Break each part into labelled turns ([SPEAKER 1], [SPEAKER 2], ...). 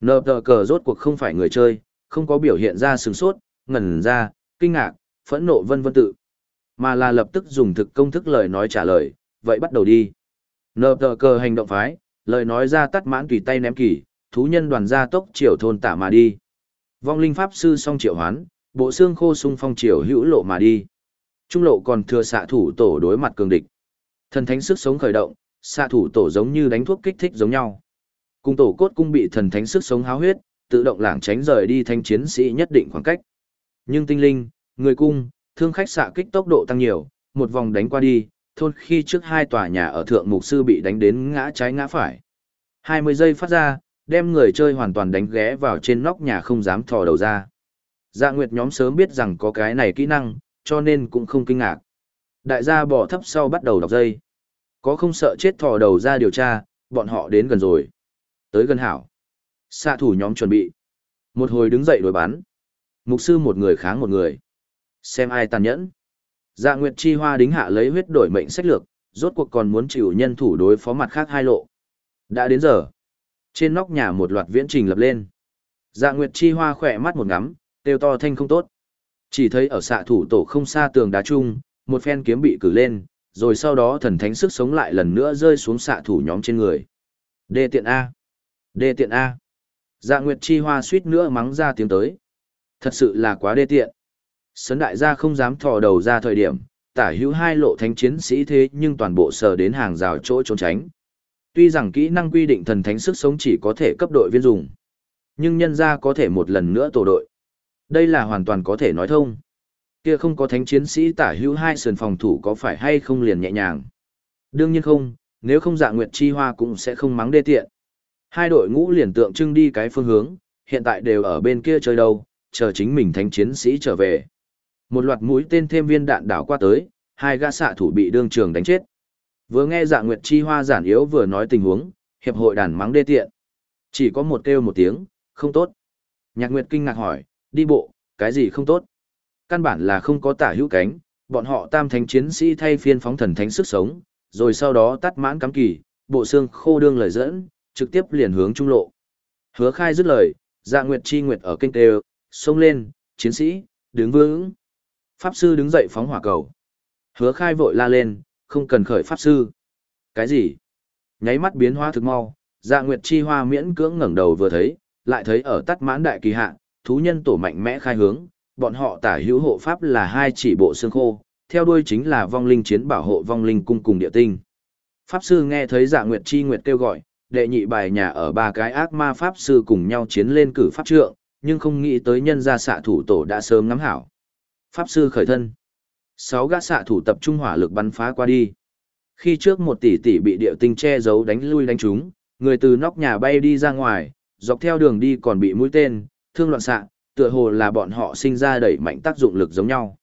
[SPEAKER 1] Nờ tờ cờ rốt cuộc không phải người chơi, không có biểu hiện ra sừng sốt, ngẩn ra, kinh ngạc, phẫn nộ vân vân tự. Mà là lập tức dùng thực công thức lời nói trả lời, vậy bắt đầu đi. Nờ tờ cờ hành động phái, lời nói ra tắt mãn tùy tay ném kỳ, thú nhân đoàn gia tốc triều thôn tả mà đi. Vong linh pháp sư song triệu hoán, bộ xương khô sung phong triều hữu lộ mà đi. Trung lộ còn thừa xạ thủ tổ đối mặt cường địch. Thần thánh sức sống khởi động, xạ thủ tổ giống như đánh thuốc kích thích giống nhau. Cung tổ cốt cung bị thần thánh sức sống háo huyết, tự động lảng tránh rời đi thanh chiến sĩ nhất định khoảng cách. Nhưng tinh linh, người cung, thương khách xạ kích tốc độ tăng nhiều, một vòng đánh qua đi, thôn khi trước hai tòa nhà ở thượng mục sư bị đánh đến ngã trái ngã phải. 20 giây phát ra, đem người chơi hoàn toàn đánh ghé vào trên nóc nhà không dám thò đầu ra. Dạ Nguyệt nhóm sớm biết rằng có cái này kỹ năng, cho nên cũng không kinh ngạc. Đại gia bỏ thấp sau bắt đầu đọc dây. Có không sợ chết thò đầu ra điều tra, bọn họ đến gần rồi. Tới gần hảo. Xạ thủ nhóm chuẩn bị. Một hồi đứng dậy đối bắn. Mục sư một người kháng một người. Xem ai tàn nhẫn. Dạ Nguyệt Chi Hoa đính hạ lấy huyết đổi mệnh sách lược, rốt cuộc còn muốn chịu nhân thủ đối phó mặt khác hai lộ. Đã đến giờ. Trên nóc nhà một loạt viễn trình lập lên. Dạ Nguyệt Chi Hoa khỏe mắt một ngắm, tiêu to thanh không tốt. Chỉ thấy ở xạ thủ tổ không xa tường đá chung, một phen kiếm bị cử lên, rồi sau đó thần thánh sức sống lại lần nữa rơi xuống xạ thủ nhóm trên người. Đê tiện A. Đê tiện A. Dạ Nguyệt Chi Hoa suýt nữa mắng ra tiếng tới. Thật sự là quá đê tiện. Sấn đại gia không dám thò đầu ra thời điểm, tả hữu hai lộ thánh chiến sĩ thế nhưng toàn bộ sờ đến hàng rào chỗ trốn tránh. Tuy rằng kỹ năng quy định thần thánh sức sống chỉ có thể cấp đội viên dùng, nhưng nhân ra có thể một lần nữa tổ đội. Đây là hoàn toàn có thể nói thông. Kia không có thánh chiến sĩ tả hữu hai sườn phòng thủ có phải hay không liền nhẹ nhàng. Đương nhiên không, nếu không dạ nguyệt chi hoa cũng sẽ không mắng đê tiện. Hai đội ngũ liền tượng trưng đi cái phương hướng, hiện tại đều ở bên kia chơi đâu, chờ chính mình thánh chiến sĩ trở về. Một loạt mũi tên thêm viên đạn đảo qua tới, hai gã xạ thủ bị đương trường đánh chết. Vừa nghe Dạ Nguyệt Chi Hoa giản yếu vừa nói tình huống, hiệp hội đàn mắng đê tiện. Chỉ có một kêu một tiếng, không tốt. Nhạc Nguyệt kinh ngạc hỏi, đi bộ, cái gì không tốt? Căn bản là không có tả hữu cánh, bọn họ tam thánh chiến sĩ thay phiên phóng thần thánh sức sống, rồi sau đó tắt mãn cắm kỳ, bộ xương khô đương lời dẫn, trực tiếp liền hướng trung lộ. Hứa khai dứt lời, Dạ Nguyệt Chi Nguyệt ở kinh tê xông lên, chiến sĩ, đứng vững. Pháp sư đứng dậy phóng hỏa cầu. Hứa khai vội la lên, không cần khởi pháp sư. Cái gì? Nháy mắt biến hóa thực mau, dạ nguyệt chi hoa miễn cưỡng ngẩng đầu vừa thấy, lại thấy ở tắt mãn đại kỳ hạ, thú nhân tổ mạnh mẽ khai hướng, bọn họ tả hữu hộ pháp là hai chỉ bộ xương khô, theo đuôi chính là vong linh chiến bảo hộ vong linh cung cùng địa tinh. Pháp sư nghe thấy dạ nguyệt chi nguyệt kêu gọi, đệ nhị bài nhà ở ba cái ác ma pháp sư cùng nhau chiến lên cử pháp trượng, nhưng không nghĩ tới nhân gia xạ thủ tổ đã sớm ngắm hảo. Pháp sư khởi thân. Sáu gã xạ thủ tập trung hỏa lực bắn phá qua đi. Khi trước một tỷ tỷ bị điệu tinh che giấu đánh lui đánh trúng, người từ nóc nhà bay đi ra ngoài, dọc theo đường đi còn bị mũi tên, thương loạn xạ, tựa hồ là bọn họ sinh ra đẩy mạnh tác dụng lực giống nhau.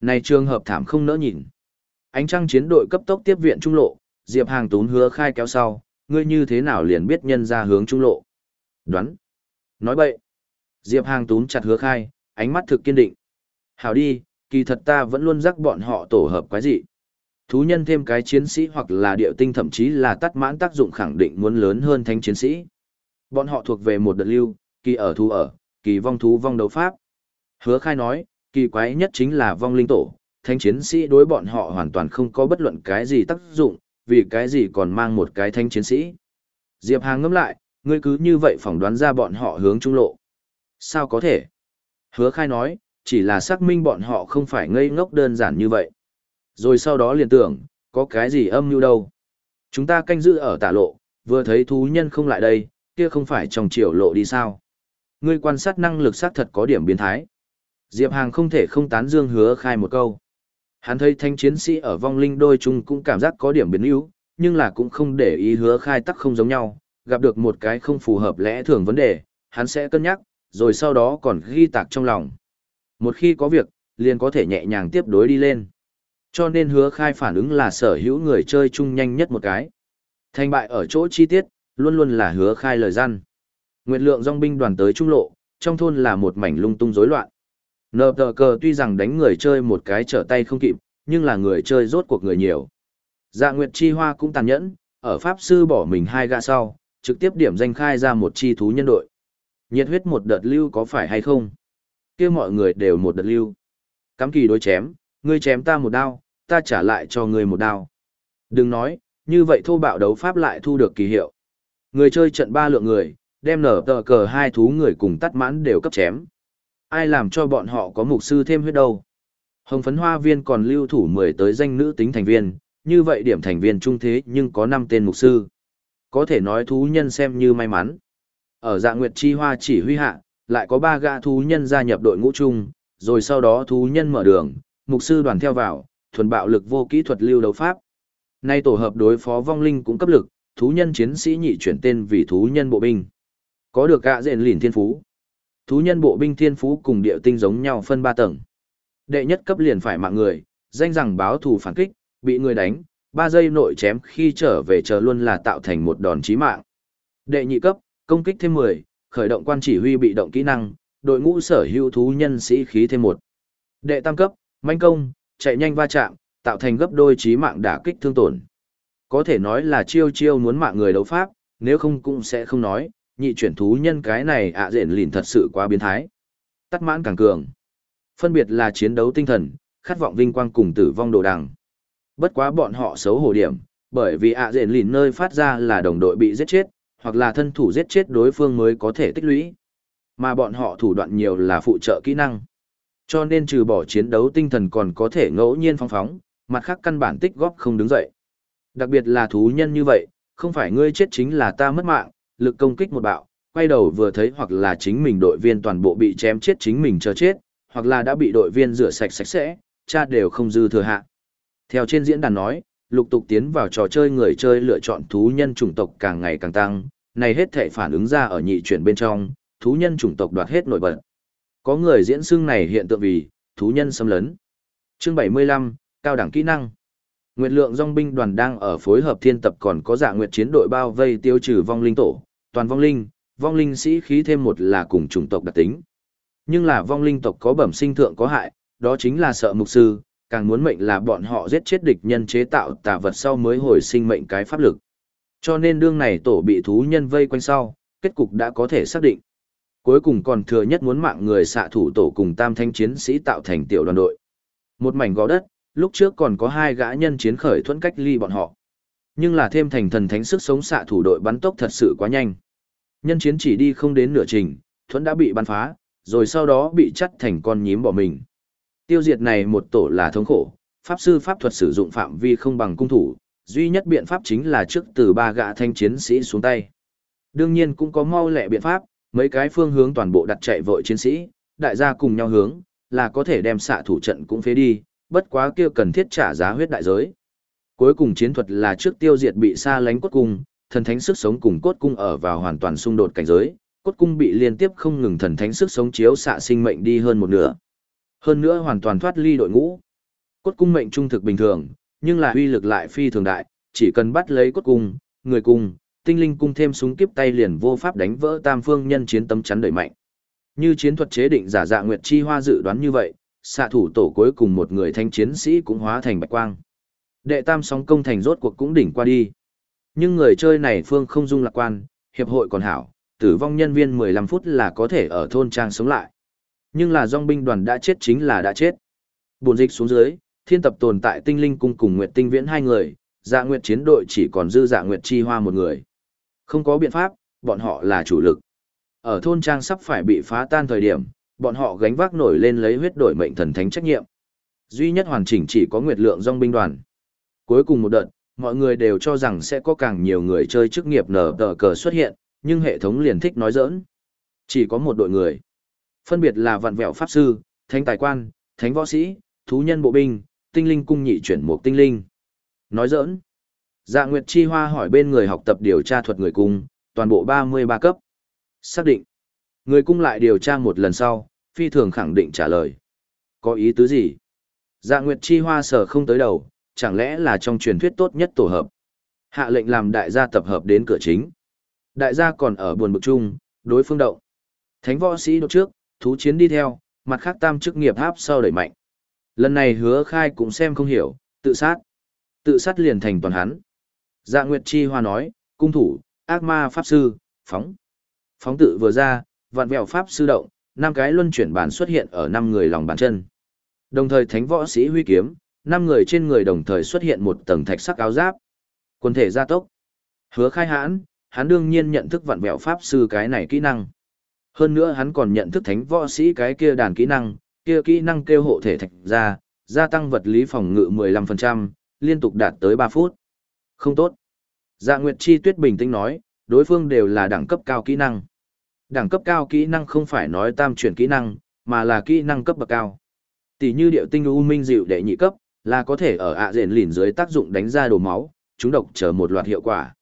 [SPEAKER 1] Này trường hợp thảm không nỡ nhìn. Ánh trăng chiến đội cấp tốc tiếp viện trung lộ, Diệp Hàng tún hứa khai kéo sau, ngươi như thế nào liền biết nhân ra hướng trung lộ. Đoán. Nói bậy. Diệp Hàng túm chặt hứa khai, ánh mắt thực kiên định. Hảo đi, kỳ thật ta vẫn luôn rắc bọn họ tổ hợp quái dị. Thú nhân thêm cái chiến sĩ hoặc là điệu tinh thậm chí là tắt mãn tác dụng khẳng định muốn lớn hơn thánh chiến sĩ. Bọn họ thuộc về một đợt lưu, kỳ ở thú ở, kỳ vong thú vong đấu pháp. Hứa khai nói, kỳ quái nhất chính là vong linh tổ, thánh chiến sĩ đối bọn họ hoàn toàn không có bất luận cái gì tác dụng, vì cái gì còn mang một cái thanh chiến sĩ. Diệp Hàng ngâm lại, ngươi cứ như vậy phỏng đoán ra bọn họ hướng trung lộ. Sao có thể? Hứa khai nói, chỉ là xác minh bọn họ không phải ngây ngốc đơn giản như vậy. Rồi sau đó liền tưởng, có cái gì âm mưu đâu. Chúng ta canh giữ ở tả lộ, vừa thấy thú nhân không lại đây, kia không phải trong chiều lộ đi sao. Ngươi quan sát năng lực xác thật có điểm biến thái. Diệp Hàng không thể không tán dương hứa khai một câu. Hắn thấy thanh chiến sĩ ở vong linh đôi chung cũng cảm giác có điểm biến yếu, nhưng là cũng không để ý hứa khai tắc không giống nhau, gặp được một cái không phù hợp lẽ thường vấn đề, hắn sẽ cân nhắc, rồi sau đó còn ghi tạc trong lòng. Một khi có việc, liền có thể nhẹ nhàng tiếp đối đi lên. Cho nên hứa khai phản ứng là sở hữu người chơi chung nhanh nhất một cái. Thành bại ở chỗ chi tiết, luôn luôn là hứa khai lời gian. Nguyệt lượng dòng binh đoàn tới trung lộ, trong thôn là một mảnh lung tung rối loạn. Nờ tờ cờ tuy rằng đánh người chơi một cái trở tay không kịp, nhưng là người chơi rốt cuộc người nhiều. Dạ Nguyệt Chi Hoa cũng tàn nhẫn, ở Pháp Sư bỏ mình hai gã sau, trực tiếp điểm danh khai ra một chi thú nhân đội. Nhiệt huyết một đợt lưu có phải hay không? kia mọi người đều một đợt lưu. Cắm kỳ đối chém, ngươi chém ta một đao, ta trả lại cho ngươi một đao. Đừng nói, như vậy thô bạo đấu pháp lại thu được kỳ hiệu. Người chơi trận ba lượng người, đem nở tờ cờ hai thú người cùng tắt mãn đều cấp chém. Ai làm cho bọn họ có mục sư thêm huyết đâu. Hồng phấn hoa viên còn lưu thủ 10 tới danh nữ tính thành viên, như vậy điểm thành viên trung thế nhưng có 5 tên mục sư. Có thể nói thú nhân xem như may mắn. Ở dạ nguyệt chi hoa chỉ huy hạ, lại có 3 gã thú nhân gia nhập đội ngũ chung, rồi sau đó thú nhân mở đường, mục sư đoàn theo vào, thuần bạo lực vô kỹ thuật lưu đấu pháp. Nay tổ hợp đối phó vong linh cũng cấp lực, thú nhân chiến sĩ nhị chuyển tên vì thú nhân bộ binh. Có được gã rèn lìn thiên phú. Thú nhân bộ binh thiên phú cùng địa tinh giống nhau phân ba tầng. Đệ nhất cấp liền phải mạng người, danh rằng báo thù phản kích, bị người đánh, ba giây nội chém khi trở về chờ luôn là tạo thành một đòn chí mạng. Đệ nhị cấp, công kích thêm 10, khởi động quan chỉ huy bị động kỹ năng, đội ngũ sở hữu thú nhân sĩ khí thêm một Đệ tam cấp, manh công, chạy nhanh va chạm, tạo thành gấp đôi chí mạng đả kích thương tổn. Có thể nói là chiêu chiêu muốn mạng người đấu pháp, nếu không cũng sẽ không nói, nhị chuyển thú nhân cái này ạ à rện lìn thật sự quá biến thái. Tắt mãn càng cường. Phân biệt là chiến đấu tinh thần, khát vọng vinh quang cùng tử vong đồ đằng. Bất quá bọn họ xấu hổ điểm, bởi vì ạ à rện lìn nơi phát ra là đồng đội bị giết chết, hoặc là thân thủ giết chết đối phương mới có thể tích lũy. Mà bọn họ thủ đoạn nhiều là phụ trợ kỹ năng. Cho nên trừ bỏ chiến đấu tinh thần còn có thể ngẫu nhiên phong phóng, mặt khác căn bản tích góp không đứng dậy. Đặc biệt là thú nhân như vậy, không phải ngươi chết chính là ta mất mạng, lực công kích một bạo, quay đầu vừa thấy hoặc là chính mình đội viên toàn bộ bị chém chết chính mình chờ chết, hoặc là đã bị đội viên rửa sạch sạch sẽ, cha đều không dư thừa hạ. Theo trên diễn đàn nói, lục tục tiến vào trò chơi người chơi lựa chọn thú nhân chủng tộc càng ngày càng tăng, này hết thể phản ứng ra ở nhị chuyển bên trong, thú nhân chủng tộc đoạt hết nổi bật. Có người diễn xưng này hiện tượng vì, thú nhân xâm lấn. Chương 75, cao đẳng kỹ năng. Nguyệt lượng dòng binh đoàn đang ở phối hợp thiên tập còn có dạ nguyệt chiến đội bao vây tiêu trừ vong linh tổ, toàn vong linh, vong linh sĩ khí thêm một là cùng chủng tộc đặc tính. Nhưng là vong linh tộc có bẩm sinh thượng có hại, đó chính là sợ mục sư, càng muốn mệnh là bọn họ giết chết địch nhân chế tạo tà vật sau mới hồi sinh mệnh cái pháp lực. Cho nên đương này tổ bị thú nhân vây quanh sau, kết cục đã có thể xác định. Cuối cùng còn thừa nhất muốn mạng người xạ thủ tổ cùng tam thanh chiến sĩ tạo thành tiểu đoàn đội. Một mảnh gò đất, lúc trước còn có hai gã nhân chiến khởi thuẫn cách ly bọn họ. Nhưng là thêm thành thần thánh sức sống xạ thủ đội bắn tốc thật sự quá nhanh. Nhân chiến chỉ đi không đến nửa trình, thuẫn đã bị bắn phá, rồi sau đó bị chắt thành con nhím bỏ mình. Tiêu diệt này một tổ là thống khổ, pháp sư pháp thuật sử dụng phạm vi không bằng cung thủ, duy nhất biện pháp chính là trước từ ba gã thanh chiến sĩ xuống tay. Đương nhiên cũng có mau lẹ biện pháp, mấy cái phương hướng toàn bộ đặt chạy vội chiến sĩ, đại gia cùng nhau hướng, là có thể đem xạ thủ trận cũng phế đi, bất quá kia cần thiết trả giá huyết đại giới. Cuối cùng chiến thuật là trước tiêu diệt bị xa lánh cốt cung, thần thánh sức sống cùng cốt cung ở vào hoàn toàn xung đột cảnh giới, cốt cung bị liên tiếp không ngừng thần thánh sức sống chiếu xạ sinh mệnh đi hơn một nửa. Hơn nữa hoàn toàn thoát ly đội ngũ. Cốt cung mệnh trung thực bình thường, nhưng là uy lực lại phi thường đại, chỉ cần bắt lấy cốt cung, người cung, tinh linh cung thêm súng kiếp tay liền vô pháp đánh vỡ tam phương nhân chiến tấm chắn đẩy mạnh. Như chiến thuật chế định giả dạ Nguyệt Chi Hoa dự đoán như vậy, xạ thủ tổ cuối cùng một người thanh chiến sĩ cũng hóa thành bạch quang. Đệ tam sóng công thành rốt cuộc cũng đỉnh qua đi. Nhưng người chơi này phương không dung lạc quan, hiệp hội còn hảo, tử vong nhân viên 15 phút là có thể ở thôn trang sống lại. Nhưng là dòng binh đoàn đã chết chính là đã chết. Bồn dịch xuống dưới, thiên tập tồn tại tinh linh cung cùng nguyệt tinh viễn hai người, dạ nguyệt chiến đội chỉ còn dư dạ nguyệt chi hoa một người. Không có biện pháp, bọn họ là chủ lực. Ở thôn trang sắp phải bị phá tan thời điểm, bọn họ gánh vác nổi lên lấy huyết đổi mệnh thần thánh trách nhiệm. Duy nhất hoàn chỉnh chỉ có nguyệt lượng dòng binh đoàn. Cuối cùng một đợt, mọi người đều cho rằng sẽ có càng nhiều người chơi chức nghiệp nở tờ cờ xuất hiện, nhưng hệ thống liền thích nói dỡn. Chỉ có một đội người. Phân biệt là vạn vẹo pháp sư, thánh tài quan, thánh võ sĩ, thú nhân bộ binh, tinh linh cung nhị chuyển một tinh linh. Nói dỡn. Dạ Nguyệt Chi Hoa hỏi bên người học tập điều tra thuật người cung, toàn bộ 33 cấp. Xác định. Người cung lại điều tra một lần sau, phi thường khẳng định trả lời. Có ý tứ gì? Dạ Nguyệt Chi Hoa sở không tới đầu, chẳng lẽ là trong truyền thuyết tốt nhất tổ hợp. Hạ lệnh làm đại gia tập hợp đến cửa chính. Đại gia còn ở buồn bực chung, đối phương động. Thánh võ sĩ đột trước, thú chiến đi theo, mặt khác tam chức nghiệp áp sau đẩy mạnh. Lần này hứa khai cũng xem không hiểu, tự sát. Tự sát liền thành toàn hắn. Dạ Nguyệt Chi Hoa nói, cung thủ, ác ma pháp sư, phóng. Phóng tự vừa ra, vạn vẹo pháp sư động, năm cái luân chuyển bản xuất hiện ở năm người lòng bàn chân. Đồng thời thánh võ sĩ huy kiếm, năm người trên người đồng thời xuất hiện một tầng thạch sắc áo giáp. Quân thể gia tốc. Hứa khai hãn, hắn đương nhiên nhận thức vạn vẹo pháp sư cái này kỹ năng. Hơn nữa hắn còn nhận thức thánh võ sĩ cái kia đàn kỹ năng, kia kỹ năng kêu hộ thể thạch ra, gia tăng vật lý phòng ngự 15%, liên tục đạt tới 3 phút. Không tốt. Dạ Nguyệt Chi Tuyết bình tĩnh nói, đối phương đều là đẳng cấp cao kỹ năng. Đẳng cấp cao kỹ năng không phải nói tam chuyển kỹ năng, mà là kỹ năng cấp bậc cao. Tỷ như điệu tinh u minh dịu đệ nhị cấp, là có thể ở ạ à rền lìn dưới tác dụng đánh ra đồ máu, chúng độc chờ một loạt hiệu quả.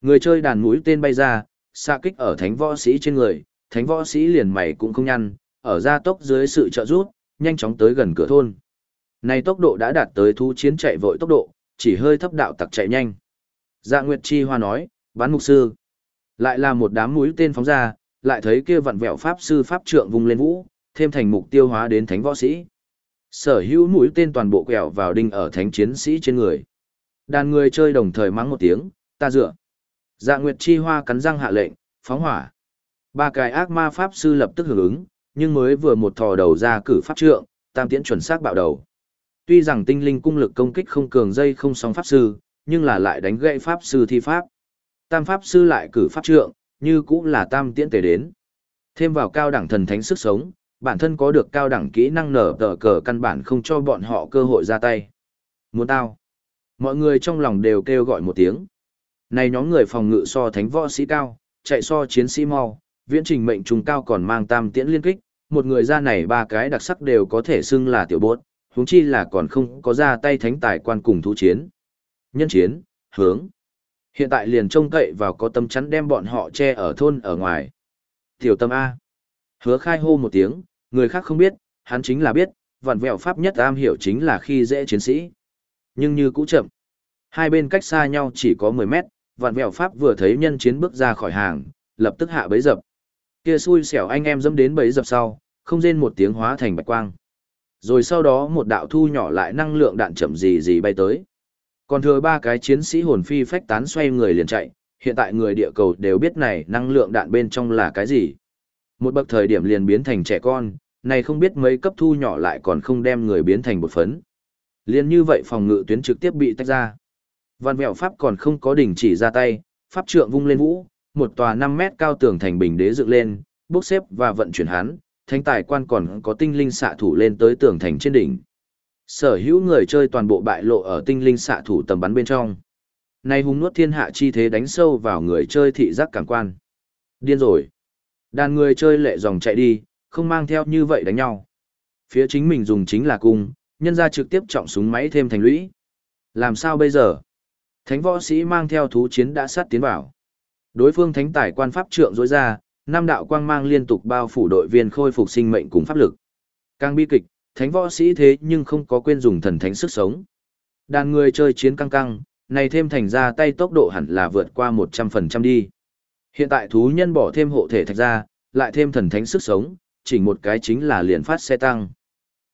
[SPEAKER 1] Người chơi đàn mũi tên bay ra, xạ kích ở thánh võ sĩ trên người, thánh võ sĩ liền mày cũng không nhăn, ở gia tốc dưới sự trợ giúp, nhanh chóng tới gần cửa thôn. Này tốc độ đã đạt tới thu chiến chạy vội tốc độ, chỉ hơi thấp đạo tặc chạy nhanh. Dạ Nguyệt Chi Hoa nói, bán mục sư. Lại là một đám mũi tên phóng ra, lại thấy kia vặn vẹo pháp sư pháp trượng vùng lên vũ, thêm thành mục tiêu hóa đến thánh võ sĩ. Sở hữu mũi tên toàn bộ quẹo vào đinh ở thánh chiến sĩ trên người. Đàn người chơi đồng thời mắng một tiếng, ta dựa. Dạ Nguyệt Chi Hoa cắn răng hạ lệnh, phóng hỏa. Ba cái ác ma pháp sư lập tức hưởng ứng, nhưng mới vừa một thò đầu ra cử pháp trượng, tam tiễn chuẩn xác bạo đầu. Tuy rằng tinh linh cung lực công kích không cường dây không song pháp sư, nhưng là lại đánh gãy pháp sư thi pháp. Tam pháp sư lại cử pháp trượng, như cũng là tam tiễn tề đến. Thêm vào cao đẳng thần thánh sức sống, bản thân có được cao đẳng kỹ năng nở tờ cờ căn bản không cho bọn họ cơ hội ra tay. Muốn tao. Mọi người trong lòng đều kêu gọi một tiếng. Này nhóm người phòng ngự so thánh võ sĩ cao, chạy so chiến sĩ mau, viễn trình mệnh trùng cao còn mang tam tiễn liên kích, một người ra này ba cái đặc sắc đều có thể xưng là tiểu bốt, huống chi là còn không có ra tay thánh tài quan cùng thú chiến. Nhân chiến, hướng. Hiện tại liền trông cậy vào có tâm chắn đem bọn họ che ở thôn ở ngoài. Tiểu tâm A. Hứa khai hô một tiếng, người khác không biết, hắn chính là biết, vạn vẹo pháp nhất am hiểu chính là khi dễ chiến sĩ. Nhưng như cũ chậm. Hai bên cách xa nhau chỉ có 10 mét, vạn vẹo pháp vừa thấy nhân chiến bước ra khỏi hàng, lập tức hạ bấy dập. Kia xui xẻo anh em dẫm đến bấy dập sau, không rên một tiếng hóa thành bạch quang. Rồi sau đó một đạo thu nhỏ lại năng lượng đạn chậm gì gì bay tới. Còn thừa ba cái chiến sĩ hồn phi phách tán xoay người liền chạy, hiện tại người địa cầu đều biết này năng lượng đạn bên trong là cái gì. Một bậc thời điểm liền biến thành trẻ con, này không biết mấy cấp thu nhỏ lại còn không đem người biến thành bột phấn. Liên như vậy phòng ngự tuyến trực tiếp bị tách ra. Văn vẹo Pháp còn không có đỉnh chỉ ra tay, Pháp trượng vung lên vũ, một tòa 5 mét cao tường thành bình đế dựng lên, bốc xếp và vận chuyển hắn, thanh tài quan còn có tinh linh xạ thủ lên tới tường thành trên đỉnh. Sở hữu người chơi toàn bộ bại lộ ở tinh linh xạ thủ tầm bắn bên trong. Nay hung nuốt thiên hạ chi thế đánh sâu vào người chơi thị giác cảm quan. Điên rồi. Đàn người chơi lệ dòng chạy đi, không mang theo như vậy đánh nhau. Phía chính mình dùng chính là cung, nhân ra trực tiếp trọng súng máy thêm thành lũy. Làm sao bây giờ? Thánh võ sĩ mang theo thú chiến đã sát tiến vào. Đối phương thánh tài quan pháp trượng dối ra, năm đạo quang mang liên tục bao phủ đội viên khôi phục sinh mệnh cùng pháp lực. Càng bi kịch, thánh võ sĩ thế nhưng không có quên dùng thần thánh sức sống. Đàn người chơi chiến căng căng, này thêm thành ra tay tốc độ hẳn là vượt qua 100% đi. Hiện tại thú nhân bỏ thêm hộ thể thạch ra, lại thêm thần thánh sức sống, chỉ một cái chính là liền phát xe tăng.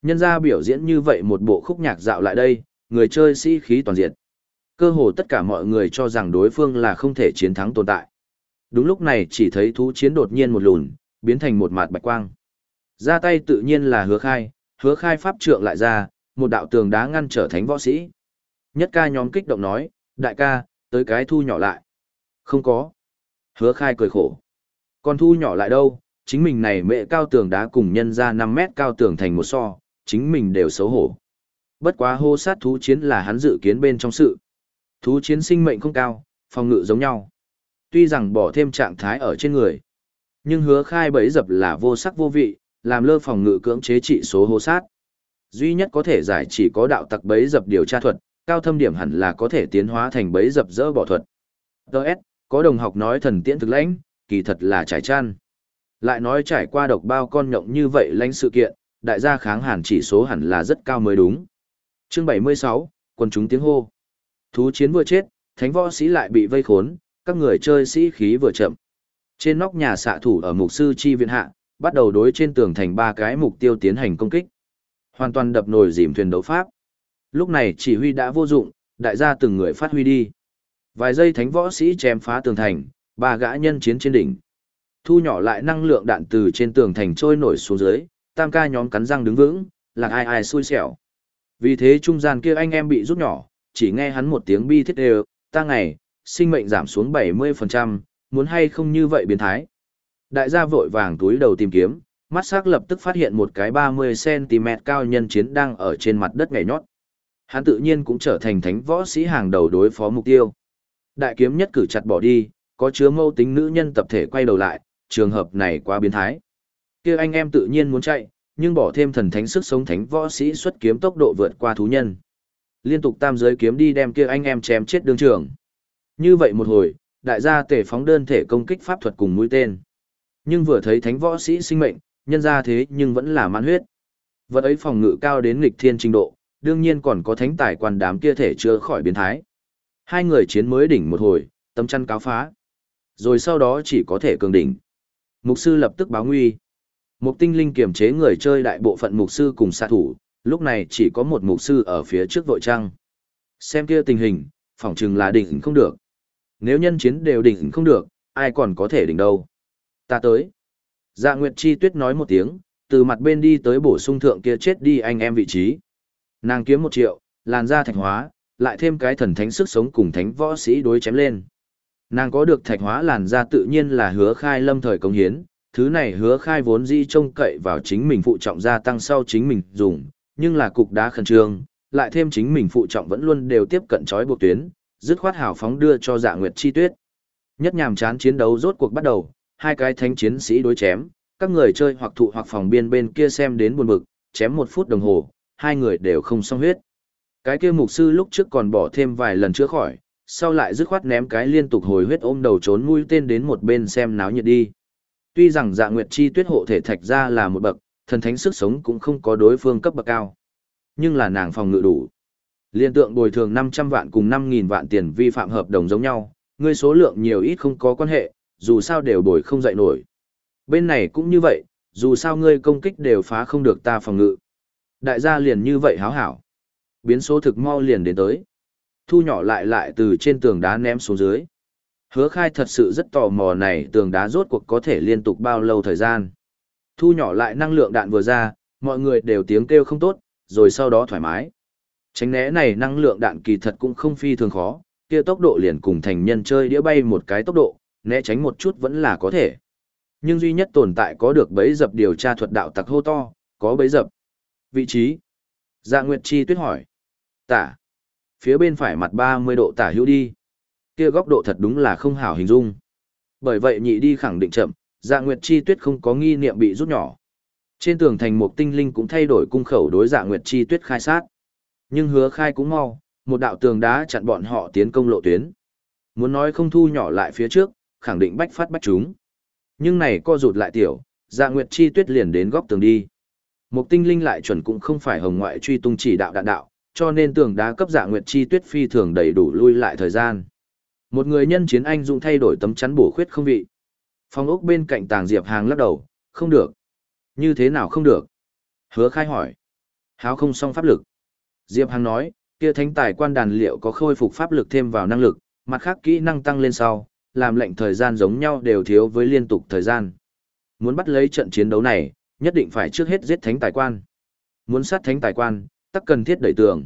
[SPEAKER 1] Nhân ra biểu diễn như vậy một bộ khúc nhạc dạo lại đây, người chơi sĩ khí toàn diện. Cơ hồ tất cả mọi người cho rằng đối phương là không thể chiến thắng tồn tại. Đúng lúc này chỉ thấy thú chiến đột nhiên một lùn, biến thành một mạt bạch quang. Ra tay tự nhiên là hứa khai, hứa khai pháp trượng lại ra, một đạo tường đá ngăn trở thánh võ sĩ. Nhất ca nhóm kích động nói, đại ca, tới cái thu nhỏ lại. Không có. Hứa khai cười khổ. Còn thu nhỏ lại đâu, chính mình này mẹ cao tường đá cùng nhân ra 5 mét cao tường thành một so, chính mình đều xấu hổ. Bất quá hô sát thú chiến là hắn dự kiến bên trong sự. Thú chiến sinh mệnh không cao, phòng ngự giống nhau. Tuy rằng bỏ thêm trạng thái ở trên người, nhưng hứa khai bấy dập là vô sắc vô vị, làm lơ phòng ngự cưỡng chế trị số hô sát. Duy nhất có thể giải chỉ có đạo tặc bấy dập điều tra thuật, cao thâm điểm hẳn là có thể tiến hóa thành bấy dập dỡ bỏ thuật. Đợt, có đồng học nói thần tiễn thực lãnh, kỳ thật là trải chăn. Lại nói trải qua độc bao con nhộng như vậy lãnh sự kiện, đại gia kháng hàn chỉ số hẳn là rất cao mới đúng. Chương 76, quân chúng tiếng hô. Thú chiến vừa chết, thánh võ sĩ lại bị vây khốn, các người chơi sĩ khí vừa chậm. Trên nóc nhà xạ thủ ở mục sư chi viện hạ, bắt đầu đối trên tường thành ba cái mục tiêu tiến hành công kích. Hoàn toàn đập nồi dìm thuyền đấu pháp. Lúc này chỉ huy đã vô dụng, đại gia từng người phát huy đi. Vài giây thánh võ sĩ chém phá tường thành, ba gã nhân chiến trên đỉnh. Thu nhỏ lại năng lượng đạn từ trên tường thành trôi nổi xuống dưới, tam ca nhóm cắn răng đứng vững, là ai ai xui xẻo. Vì thế trung gian kia anh em bị rút nhỏ, chỉ nghe hắn một tiếng bi thiết đều, ta ngày, sinh mệnh giảm xuống 70%, muốn hay không như vậy biến thái. Đại gia vội vàng túi đầu tìm kiếm, mắt sắc lập tức phát hiện một cái 30cm cao nhân chiến đang ở trên mặt đất nhảy nhót. Hắn tự nhiên cũng trở thành thánh võ sĩ hàng đầu đối phó mục tiêu. Đại kiếm nhất cử chặt bỏ đi, có chứa mâu tính nữ nhân tập thể quay đầu lại, trường hợp này quá biến thái. kia anh em tự nhiên muốn chạy, nhưng bỏ thêm thần thánh sức sống thánh võ sĩ xuất kiếm tốc độ vượt qua thú nhân. Liên tục tam giới kiếm đi đem kia anh em chém chết đương trường. Như vậy một hồi, đại gia tể phóng đơn thể công kích pháp thuật cùng mũi tên. Nhưng vừa thấy thánh võ sĩ sinh mệnh, nhân ra thế nhưng vẫn là mãn huyết. Vật ấy phòng ngự cao đến nghịch thiên trình độ, đương nhiên còn có thánh tài quan đám kia thể chưa khỏi biến thái. Hai người chiến mới đỉnh một hồi, tâm chăn cáo phá. Rồi sau đó chỉ có thể cường đỉnh. Mục sư lập tức báo nguy. Một tinh linh kiềm chế người chơi đại bộ phận mục sư cùng xạ thủ, lúc này chỉ có một mục sư ở phía trước vội trăng. Xem kia tình hình, phỏng chừng là đỉnh không được. Nếu nhân chiến đều đỉnh không được, ai còn có thể đỉnh đâu. Ta tới. Dạ Nguyệt Chi Tuyết nói một tiếng, từ mặt bên đi tới bổ sung thượng kia chết đi anh em vị trí. Nàng kiếm một triệu, làn da thạch hóa, lại thêm cái thần thánh sức sống cùng thánh võ sĩ đối chém lên. Nàng có được thạch hóa làn da tự nhiên là hứa khai lâm thời công hiến, thứ này hứa khai vốn di trông cậy vào chính mình phụ trọng gia tăng sau chính mình dùng, nhưng là cục đá khẩn trương, lại thêm chính mình phụ trọng vẫn luôn đều tiếp cận chói buộc tuyến, dứt khoát hào phóng đưa cho dạ nguyệt chi tuyết. Nhất nhàm chán chiến đấu rốt cuộc bắt đầu, hai cái thánh chiến sĩ đối chém, các người chơi hoặc thụ hoặc phòng biên bên kia xem đến buồn bực, chém một phút đồng hồ, hai người đều không xong huyết. Cái kia mục sư lúc trước còn bỏ thêm vài lần chữa khỏi, sau lại dứt khoát ném cái liên tục hồi huyết ôm đầu trốn mũi tên đến một bên xem náo nhiệt đi. Tuy rằng dạ nguyệt chi tuyết hộ thể thạch ra là một bậc, thần thánh sức sống cũng không có đối phương cấp bậc cao. Nhưng là nàng phòng ngự đủ. Liên tượng bồi thường 500 vạn cùng 5.000 vạn tiền vi phạm hợp đồng giống nhau, ngươi số lượng nhiều ít không có quan hệ, dù sao đều bồi không dậy nổi. Bên này cũng như vậy, dù sao ngươi công kích đều phá không được ta phòng ngự. Đại gia liền như vậy háo hảo. Biến số thực mau liền đến tới. Thu nhỏ lại lại từ trên tường đá ném xuống dưới. Hứa khai thật sự rất tò mò này tường đá rốt cuộc có thể liên tục bao lâu thời gian. Thu nhỏ lại năng lượng đạn vừa ra, mọi người đều tiếng kêu không tốt, rồi sau đó thoải mái. Tránh né này năng lượng đạn kỳ thật cũng không phi thường khó, kia tốc độ liền cùng thành nhân chơi đĩa bay một cái tốc độ, né tránh một chút vẫn là có thể. Nhưng duy nhất tồn tại có được bấy dập điều tra thuật đạo tặc hô to, có bấy dập. Vị trí. Dạ Nguyệt Chi tuyết hỏi. Tả. Phía bên phải mặt 30 độ tả hữu đi. Kia góc độ thật đúng là không hảo hình dung. Bởi vậy nhị đi khẳng định chậm, Dạ Nguyệt Chi tuyết không có nghi niệm bị rút nhỏ. Trên tường thành một tinh linh cũng thay đổi cung khẩu đối Dạ Nguyệt Chi tuyết khai sát. Nhưng hứa khai cũng mau, một đạo tường đá chặn bọn họ tiến công lộ tuyến. Muốn nói không thu nhỏ lại phía trước, khẳng định bách phát bách chúng. Nhưng này co rụt lại tiểu, Dạ Nguyệt Chi tuyết liền đến góc tường đi. Một tinh linh lại chuẩn cũng không phải hồng ngoại truy tung chỉ đạo đạn đạo, cho nên tường đá cấp dạ nguyệt chi tuyết phi thường đầy đủ lui lại thời gian. Một người nhân chiến anh dũng thay đổi tấm chắn bổ khuyết không vị. Phong ốc bên cạnh tàng diệp hàng lắc đầu, không được. Như thế nào không được? Hứa khai hỏi. Háo không xong pháp lực. Diệp hàng nói, kia thánh tài quan đàn liệu có khôi phục pháp lực thêm vào năng lực, mặt khác kỹ năng tăng lên sau, làm lệnh thời gian giống nhau đều thiếu với liên tục thời gian. Muốn bắt lấy trận chiến đấu này, nhất định phải trước hết giết thánh tài quan. Muốn sát thánh tài quan, tắc cần thiết đẩy tường.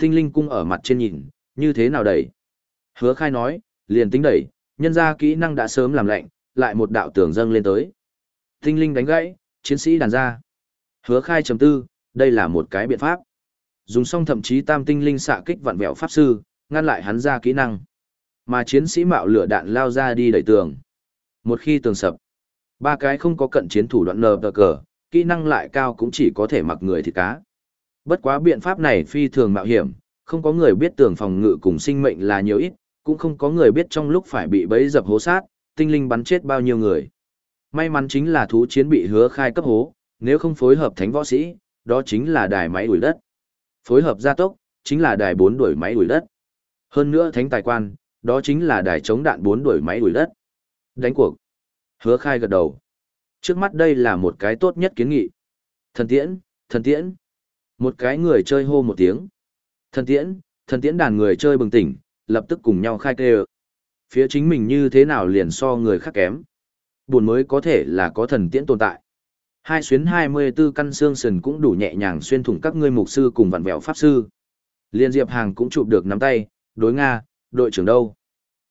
[SPEAKER 1] Tinh linh cung ở mặt trên nhìn, như thế nào đẩy? Hứa khai nói, liền tính đẩy, nhân ra kỹ năng đã sớm làm lạnh, lại một đạo tường dâng lên tới. Tinh linh đánh gãy, chiến sĩ đàn ra. Hứa khai chấm tư, đây là một cái biện pháp. Dùng xong thậm chí tam tinh linh xạ kích vặn vẹo pháp sư, ngăn lại hắn ra kỹ năng. Mà chiến sĩ mạo lửa đạn lao ra đi đẩy tường. Một khi tường sập, ba cái không có cận chiến thủ đoạn nờ cờ, kỹ năng lại cao cũng chỉ có thể mặc người thịt cá. Bất quá biện pháp này phi thường mạo hiểm, không có người biết tường phòng ngự cùng sinh mệnh là nhiều ít, cũng không có người biết trong lúc phải bị bẫy dập hố sát, tinh linh bắn chết bao nhiêu người. May mắn chính là thú chiến bị hứa khai cấp hố, nếu không phối hợp thánh võ sĩ, đó chính là đài máy đuổi đất. Phối hợp gia tốc, chính là đài bốn đuổi máy đuổi đất. Hơn nữa thánh tài quan, đó chính là đài chống đạn bốn đuổi máy đuổi đất. Đánh cuộc. Hứa khai gật đầu. Trước mắt đây là một cái tốt nhất kiến nghị. Thần tiễn, thần tiễn. Một cái người chơi hô một tiếng. Thần tiễn, thần tiễn đàn người chơi bừng tỉnh, lập tức cùng nhau khai kê Phía chính mình như thế nào liền so người khác kém. buồn mới có thể là có thần tiễn tồn tại. Hai xuyến 24 căn xương sườn cũng đủ nhẹ nhàng xuyên thủng các ngươi mục sư cùng vặn vẹo pháp sư. Liên Diệp Hàng cũng chụp được nắm tay, đối Nga, đội trưởng đâu?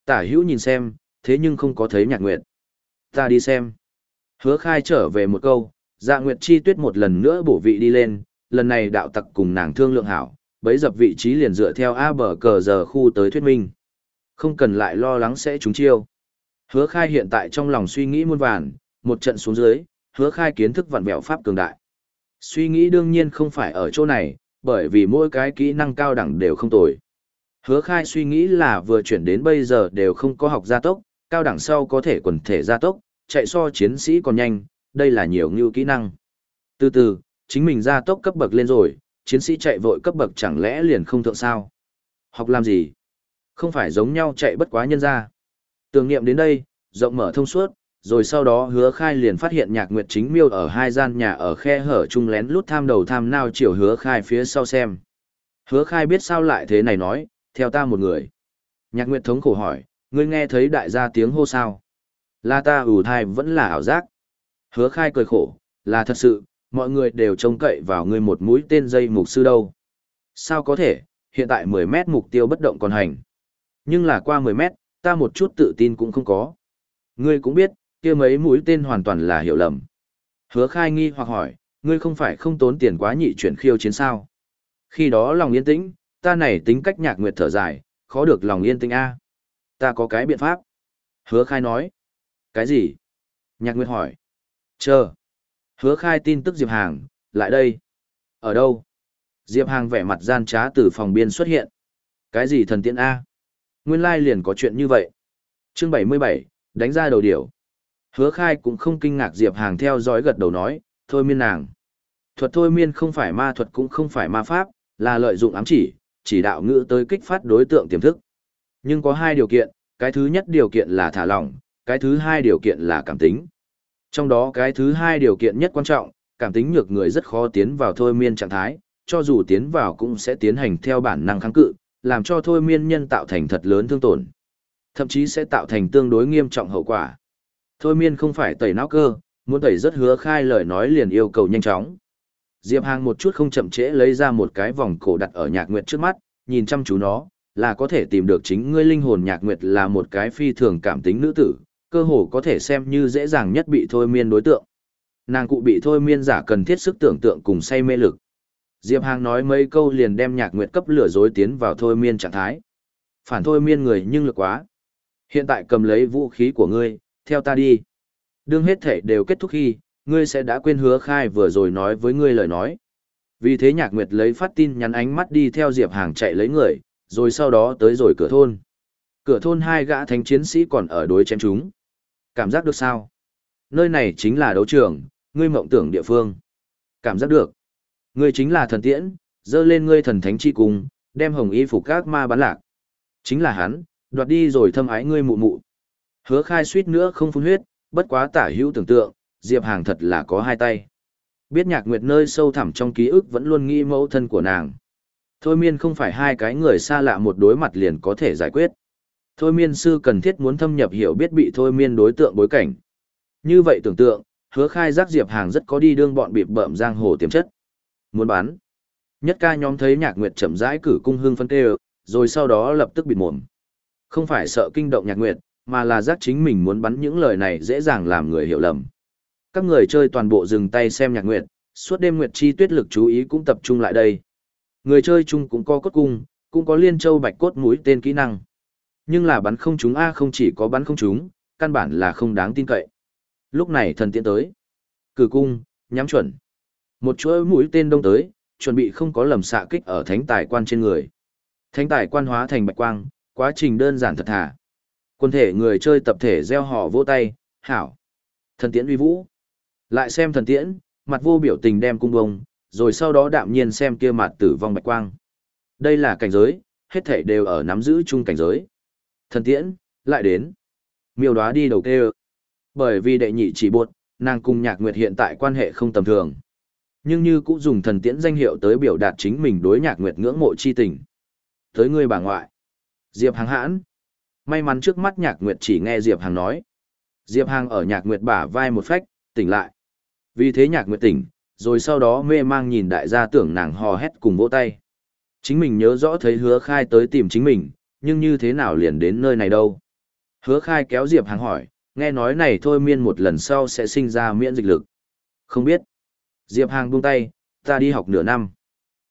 [SPEAKER 1] Tả hữu nhìn xem, thế nhưng không có thấy nhạc nguyệt. Ta đi xem. Hứa khai trở về một câu, dạ nguyệt chi tuyết một lần nữa bổ vị đi lên, lần này đạo tặc cùng nàng thương lượng hảo, bấy dập vị trí liền dựa theo A bờ cờ giờ khu tới thuyết minh. Không cần lại lo lắng sẽ trúng chiêu. Hứa khai hiện tại trong lòng suy nghĩ muôn vàn, một trận xuống dưới, hứa khai kiến thức vặn vẹo pháp cường đại. Suy nghĩ đương nhiên không phải ở chỗ này, bởi vì mỗi cái kỹ năng cao đẳng đều không tồi. Hứa khai suy nghĩ là vừa chuyển đến bây giờ đều không có học gia tốc, cao đẳng sau có thể quần thể gia tốc, chạy so chiến sĩ còn nhanh, đây là nhiều như kỹ năng. Từ từ, chính mình ra tốc cấp bậc lên rồi, chiến sĩ chạy vội cấp bậc chẳng lẽ liền không thượng sao? Học làm gì? Không phải giống nhau chạy bất quá nhân ra. Tưởng niệm đến đây, rộng mở thông suốt, rồi sau đó hứa khai liền phát hiện nhạc nguyệt chính miêu ở hai gian nhà ở khe hở chung lén lút tham đầu tham nao chiều hứa khai phía sau xem. Hứa khai biết sao lại thế này nói, theo ta một người. Nhạc nguyệt thống khổ hỏi, ngươi nghe thấy đại gia tiếng hô sao? Là ta ủ thai vẫn là ảo giác. Hứa khai cười khổ, là thật sự, mọi người đều trông cậy vào ngươi một mũi tên dây mục sư đâu. Sao có thể, hiện tại 10 mét mục tiêu bất động còn hành. Nhưng là qua 10 mét, ta một chút tự tin cũng không có. Ngươi cũng biết, kia mấy mũi tên hoàn toàn là hiểu lầm. Hứa khai nghi hoặc hỏi, ngươi không phải không tốn tiền quá nhị chuyển khiêu chiến sao. Khi đó lòng yên tĩnh, ta này tính cách nhạc nguyệt thở dài, khó được lòng yên tĩnh A. Ta có cái biện pháp. Hứa khai nói. Cái gì? Nhạc nguyệt hỏi. Chờ. Hứa khai tin tức Diệp Hàng, lại đây. Ở đâu? Diệp Hàng vẻ mặt gian trá từ phòng biên xuất hiện. Cái gì thần tiện A? Nguyên lai liền có chuyện như vậy. chương 77, đánh ra đầu điểu. Hứa khai cũng không kinh ngạc Diệp Hàng theo dõi gật đầu nói, thôi miên nàng. Thuật thôi miên không phải ma thuật cũng không phải ma pháp, là lợi dụng ám chỉ, chỉ đạo ngữ tới kích phát đối tượng tiềm thức. Nhưng có hai điều kiện, cái thứ nhất điều kiện là thả lỏng, cái thứ hai điều kiện là cảm tính. Trong đó cái thứ hai điều kiện nhất quan trọng, cảm tính nhược người rất khó tiến vào thôi miên trạng thái, cho dù tiến vào cũng sẽ tiến hành theo bản năng kháng cự, làm cho thôi miên nhân tạo thành thật lớn thương tổn. Thậm chí sẽ tạo thành tương đối nghiêm trọng hậu quả. Thôi miên không phải tẩy não cơ, muốn tẩy rất hứa khai lời nói liền yêu cầu nhanh chóng. Diệp Hàng một chút không chậm trễ lấy ra một cái vòng cổ đặt ở nhạc nguyệt trước mắt, nhìn chăm chú nó, là có thể tìm được chính ngươi linh hồn nhạc nguyệt là một cái phi thường cảm tính nữ tử, cơ hồ có thể xem như dễ dàng nhất bị thôi miên đối tượng. Nàng cụ bị thôi miên giả cần thiết sức tưởng tượng cùng say mê lực. Diệp Hàng nói mấy câu liền đem nhạc nguyệt cấp lửa dối tiến vào thôi miên trạng thái. Phản thôi miên người nhưng lực quá. Hiện tại cầm lấy vũ khí của ngươi, theo ta đi. Đương hết thể đều kết thúc khi, ngươi sẽ đã quên hứa khai vừa rồi nói với ngươi lời nói. Vì thế nhạc nguyệt lấy phát tin nhắn ánh mắt đi theo Diệp Hàng chạy lấy người, rồi sau đó tới rồi cửa thôn. Cửa thôn hai gã thánh chiến sĩ còn ở đối chém chúng. Cảm giác được sao? Nơi này chính là đấu trường, ngươi mộng tưởng địa phương. Cảm giác được. Ngươi chính là thần tiễn, dơ lên ngươi thần thánh chi cùng, đem hồng y phục các ma bán lạc. Chính là hắn, đoạt đi rồi thâm ái ngươi mụ mụ. Hứa khai suýt nữa không phun huyết, bất quá tả hữu tưởng tượng, Diệp Hàng thật là có hai tay. Biết nhạc nguyệt nơi sâu thẳm trong ký ức vẫn luôn nghĩ mẫu thân của nàng. Thôi miên không phải hai cái người xa lạ một đối mặt liền có thể giải quyết. Thôi miên sư cần thiết muốn thâm nhập hiểu biết bị thôi miên đối tượng bối cảnh. Như vậy tưởng tượng, hứa khai giác Diệp Hàng rất có đi đương bọn bịp bợm giang hồ tiềm chất. Muốn bán. Nhất ca nhóm thấy nhạc nguyệt chậm rãi cử cung hương phân tê rồi sau đó lập tức bịt mồm. Không phải sợ kinh động nhạc nguyệt, mà là giác chính mình muốn bắn những lời này dễ dàng làm người hiểu lầm. Các người chơi toàn bộ dừng tay xem nhạc nguyệt, suốt đêm nguyệt chi tuyết lực chú ý cũng tập trung lại đây. Người chơi chung cũng có cốt cung, cũng có liên châu bạch cốt mũi tên kỹ năng. Nhưng là bắn không chúng A không chỉ có bắn không chúng, căn bản là không đáng tin cậy. Lúc này thần tiễn tới. Cử cung, nhắm chuẩn. Một chuỗi mũi tên đông tới, chuẩn bị không có lầm xạ kích ở thánh tài quan trên người. Thánh tài quan hóa thành bạch quang, quá trình đơn giản thật thà. Quân thể người chơi tập thể gieo họ vỗ tay, hảo. Thần tiễn uy vũ. Lại xem thần tiễn, mặt vô biểu tình đem cung bông, rồi sau đó đạm nhiên xem kia mặt tử vong bạch quang. Đây là cảnh giới, hết thể đều ở nắm giữ chung cảnh giới. Thần tiễn, lại đến. Miêu đoá đi đầu kêu. Bởi vì đệ nhị chỉ buộc, nàng cùng nhạc nguyệt hiện tại quan hệ không tầm thường. Nhưng như cũng dùng thần tiễn danh hiệu tới biểu đạt chính mình đối nhạc nguyệt ngưỡng mộ chi tình. Tới ngươi bà ngoại. Diệp Hàng hãn. May mắn trước mắt nhạc nguyệt chỉ nghe Diệp Hàng nói. Diệp Hàng ở nhạc nguyệt bả vai một phách, tỉnh lại. Vì thế nhạc nguyệt tỉnh, rồi sau đó mê mang nhìn đại gia tưởng nàng hò hét cùng vỗ tay. Chính mình nhớ rõ thấy hứa khai tới tìm chính mình, nhưng như thế nào liền đến nơi này đâu. Hứa khai kéo Diệp Hàng hỏi, nghe nói này thôi miên một lần sau sẽ sinh ra miễn dịch lực. Không biết. Diệp Hàng buông tay, ta đi học nửa năm.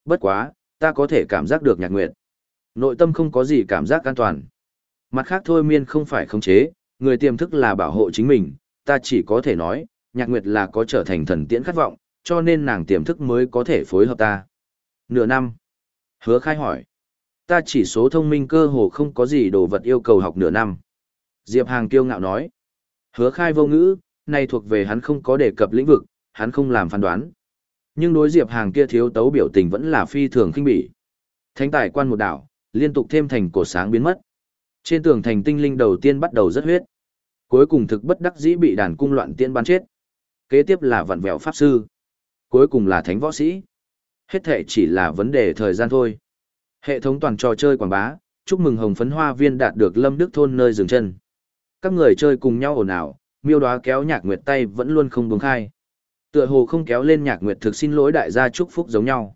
[SPEAKER 1] Bất quá, ta có thể cảm giác được nhạc nguyệt. Nội tâm không có gì cảm giác an toàn. Mặt khác thôi miên không phải khống chế, người tiềm thức là bảo hộ chính mình, ta chỉ có thể nói, nhạc nguyệt là có trở thành thần tiễn khát vọng, cho nên nàng tiềm thức mới có thể phối hợp ta. Nửa năm. Hứa khai hỏi. Ta chỉ số thông minh cơ hồ không có gì đồ vật yêu cầu học nửa năm. Diệp Hàng kiêu ngạo nói. Hứa khai vô ngữ, này thuộc về hắn không có đề cập lĩnh vực, hắn không làm phán đoán. Nhưng đối Diệp Hàng kia thiếu tấu biểu tình vẫn là phi thường kinh bỉ. Thánh tài quan một đảo, liên tục thêm thành cổ sáng biến mất. Trên tường thành tinh linh đầu tiên bắt đầu rất huyết. Cuối cùng thực bất đắc dĩ bị đàn cung loạn tiên bắn chết. Kế tiếp là vận vẹo pháp sư. Cuối cùng là thánh võ sĩ. Hết thể chỉ là vấn đề thời gian thôi. Hệ thống toàn trò chơi quảng bá, chúc mừng Hồng Phấn Hoa Viên đạt được Lâm Đức Thôn nơi dừng chân. Các người chơi cùng nhau ồn ào, miêu đoá kéo nhạc nguyệt tay vẫn luôn không buông khai. Tựa hồ không kéo lên nhạc nguyệt thực xin lỗi đại gia chúc phúc giống nhau.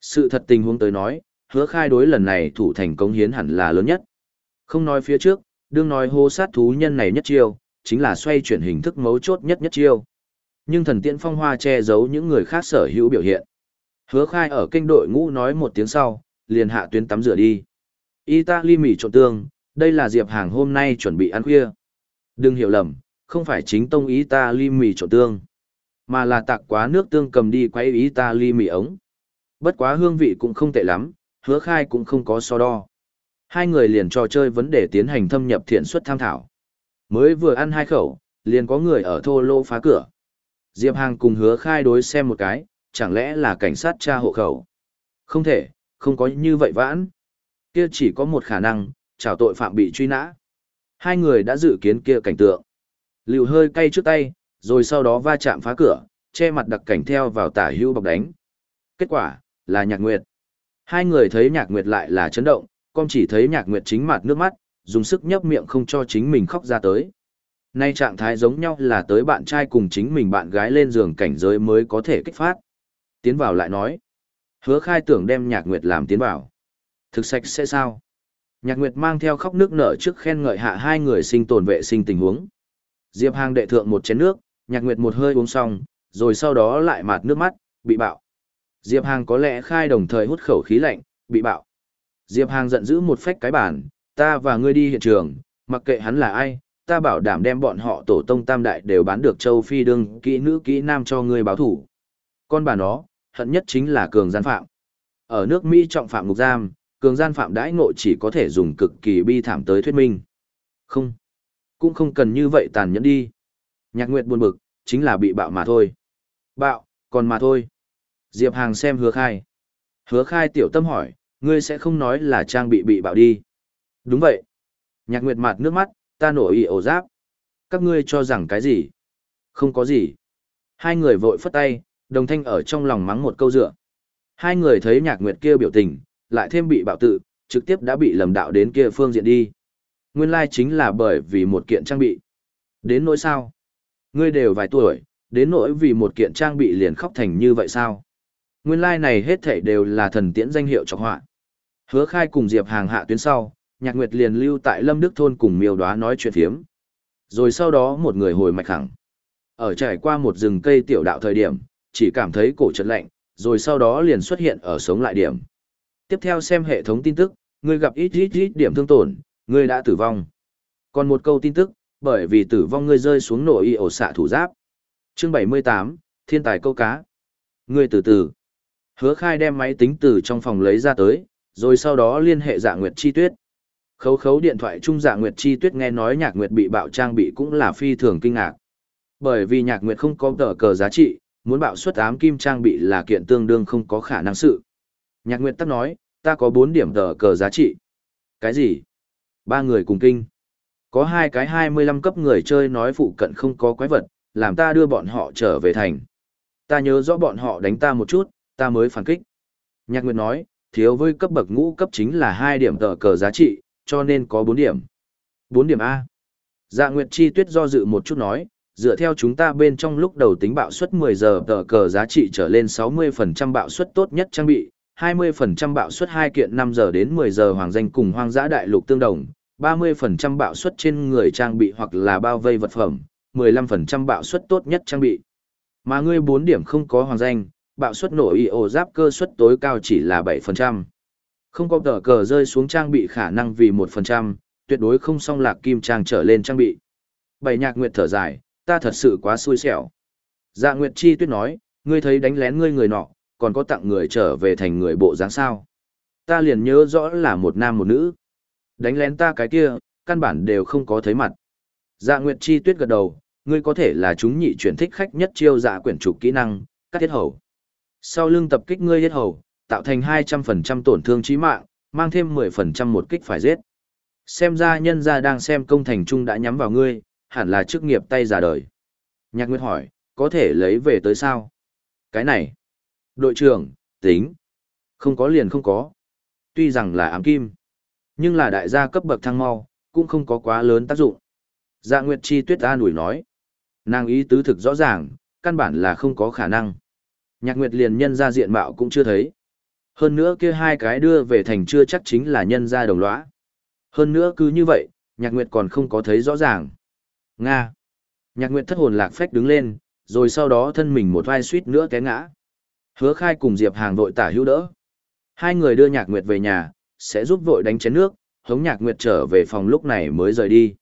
[SPEAKER 1] Sự thật tình huống tới nói, hứa khai đối lần này thủ thành công hiến hẳn là lớn nhất. Không nói phía trước, đương nói hô sát thú nhân này nhất chiêu, chính là xoay chuyển hình thức mấu chốt nhất nhất chiêu. Nhưng thần tiễn phong hoa che giấu những người khác sở hữu biểu hiện. Hứa khai ở kênh đội ngũ nói một tiếng sau, liền hạ tuyến tắm rửa đi. Italy mì trộn tương, đây là Diệp Hàng hôm nay chuẩn bị ăn khuya. Đừng hiểu lầm, không phải chính tông Italy mì trộn tương, mà là tạc quá nước tương cầm đi quay Italy mì ống. Bất quá hương vị cũng không tệ lắm, hứa khai cũng không có so đo. Hai người liền trò chơi vấn đề tiến hành thâm nhập thiện suất tham thảo. Mới vừa ăn hai khẩu, liền có người ở thô lô phá cửa. Diệp Hàng cùng hứa khai đối xem một cái, chẳng lẽ là cảnh sát tra hộ khẩu. Không thể, không có như vậy vãn. Kia chỉ có một khả năng, trảo tội phạm bị truy nã. Hai người đã dự kiến kia cảnh tượng. Liều hơi cay trước tay, rồi sau đó va chạm phá cửa, che mặt đặc cảnh theo vào tả hưu bọc đánh. Kết quả, là nhạc nguyệt. Hai người thấy nhạc nguyệt lại là chấn động, con chỉ thấy nhạc nguyệt chính mặt nước mắt, dùng sức nhấp miệng không cho chính mình khóc ra tới. Nay trạng thái giống nhau là tới bạn trai cùng chính mình bạn gái lên giường cảnh giới mới có thể kích phát. Tiến vào lại nói. Hứa khai tưởng đem nhạc nguyệt làm tiến vào. Thực sạch sẽ sao? Nhạc nguyệt mang theo khóc nước nở trước khen ngợi hạ hai người sinh tồn vệ sinh tình huống. Diệp Hàng đệ thượng một chén nước, nhạc nguyệt một hơi uống xong, rồi sau đó lại mạt nước mắt, bị bạo. Diệp Hàng có lẽ khai đồng thời hút khẩu khí lạnh, bị bạo. Diệp Hàng giận dữ một phách cái bản, ta và ngươi đi hiện trường, mặc kệ hắn là ai, ta bảo đảm đem bọn họ tổ tông tam đại đều bán được châu Phi đương kỹ nữ kỹ nam cho ngươi báo thủ. Con bà nó, hận nhất chính là cường gian phạm. Ở nước Mỹ trọng phạm ngục giam, cường gian phạm đãi ngộ chỉ có thể dùng cực kỳ bi thảm tới thuyết minh. Không, cũng không cần như vậy tàn nhẫn đi. Nhạc Nguyệt buồn bực, chính là bị bạo mà thôi. Bạo, còn mà thôi. Diệp Hàng xem hứa khai. Hứa khai tiểu tâm hỏi, ngươi sẽ không nói là trang bị bị bạo đi. Đúng vậy. Nhạc Nguyệt mặt nước mắt, ta nổi ý ổ giáp. Các ngươi cho rằng cái gì? Không có gì. Hai người vội phất tay, đồng thanh ở trong lòng mắng một câu dựa. Hai người thấy nhạc nguyệt kia biểu tình, lại thêm bị bạo tự, trực tiếp đã bị lầm đạo đến kia phương diện đi. Nguyên lai chính là bởi vì một kiện trang bị. Đến nỗi sao? Ngươi đều vài tuổi, đến nỗi vì một kiện trang bị liền khóc thành như vậy sao? Nguyên lai này hết thảy đều là thần tiễn danh hiệu trọc họa. Hứa khai cùng Diệp Hàng hạ tuyến sau, Nhạc Nguyệt liền lưu tại Lâm Đức Thôn cùng miêu đoá nói chuyện phiếm. Rồi sau đó một người hồi mạch khẳng. Ở trải qua một rừng cây tiểu đạo thời điểm, chỉ cảm thấy cổ chật lạnh, rồi sau đó liền xuất hiện ở sống lại điểm. Tiếp theo xem hệ thống tin tức, người gặp ít ít ít điểm thương tổn, người đã tử vong. Còn một câu tin tức, bởi vì tử vong ngươi rơi xuống nội y ổ xạ thủ giáp. Chương 78, Thiên tài câu cá. Ngươi từ từ. Hứa khai đem máy tính từ trong phòng lấy ra tới, rồi sau đó liên hệ dạ nguyệt chi tuyết. Khấu khấu điện thoại trung dạ nguyệt chi tuyết nghe nói nhạc nguyệt bị bạo trang bị cũng là phi thường kinh ngạc. Bởi vì nhạc nguyệt không có tờ cờ giá trị, muốn bạo suất ám kim trang bị là kiện tương đương không có khả năng sự. Nhạc nguyệt tắc nói, ta có 4 điểm tờ cờ giá trị. Cái gì? Ba người cùng kinh. Có hai cái 25 cấp người chơi nói phụ cận không có quái vật, làm ta đưa bọn họ trở về thành. Ta nhớ rõ bọn họ đánh ta một chút, ta mới phản kích. Nhạc Nguyệt nói, thiếu với cấp bậc ngũ cấp chính là 2 điểm tờ cờ giá trị, cho nên có 4 điểm. 4 điểm A. Dạ Nguyệt Chi Tuyết do dự một chút nói, dựa theo chúng ta bên trong lúc đầu tính bạo suất 10 giờ tờ cờ giá trị trở lên 60% bạo suất tốt nhất trang bị, 20% bạo suất 2 kiện 5 giờ đến 10 giờ hoàng danh cùng hoang dã đại lục tương đồng, 30% bạo suất trên người trang bị hoặc là bao vây vật phẩm, 15% bạo suất tốt nhất trang bị. Mà ngươi 4 điểm không có hoàng danh, bạo suất nổ y ổ giáp cơ suất tối cao chỉ là 7%. Không có tờ cờ rơi xuống trang bị khả năng vì 1%, tuyệt đối không song lạc kim trang trở lên trang bị. Bảy nhạc nguyệt thở dài, ta thật sự quá xui xẻo. Dạ Nguyệt Chi tuyết nói, ngươi thấy đánh lén ngươi người nọ, còn có tặng người trở về thành người bộ dáng sao. Ta liền nhớ rõ là một nam một nữ. Đánh lén ta cái kia, căn bản đều không có thấy mặt. Dạ Nguyệt Chi tuyết gật đầu, ngươi có thể là chúng nhị chuyển thích khách nhất chiêu dạ quyển trục kỹ năng, cắt thiết hầu. Sau lưng tập kích ngươi thiết hầu, tạo thành 200% tổn thương chí mạng, mang thêm 10% một kích phải giết. Xem ra nhân gia đang xem công thành trung đã nhắm vào ngươi, hẳn là chức nghiệp tay già đời. Nhạc Nguyệt hỏi, có thể lấy về tới sao? Cái này. Đội trưởng, tính. Không có liền không có. Tuy rằng là ám kim, nhưng là đại gia cấp bậc thăng mau, cũng không có quá lớn tác dụng. Dạ Nguyệt Chi Tuyết an ủi nói. Nàng ý tứ thực rõ ràng, căn bản là không có khả năng. Nhạc Nguyệt liền nhân ra diện mạo cũng chưa thấy. Hơn nữa kia hai cái đưa về thành chưa chắc chính là nhân ra đồng lõa. Hơn nữa cứ như vậy, Nhạc Nguyệt còn không có thấy rõ ràng. Nga. Nhạc Nguyệt thất hồn lạc phách đứng lên, rồi sau đó thân mình một vai suýt nữa té ngã. Hứa khai cùng Diệp Hàng vội tả hữu đỡ. Hai người đưa Nhạc Nguyệt về nhà, sẽ giúp vội đánh chén nước, hống Nhạc Nguyệt trở về phòng lúc này mới rời đi.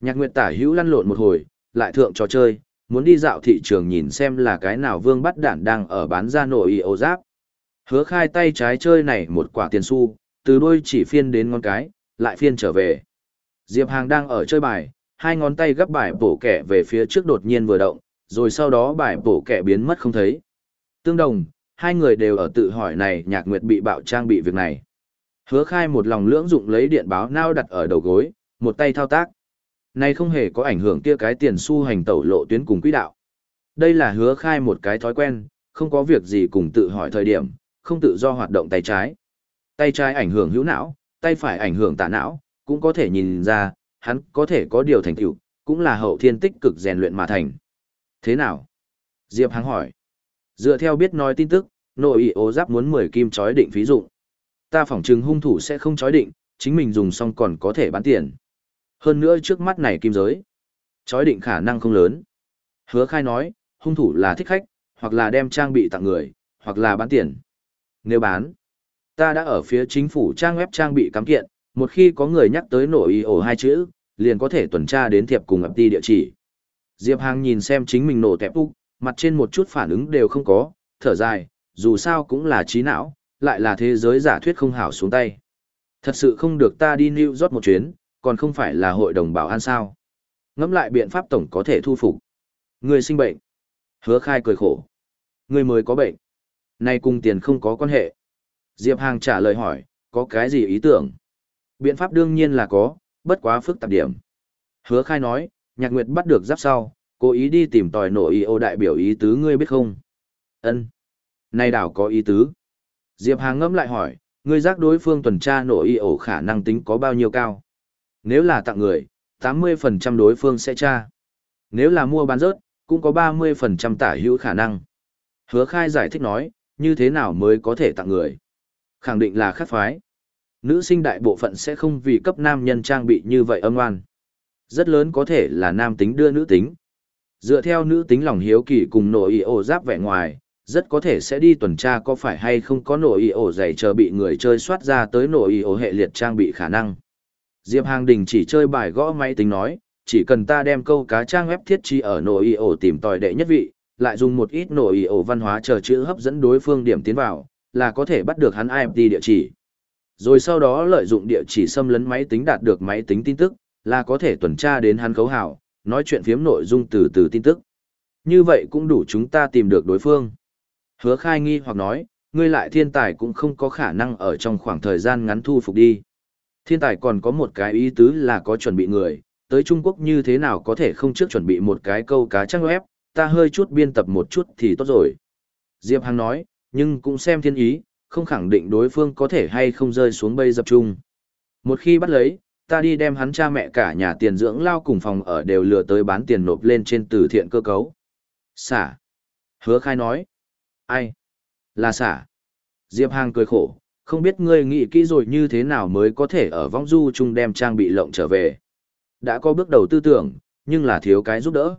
[SPEAKER 1] Nhạc Nguyệt tả hữu lăn lộn một hồi, lại thượng trò chơi, muốn đi dạo thị trường nhìn xem là cái nào vương bắt đản đang ở bán ra nội y ấu giáp. Hứa khai tay trái chơi này một quả tiền xu, từ đôi chỉ phiên đến ngón cái, lại phiên trở về. Diệp Hàng đang ở chơi bài, hai ngón tay gấp bài bổ kẻ về phía trước đột nhiên vừa động, rồi sau đó bài bổ kẻ biến mất không thấy. Tương đồng, hai người đều ở tự hỏi này nhạc nguyệt bị bạo trang bị việc này. Hứa khai một lòng lưỡng dụng lấy điện báo nao đặt ở đầu gối, một tay thao tác. Này không hề có ảnh hưởng kia cái tiền xu hành tẩu lộ tuyến cùng quỹ đạo. Đây là hứa khai một cái thói quen, không có việc gì cùng tự hỏi thời điểm, không tự do hoạt động tay trái. Tay trái ảnh hưởng hữu não, tay phải ảnh hưởng tả não, cũng có thể nhìn ra, hắn có thể có điều thành tựu, cũng là hậu thiên tích cực rèn luyện mà thành. Thế nào? Diệp Hằng hỏi. Dựa theo biết nói tin tức, nội ý ố giáp muốn 10 kim chói định phí dụng. Ta phỏng chừng hung thủ sẽ không chói định, chính mình dùng xong còn có thể bán tiền. Hơn nữa trước mắt này kim giới. Chói định khả năng không lớn. Hứa khai nói, hung thủ là thích khách, hoặc là đem trang bị tặng người, hoặc là bán tiền. Nếu bán, ta đã ở phía chính phủ trang web trang bị cắm kiện, một khi có người nhắc tới nổ y ổ hai chữ, liền có thể tuần tra đến thiệp cùng ập ti địa chỉ. Diệp Hàng nhìn xem chính mình nổ tẹp úc, mặt trên một chút phản ứng đều không có, thở dài, dù sao cũng là trí não, lại là thế giới giả thuyết không hảo xuống tay. Thật sự không được ta đi New York một chuyến, còn không phải là hội đồng bảo an sao. Ngẫm lại biện pháp tổng có thể thu phục. Người sinh bệnh. Hứa khai cười khổ. Người mới có bệnh. Nay cùng tiền không có quan hệ. Diệp Hàng trả lời hỏi, có cái gì ý tưởng? Biện pháp đương nhiên là có, bất quá phức tạp điểm. Hứa khai nói, nhạc nguyệt bắt được giáp sau, cố ý đi tìm tòi nội ý ô đại biểu ý tứ ngươi biết không? ân Này đảo có ý tứ. Diệp Hàng ngẫm lại hỏi, ngươi giác đối phương tuần tra nội ý ổ khả năng tính có bao nhiêu cao? Nếu là tặng người, 80% đối phương sẽ tra. Nếu là mua bán rớt, cũng có 30% tả hữu khả năng. Hứa khai giải thích nói, như thế nào mới có thể tặng người? Khẳng định là khắc phái. Nữ sinh đại bộ phận sẽ không vì cấp nam nhân trang bị như vậy âm oan. Rất lớn có thể là nam tính đưa nữ tính. Dựa theo nữ tính lòng hiếu kỳ cùng nội ý ổ giáp vẻ ngoài, rất có thể sẽ đi tuần tra có phải hay không có nội ý ổ dày chờ bị người chơi soát ra tới nội ý ổ hệ liệt trang bị khả năng. Diệp Hàng Đình chỉ chơi bài gõ máy tính nói, chỉ cần ta đem câu cá trang web thiết trí ở nội ý ổ tìm tòi đệ nhất vị, lại dùng một ít nội ý ổ văn hóa chờ chữ hấp dẫn đối phương điểm tiến vào, là có thể bắt được hắn IMT địa chỉ. Rồi sau đó lợi dụng địa chỉ xâm lấn máy tính đạt được máy tính tin tức, là có thể tuần tra đến hắn khấu hảo, nói chuyện phiếm nội dung từ từ tin tức. Như vậy cũng đủ chúng ta tìm được đối phương. Hứa khai nghi hoặc nói, ngươi lại thiên tài cũng không có khả năng ở trong khoảng thời gian ngắn thu phục đi. Thiên tài còn có một cái ý tứ là có chuẩn bị người, tới Trung Quốc như thế nào có thể không trước chuẩn bị một cái câu cá trang web, ta hơi chút biên tập một chút thì tốt rồi. Diệp Hằng nói, nhưng cũng xem thiên ý, không khẳng định đối phương có thể hay không rơi xuống bây dập chung. Một khi bắt lấy, ta đi đem hắn cha mẹ cả nhà tiền dưỡng lao cùng phòng ở đều lừa tới bán tiền nộp lên trên từ thiện cơ cấu. Xả. Hứa khai nói. Ai? Là xả. Diệp Hàng cười khổ, không biết ngươi nghĩ kỹ rồi như thế nào mới có thể ở vong du chung đem trang bị lộng trở về. Đã có bước đầu tư tưởng, nhưng là thiếu cái giúp đỡ.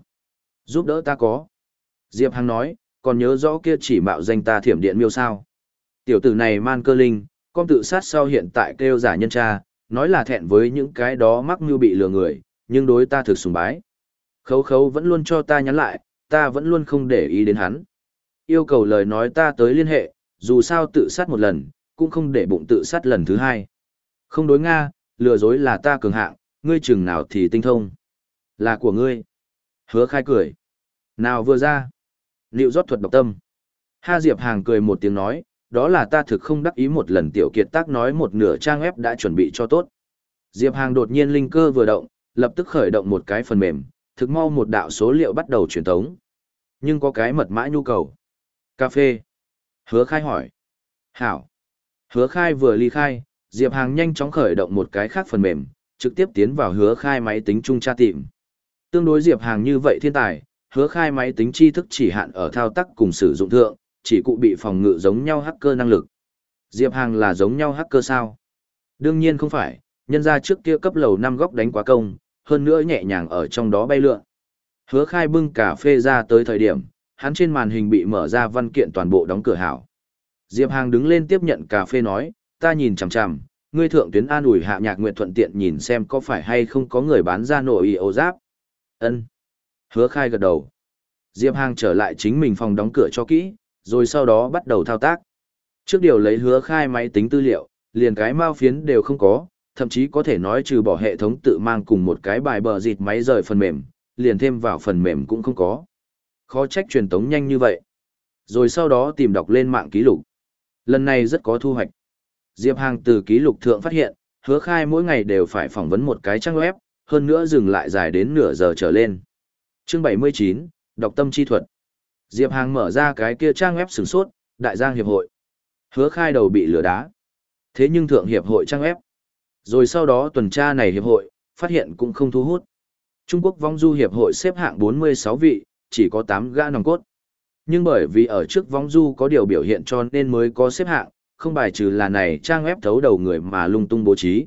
[SPEAKER 1] Giúp đỡ ta có. Diệp Hàng nói, còn nhớ rõ kia chỉ mạo danh ta thiểm điện miêu sao. Tiểu tử này man cơ linh, con tự sát sau hiện tại kêu giả nhân cha, nói là thẹn với những cái đó mắc mưu bị lừa người, nhưng đối ta thực sùng bái. Khấu khấu vẫn luôn cho ta nhắn lại, ta vẫn luôn không để ý đến hắn. Yêu cầu lời nói ta tới liên hệ, dù sao tự sát một lần, cũng không để bụng tự sát lần thứ hai. Không đối Nga, lừa dối là ta cường hạng, ngươi chừng nào thì tinh thông. Là của ngươi. Hứa khai cười. Nào vừa ra. Liệu rót thuật độc tâm. Ha Diệp Hàng cười một tiếng nói, đó là ta thực không đắc ý một lần tiểu kiệt tác nói một nửa trang web đã chuẩn bị cho tốt. Diệp Hàng đột nhiên linh cơ vừa động, lập tức khởi động một cái phần mềm, thực mau một đạo số liệu bắt đầu truyền tống. Nhưng có cái mật mã nhu cầu. Cà phê. Hứa khai hỏi. Hảo. Hứa khai vừa ly khai, Diệp Hàng nhanh chóng khởi động một cái khác phần mềm, trực tiếp tiến vào hứa khai máy tính trung tra tìm. Tương đối Diệp Hàng như vậy thiên tài, hứa khai máy tính tri thức chỉ hạn ở thao tác cùng sử dụng thượng, chỉ cụ bị phòng ngự giống nhau hacker năng lực. Diệp Hàng là giống nhau hacker sao? Đương nhiên không phải, nhân ra trước kia cấp lầu 5 góc đánh quá công, hơn nữa nhẹ nhàng ở trong đó bay lượn. Hứa khai bưng cà phê ra tới thời điểm, hắn trên màn hình bị mở ra văn kiện toàn bộ đóng cửa hảo. Diệp Hàng đứng lên tiếp nhận cà phê nói, ta nhìn chằm chằm, ngươi thượng tuyến an ủi hạ nhạc nguyện thuận tiện nhìn xem có phải hay không có người bán ra nội y ô giáp. ân Hứa khai gật đầu. Diệp Hàng trở lại chính mình phòng đóng cửa cho kỹ, rồi sau đó bắt đầu thao tác. Trước điều lấy hứa khai máy tính tư liệu, liền cái mao phiến đều không có, thậm chí có thể nói trừ bỏ hệ thống tự mang cùng một cái bài bờ dịt máy rời phần mềm, liền thêm vào phần mềm cũng không có. Khó trách truyền tống nhanh như vậy. Rồi sau đó tìm đọc lên mạng ký lục. Lần này rất có thu hoạch. Diệp Hàng từ ký lục thượng phát hiện, hứa khai mỗi ngày đều phải phỏng vấn một cái trang web, hơn nữa dừng lại dài đến nửa giờ trở lên. Chương 79, Đọc tâm chi thuật. Diệp Hàng mở ra cái kia trang web sửng sốt, Đại Giang Hiệp hội. Hứa khai đầu bị lửa đá. Thế nhưng thượng hiệp hội trang web. Rồi sau đó tuần tra này hiệp hội, phát hiện cũng không thu hút. Trung Quốc vong du hiệp hội xếp hạng 46 vị, chỉ có 8 gã nòng cốt. Nhưng bởi vì ở trước vong du có điều biểu hiện cho nên mới có xếp hạng, không bài trừ là này trang web thấu đầu người mà lung tung bố trí.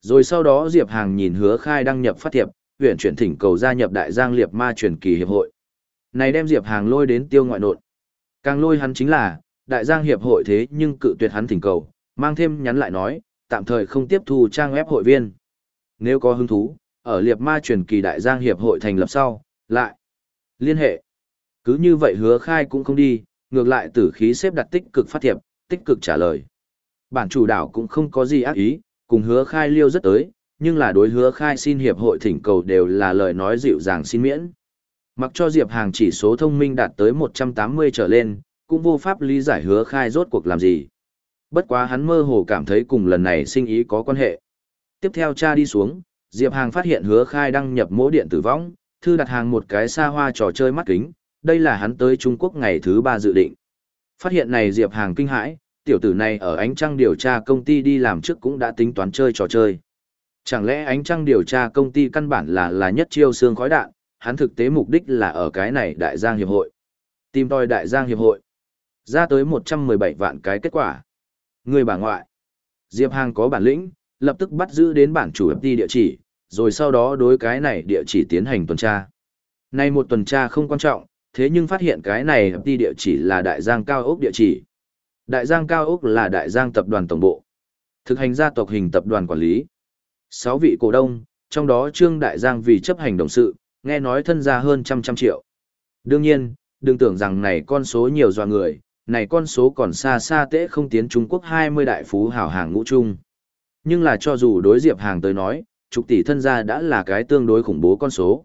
[SPEAKER 1] Rồi sau đó Diệp Hàng nhìn hứa khai đăng nhập phát thiệp, huyện chuyển thỉnh cầu gia nhập Đại Giang Liệp Ma truyền kỳ hiệp hội. Này đem Diệp Hàng lôi đến tiêu ngoại nộn. Càng lôi hắn chính là, Đại Giang hiệp hội thế nhưng cự tuyệt hắn thỉnh cầu, mang thêm nhắn lại nói, tạm thời không tiếp thu trang web hội viên. Nếu có hứng thú, ở Liệp Ma truyền kỳ Đại Giang hiệp hội thành lập sau, lại liên hệ. Cứ như vậy hứa khai cũng không đi, ngược lại tử khí xếp đặt tích cực phát thiệp, tích cực trả lời. Bản chủ đảo cũng không có gì ác ý, cùng hứa khai liêu rất tới, nhưng là đối hứa khai xin hiệp hội thỉnh cầu đều là lời nói dịu dàng xin miễn. Mặc cho Diệp Hàng chỉ số thông minh đạt tới 180 trở lên, cũng vô pháp lý giải hứa khai rốt cuộc làm gì. Bất quá hắn mơ hồ cảm thấy cùng lần này sinh ý có quan hệ. Tiếp theo cha đi xuống, Diệp Hàng phát hiện hứa khai đăng nhập mỗi điện tử vong, thư đặt hàng một cái xa hoa trò chơi mắt kính, đây là hắn tới Trung Quốc ngày thứ ba dự định. Phát hiện này Diệp Hàng kinh hãi, tiểu tử này ở ánh trăng điều tra công ty đi làm trước cũng đã tính toán chơi trò chơi. Chẳng lẽ ánh trăng điều tra công ty căn bản là là nhất chiêu xương khói đạn, hắn thực tế mục đích là ở cái này đại giang hiệp hội. Tìm tòi đại giang hiệp hội. Ra tới 117 vạn cái kết quả. Người bà ngoại. Diệp Hàng có bản lĩnh, lập tức bắt giữ đến bản chủ FT địa chỉ, rồi sau đó đối cái này địa chỉ tiến hành tuần tra. Nay một tuần tra không quan trọng, thế nhưng phát hiện cái này FT địa chỉ là đại giang cao ốc địa chỉ. Đại giang cao ốc là đại giang tập đoàn tổng bộ. Thực hành gia tộc hình tập đoàn quản lý. Sáu vị cổ đông, trong đó Trương Đại Giang vì chấp hành đồng sự, nghe nói thân gia hơn trăm trăm triệu. Đương nhiên, đừng tưởng rằng này con số nhiều dọa người, này con số còn xa xa tễ không tiến Trung Quốc 20 đại phú hảo hàng ngũ chung. Nhưng là cho dù đối diệp hàng tới nói, trục tỷ thân gia đã là cái tương đối khủng bố con số.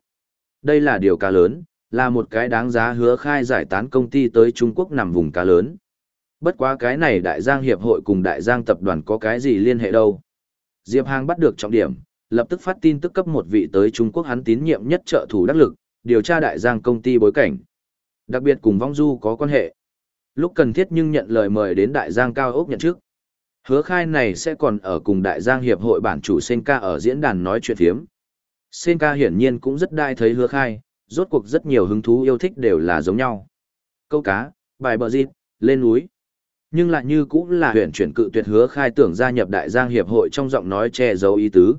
[SPEAKER 1] Đây là điều cá lớn, là một cái đáng giá hứa khai giải tán công ty tới Trung Quốc nằm vùng cá lớn. Bất quá cái này đại giang hiệp hội cùng đại giang tập đoàn có cái gì liên hệ đâu. Diệp Hàng bắt được trọng điểm, lập tức phát tin tức cấp một vị tới Trung Quốc hắn tín nhiệm nhất trợ thủ đắc lực, điều tra đại giang công ty bối cảnh. Đặc biệt cùng vong du có quan hệ. Lúc cần thiết nhưng nhận lời mời đến đại giang cao ốc nhận trước. Hứa khai này sẽ còn ở cùng đại giang hiệp hội bản chủ Senka ở diễn đàn nói chuyện thiếm. Senka hiển nhiên cũng rất đai thấy hứa khai, rốt cuộc rất nhiều hứng thú yêu thích đều là giống nhau. Câu cá, bài bờ dịp, lên núi. Nhưng lại như cũng là huyện chuyển cự tuyệt hứa khai tưởng gia nhập đại giang hiệp hội trong giọng nói che giấu ý tứ.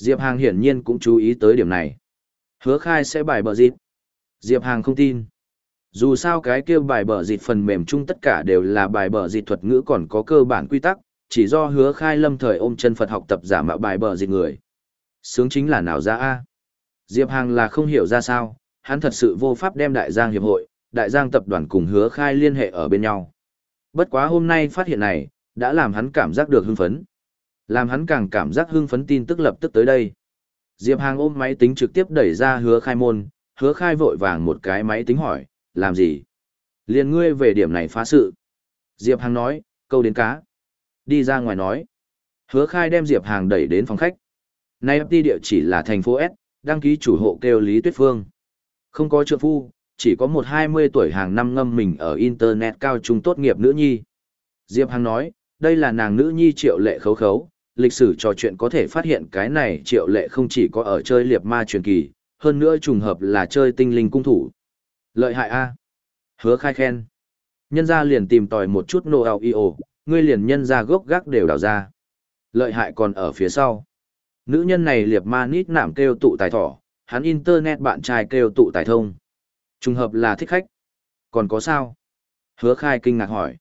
[SPEAKER 1] Diệp Hàng hiển nhiên cũng chú ý tới điểm này. Hứa khai sẽ bài bờ dịp. Diệp Hàng không tin. Dù sao cái kêu bài bờ dịt phần mềm chung tất cả đều là bài bờ dịt thuật ngữ còn có cơ bản quy tắc, chỉ do hứa khai lâm thời ôm chân Phật học tập giả mạo bài bờ dịt người. Sướng chính là nào ra a Diệp Hàng là không hiểu ra sao, hắn thật sự vô pháp đem đại giang hiệp hội, đại giang tập đoàn cùng hứa khai liên hệ ở bên nhau. Bất quá hôm nay phát hiện này, đã làm hắn cảm giác được hưng phấn. Làm hắn càng cảm giác hưng phấn tin tức lập tức tới đây. Diệp Hàng ôm máy tính trực tiếp đẩy ra hứa khai môn, hứa khai vội vàng một cái máy tính hỏi, làm gì? Liền ngươi về điểm này phá sự. Diệp Hàng nói, câu đến cá. Đi ra ngoài nói. Hứa khai đem Diệp Hàng đẩy đến phòng khách. Nay FT địa chỉ là thành phố S, đăng ký chủ hộ kêu Lý Tuyết Phương. Không có trượng phu, chỉ có một hai mươi tuổi hàng năm ngâm mình ở Internet cao trung tốt nghiệp nữ nhi. Diệp Hằng nói, đây là nàng nữ nhi triệu lệ khấu khấu, lịch sử trò chuyện có thể phát hiện cái này triệu lệ không chỉ có ở chơi liệp ma truyền kỳ, hơn nữa trùng hợp là chơi tinh linh cung thủ. Lợi hại A. Hứa khai khen. Nhân ra liền tìm tòi một chút nô ao y io, ngươi liền nhân ra gốc gác đều đào ra. Lợi hại còn ở phía sau. Nữ nhân này liệp ma nít nảm kêu tụ tài thỏ, hắn internet bạn trai kêu tụ tài thông. Trùng hợp là thích khách. Còn có sao? Hứa khai kinh ngạc hỏi.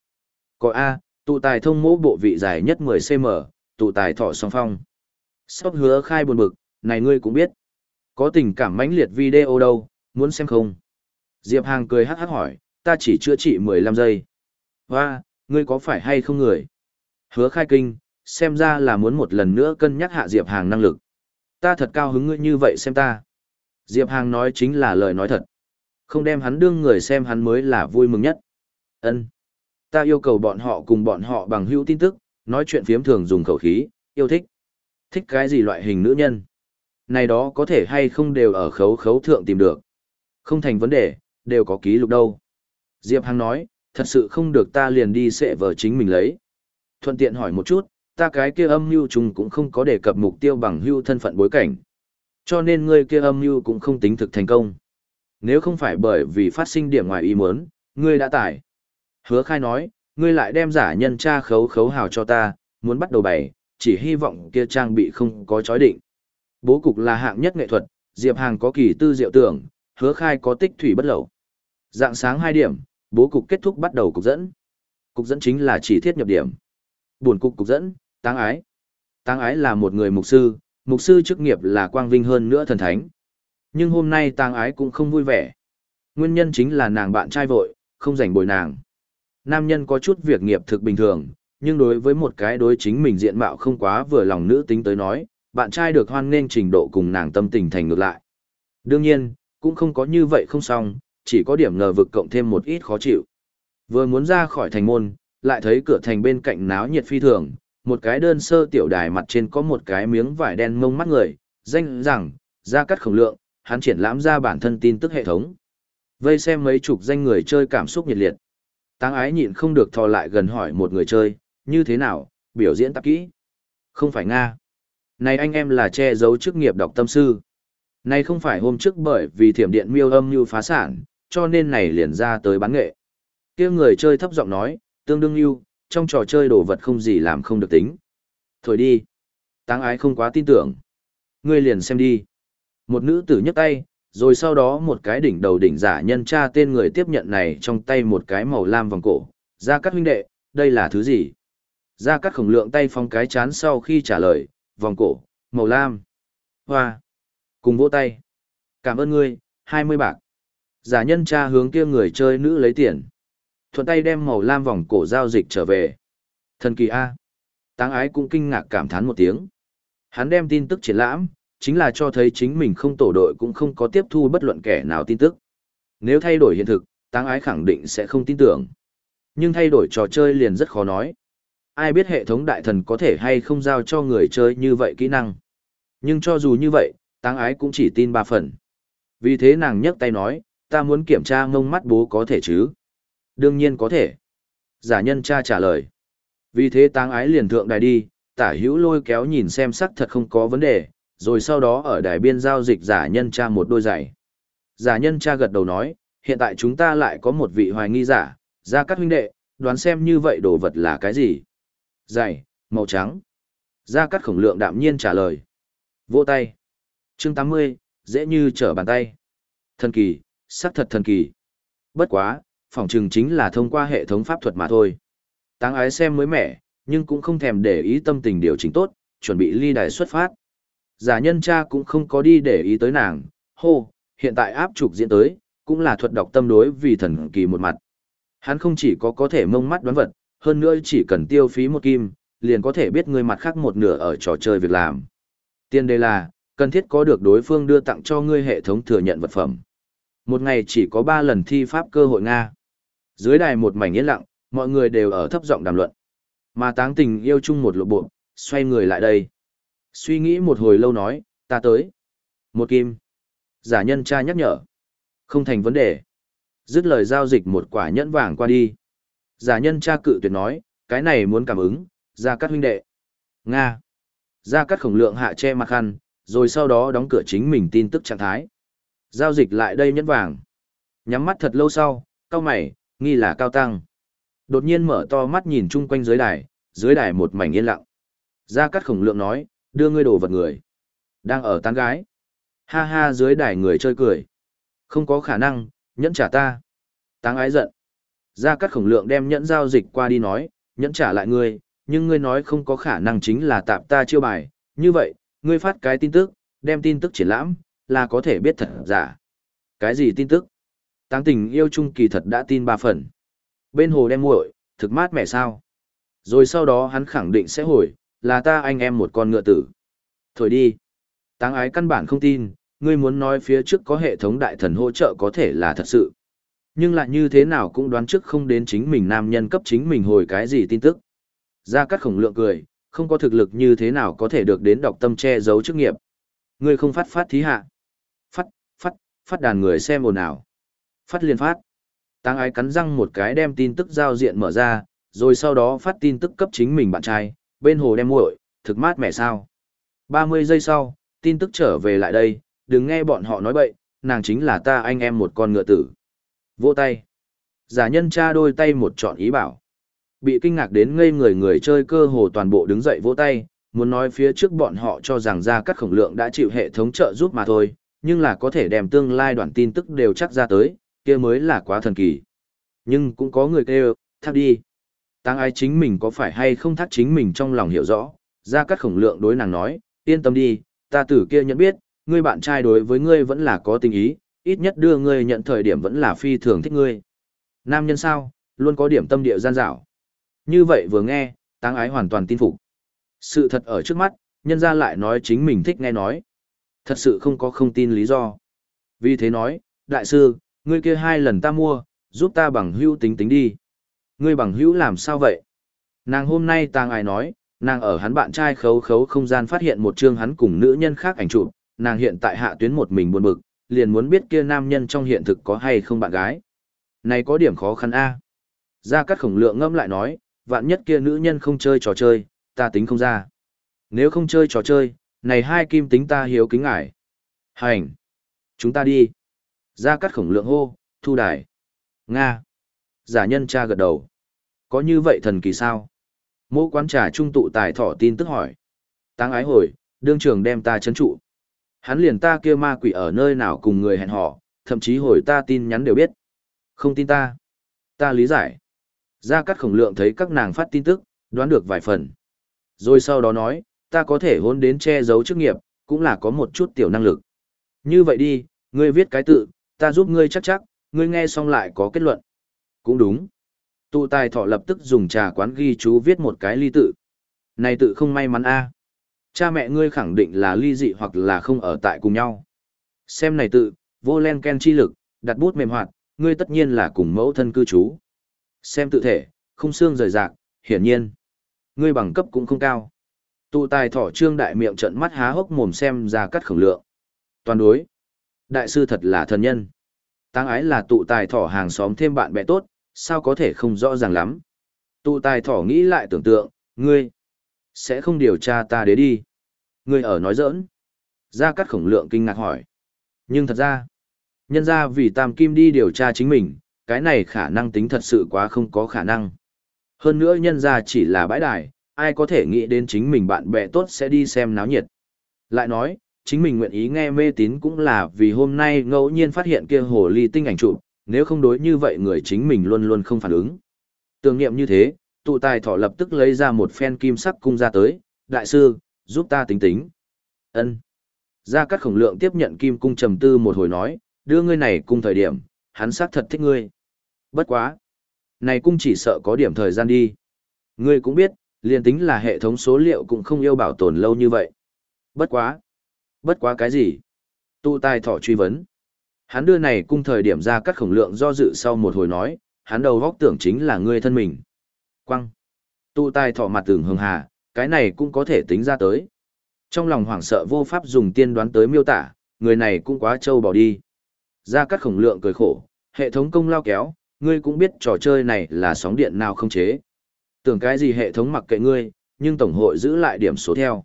[SPEAKER 1] Có A, tụ tài thông mỗ bộ vị dài nhất 10cm, tụ tài thỏ song phong. Sóc hứa khai buồn bực, này ngươi cũng biết. Có tình cảm mãnh liệt video đâu, muốn xem không? Diệp Hàng cười hát hát hỏi, ta chỉ chữa trị 15 giây. Hoa, ngươi có phải hay không người? Hứa khai kinh, xem ra là muốn một lần nữa cân nhắc hạ Diệp Hàng năng lực. Ta thật cao hứng ngươi như vậy xem ta. Diệp Hàng nói chính là lời nói thật. Không đem hắn đương người xem hắn mới là vui mừng nhất. Ân, Ta yêu cầu bọn họ cùng bọn họ bằng hữu tin tức, nói chuyện phiếm thường dùng khẩu khí, yêu thích. Thích cái gì loại hình nữ nhân? Này đó có thể hay không đều ở khấu khấu thượng tìm được. Không thành vấn đề, đều có ký lục đâu. Diệp Hằng nói, thật sự không được ta liền đi sẽ vợ chính mình lấy. Thuận tiện hỏi một chút, ta cái kia âm mưu trùng cũng không có đề cập mục tiêu bằng hưu thân phận bối cảnh. Cho nên ngươi kia âm mưu cũng không tính thực thành công. Nếu không phải bởi vì phát sinh điểm ngoài ý muốn, ngươi đã tải. Hứa khai nói, ngươi lại đem giả nhân tra khấu khấu hào cho ta, muốn bắt đầu bày, chỉ hy vọng kia trang bị không có chói định. Bố cục là hạng nhất nghệ thuật, Diệp Hàng có kỳ tư diệu tưởng, hứa khai có tích thủy bất lẩu. Dạng sáng 2 điểm, bố cục kết thúc bắt đầu cục dẫn. Cục dẫn chính là chỉ thiết nhập điểm. Buồn cục cục dẫn, táng ái. Táng ái là một người mục sư, mục sư chức nghiệp là quang vinh hơn nữa thần thánh. Nhưng hôm nay táng ái cũng không vui vẻ. Nguyên nhân chính là nàng bạn trai vội, không rảnh bồi nàng. Nam nhân có chút việc nghiệp thực bình thường, nhưng đối với một cái đối chính mình diện mạo không quá vừa lòng nữ tính tới nói, bạn trai được hoan nghênh trình độ cùng nàng tâm tình thành ngược lại. Đương nhiên, cũng không có như vậy không xong, chỉ có điểm ngờ vực cộng thêm một ít khó chịu. Vừa muốn ra khỏi thành môn, lại thấy cửa thành bên cạnh náo nhiệt phi thường, một cái đơn sơ tiểu đài mặt trên có một cái miếng vải đen mông mắt người, danh rằng, ra cắt khổng lượng, hắn triển lãm ra bản thân tin tức hệ thống. Vây xem mấy chục danh người chơi cảm xúc nhiệt liệt. Táng ái nhịn không được thò lại gần hỏi một người chơi, như thế nào, biểu diễn tập kỹ. Không phải Nga. Này anh em là che giấu chức nghiệp đọc tâm sư. Này không phải hôm trước bởi vì thiểm điện miêu âm như phá sản, cho nên này liền ra tới bán nghệ. kia người chơi thấp giọng nói, tương đương như, trong trò chơi đồ vật không gì làm không được tính. Thôi đi. Táng ái không quá tin tưởng. Ngươi liền xem đi. Một nữ tử nhấc tay, rồi sau đó một cái đỉnh đầu đỉnh giả nhân tra tên người tiếp nhận này trong tay một cái màu lam vòng cổ. Gia Cát huynh đệ, đây là thứ gì? Gia Cát khổng lượng tay phong cái chán sau khi trả lời, vòng cổ, màu lam. Hoa. Cùng vỗ tay. Cảm ơn ngươi, hai mươi bạc. Giả nhân tra hướng kia người chơi nữ lấy tiền. Thuận tay đem màu lam vòng cổ giao dịch trở về. Thần kỳ A. Táng ái cũng kinh ngạc cảm thán một tiếng. Hắn đem tin tức triển lãm, chính là cho thấy chính mình không tổ đội cũng không có tiếp thu bất luận kẻ nào tin tức. Nếu thay đổi hiện thực, táng ái khẳng định sẽ không tin tưởng. Nhưng thay đổi trò chơi liền rất khó nói. Ai biết hệ thống đại thần có thể hay không giao cho người chơi như vậy kỹ năng. Nhưng cho dù như vậy, táng ái cũng chỉ tin ba phần. Vì thế nàng nhấc tay nói, ta muốn kiểm tra ngông mắt bố có thể chứ. Đương nhiên có thể. Giả nhân cha trả lời. Vì thế táng ái liền thượng đài đi, tả hữu lôi kéo nhìn xem sắc thật không có vấn đề, rồi sau đó ở đài biên giao dịch giả nhân tra một đôi giày. Giả nhân tra gật đầu nói, hiện tại chúng ta lại có một vị hoài nghi giả, ra các huynh đệ, đoán xem như vậy đồ vật là cái gì. Giày, màu trắng. Ra cát khổng lượng đạm nhiên trả lời. Vỗ tay. chương 80, dễ như trở bàn tay. Thần kỳ, sắc thật thần kỳ. Bất quá, phỏng trừng chính là thông qua hệ thống pháp thuật mà thôi. Táng ái xem mới mẻ, nhưng cũng không thèm để ý tâm tình điều chỉnh tốt, chuẩn bị ly đài xuất phát. Giả nhân cha cũng không có đi để ý tới nàng, hô, hiện tại áp trục diễn tới, cũng là thuật đọc tâm đối vì thần kỳ một mặt. Hắn không chỉ có có thể mông mắt đoán vật, hơn nữa chỉ cần tiêu phí một kim, liền có thể biết người mặt khác một nửa ở trò chơi việc làm. Tiên đây là, cần thiết có được đối phương đưa tặng cho ngươi hệ thống thừa nhận vật phẩm. Một ngày chỉ có 3 lần thi pháp cơ hội Nga. Dưới đài một mảnh yên lặng, mọi người đều ở thấp giọng đàm luận. Mà táng tình yêu chung một lộ bộ, xoay người lại đây. Suy nghĩ một hồi lâu nói, ta tới. Một kim. Giả nhân cha nhắc nhở. Không thành vấn đề. Dứt lời giao dịch một quả nhẫn vàng qua đi. Giả nhân cha cự tuyệt nói, cái này muốn cảm ứng, ra cắt huynh đệ. Nga. Ra cắt khổng lượng hạ che mặt khăn, rồi sau đó đóng cửa chính mình tin tức trạng thái. Giao dịch lại đây nhẫn vàng. Nhắm mắt thật lâu sau, cao mày, nghi là cao tăng. Đột nhiên mở to mắt nhìn chung quanh dưới đài, dưới đài một mảnh yên lặng. Ra cắt khổng lượng nói, đưa ngươi đồ vật người. Đang ở tán gái. Ha ha dưới đài người chơi cười. Không có khả năng, nhẫn trả ta. Táng ái giận. Ra cắt khổng lượng đem nhẫn giao dịch qua đi nói, nhẫn trả lại ngươi, nhưng ngươi nói không có khả năng chính là tạm ta chiêu bài. Như vậy, ngươi phát cái tin tức, đem tin tức triển lãm, là có thể biết thật giả. Cái gì tin tức? Táng tình yêu chung kỳ thật đã tin ba phần. Bên hồ đem muội, thực mát mẻ sao? Rồi sau đó hắn khẳng định sẽ hồi, là ta anh em một con ngựa tử. Thôi đi. Táng ái căn bản không tin, ngươi muốn nói phía trước có hệ thống đại thần hỗ trợ có thể là thật sự. Nhưng lại như thế nào cũng đoán trước không đến chính mình nam nhân cấp chính mình hồi cái gì tin tức. Gia Cát khổng lượng cười, không có thực lực như thế nào có thể được đến đọc tâm che giấu chức nghiệp. Ngươi không phát phát thí hạ. Phát, phát, phát đàn người xem ồn ào. Phát liền phát. Tăng ái cắn răng một cái đem tin tức giao diện mở ra, rồi sau đó phát tin tức cấp chính mình bạn trai, bên hồ đem muội, thực mát mẻ sao. 30 giây sau, tin tức trở về lại đây, đừng nghe bọn họ nói bậy, nàng chính là ta anh em một con ngựa tử. Vỗ tay. Giả nhân cha đôi tay một trọn ý bảo. Bị kinh ngạc đến ngây người người chơi cơ hồ toàn bộ đứng dậy vỗ tay, muốn nói phía trước bọn họ cho rằng ra các khổng lượng đã chịu hệ thống trợ giúp mà thôi, nhưng là có thể đem tương lai đoạn tin tức đều chắc ra tới, kia mới là quá thần kỳ. Nhưng cũng có người kêu, thác đi. Tang ai chính mình có phải hay không thắt chính mình trong lòng hiểu rõ, ra cắt khổng lượng đối nàng nói, yên tâm đi, ta tử kia nhận biết, ngươi bạn trai đối với ngươi vẫn là có tình ý, ít nhất đưa ngươi nhận thời điểm vẫn là phi thường thích ngươi. Nam nhân sao, luôn có điểm tâm địa gian dảo. Như vậy vừa nghe, Tang ái hoàn toàn tin phục. Sự thật ở trước mắt, nhân ra lại nói chính mình thích nghe nói. Thật sự không có không tin lý do. Vì thế nói, đại sư, ngươi kia hai lần ta mua, giúp ta bằng hữu tính tính đi. Ngươi bằng hữu làm sao vậy? Nàng hôm nay tàng ai nói, nàng ở hắn bạn trai khấu khấu không gian phát hiện một chương hắn cùng nữ nhân khác ảnh chụp, nàng hiện tại hạ tuyến một mình buồn bực, liền muốn biết kia nam nhân trong hiện thực có hay không bạn gái. Này có điểm khó khăn a. Gia Cát Khổng Lượng ngâm lại nói, vạn nhất kia nữ nhân không chơi trò chơi, ta tính không ra. Nếu không chơi trò chơi, này hai kim tính ta hiếu kính ngải. Hành. Chúng ta đi. Gia Cát Khổng Lượng hô, thu đài. Nga. Giả nhân cha gật đầu. Có như vậy thần kỳ sao? Mô quán trà trung tụ tài thỏ tin tức hỏi. Tăng ái hồi, đương trường đem ta chấn trụ. Hắn liền ta kia ma quỷ ở nơi nào cùng người hẹn hò, thậm chí hồi ta tin nhắn đều biết. Không tin ta. Ta lý giải. Gia Cát khổng lượng thấy các nàng phát tin tức, đoán được vài phần. Rồi sau đó nói, ta có thể hôn đến che giấu chức nghiệp, cũng là có một chút tiểu năng lực. Như vậy đi, ngươi viết cái tự, ta giúp ngươi chắc chắc, ngươi nghe xong lại có kết luận. Cũng đúng. Tụ tài thọ lập tức dùng trà quán ghi chú viết một cái ly tự. Này tự không may mắn a. Cha mẹ ngươi khẳng định là ly dị hoặc là không ở tại cùng nhau. Xem này tự, vô len ken chi lực, đặt bút mềm hoạt, ngươi tất nhiên là cùng mẫu thân cư trú. Xem tự thể, không xương rời rạc, hiển nhiên. Ngươi bằng cấp cũng không cao. Tụ tài thỏ trương đại miệng trận mắt há hốc mồm xem ra cắt khổng lượng. Toàn đối. Đại sư thật là thần nhân. Tăng ái là tụ tài thỏ hàng xóm thêm bạn bè tốt, sao có thể không rõ ràng lắm. Tụ tài thỏ nghĩ lại tưởng tượng, ngươi, sẽ không điều tra ta đế đi. Ngươi ở nói giỡn. Gia Cát khổng lượng kinh ngạc hỏi. Nhưng thật ra, nhân ra vì Tam Kim đi điều tra chính mình, cái này khả năng tính thật sự quá không có khả năng. Hơn nữa nhân ra chỉ là bãi đài, ai có thể nghĩ đến chính mình bạn bè tốt sẽ đi xem náo nhiệt. Lại nói, chính mình nguyện ý nghe mê tín cũng là vì hôm nay ngẫu nhiên phát hiện kia hồ ly tinh ảnh chụp, nếu không đối như vậy người chính mình luôn luôn không phản ứng. Tưởng niệm như thế, tụ tài thỏ lập tức lấy ra một phen kim sắc cung ra tới, đại sư, giúp ta tính tính. ân Gia Cát Khổng Lượng tiếp nhận kim cung trầm tư một hồi nói, đưa ngươi này cung thời điểm, hắn xác thật thích ngươi. Bất quá. Này cung chỉ sợ có điểm thời gian đi. Ngươi cũng biết, liền tính là hệ thống số liệu cũng không yêu bảo tồn lâu như vậy. Bất quá. Bất quá cái gì? Tụ tài thỏ truy vấn. Hắn đưa này cung thời điểm ra cắt khổng lượng do dự sau một hồi nói, hắn đầu góc tưởng chính là ngươi thân mình. Quăng. Tụ tài thọ mặt tưởng hường hà, cái này cũng có thể tính ra tới. Trong lòng hoảng sợ vô pháp dùng tiên đoán tới miêu tả, người này cũng quá trâu bỏ đi. Ra cắt khổng lượng cười khổ, hệ thống công lao kéo, ngươi cũng biết trò chơi này là sóng điện nào không chế. Tưởng cái gì hệ thống mặc kệ ngươi, nhưng tổng hội giữ lại điểm số theo.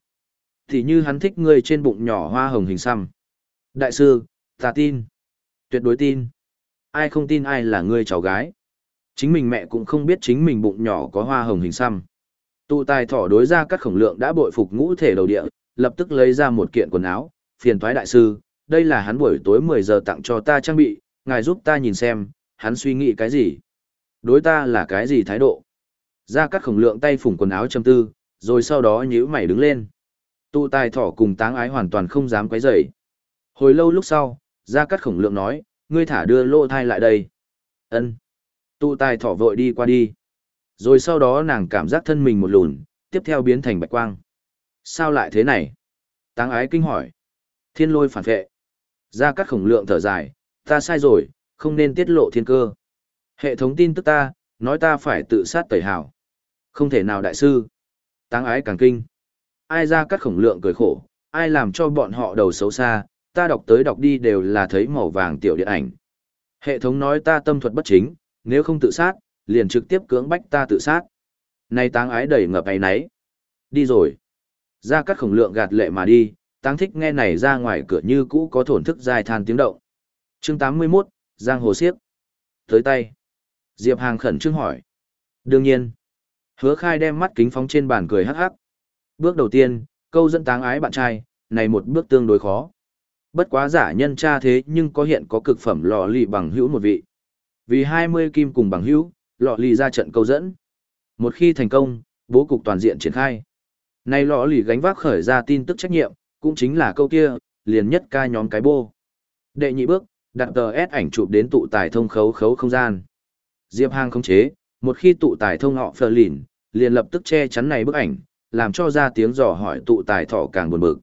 [SPEAKER 1] Thì như hắn thích ngươi trên bụng nhỏ hoa hồng hình xăm. Đại sư, ta tin. Tuyệt đối tin. Ai không tin ai là ngươi cháu gái. Chính mình mẹ cũng không biết chính mình bụng nhỏ có hoa hồng hình xăm. Tụ tài thỏ đối ra các khổng lượng đã bội phục ngũ thể đầu địa, lập tức lấy ra một kiện quần áo, phiền thoái đại sư, đây là hắn buổi tối 10 giờ tặng cho ta trang bị, ngài giúp ta nhìn xem, hắn suy nghĩ cái gì? Đối ta là cái gì thái độ? Ra cắt khổng lượng tay phủng quần áo châm tư, rồi sau đó nhíu mày đứng lên. Tụ tài thỏ cùng táng ái hoàn toàn không dám quấy rầy. Hồi lâu lúc sau, ra cắt khổng lượng nói, ngươi thả đưa lô thai lại đây. ân Tụ tài thỏ vội đi qua đi. Rồi sau đó nàng cảm giác thân mình một lùn, tiếp theo biến thành bạch quang. Sao lại thế này? Táng ái kinh hỏi. Thiên lôi phản vệ. Ra cắt khổng lượng thở dài, ta sai rồi, không nên tiết lộ thiên cơ. Hệ thống tin tức ta, nói ta phải tự sát tẩy hào. Không thể nào đại sư. Táng ái càng kinh. Ai ra cắt khổng lượng cười khổ, ai làm cho bọn họ đầu xấu xa, ta đọc tới đọc đi đều là thấy màu vàng tiểu điện ảnh. Hệ thống nói ta tâm thuật bất chính, nếu không tự sát, liền trực tiếp cưỡng bách ta tự sát. Nay táng ái đầy ngập ấy nấy. Đi rồi. Ra cắt khổng lượng gạt lệ mà đi, táng thích nghe này ra ngoài cửa như cũ có thổn thức dài than tiếng động. chương 81, Giang Hồ Siếp. Tới tay. Diệp Hàng khẩn trương hỏi. Đương nhiên. Hứa khai đem mắt kính phóng trên bàn cười hắc hắc. Bước đầu tiên, câu dẫn táng ái bạn trai, này một bước tương đối khó. Bất quá giả nhân cha thế nhưng có hiện có cực phẩm lò lì bằng hữu một vị. Vì 20 kim cùng bằng hữu, lọ lì ra trận câu dẫn. Một khi thành công, bố cục toàn diện triển khai. nay lọ lì gánh vác khởi ra tin tức trách nhiệm, cũng chính là câu kia, liền nhất ca nhóm cái bô. Đệ nhị bước, đặt tờ S ảnh chụp đến tụ tài thông khấu khấu không gian. Diệp Hàng không chế, một khi tụ tài thông họ phờ lìn, liền lập tức che chắn này bức ảnh, làm cho ra tiếng dò hỏi tụ tài thọ càng buồn bực.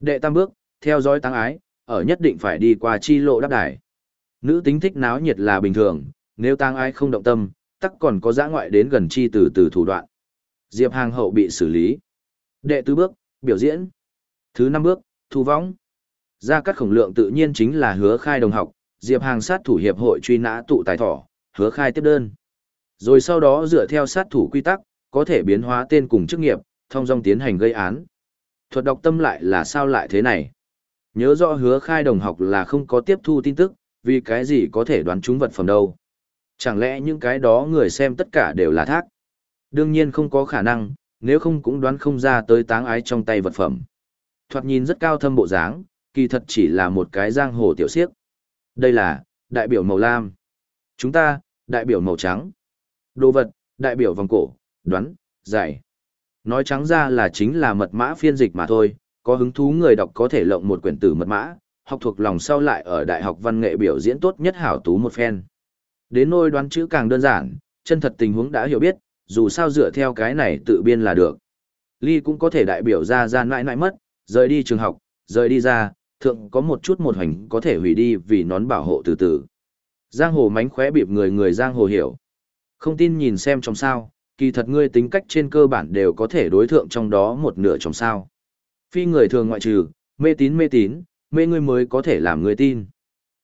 [SPEAKER 1] Đệ tam bước, theo dõi tăng ái, ở nhất định phải đi qua chi lộ đáp đài. Nữ tính thích náo nhiệt là bình thường, nếu tăng ái không động tâm, tắc còn có giã ngoại đến gần chi từ từ thủ đoạn. Diệp Hàng hậu bị xử lý. Đệ tứ bước, biểu diễn. Thứ năm bước, thu vong. Gia cắt khổng lượng tự nhiên chính là hứa khai đồng học, Diệp Hàng sát thủ hiệp hội truy nã tụ tài thỏ, hứa khai tiếp đơn. Rồi sau đó dựa theo sát thủ quy tắc, có thể biến hóa tên cùng chức nghiệp, thông dong tiến hành gây án. Thuật đọc tâm lại là sao lại thế này? Nhớ rõ hứa khai đồng học là không có tiếp thu tin tức, vì cái gì có thể đoán chúng vật phẩm đâu. Chẳng lẽ những cái đó người xem tất cả đều là thác? Đương nhiên không có khả năng, nếu không cũng đoán không ra tới táng ái trong tay vật phẩm. Thoạt nhìn rất cao thâm bộ dáng, kỳ thật chỉ là một cái giang hồ tiểu siếc. Đây là, đại biểu màu lam. Chúng ta, đại biểu màu trắng. Đồ vật, đại biểu vòng cổ, đoán, giải. Nói trắng ra là chính là mật mã phiên dịch mà thôi, có hứng thú người đọc có thể lộng một quyển tử mật mã, học thuộc lòng sau lại ở Đại học Văn nghệ biểu diễn tốt nhất hảo tú một phen. Đến nôi đoán chữ càng đơn giản, chân thật tình huống đã hiểu biết, dù sao dựa theo cái này tự biên là được. Ly cũng có thể đại biểu ra ra nãi nãi mất, rời đi trường học, rời đi ra, thượng có một chút một hành có thể hủy đi vì nón bảo hộ từ từ. Giang hồ mánh khóe bịp người người giang hồ hiểu. Không tin nhìn xem trong sao, kỳ thật ngươi tính cách trên cơ bản đều có thể đối thượng trong đó một nửa trong sao. Phi người thường ngoại trừ, mê tín mê tín, mê ngươi mới có thể làm người tin.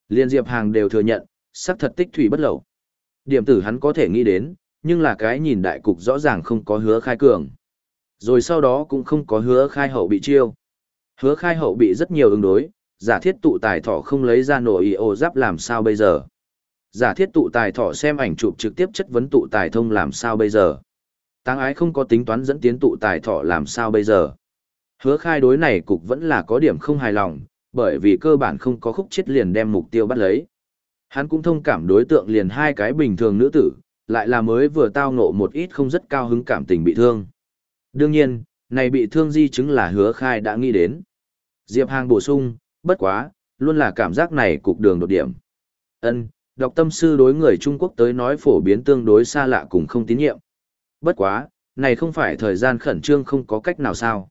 [SPEAKER 1] Liên Diệp Hàng đều thừa nhận, sắc thật tích thủy bất lậu. Điểm tử hắn có thể nghĩ đến, nhưng là cái nhìn đại cục rõ ràng không có hứa khai cường. Rồi sau đó cũng không có hứa khai hậu bị chiêu. Hứa khai hậu bị rất nhiều ứng đối, giả thiết tụ tài thỏ không lấy ra nổi y ô giáp làm sao bây giờ. Giả thiết tụ tài thỏ xem ảnh chụp trực tiếp chất vấn tụ tài thông làm sao bây giờ. Tăng ái không có tính toán dẫn tiến tụ tài thỏ làm sao bây giờ. Hứa khai đối này cục vẫn là có điểm không hài lòng, bởi vì cơ bản không có khúc chết liền đem mục tiêu bắt lấy. Hắn cũng thông cảm đối tượng liền hai cái bình thường nữ tử, lại là mới vừa tao ngộ một ít không rất cao hứng cảm tình bị thương. Đương nhiên, này bị thương di chứng là hứa khai đã nghĩ đến. Diệp Hàng bổ sung, bất quá, luôn là cảm giác này cục đường đột điểm. ân đọc tâm sư đối người Trung Quốc tới nói phổ biến tương đối xa lạ cùng không tín nhiệm. Bất quá, này không phải thời gian khẩn trương không có cách nào sao.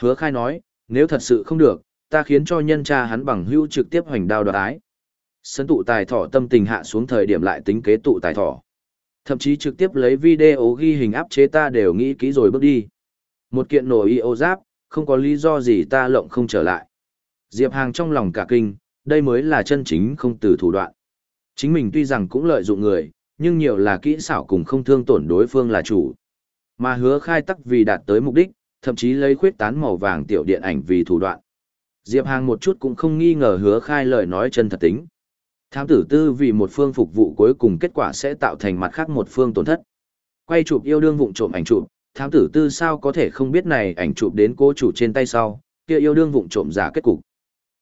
[SPEAKER 1] Hứa khai nói, nếu thật sự không được, ta khiến cho nhân cha hắn bằng hưu trực tiếp hoành đao đoạt ái. Sân tụ tài thỏ tâm tình hạ xuống thời điểm lại tính kế tụ tài thỏ. Thậm chí trực tiếp lấy video ghi hình áp chế ta đều nghĩ kỹ rồi bước đi. Một kiện nổi y ô giáp, không có lý do gì ta lộng không trở lại. Diệp Hàng trong lòng cả kinh, đây mới là chân chính không từ thủ đoạn. Chính mình tuy rằng cũng lợi dụng người, nhưng nhiều là kỹ xảo cùng không thương tổn đối phương là chủ. Mà hứa khai tắc vì đạt tới mục đích, thậm chí lấy khuyết tán màu vàng tiểu điện ảnh vì thủ đoạn. Diệp Hàng một chút cũng không nghi ngờ hứa khai lời nói chân thật tính. Thám tử tư vì một phương phục vụ cuối cùng kết quả sẽ tạo thành mặt khác một phương tổn thất. Quay chụp yêu đương vụng trộm ảnh chụp, thám tử tư sao có thể không biết này ảnh chụp đến cô chủ trên tay sau, kia yêu đương vụng trộm giả kết cục.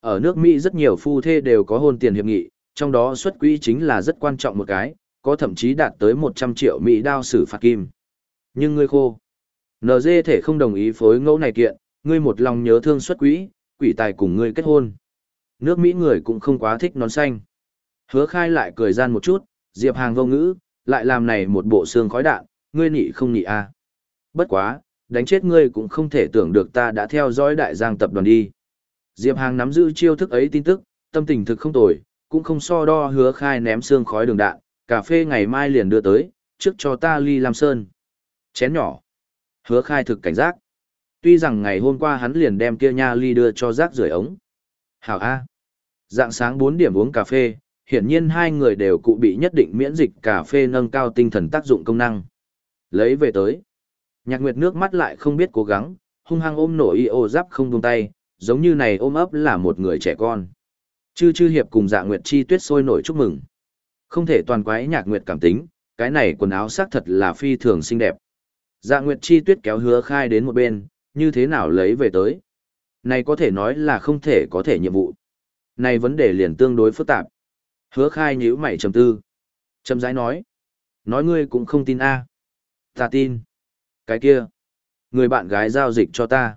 [SPEAKER 1] Ở nước Mỹ rất nhiều phu thê đều có hôn tiền hiệp nghị, trong đó xuất quỹ chính là rất quan trọng một cái, có thậm chí đạt tới 100 triệu Mỹ đao xử phạt kim. Nhưng ngươi khô. NG thể không đồng ý phối ngẫu này kiện, ngươi một lòng nhớ thương xuất quỹ, quỷ tài cùng ngươi kết hôn. Nước Mỹ người cũng không quá thích nón xanh. Hứa khai lại cười gian một chút, Diệp Hàng vô ngữ, lại làm này một bộ xương khói đạn, ngươi nị không nị a à. Bất quá, đánh chết ngươi cũng không thể tưởng được ta đã theo dõi đại giang tập đoàn đi. Diệp Hàng nắm giữ chiêu thức ấy tin tức, tâm tình thực không tồi, cũng không so đo hứa khai ném xương khói đường đạn, cà phê ngày mai liền đưa tới, trước cho ta ly làm sơn. Chén nhỏ. Hứa khai thực cảnh giác. Tuy rằng ngày hôm qua hắn liền đem kia nha ly đưa cho rác rưởi ống. Hảo A. Dạng sáng 4 điểm uống cà phê, hiển nhiên hai người đều cụ bị nhất định miễn dịch cà phê nâng cao tinh thần tác dụng công năng. Lấy về tới. Nhạc Nguyệt nước mắt lại không biết cố gắng, hung hăng ôm nổi y ô giáp không buông tay, giống như này ôm ấp là một người trẻ con. Chư chư hiệp cùng dạ Nguyệt chi tuyết sôi nổi chúc mừng. Không thể toàn quái Nhạc Nguyệt cảm tính, cái này quần áo xác thật là phi thường xinh đẹp. Dạ Nguyệt chi tuyết kéo hứa khai đến một bên, như thế nào lấy về tới. Này có thể nói là không thể có thể nhiệm vụ. Này vấn đề liền tương đối phức tạp. Hứa khai nhíu mày trầm tư. Trầm rãi nói. Nói ngươi cũng không tin a Ta tin. Cái kia. Người bạn gái giao dịch cho ta.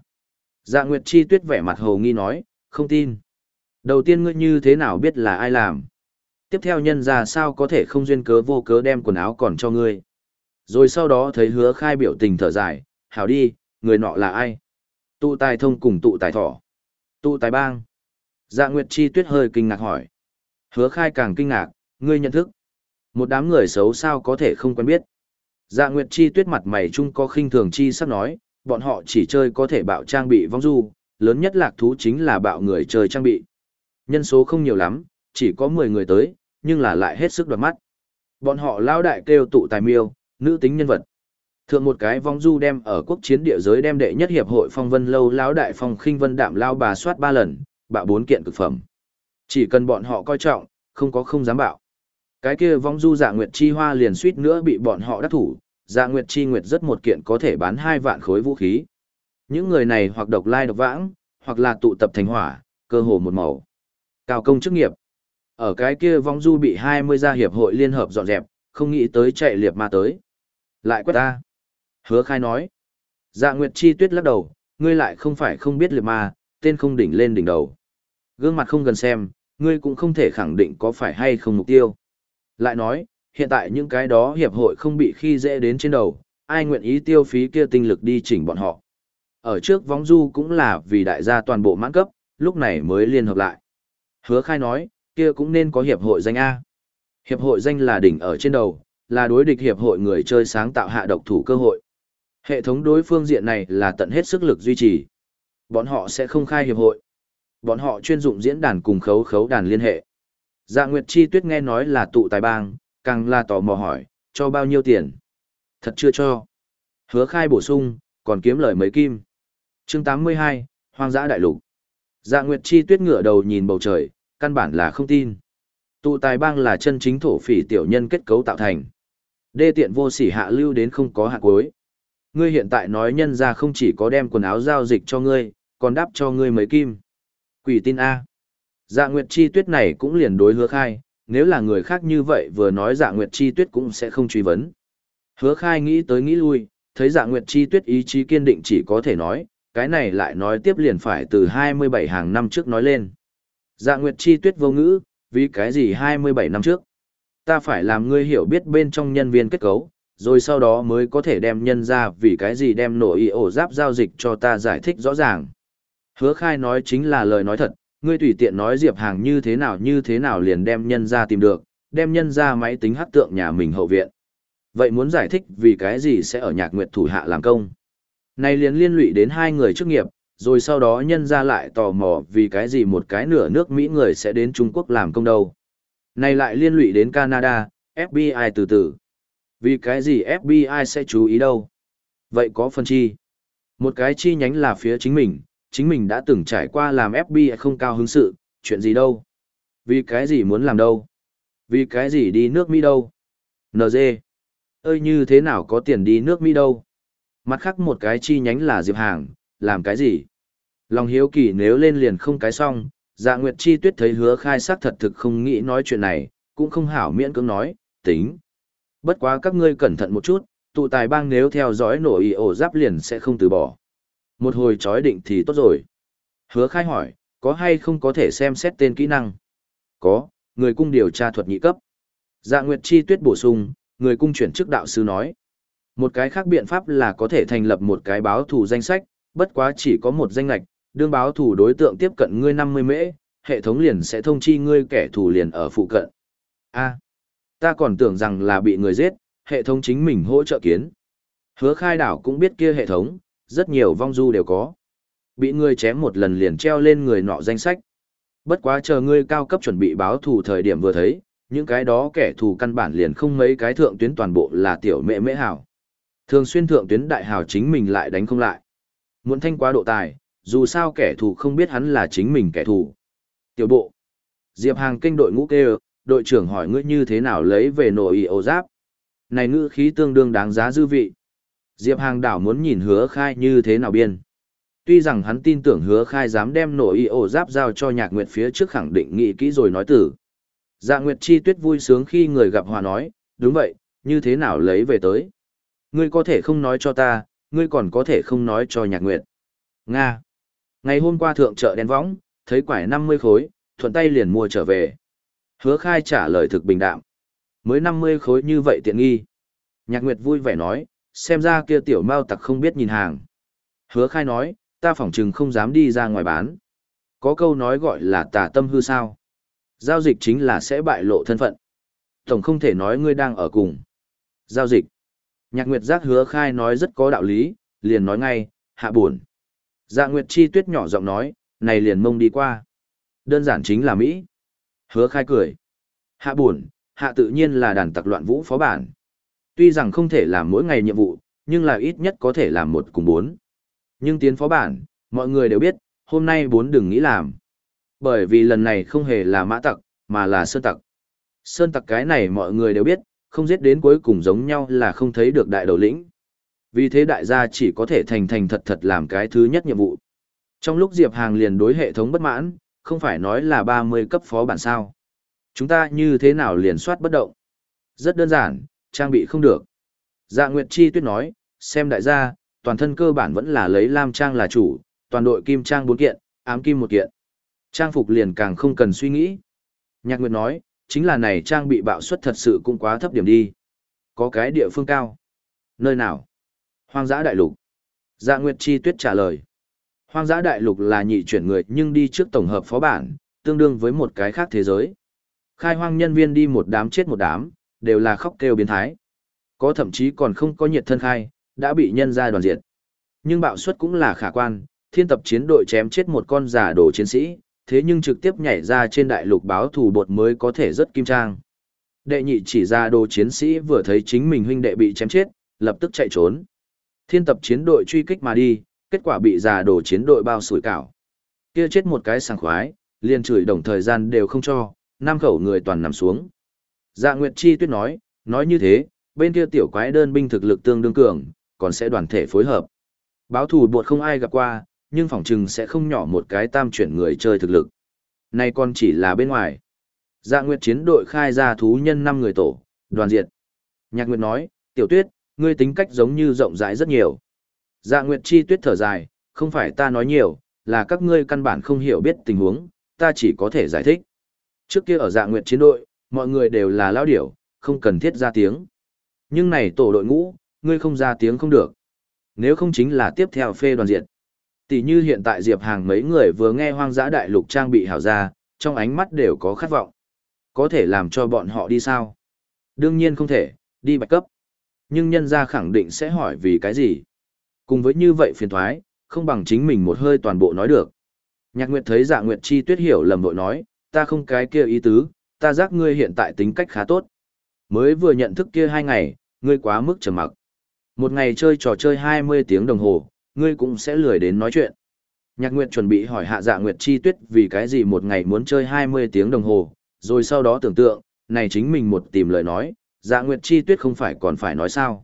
[SPEAKER 1] Dạ Nguyệt Chi tuyết vẻ mặt hồ nghi nói, không tin. Đầu tiên ngươi như thế nào biết là ai làm? Tiếp theo nhân ra sao có thể không duyên cớ vô cớ đem quần áo còn cho ngươi? Rồi sau đó thấy hứa khai biểu tình thở dài, hảo đi, người nọ là ai? Tụ tài thông cùng tụ tài thỏ. Tụ tài bang. Dạ Nguyệt Chi tuyết hơi kinh ngạc hỏi. Hứa khai càng kinh ngạc, ngươi nhận thức. Một đám người xấu sao có thể không quen biết. Dạ Nguyệt Chi tuyết mặt mày chung có khinh thường chi sắp nói, bọn họ chỉ chơi có thể bạo trang bị vong du, lớn nhất lạc thú chính là bạo người chơi trang bị. Nhân số không nhiều lắm, chỉ có 10 người tới, nhưng là lại hết sức đoạt mắt. Bọn họ lao đại kêu tụ tài miêu, nữ tính nhân vật. Thượng một cái vong du đem ở quốc chiến địa giới đem đệ nhất hiệp hội phong vân lâu lão đại phong khinh vân đạm lao bà soát ba lần, bạo bốn kiện cực phẩm. Chỉ cần bọn họ coi trọng, không có không dám bạo. Cái kia vong du dạ nguyệt chi hoa liền suýt nữa bị bọn họ đắc thủ, dạ nguyệt chi nguyệt rất một kiện có thể bán hai vạn khối vũ khí. Những người này hoặc độc lai độc vãng, hoặc là tụ tập thành hỏa, cơ hồ một màu. Cao công chức nghiệp. Ở cái kia vong du bị 20 gia hiệp hội liên hợp dọn dẹp, không nghĩ tới chạy liệp ma tới. Lại quét ta. Hứa khai nói. Dạ Nguyệt Chi tuyết lắc đầu, ngươi lại không phải không biết liệt ma, tên không đỉnh lên đỉnh đầu. Gương mặt không gần xem, ngươi cũng không thể khẳng định có phải hay không mục tiêu. Lại nói, hiện tại những cái đó hiệp hội không bị khi dễ đến trên đầu, ai nguyện ý tiêu phí kia tinh lực đi chỉnh bọn họ. Ở trước vong du cũng là vì đại gia toàn bộ mãn cấp, lúc này mới liên hợp lại. Hứa khai nói, kia cũng nên có hiệp hội danh A. Hiệp hội danh là đỉnh ở trên đầu, là đối địch hiệp hội người chơi sáng tạo hạ độc thủ cơ hội. Hệ thống đối phương diện này là tận hết sức lực duy trì. Bọn họ sẽ không khai hiệp hội. Bọn họ chuyên dụng diễn đàn cùng khấu khấu đàn liên hệ. Dạ Nguyệt Chi Tuyết nghe nói là tụ tài bang, càng là tò mò hỏi, cho bao nhiêu tiền. Thật chưa cho. Hứa khai bổ sung, còn kiếm lời mấy kim. chương 82, Hoang dã đại lục. Dạ Nguyệt Chi tuyết ngửa đầu nhìn bầu trời, căn bản là không tin. Tụ tài bang là chân chính thổ phỉ tiểu nhân kết cấu tạo thành. Đê tiện vô sỉ hạ lưu đến không có hạ cuối. Ngươi hiện tại nói nhân ra không chỉ có đem quần áo giao dịch cho ngươi, còn đáp cho ngươi mấy kim. Quỷ tin A. Dạ Nguyệt Chi tuyết này cũng liền đối hứa khai, nếu là người khác như vậy vừa nói dạ Nguyệt Chi tuyết cũng sẽ không truy vấn. Hứa khai nghĩ tới nghĩ lui, thấy dạ Nguyệt Chi tuyết ý chí kiên định chỉ có thể nói, cái này lại nói tiếp liền phải từ 27 hàng năm trước nói lên. Dạ Nguyệt Chi tuyết vô ngữ, vì cái gì 27 năm trước? Ta phải làm ngươi hiểu biết bên trong nhân viên kết cấu, rồi sau đó mới có thể đem nhân ra vì cái gì đem nổ y ổ giáp giao dịch cho ta giải thích rõ ràng. Hứa khai nói chính là lời nói thật, ngươi tùy tiện nói Diệp Hàng như thế nào như thế nào liền đem nhân ra tìm được, đem nhân ra máy tính hắc tượng nhà mình hậu viện. Vậy muốn giải thích vì cái gì sẽ ở nhạc nguyệt thủ hạ làm công? Này liền liên lụy đến hai người chức nghiệp, rồi sau đó nhân ra lại tò mò vì cái gì một cái nửa nước Mỹ người sẽ đến Trung Quốc làm công đâu. Này lại liên lụy đến Canada, FBI từ từ. Vì cái gì FBI sẽ chú ý đâu? Vậy có phần chi? Một cái chi nhánh là phía chính mình, chính mình đã từng trải qua làm FBI không cao hứng sự, chuyện gì đâu? Vì cái gì muốn làm đâu? Vì cái gì đi nước Mỹ đâu? NG. Ơi như thế nào có tiền đi nước Mỹ đâu? Mặt khác một cái chi nhánh là Diệp Hàng, làm cái gì? Lòng hiếu kỳ nếu lên liền không cái xong, dạ nguyệt chi tuyết thấy hứa khai sắc thật thực không nghĩ nói chuyện này, cũng không hảo miễn cưỡng nói, tính. Bất quá các ngươi cẩn thận một chút, tụ tài bang nếu theo dõi nổi ổ giáp liền sẽ không từ bỏ. Một hồi chói định thì tốt rồi. Hứa khai hỏi, có hay không có thể xem xét tên kỹ năng? Có, người cung điều tra thuật nhị cấp. Dạ Nguyệt Chi Tuyết bổ sung, người cung chuyển chức đạo sư nói. Một cái khác biện pháp là có thể thành lập một cái báo thủ danh sách, bất quá chỉ có một danh lạch, đương báo thủ đối tượng tiếp cận ngươi 50 mễ, hệ thống liền sẽ thông chi ngươi kẻ thù liền ở phụ cận. A, ta còn tưởng rằng là bị người giết, hệ thống chính mình hỗ trợ kiến. Hứa khai đảo cũng biết kia hệ thống, rất nhiều vong du đều có. Bị ngươi chém một lần liền treo lên người nọ danh sách. Bất quá chờ ngươi cao cấp chuẩn bị báo thù thời điểm vừa thấy, những cái đó kẻ thù căn bản liền không mấy cái thượng tuyến toàn bộ là tiểu mẹ mễ hảo. Thường xuyên thượng tuyến đại hảo chính mình lại đánh không lại. Muốn thanh quá độ tài, dù sao kẻ thù không biết hắn là chính mình kẻ thù. Tiểu bộ. Diệp Hàng kinh đội ngũ kêu, đội trưởng hỏi ngươi như thế nào lấy về nội y ổ giáp. Này ngữ khí tương đương đáng giá dư vị. Diệp Hàng đảo muốn nhìn hứa khai như thế nào biên. Tuy rằng hắn tin tưởng hứa khai dám đem nội y ổ giáp giao cho nhạc nguyệt phía trước khẳng định nghị kỹ rồi nói tử. Dạ nguyệt chi tuyết vui sướng khi người gặp hòa nói, đúng vậy, như thế nào lấy về tới. Ngươi có thể không nói cho ta, ngươi còn có thể không nói cho nhạc nguyệt. Nga. Ngày hôm qua thượng chợ đen võng, thấy quải 50 khối, thuận tay liền mua trở về. Hứa khai trả lời thực bình đạm. Mới 50 khối như vậy tiện nghi. Nhạc Nguyệt vui vẻ nói, xem ra kia tiểu mao tặc không biết nhìn hàng. Hứa khai nói, ta phỏng chừng không dám đi ra ngoài bán. Có câu nói gọi là tà tâm hư sao. Giao dịch chính là sẽ bại lộ thân phận. Tổng không thể nói ngươi đang ở cùng. Giao dịch. Nhạc Nguyệt giác hứa khai nói rất có đạo lý, liền nói ngay, hạ buồn. Dạ Nguyệt Chi Tuyết nhỏ giọng nói, này liền mông đi qua. Đơn giản chính là Mỹ. Hứa khai cười. Hạ buồn, hạ tự nhiên là đàn tặc loạn vũ phó bản. Tuy rằng không thể làm mỗi ngày nhiệm vụ, nhưng là ít nhất có thể làm một cùng bốn. Nhưng tiến phó bản, mọi người đều biết, hôm nay bốn đừng nghĩ làm. Bởi vì lần này không hề là mã tặc, mà là sơn tặc. Sơn tặc cái này mọi người đều biết, không giết đến cuối cùng giống nhau là không thấy được đại đầu lĩnh. Vì thế đại gia chỉ có thể thành thành thật thật làm cái thứ nhất nhiệm vụ. Trong lúc Diệp Hàng liền đối hệ thống bất mãn, không phải nói là 30 cấp phó bản sao. Chúng ta như thế nào liền soát bất động? Rất đơn giản, trang bị không được. Dạ Nguyệt Chi tuyết nói, xem đại gia, toàn thân cơ bản vẫn là lấy lam trang là chủ, toàn đội kim trang 4 kiện, ám kim một kiện. Trang phục liền càng không cần suy nghĩ. Nhạc Nguyệt nói, chính là này trang bị bạo suất thật sự cũng quá thấp điểm đi. Có cái địa phương cao. Nơi nào? Hoang dã đại lục. Dạ Nguyệt Chi Tuyết trả lời. Hoang dã đại lục là nhị chuyển người nhưng đi trước tổng hợp phó bản, tương đương với một cái khác thế giới. Khai hoang nhân viên đi một đám chết một đám, đều là khóc kêu biến thái. Có thậm chí còn không có nhiệt thân khai, đã bị nhân ra đoàn diệt. Nhưng bạo suất cũng là khả quan, thiên tập chiến đội chém chết một con giả đồ chiến sĩ, thế nhưng trực tiếp nhảy ra trên đại lục báo thủ bột mới có thể rất kim trang. Đệ nhị chỉ ra đồ chiến sĩ vừa thấy chính mình huynh đệ bị chém chết, lập tức chạy trốn. Thiên tập chiến đội truy kích mà đi, kết quả bị già đổ chiến đội bao sủi cảo. Kia chết một cái sảng khoái, liền chửi đồng thời gian đều không cho, năm khẩu người toàn nằm xuống. Dạ Nguyệt Chi tuyết nói, nói như thế, bên kia tiểu quái đơn binh thực lực tương đương cường, còn sẽ đoàn thể phối hợp. Báo thủ buộc không ai gặp qua, nhưng phỏng chừng sẽ không nhỏ một cái tam chuyển người chơi thực lực. Nay còn chỉ là bên ngoài. Dạ Nguyệt chiến đội khai ra thú nhân 5 người tổ, đoàn diệt. Nhạc Nguyệt nói, tiểu tuyết, ngươi tính cách giống như rộng rãi rất nhiều. Dạ Nguyệt chi tuyết thở dài, không phải ta nói nhiều, là các ngươi căn bản không hiểu biết tình huống, ta chỉ có thể giải thích. Trước kia ở dạ Nguyệt chiến đội, mọi người đều là lão điểu, không cần thiết ra tiếng. Nhưng này tổ đội ngũ, ngươi không ra tiếng không được. Nếu không chính là tiếp theo phê đoàn diệt. Tỷ như hiện tại Diệp Hàng mấy người vừa nghe hoang dã đại lục trang bị hảo ra, trong ánh mắt đều có khát vọng. Có thể làm cho bọn họ đi sao? Đương nhiên không thể, đi bạch cấp. Nhưng nhân gia khẳng định sẽ hỏi vì cái gì? Cùng với như vậy phiền thoái, không bằng chính mình một hơi toàn bộ nói được. Nhạc Nguyệt thấy Dạ Nguyệt Chi Tuyết hiểu lầm vội nói, ta không cái kia ý tứ, ta giác ngươi hiện tại tính cách khá tốt. Mới vừa nhận thức kia hai ngày, ngươi quá mức trầm mặc. Một ngày chơi trò chơi 20 tiếng đồng hồ, ngươi cũng sẽ lười đến nói chuyện. Nhạc Nguyệt chuẩn bị hỏi hạ Dạ Nguyệt Chi Tuyết vì cái gì một ngày muốn chơi 20 tiếng đồng hồ, rồi sau đó tưởng tượng, này chính mình một tìm lời nói, Dạ Nguyệt Chi Tuyết không phải còn phải nói sao.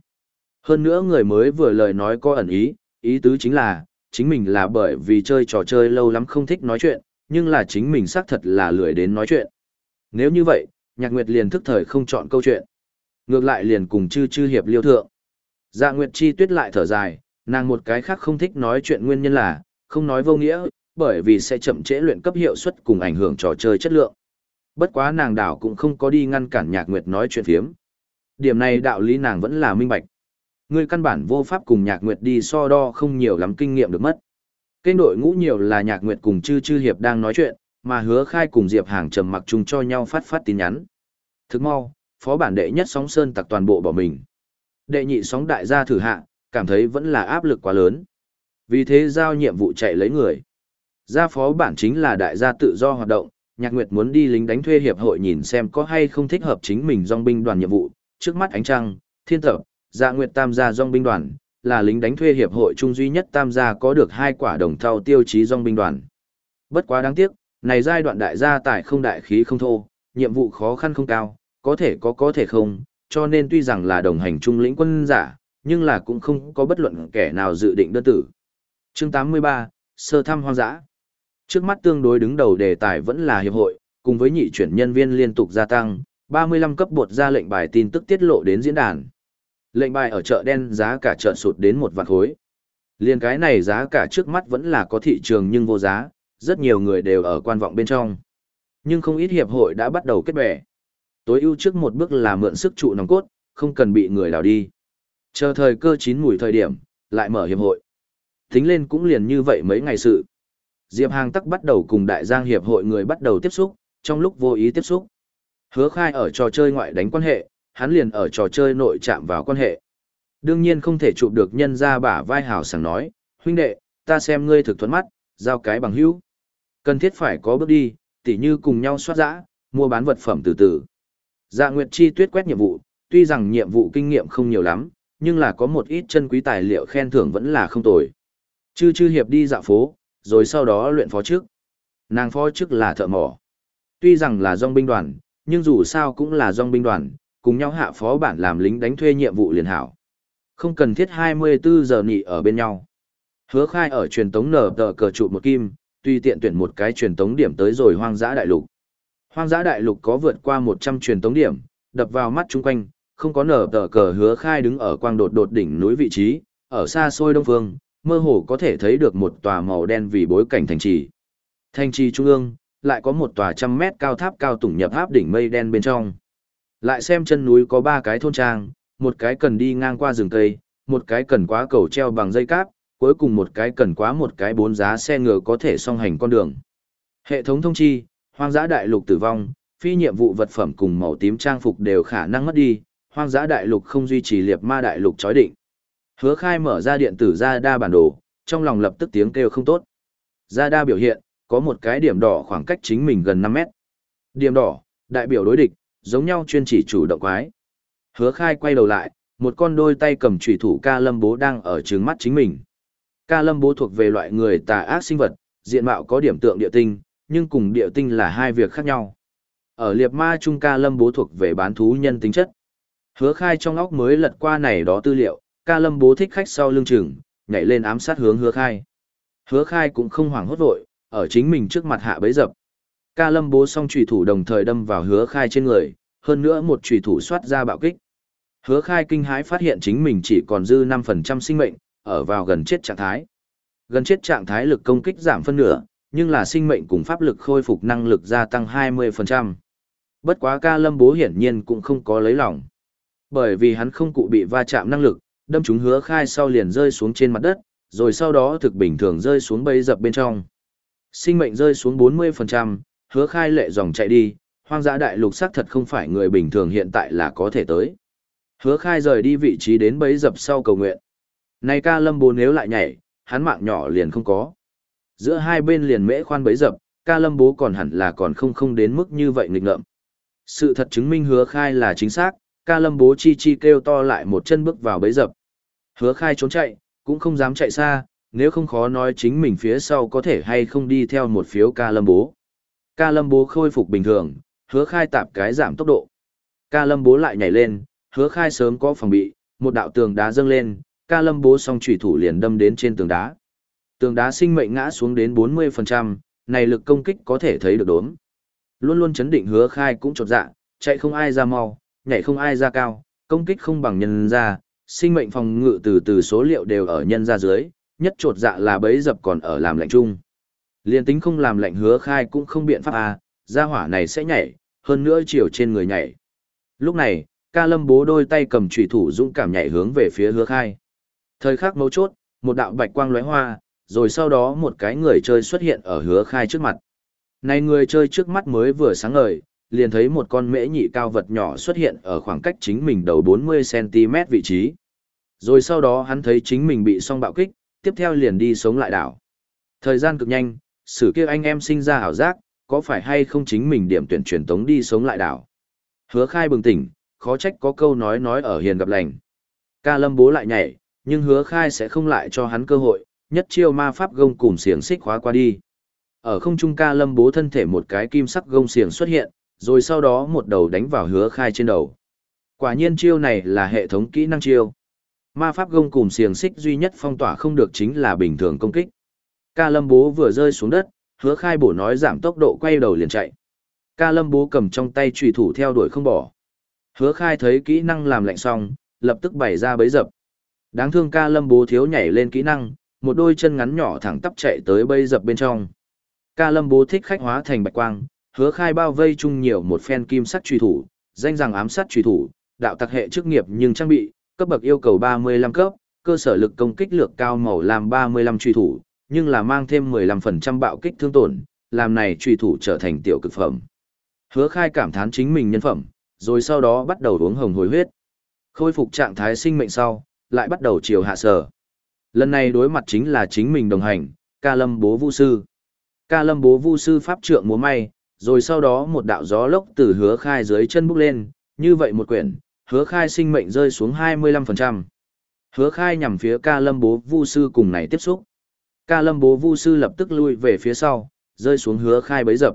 [SPEAKER 1] Hơn nữa người mới vừa lời nói có ẩn ý, ý tứ chính là, chính mình là bởi vì chơi trò chơi lâu lắm không thích nói chuyện, nhưng là chính mình xác thật là lười đến nói chuyện. Nếu như vậy, Nhạc Nguyệt liền thức thời không chọn câu chuyện. Ngược lại liền cùng chư chư hiệp liêu thượng. Dạ Nguyệt Chi Tuyết lại thở dài, nàng một cái khác không thích nói chuyện nguyên nhân là, không nói vô nghĩa, bởi vì sẽ chậm trễ luyện cấp hiệu suất cùng ảnh hưởng trò chơi chất lượng. Bất quá nàng đảo cũng không có đi ngăn cản Nhạc Nguyệt nói chuyện phiếm. Điểm này đạo lý nàng vẫn là minh bạch. Ngươi căn bản vô pháp cùng Nhạc Nguyệt đi so đo không nhiều lắm kinh nghiệm được mất. Kênh đội ngũ nhiều là Nhạc Nguyệt cùng Chư Chư Hiệp đang nói chuyện, mà hứa khai cùng Diệp Hàng trầm mặc chung cho nhau phát phát tin nhắn. Thức mau, phó bản đệ nhất sóng sơn tặc toàn bộ bỏ mình. Đệ nhị sóng đại gia thử hạ, cảm thấy vẫn là áp lực quá lớn. Vì thế giao nhiệm vụ chạy lấy người. Gia phó bản chính là đại gia tự do hoạt động, Nhạc Nguyệt muốn đi lính đánh thuê hiệp hội nhìn xem có hay không thích hợp chính mình dòng binh đoàn nhiệm vụ. Trước mắt ánh trăng, thiên tập, dạ Nguyệt tam gia dòng binh đoàn, là lính đánh thuê hiệp hội trung duy nhất tam gia có được hai quả đồng thau tiêu chí dòng binh đoàn. Bất quá đáng tiếc, này giai đoạn đại gia tài không đại khí không thô, nhiệm vụ khó khăn không cao, có thể có có thể không, cho nên tuy rằng là đồng hành trung lĩnh quân giả, nhưng là cũng không có bất luận kẻ nào dự định đơn tử. Chương 83, Sơ thăm hoang dã. Trước mắt tương đối đứng đầu đề tài vẫn là hiệp hội, cùng với nhị chuyển nhân viên liên tục gia tăng, 35 cấp bột ra lệnh bài tin tức tiết lộ đến diễn đàn. Lệnh bài ở chợ đen giá cả chợ sụt đến một vạn khối. Liên cái này giá cả trước mắt vẫn là có thị trường nhưng vô giá, rất nhiều người đều ở quan vọng bên trong. Nhưng không ít hiệp hội đã bắt đầu kết bè. Tối ưu trước một bước là mượn sức trụ nòng cốt, không cần bị người đào đi. Chờ thời cơ chín mùi thời điểm, lại mở hiệp hội. Tính lên cũng liền như vậy mấy ngày sự. Diệp Hàng tắc bắt đầu cùng đại giang hiệp hội người bắt đầu tiếp xúc, trong lúc vô ý tiếp xúc. Hứa khai ở trò chơi ngoại đánh quan hệ, hắn liền ở trò chơi nội chạm vào quan hệ. Đương nhiên không thể chụp được nhân ra bả vai hào sảng nói, huynh đệ, ta xem ngươi thực thuẫn mắt, giao cái bằng hữu. Cần thiết phải có bước đi, tỉ như cùng nhau soát giã, mua bán vật phẩm từ từ. Dạ Nguyệt Chi tuyết quét nhiệm vụ, tuy rằng nhiệm vụ kinh nghiệm không nhiều lắm, nhưng là có một ít chân quý tài liệu khen thưởng vẫn là không tồi. Chư chư hiệp đi dạo phố, rồi sau đó luyện phó trước Nàng phó trước là thợ mỏ. Tuy rằng là dòng binh đoàn, nhưng dù sao cũng là dòng binh đoàn, cùng nhau hạ phó bản làm lính đánh thuê nhiệm vụ liền hảo. Không cần thiết 24 giờ nghỉ ở bên nhau. Hứa khai ở truyền tống nở tờ cờ trụ một kim, tuy tiện tuyển một cái truyền tống điểm tới rồi hoang dã đại lục. Hoang dã đại lục có vượt qua 100 truyền tống điểm, đập vào mắt chung quanh, không có nở tờ cờ hứa khai đứng ở quang đột đột đỉnh núi vị trí, ở xa xôi đông phương, mơ hồ có thể thấy được một tòa màu đen vì bối cảnh thành trì. Thành trì trung ương, lại có một tòa trăm mét cao tháp cao tủng nhập áp đỉnh mây đen bên trong. Lại xem chân núi có ba cái thôn trang, một cái cần đi ngang qua rừng cây, một cái cần quá cầu treo bằng dây cáp, cuối cùng một cái cần quá một cái bốn giá xe ngựa có thể song hành con đường. Hệ thống thông chi, hoang dã đại lục tử vong, phi nhiệm vụ vật phẩm cùng màu tím trang phục đều khả năng mất đi, hoang dã đại lục không duy trì liệt ma đại lục chói định. Hứa khai mở ra điện tử ra đa bản đồ, trong lòng lập tức tiếng kêu không tốt. Ra đa biểu hiện, có một cái điểm đỏ khoảng cách chính mình gần 5 mét. Điểm đỏ, đại biểu đối địch, giống nhau chuyên chỉ chủ động quái. Hứa khai quay đầu lại, một con đôi tay cầm trùy thủ ca lâm bố đang ở trừng mắt chính mình. Ca lâm bố thuộc về loại người tà ác sinh vật, diện mạo có điểm tượng địa tinh, nhưng cùng địa tinh là hai việc khác nhau. Ở liệt ma trung ca lâm bố thuộc về bán thú nhân tính chất. Hứa khai trong óc mới lật qua này đó tư liệu, ca lâm bố thích khách sau lưng chừng, nhảy lên ám sát hướng hứa khai. Hứa khai cũng không hoảng hốt vội, ở chính mình trước mặt hạ bấy dập. Ca lâm bố song trùy thủ đồng thời đâm vào hứa khai trên người, hơn nữa một trùy thủ xoát ra bạo kích. Hứa khai kinh hãi phát hiện chính mình chỉ còn dư 5% sinh mệnh, ở vào gần chết trạng thái. Gần chết trạng thái lực công kích giảm phân nửa, nhưng là sinh mệnh cùng pháp lực khôi phục năng lực gia tăng 20%. Bất quá ca lâm bố hiển nhiên cũng không có lấy lòng. Bởi vì hắn không cụ bị va chạm năng lực, đâm chúng hứa khai sau liền rơi xuống trên mặt đất, rồi sau đó thực bình thường rơi xuống bấy dập bên trong. Sinh mệnh rơi xuống 40%, hứa khai lệ dòng chạy đi, hoang dã đại lục xác thật không phải người bình thường hiện tại là có thể tới. Hứa khai rời đi vị trí đến bấy dập sau cầu nguyện. Này ca lâm bố nếu lại nhảy, hắn mạng nhỏ liền không có. Giữa hai bên liền mễ khoan bấy dập, ca lâm bố còn hẳn là còn không không đến mức như vậy nghịch ngợm. Sự thật chứng minh hứa khai là chính xác, ca lâm bố chi chi kêu to lại một chân bước vào bấy dập. Hứa khai trốn chạy, cũng không dám chạy xa, nếu không khó nói chính mình phía sau có thể hay không đi theo một phiếu ca lâm bố. Ca lâm bố khôi phục bình thường, hứa khai tạp cái giảm tốc độ. Ca lâm bố lại nhảy lên, hứa khai sớm có phòng bị, một đạo tường đá dâng lên, ca lâm bố song trùy thủ liền đâm đến trên tường đá. Tường đá sinh mệnh ngã xuống đến 40%, này lực công kích có thể thấy được đốm. Luôn luôn chấn định hứa khai cũng trột dạ, chạy không ai ra mau, nhảy không ai ra cao, công kích không bằng nhân ra, sinh mệnh phòng ngự từ từ số liệu đều ở nhân ra dưới, nhất trột dạ là bấy dập còn ở làm lệnh chung. Liên tính không làm lệnh hứa khai cũng không biện pháp à, gia hỏa này sẽ nhảy, hơn nữa chiều trên người nhảy. Lúc này, ca lâm bố đôi tay cầm trùy thủ dũng cảm nhảy hướng về phía hứa khai. Thời khắc mấu chốt, một đạo bạch quang lóe hoa, rồi sau đó một cái người chơi xuất hiện ở hứa khai trước mặt. Này người chơi trước mắt mới vừa sáng ngời, liền thấy một con mễ nhị cao vật nhỏ xuất hiện ở khoảng cách chính mình đầu 40cm vị trí. Rồi sau đó hắn thấy chính mình bị song bạo kích, tiếp theo liền đi sống lại đảo. Thời gian cực nhanh, sử kia anh em sinh ra hảo giác, có phải hay không chính mình điểm tuyển truyền tống đi sống lại đảo. Hứa khai bừng tỉnh, khó trách có câu nói nói ở hiền gặp lành. Ca lâm bố lại nhảy, nhưng hứa khai sẽ không lại cho hắn cơ hội, nhất chiêu ma pháp gông cùng xiềng xích khóa qua đi. Ở không trung ca lâm bố thân thể một cái kim sắc gông xiềng xuất hiện, rồi sau đó một đầu đánh vào hứa khai trên đầu. Quả nhiên chiêu này là hệ thống kỹ năng chiêu. Ma pháp gông cùng xiềng xích duy nhất phong tỏa không được chính là bình thường công kích. Ca lâm bố vừa rơi xuống đất, hứa khai bổ nói giảm tốc độ quay đầu liền chạy. Ca lâm bố cầm trong tay trùy thủ theo đuổi không bỏ. Hứa khai thấy kỹ năng làm lạnh xong, lập tức bày ra bấy dập. Đáng thương ca lâm bố thiếu nhảy lên kỹ năng, một đôi chân ngắn nhỏ thẳng tắp chạy tới bấy dập bên trong. Ca lâm bố thích khách hóa thành bạch quang, hứa khai bao vây chung nhiều một phen kim sắt truy thủ, danh rằng ám sát truy thủ, đạo tặc hệ chức nghiệp nhưng trang bị, cấp bậc yêu cầu 35 cấp, cơ sở lực công kích lược cao màu làm 35 truy thủ, nhưng là mang thêm 15% bạo kích thương tổn, làm này truy thủ trở thành tiểu cực phẩm. Hứa khai cảm thán chính mình nhân phẩm, rồi sau đó bắt đầu uống hồng hồi huyết. Khôi phục trạng thái sinh mệnh sau, lại bắt đầu chiều hạ sở. Lần này đối mặt chính là chính mình đồng hành, ca lâm bố vu sư. Ca lâm bố vu sư pháp trượng múa may, rồi sau đó một đạo gió lốc từ hứa khai dưới chân bước lên, như vậy một quyển, hứa khai sinh mệnh rơi xuống 25%. Hứa khai nhằm phía ca lâm bố vu sư cùng này tiếp xúc. Ca lâm bố vu sư lập tức lui về phía sau, rơi xuống hứa khai bấy dập.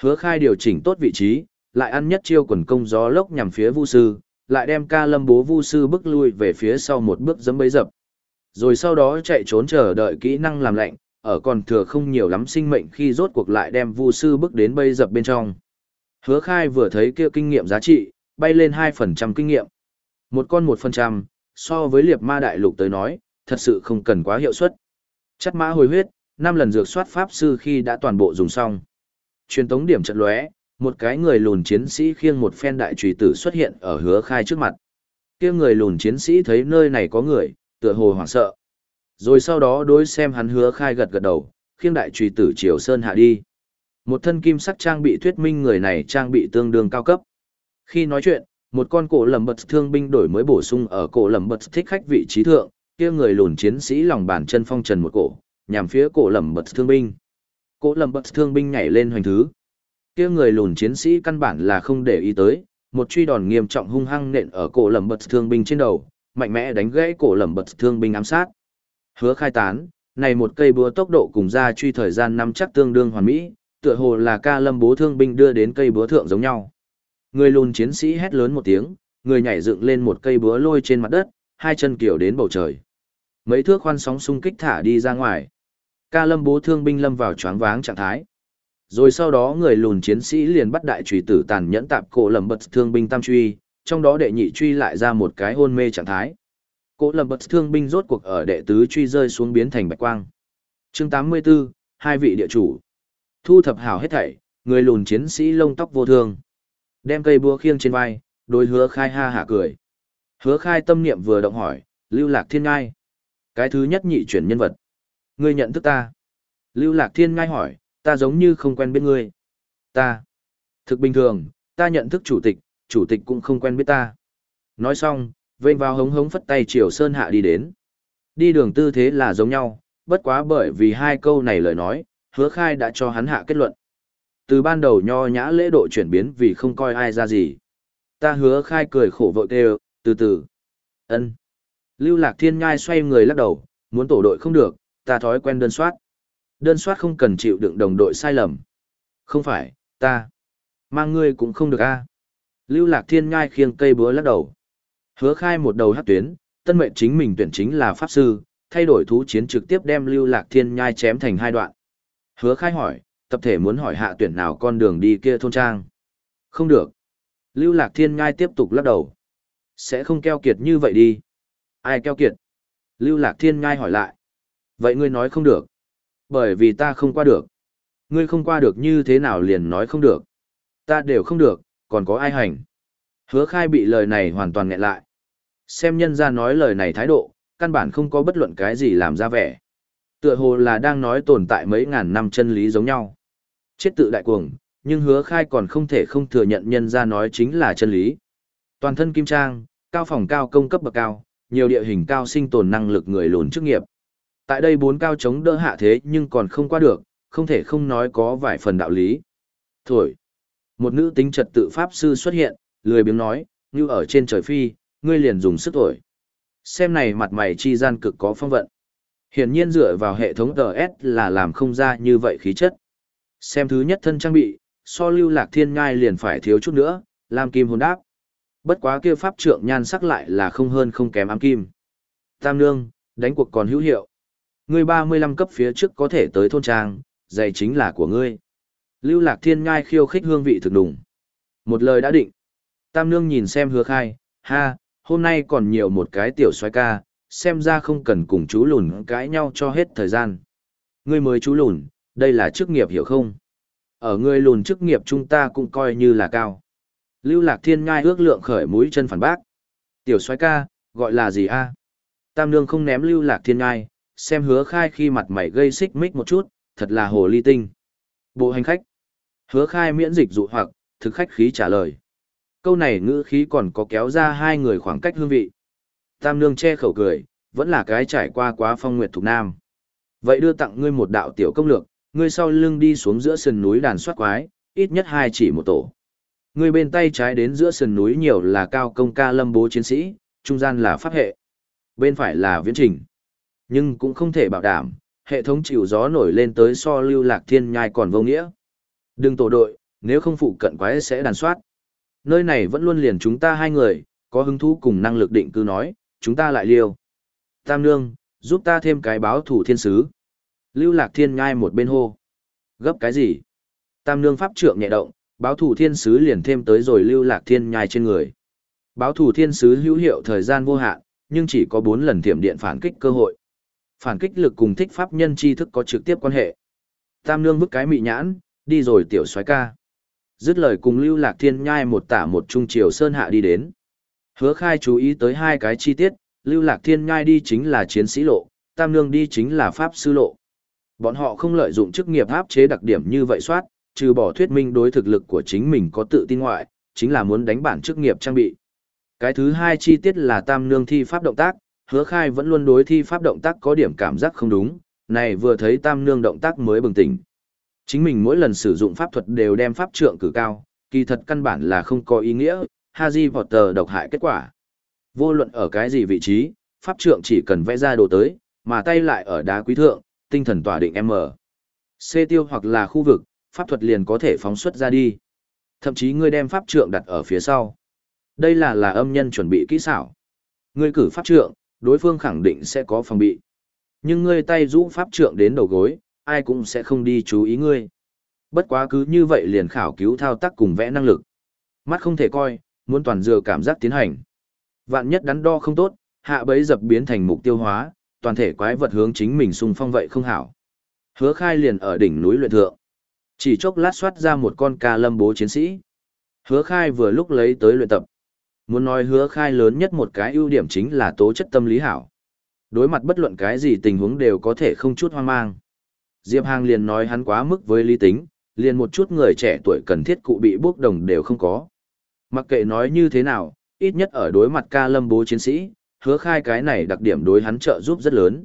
[SPEAKER 1] Hứa khai điều chỉnh tốt vị trí, lại ăn nhất chiêu quần công gió lốc nhằm phía vu sư, lại đem ca lâm bố vu sư bước lui về phía sau một bước dấm bấy dập. Rồi sau đó chạy trốn chờ đợi kỹ năng làm lạnh, ở còn thừa không nhiều lắm sinh mệnh khi rốt cuộc lại đem vu sư bước đến bây dập bên trong. Hứa khai vừa thấy kia kinh nghiệm giá trị, bay lên 2% kinh nghiệm. Một con 1%, so với liệp ma đại lục tới nói, thật sự không cần quá hiệu suất. Chất mã hồi huyết, 5 lần dược soát pháp sư khi đã toàn bộ dùng xong. Truyền tống điểm trận lóe, một cái người lùn chiến sĩ khiêng một phen đại trùy tử xuất hiện ở hứa khai trước mặt. kia người lùn chiến sĩ thấy nơi này có người, tựa hồ hoảng sợ. Rồi sau đó đối xem hắn hứa khai gật gật đầu, khiêng đại trùy tử Triều Sơn hạ đi. Một thân kim sắc trang bị thuyết minh người này trang bị tương đương cao cấp. Khi nói chuyện, một con cổ lầm bật thương binh đổi mới bổ sung ở cổ lầm bật thích khách vị trí thượng, kia người lùn chiến sĩ lòng bàn chân phong trần một cổ, nhằm phía cổ lầm bật thương binh. Cổ lầm bật thương binh nhảy lên hoành thứ. Kia người lùn chiến sĩ căn bản là không để ý tới, một truy đòn nghiêm trọng hung hăng nện ở cổ lầm bật thương binh trên đầu, mạnh mẽ đánh gãy cổ lầm bật thương binh ám sát. Hứa khai tán, này một cây búa tốc độ cùng ra truy thời gian năm chắc tương đương hoàn mỹ, tựa hồ là ca lâm bố thương binh đưa đến cây búa thượng giống nhau. Người lùn chiến sĩ hét lớn một tiếng, người nhảy dựng lên một cây búa lôi trên mặt đất, hai chân kiểu đến bầu trời. Mấy thước khoan sóng xung kích thả đi ra ngoài. Ca lâm bố thương binh lâm vào choáng váng trạng thái. Rồi sau đó người lùn chiến sĩ liền bắt đại trùy tử tàn nhẫn tạp cổ lầm bật thương binh tam truy, trong đó đệ nhị truy lại ra một cái hôn mê trạng thái. Cổ lầm bật thương binh rốt cuộc ở đệ tứ truy rơi xuống biến thành bạch quang. chương 84, hai vị địa chủ. Thu thập hảo hết thảy, người lùn chiến sĩ lông tóc vô thương. Đem cây búa khiêng trên vai, đôi hứa khai ha hả cười. Hứa khai tâm niệm vừa động hỏi, lưu lạc thiên ngai. Cái thứ nhất nhị chuyển nhân vật. Ngươi nhận thức ta. Lưu lạc thiên ngai hỏi, ta giống như không quen biết ngươi. Ta. Thực bình thường, ta nhận thức chủ tịch, chủ tịch cũng không quen biết ta. Nói xong, vênh vào hống hống phất tay Triều Sơn Hạ đi đến. Đi đường tư thế là giống nhau, bất quá bởi vì hai câu này lời nói, hứa khai đã cho hắn hạ kết luận. Từ ban đầu nho nhã lễ độ chuyển biến vì không coi ai ra gì. Ta hứa khai cười khổ vội kêu, từ từ. ân Lưu Lạc Thiên Nhai xoay người lắc đầu, muốn tổ đội không được, ta thói quen đơn soát. Đơn soát không cần chịu đựng đồng đội sai lầm. Không phải, ta. Mang ngươi cũng không được a Lưu Lạc Thiên Nhai khiêng cây búa lắc đầu. Hứa khai một đầu hát tuyến, tân mệnh chính mình tuyển chính là Pháp Sư, thay đổi thú chiến trực tiếp đem Lưu Lạc Thiên Nhai chém thành hai đoạn. Hứa khai hỏi, tập thể muốn hỏi hạ tuyển nào con đường đi kia thôn trang. Không được. Lưu Lạc Thiên ngai tiếp tục lắc đầu. Sẽ không keo kiệt như vậy đi. Ai keo kiệt? Lưu Lạc Thiên ngai hỏi lại. Vậy ngươi nói không được. Bởi vì ta không qua được. Ngươi không qua được như thế nào liền nói không được. Ta đều không được, còn có ai hành. Hứa khai bị lời này hoàn toàn nghẹn lại. Xem nhân ra nói lời này thái độ, căn bản không có bất luận cái gì làm ra vẻ. Tựa hồ là đang nói tồn tại mấy ngàn năm chân lý giống nhau. Chết tự đại cuồng, nhưng hứa khai còn không thể không thừa nhận nhân ra nói chính là chân lý. Toàn thân kim trang, cao phòng cao công cấp bậc cao, nhiều địa hình cao sinh tồn năng lực người lồn chức nghiệp. Tại đây bốn cao chống đỡ hạ thế nhưng còn không qua được, không thể không nói có vài phần đạo lý. Thổi. Một nữ tính trật tự pháp sư xuất hiện, lười biếng nói, như ở trên trời phi, ngươi liền dùng sức thổi. Xem này mặt mày chi gian cực có phong vận. Hiển nhiên dựa vào hệ thống TS là làm không ra như vậy khí chất. Xem thứ nhất thân trang bị, so lưu lạc thiên ngai liền phải thiếu chút nữa, làm kim hồn đáp. Bất quá kia pháp trượng nhan sắc lại là không hơn không kém ám kim. Tam nương, đánh cuộc còn hữu hiệu. Ngươi 35 cấp phía trước có thể tới thôn trang, giày chính là của ngươi. Lưu lạc thiên ngai khiêu khích hương vị thực đủng. Một lời đã định. Tam nương nhìn xem hứa khai, ha, hôm nay còn nhiều một cái tiểu xoay ca, xem ra không cần cùng chú lùn cãi nhau cho hết thời gian. Ngươi mới chú lùn, đây là chức nghiệp hiểu không? Ở ngươi lùn chức nghiệp chúng ta cũng coi như là cao. Lưu Lạc Thiên ngai ước lượng khởi mũi chân phản bác. Tiểu soái ca, gọi là gì a? Tam Nương không ném Lưu Lạc Thiên ngai, xem hứa khai khi mặt mày gây xích mích một chút, thật là hồ ly tinh. Bộ hành khách. Hứa khai miễn dịch dụ hoặc, thực khách khí trả lời. Câu này ngữ khí còn có kéo ra hai người khoảng cách hương vị. Tam Nương che khẩu cười, vẫn là cái trải qua quá phong nguyệt thục nam. Vậy đưa tặng ngươi một đạo tiểu công lược, ngươi sau lưng đi xuống giữa sườn núi đàn soát quái, ít nhất hai chỉ một tổ. Ngươi bên tay trái đến giữa sườn núi nhiều là cao công ca lâm bố chiến sĩ, trung gian là pháp hệ. Bên phải là viễn trình. Nhưng cũng không thể bảo đảm, hệ thống chịu gió nổi lên tới so lưu lạc thiên nhai còn vô nghĩa. Đừng tổ đội, nếu không phụ cận quái sẽ đàn soát. Nơi này vẫn luôn liền chúng ta hai người, có hứng thú cùng năng lực định cư nói, chúng ta lại liêu. Tam nương, giúp ta thêm cái báo thủ thiên sứ. Lưu lạc thiên nhai một bên hô. Gấp cái gì? Tam nương pháp trượng nhẹ động, báo thủ thiên sứ liền thêm tới rồi lưu lạc thiên nhai trên người. Báo thủ thiên sứ hữu hiệu thời gian vô hạn, nhưng chỉ có 4 lần tiệm điện phản kích cơ hội. Phản kích lực cùng thích pháp nhân tri thức có trực tiếp quan hệ. Tam nương vứt cái mị nhãn, đi rồi tiểu soái ca. Dứt lời cùng lưu lạc thiên nhai một tả một trung chiều sơn hạ đi đến. Hứa khai chú ý tới hai cái chi tiết, lưu lạc thiên nhai đi chính là chiến sĩ lộ, tam nương đi chính là pháp sư lộ. Bọn họ không lợi dụng chức nghiệp áp chế đặc điểm như vậy soát, trừ bỏ thuyết minh đối thực lực của chính mình có tự tin ngoại, chính là muốn đánh bản chức nghiệp trang bị. Cái thứ hai chi tiết là tam nương thi pháp động tác, hứa khai vẫn luôn đối thi pháp động tác có điểm cảm giác không đúng, này vừa thấy tam nương động tác mới bừng tỉnh. Chính mình mỗi lần sử dụng pháp thuật đều đem pháp trượng cử cao, kỳ thật căn bản là không có ý nghĩa, Harry Potter độc hại kết quả. Vô luận ở cái gì vị trí, pháp trượng chỉ cần vẽ ra đồ tới, mà tay lại ở đá quý thượng, tinh thần tỏa định M. C tiêu hoặc là khu vực, pháp thuật liền có thể phóng xuất ra đi. Thậm chí ngươi đem pháp trượng đặt ở phía sau. Đây là là âm nhân chuẩn bị kỹ xảo. Ngươi cử pháp trượng, đối phương khẳng định sẽ có phòng bị. Nhưng ngươi tay rũ pháp trượng đến đầu gối, ai cũng sẽ không đi chú ý ngươi. Bất quá cứ như vậy liền khảo cứu thao tác cùng vẽ năng lực. Mắt không thể coi, muốn toàn dựa cảm giác tiến hành. Vạn nhất đắn đo không tốt, hạ bấy dập biến thành mục tiêu hóa, toàn thể quái vật hướng chính mình xung phong vậy không hảo. Hứa khai liền ở đỉnh núi luyện thượng. Chỉ chốc lát soát ra một con ca lâm bố chiến sĩ. Hứa khai vừa lúc lấy tới luyện tập. Muốn nói hứa khai lớn nhất một cái ưu điểm chính là tố chất tâm lý hảo. Đối mặt bất luận cái gì tình huống đều có thể không chút hoang mang. Diệp Hàng liền nói hắn quá mức với lý tính, liền một chút người trẻ tuổi cần thiết cụ bị bốc đồng đều không có. Mặc kệ nói như thế nào, ít nhất ở đối mặt ca lâm bố chiến sĩ, hứa khai cái này đặc điểm đối hắn trợ giúp rất lớn.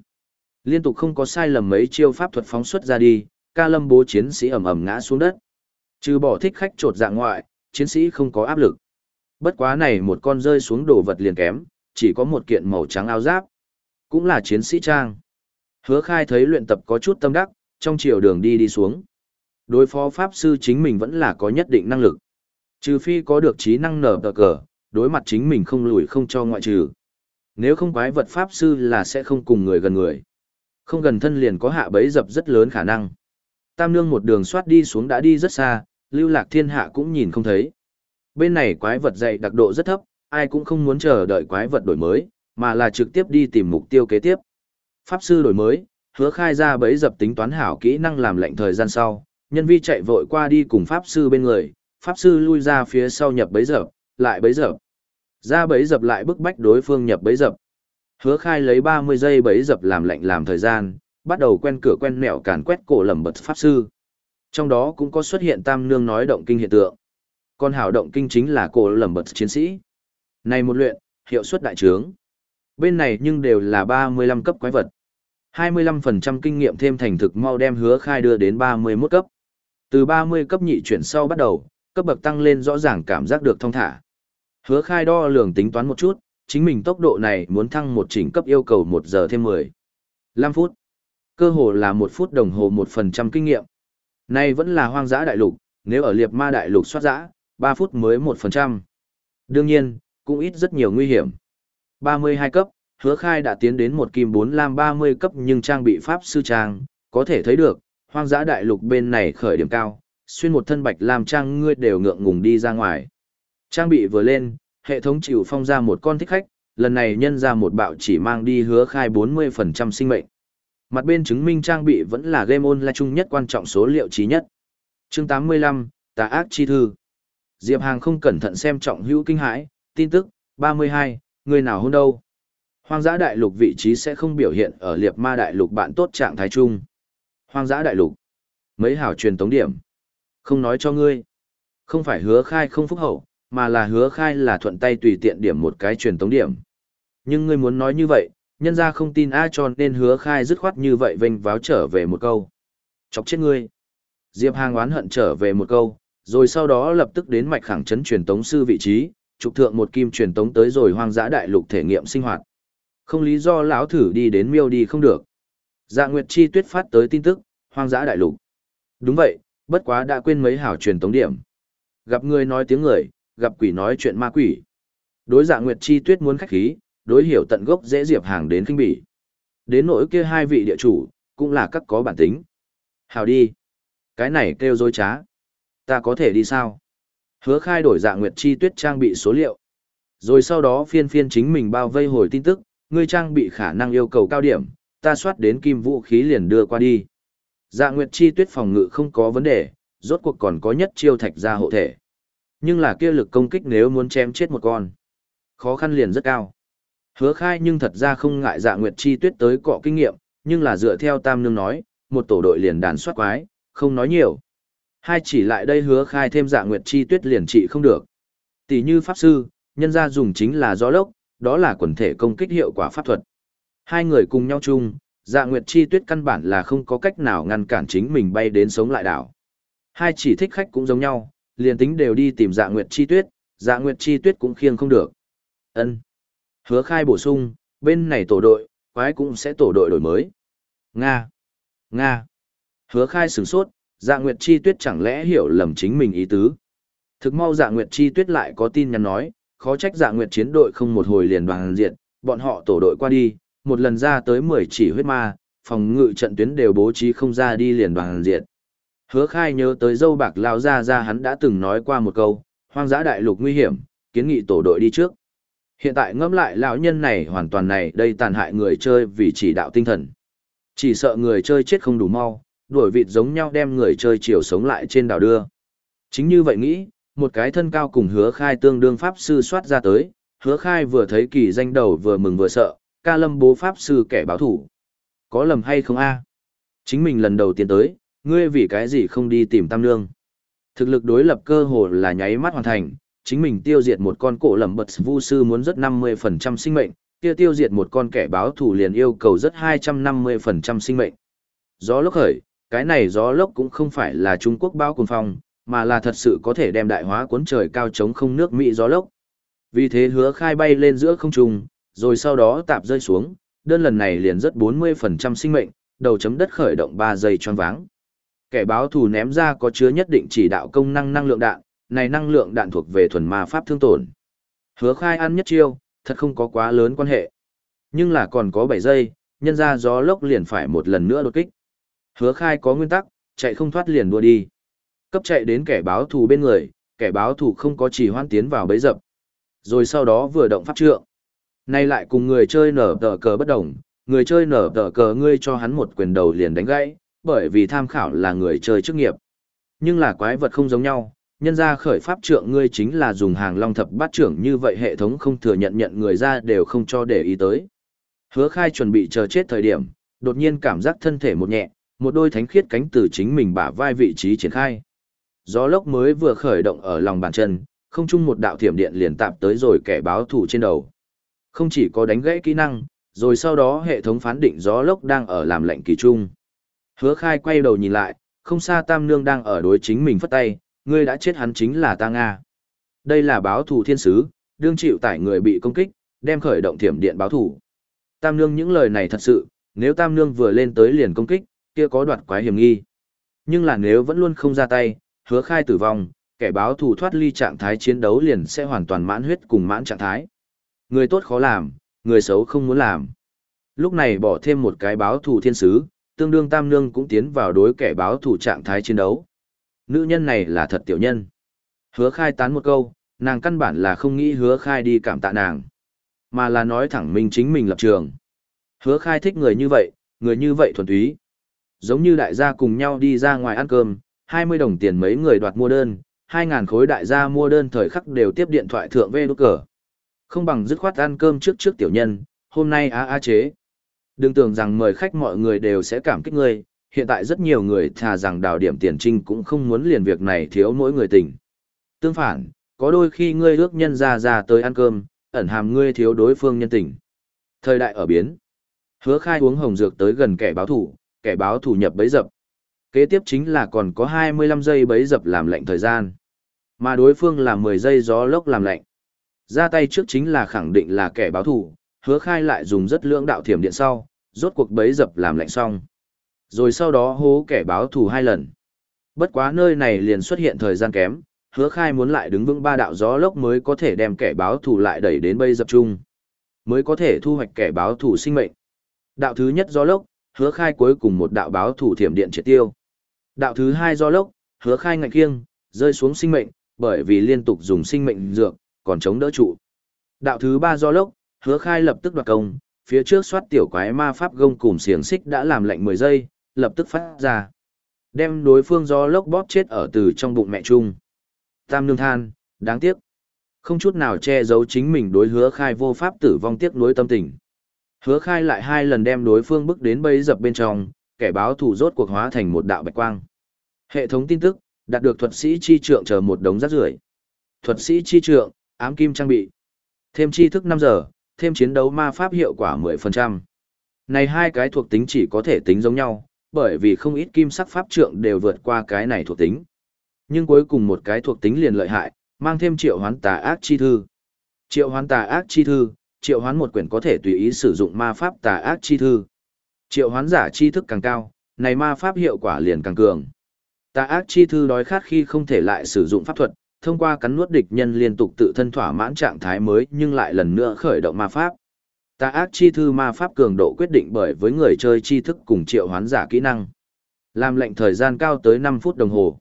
[SPEAKER 1] Liên tục không có sai lầm mấy chiêu pháp thuật phóng xuất ra đi, ca lâm bố chiến sĩ ẩm ẩm ngã xuống đất. Trừ bỏ thích khách trột dạng ngoại, chiến sĩ không có áp lực. Bất quá này một con rơi xuống đồ vật liền kém, chỉ có một kiện màu trắng áo giáp. Cũng là chiến sĩ trang. Hứa khai thấy luyện tập có chút tâm đắc, trong chiều đường đi đi xuống. Đối phó pháp sư chính mình vẫn là có nhất định năng lực. Trừ phi có được trí năng nở cờ, đối mặt chính mình không lùi không cho ngoại trừ. Nếu không quái vật pháp sư là sẽ không cùng người gần người. Không gần thân liền có hạ bấy dập rất lớn khả năng. Tam nương một đường soát đi xuống đã đi rất xa, lưu lạc thiên hạ cũng nhìn không thấy. Bên này quái vật dày đặc độ rất thấp, ai cũng không muốn chờ đợi quái vật đổi mới, mà là trực tiếp đi tìm mục tiêu kế tiếp. Pháp sư đổi mới, hứa khai ra bấy dập tính toán hảo kỹ năng làm lệnh thời gian sau, nhân vi chạy vội qua đi cùng pháp sư bên người, pháp sư lui ra phía sau nhập bấy dập, lại bấy dập. Ra bẫy dập lại bức bách đối phương nhập bẫy dập. Hứa khai lấy 30 giây bẫy dập làm lệnh làm thời gian, bắt đầu quen cửa quen mẹo càn quét cổ lầm bật pháp sư. Trong đó cũng có xuất hiện tam nương nói động kinh hiện tượng. con hảo động kinh chính là cổ lầm bật chiến sĩ. Này một luyện, hiệu suất đại trướng. Bên này nhưng đều là 35 cấp quái vật. 25% kinh nghiệm thêm thành thực mau đem hứa khai đưa đến 31 cấp. Từ 30 cấp nhị chuyển sau bắt đầu, cấp bậc tăng lên rõ ràng cảm giác được thông thả. Hứa khai đo lường tính toán một chút, chính mình tốc độ này muốn thăng một chỉnh cấp yêu cầu 1 giờ thêm 10. 5 phút. Cơ hồ là 1 phút đồng hồ 1% kinh nghiệm. Này vẫn là hoang dã đại lục, nếu ở liệt ma đại lục soát dã, 3 phút mới 1%. Đương nhiên, cũng ít rất nhiều nguy hiểm. 32 cấp, hứa khai đã tiến đến một kim 4 lam 30 cấp nhưng trang bị pháp sư trang, có thể thấy được, hoang dã đại lục bên này khởi điểm cao, xuyên một thân bạch lam trang ngươi đều ngượng ngùng đi ra ngoài. Trang bị vừa lên, hệ thống chịu phong ra một con thích khách, lần này nhân ra một bạo chỉ mang đi hứa khai 40% sinh mệnh. Mặt bên chứng minh trang bị vẫn là game online chung nhất quan trọng số liệu trí nhất. chương 85, tà ác chi thư. Diệp Hàng không cẩn thận xem trọng hữu kinh hãi, tin tức, 32, người nào hôn đâu. Hoang dã đại lục vị trí sẽ không biểu hiện ở liệt ma đại lục bạn tốt trạng thái chung. Hoang dã đại lục. Mấy hảo truyền tống điểm. Không nói cho ngươi. Không phải hứa khai không phúc hậu, mà là hứa khai là thuận tay tùy tiện điểm một cái truyền tống điểm. Nhưng ngươi muốn nói như vậy, nhân ra không tin ai cho nên hứa khai dứt khoát như vậy vênh váo trở về một câu. Chọc chết ngươi. Diệp Hàng oán hận trở về một câu, rồi sau đó lập tức đến mạch khẳng chấn truyền tống sư vị trí, trục thượng một kim truyền tống tới rồi hoang dã đại lục thể nghiệm sinh hoạt. Không lý do lão thử đi đến miêu đi không được. Dạ Nguyệt Chi tuyết phát tới tin tức, hoang dã đại lục. Đúng vậy, bất quá đã quên mấy hảo truyền tống điểm. Gặp người nói tiếng người, gặp quỷ nói chuyện ma quỷ. Đối dạ Nguyệt Chi tuyết muốn khách khí, đối hiểu tận gốc dễ diệp hàng đến kinh bỉ. Đến nỗi kia hai vị địa chủ, cũng là các có bản tính. hào đi. Cái này kêu dối trá. Ta có thể đi sao? Hứa khai đổi dạ Nguyệt Chi tuyết trang bị số liệu. Rồi sau đó phiên phiên chính mình bao vây hồi tin tức, ngươi trang bị khả năng yêu cầu cao điểm, ta soát đến kim vũ khí liền đưa qua đi. Dạ Nguyệt Chi Tuyết phòng ngự không có vấn đề, rốt cuộc còn có nhất chiêu thạch ra hộ thể. Nhưng là kia lực công kích nếu muốn chém chết một con, khó khăn liền rất cao. Hứa khai nhưng thật ra không ngại Dạ Nguyệt Chi Tuyết tới cọ kinh nghiệm, nhưng là dựa theo Tam Nương nói, một tổ đội liền đàn soát quái, không nói nhiều. Hai chỉ lại đây hứa khai thêm Dạ Nguyệt Chi Tuyết liền trị không được. Tỷ như pháp sư, nhân ra dùng chính là gió lốc, đó là quần thể công kích hiệu quả pháp thuật. Hai người cùng nhau chung, dạ nguyệt chi tuyết căn bản là không có cách nào ngăn cản chính mình bay đến sống lại đảo. Hai chỉ thích khách cũng giống nhau, liền tính đều đi tìm dạ nguyệt chi tuyết, Dạ Nguyệt Chi Tuyết cũng khiêng không được. Ân. Hứa khai bổ sung, bên này tổ đội, quái cũng sẽ tổ đội đổi mới. Nga. Nga. Hứa khai sửng sốt, dạ Nguyệt Chi Tuyết chẳng lẽ hiểu lầm chính mình ý tứ. Thực mau dạ Nguyệt Chi Tuyết lại có tin nhắn nói, khó trách dạ Nguyệt chiến đội không một hồi liền đoàn diện, bọn họ tổ đội qua đi, một lần ra tới 10 chỉ huyết ma, phòng ngự trận tuyến đều bố trí không ra đi liền đoàn diện. Hứa khai nhớ tới dâu bạc lao ra ra hắn đã từng nói qua một câu, hoang dã đại lục nguy hiểm, kiến nghị tổ đội đi trước. Hiện tại ngẫm lại lão nhân này hoàn toàn này đây tàn hại người chơi vì chỉ đạo tinh thần. Chỉ sợ người chơi chết không đủ mau, đuổi vịt giống nhau đem người chơi chiều sống lại trên đảo đưa. Chính như vậy nghĩ, một cái thân cao cùng hứa khai tương đương pháp sư soát ra tới, hứa khai vừa thấy kỳ danh đầu vừa mừng vừa sợ, ca lâm bố pháp sư kẻ báo thủ. Có lầm hay không a Chính mình lần đầu tiên tới, ngươi vì cái gì không đi tìm tam nương. Thực lực đối lập cơ hồ là nháy mắt hoàn thành, chính mình tiêu diệt một con cổ lầm bật vu sư muốn rất 50% sinh mệnh, kia tiêu diệt một con kẻ báo thủ liền yêu cầu rất 250% sinh mệnh. Gió lốc khởi, cái này gió lốc cũng không phải là Trung Quốc bao cuồng phong, mà là thật sự có thể đem đại hóa cuốn trời cao chống không nước Mỹ gió lốc. Vì thế hứa khai bay lên giữa không trung, rồi sau đó tạp rơi xuống, đơn lần này liền rất 40% sinh mệnh, đầu chấm đất khởi động ba giây choáng váng. Kẻ báo thù ném ra có chứa nhất định chỉ đạo công năng năng lượng đạn, này năng lượng đạn thuộc về thuần ma pháp thương tổn. Hứa khai ăn nhất chiêu, thật không có quá lớn quan hệ. Nhưng là còn có 7 giây, nhân ra gió lốc liền phải một lần nữa đột kích. Hứa khai có nguyên tắc, chạy không thoát liền đua đi. Cấp chạy đến kẻ báo thù bên người, kẻ báo thù không có chỉ hoan tiến vào bấy dập. Rồi sau đó vừa động pháp trượng. Nay lại cùng người chơi nở tờ cờ bất đồng, người chơi nở tờ cờ ngươi cho hắn một quyền đầu liền đánh gãy, bởi vì tham khảo là người chơi chức nghiệp. Nhưng là quái vật không giống nhau, nhân ra khởi pháp trượng ngươi chính là dùng hàng long thập bát trưởng như vậy hệ thống không thừa nhận nhận người ra đều không cho để ý tới. Hứa khai chuẩn bị chờ chết thời điểm, đột nhiên cảm giác thân thể một nhẹ, một đôi thánh khiết cánh từ chính mình bả vai vị trí triển khai. Gió lốc mới vừa khởi động ở lòng bàn chân, không chung một đạo thiểm điện liền tạp tới rồi kẻ báo thủ trên đầu. Không chỉ có đánh gãy kỹ năng, rồi sau đó hệ thống phán định gió lốc đang ở làm lệnh kỳ trung. Hứa khai quay đầu nhìn lại, không xa tam nương đang ở đối chính mình phất tay, ngươi đã chết hắn chính là ta Nga. Đây là báo thủ thiên sứ, đương chịu tải người bị công kích, đem khởi động thiểm điện báo thủ. Tam nương những lời này thật sự, nếu tam nương vừa lên tới liền công kích, kia có đoạt quái hiểm nghi. Nhưng là nếu vẫn luôn không ra tay, hứa khai tử vong, kẻ báo thủ thoát ly trạng thái chiến đấu liền sẽ hoàn toàn mãn huyết cùng mãn trạng thái. Người tốt khó làm, người xấu không muốn làm. Lúc này bỏ thêm một cái báo thủ thiên sứ, tương đương tam nương cũng tiến vào đối kẻ báo thủ trạng thái chiến đấu. Nữ nhân này là thật tiểu nhân. Hứa khai tán một câu, nàng căn bản là không nghĩ hứa khai đi cảm tạ nàng. Mà là nói thẳng mình chính mình lập trường. Hứa khai thích người như vậy, người như vậy thuần túy. Giống như đại gia cùng nhau đi ra ngoài ăn cơm, 20 đồng tiền mấy người đoạt mua đơn, 2.000 khối đại gia mua đơn thời khắc đều tiếp điện thoại thượng về đốt cờ. Không bằng dứt khoát ăn cơm trước trước tiểu nhân, hôm nay á á chế. Đừng tưởng rằng mời khách mọi người đều sẽ cảm kích ngươi, hiện tại rất nhiều người thà rằng đào điểm tiền trinh cũng không muốn liền việc này thiếu mỗi người tình. Tương phản, có đôi khi ngươi ước nhân ra ra tới ăn cơm, ẩn hàm ngươi thiếu đối phương nhân tình. Thời đại ở biến. Hứa khai uống hồng dược tới gần kẻ báo thủ, kẻ báo thủ nhập bấy dập. Kế tiếp chính là còn có 25 giây bấy dập làm lệnh thời gian. Mà đối phương là 10 giây gió lốc làm lệnh. Ra tay trước chính là khẳng định là kẻ báo thủ, hứa khai lại dùng rất lưỡng đạo thiểm điện sau, rốt cuộc bấy dập làm lạnh xong. Rồi sau đó hố kẻ báo thủ hai lần. Bất quá nơi này liền xuất hiện thời gian kém, hứa khai muốn lại đứng vững ba đạo gió lốc mới có thể đem kẻ báo thủ lại đẩy đến bây dập chung. Mới có thể thu hoạch kẻ báo thủ sinh mệnh. Đạo thứ nhất gió lốc, hứa khai cuối cùng một đạo báo thủ thiểm điện triệt tiêu. Đạo thứ hai gió lốc, hứa khai ngạch kiêng, rơi xuống sinh mệnh, bởi vì liên tục dùng sinh mệnh dược, còn chống đỡ trụ. Đạo thứ ba gió lốc, hứa khai lập tức đoạt công, phía trước soát tiểu quái ma pháp gông cùng xiềng xích đã làm lệnh 10 giây, lập tức phát ra. Đem đối phương do lốc bóp chết ở từ trong bụng mẹ chung. Tam nương than, đáng tiếc. Không chút nào che giấu chính mình đối hứa khai vô pháp tử vong tiếc nuối tâm tình. Hứa khai lại hai lần đem đối phương bước đến bấy dập bên trong, kẻ báo thủ rốt cuộc hóa thành một đạo bạch quang. Hệ thống tin tức, đạt được thuật sĩ chi trượng chờ một đống rác rưởi. Thuật sĩ chi trượng, ám kim trang bị. Thêm chi thức 5 giờ, thêm chiến đấu ma pháp hiệu quả 10%. Này hai cái thuộc tính chỉ có thể tính giống nhau, bởi vì không ít kim sắc pháp trượng đều vượt qua cái này thuộc tính. Nhưng cuối cùng một cái thuộc tính liền lợi hại, Mang thêm triệu hoán tà ác chi thư. Triệu hoán tà ác chi thư, triệu hoán một quyển có thể tùy ý sử dụng ma pháp tà ác chi thư. Triệu hoán giả chi thức càng cao, này ma pháp hiệu quả liền càng cường. Tà ác chi thư đói khát khi không thể lại sử dụng pháp thuật, thông qua cắn nuốt địch nhân liên tục tự thân thỏa mãn trạng thái mới nhưng lại lần nữa khởi động ma pháp. Tà ác chi thư ma pháp cường độ quyết định bởi với người chơi chi thức cùng triệu hoán giả kỹ năng. Làm lệnh thời gian cao tới 5 phút đồng hồ.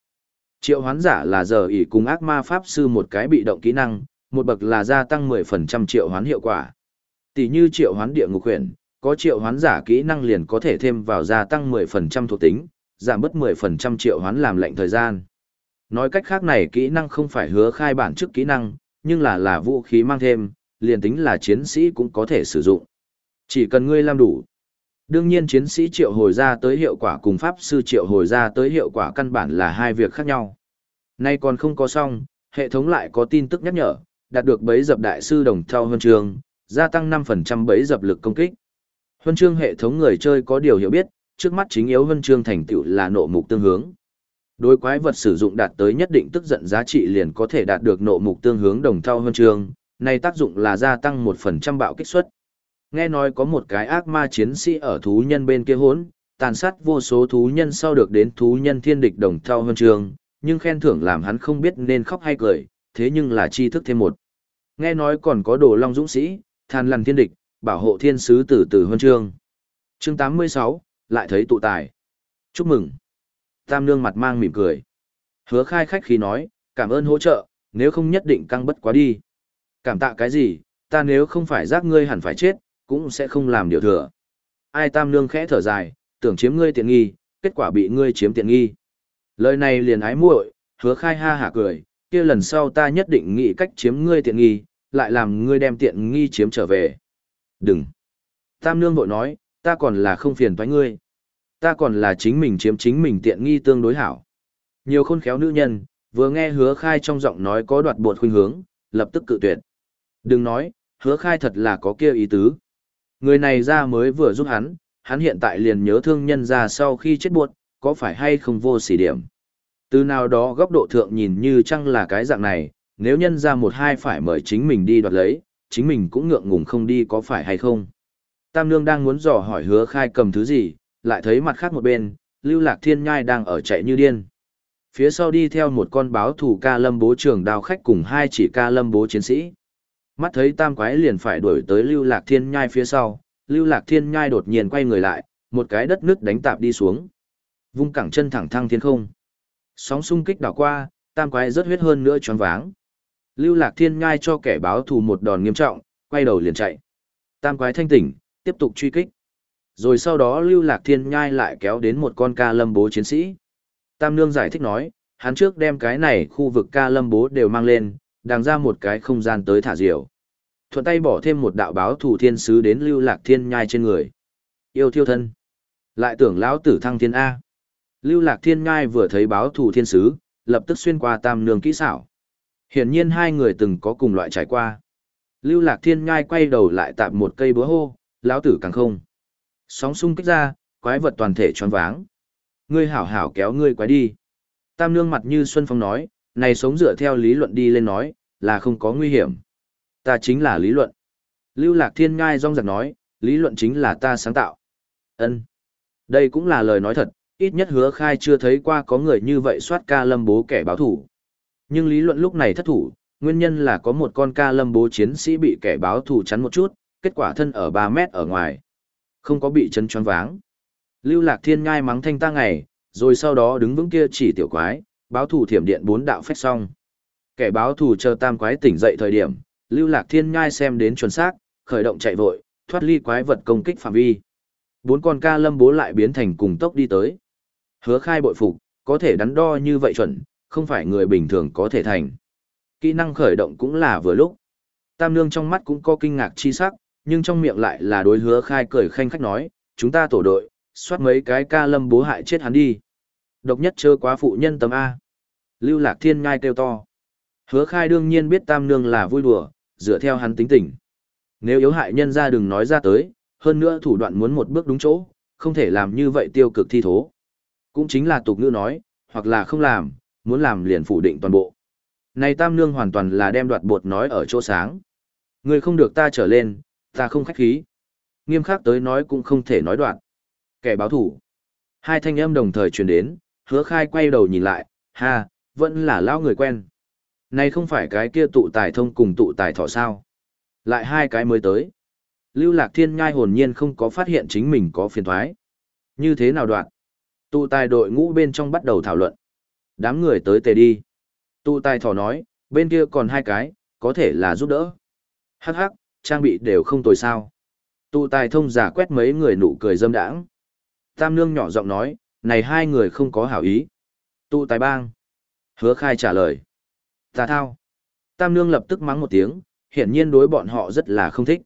[SPEAKER 1] Triệu hoán giả là giờ ỉ cùng ác ma pháp sư một cái bị động kỹ năng, một bậc là gia tăng 10% triệu hoán hiệu quả. Tỷ như triệu hoán địa ngục huyền, có triệu hoán giả kỹ năng liền có thể thêm vào gia tăng 10% thuộc tính, giảm bớt 10% triệu hoán làm lệnh thời gian. Nói cách khác này kỹ năng không phải hứa khai bản trước kỹ năng, nhưng là là vũ khí mang thêm, liền tính là chiến sĩ cũng có thể sử dụng. Chỉ cần ngươi làm đủ. Đương nhiên chiến sĩ triệu hồi ra tới hiệu quả cùng pháp sư triệu hồi ra tới hiệu quả căn bản là hai việc khác nhau. Nay còn không có xong, hệ thống lại có tin tức nhắc nhở, đạt được bấy dập đại sư đồng theo huân chương, gia tăng 5% bấy dập lực công kích. Huân chương hệ thống người chơi có điều hiểu biết, trước mắt chính yếu huân chương thành tựu là nộ mục tương hướng. Đối quái vật sử dụng đạt tới nhất định tức giận giá trị liền có thể đạt được nộ mục tương hướng đồng thau huân chương, này tác dụng là gia tăng một phần trăm bạo kích suất. Nghe nói có một cái ác ma chiến sĩ ở thú nhân bên kia hốn, tàn sát vô số thú nhân sau được đến thú nhân thiên địch đồng thau huân chương, nhưng khen thưởng làm hắn không biết nên khóc hay cười, thế nhưng là tri thức thêm một. Nghe nói còn có đồ long dũng sĩ, than lằn thiên địch, bảo hộ thiên sứ tử tử huân chương. Chương 86, lại thấy tụ tài. Chúc mừng. Tam nương mặt mang mỉm cười. Hứa khai khách khi nói, cảm ơn hỗ trợ, nếu không nhất định căng bất quá đi. Cảm tạ cái gì, ta nếu không phải giác ngươi hẳn phải chết, cũng sẽ không làm điều thừa. Ai tam nương khẽ thở dài, tưởng chiếm ngươi tiện nghi, kết quả bị ngươi chiếm tiện nghi. Lời này liền ái muội, hứa khai ha hả cười, kia lần sau ta nhất định nghĩ cách chiếm ngươi tiện nghi, lại làm ngươi đem tiện nghi chiếm trở về. Đừng. Tam nương vội nói, ta còn là không phiền toái ngươi. Ta còn là chính mình chiếm chính mình tiện nghi tương đối hảo. Nhiều khôn khéo nữ nhân, vừa nghe hứa khai trong giọng nói có đoạt bột khuynh hướng, lập tức cự tuyệt. Đừng nói, hứa khai thật là có kia ý tứ. Người này ra mới vừa giúp hắn, hắn hiện tại liền nhớ thương nhân ra sau khi chết buộc, có phải hay không vô sỉ điểm. Từ nào đó góc độ thượng nhìn như chăng là cái dạng này, nếu nhân ra một hai phải mời chính mình đi đoạt lấy, chính mình cũng ngượng ngùng không đi có phải hay không. Tam Nương đang muốn dò hỏi hứa khai cầm thứ gì, lại thấy mặt khác một bên, lưu lạc thiên nhai đang ở chạy như điên. Phía sau đi theo một con báo thủ ca lâm bố trưởng đào khách cùng hai chỉ ca lâm bố chiến sĩ. Mắt thấy tam quái liền phải đuổi tới lưu lạc thiên nhai phía sau, lưu lạc thiên nhai đột nhiên quay người lại, một cái đất nước đánh tạp đi xuống. Vung cẳng chân thẳng thăng thiên không. Sóng xung kích đảo qua, tam quái rất huyết hơn nữa choáng váng. Lưu lạc thiên nhai cho kẻ báo thù một đòn nghiêm trọng, quay đầu liền chạy. Tam quái thanh tỉnh, tiếp tục truy kích. Rồi sau đó lưu lạc thiên nhai lại kéo đến một con ca lâm bố chiến sĩ. Tam nương giải thích nói, hắn trước đem cái này khu vực ca lâm bố đều mang lên, đàng ra một cái không gian tới thả diều. Thuận tay bỏ thêm một đạo báo thủ thiên sứ đến lưu lạc thiên nhai trên người. Yêu thiêu thân. Lại tưởng lão tử thăng thiên A. Lưu lạc thiên nhai vừa thấy báo thủ thiên sứ, lập tức xuyên qua tam nương kỹ xảo. Hiển nhiên hai người từng có cùng loại trải qua. Lưu lạc thiên nhai quay đầu lại tạm một cây búa hô, lão tử càng không. Sóng sung kích ra, quái vật toàn thể tròn váng. Ngươi hảo hảo kéo ngươi quái đi. Tam nương mặt như Xuân Phong nói, này sống dựa theo lý luận đi lên nói, là không có nguy hiểm. Ta chính là lý luận. Lưu Lạc Thiên Ngai rong giặc nói, lý luận chính là ta sáng tạo. Ân, Đây cũng là lời nói thật, ít nhất hứa khai chưa thấy qua có người như vậy soát ca lâm bố kẻ báo thủ. Nhưng lý luận lúc này thất thủ, nguyên nhân là có một con ca lâm bố chiến sĩ bị kẻ báo thủ chắn một chút, kết quả thân ở 3 mét ở ngoài. Không có bị chân choáng váng. Lưu Lạc Thiên Ngai mắng thanh ta ngày, rồi sau đó đứng vững kia chỉ tiểu quái, báo thủ thiểm điện bốn đạo phách xong. Kẻ báo thủ chờ tam quái tỉnh dậy thời điểm, Lưu Lạc Thiên Nhai xem đến chuẩn xác, khởi động chạy vội, thoát ly quái vật công kích phạm vi. Bốn con ca lâm bố lại biến thành cùng tốc đi tới. Hứa khai bội phục, có thể đắn đo như vậy chuẩn, không phải người bình thường có thể thành. Kỹ năng khởi động cũng là vừa lúc. Tam nương trong mắt cũng có kinh ngạc chi sắc, nhưng trong miệng lại là đối hứa khai cười khanh khách nói, chúng ta tổ đội, soát mấy cái ca lâm bố hại chết hắn đi. Độc nhất chơ quá phụ nhân tấm A. Lưu Lạc Thiên ngai kêu to. Hứa khai đương nhiên biết tam nương là vui đùa, dựa theo hắn tính tình. Nếu yếu hại nhân ra đừng nói ra tới, hơn nữa thủ đoạn muốn một bước đúng chỗ, không thể làm như vậy tiêu cực thi thố. Cũng chính là tục ngữ nói, hoặc là không làm, muốn làm liền phủ định toàn bộ. Này tam nương hoàn toàn là đem đoạt bột nói ở chỗ sáng. người không được ta trở lên, ta không khách khí. Nghiêm khắc tới nói cũng không thể nói đoạn. Kẻ báo thủ. Hai thanh âm đồng thời truyền đến, hứa khai quay đầu nhìn lại, ha, vẫn là lão người quen. Này không phải cái kia tụ tài thông cùng tụ tài thọ sao. Lại hai cái mới tới. Lưu Lạc Thiên nhai hồn nhiên không có phát hiện chính mình có phiền thoái. Như thế nào đoạn? Tụ tài đội ngũ bên trong bắt đầu thảo luận. Đám người tới tề đi. Tụ tài thỏ nói, bên kia còn hai cái, có thể là giúp đỡ. Hắc hắc, trang bị đều không tồi sao. Tụ tài thông giả quét mấy người nụ cười dâm đãng. Tam nương nhỏ giọng nói, này hai người không có hảo ý. Tụ tài bang. Hứa khai trả lời. Tà thao. Tam nương lập tức mắng một tiếng, hiển nhiên đối bọn họ rất là không thích.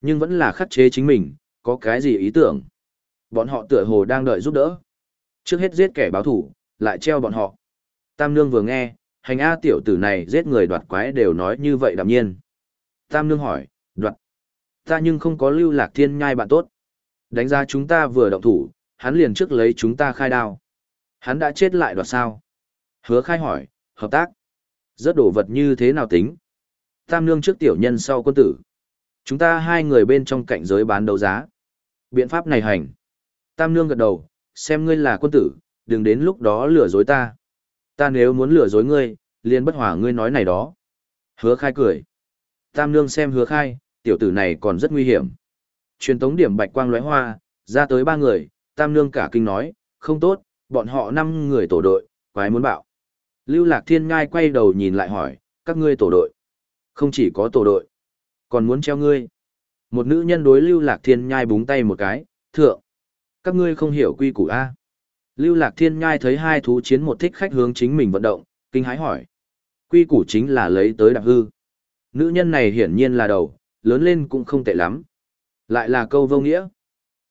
[SPEAKER 1] Nhưng vẫn là khắc chế chính mình, có cái gì ý tưởng. Bọn họ tựa hồ đang đợi giúp đỡ. Trước hết giết kẻ báo thủ, lại treo bọn họ. Tam nương vừa nghe, hành A tiểu tử này giết người đoạt quái đều nói như vậy đạm nhiên. Tam nương hỏi, Đoạn. Ta nhưng không có lưu lạc thiên nhai bạn tốt. Đánh ra chúng ta vừa động thủ, hắn liền trước lấy chúng ta khai đao. Hắn đã chết lại đoạt sao? Hứa khai hỏi, hợp tác. Rất đổ vật như thế nào tính? Tam nương trước tiểu nhân sau quân tử. Chúng ta hai người bên trong cạnh giới bán đấu giá. Biện pháp này hành. Tam nương gật đầu, xem ngươi là quân tử, đừng đến lúc đó lừa dối ta. Ta nếu muốn lừa dối ngươi, liền bất hỏa ngươi nói này đó. Hứa khai cười. Tam nương xem hứa khai, tiểu tử này còn rất nguy hiểm. Truyền tống điểm bạch quang lóe hoa, ra tới ba người, tam nương cả kinh nói, không tốt, bọn họ năm người tổ đội, quái muốn bạo. Lưu Lạc Thiên Ngai quay đầu nhìn lại hỏi, các ngươi tổ đội. Không chỉ có tổ đội, còn muốn treo ngươi. Một nữ nhân đối Lưu Lạc Thiên Nhai búng tay một cái, thượng. Các ngươi không hiểu quy củ A. Lưu Lạc Thiên Nhai thấy hai thú chiến một thích khách hướng chính mình vận động, kinh hái hỏi. Quy củ chính là lấy tới đạp hư. Nữ nhân này hiển nhiên là đầu, lớn lên cũng không tệ lắm. Lại là câu vô nghĩa.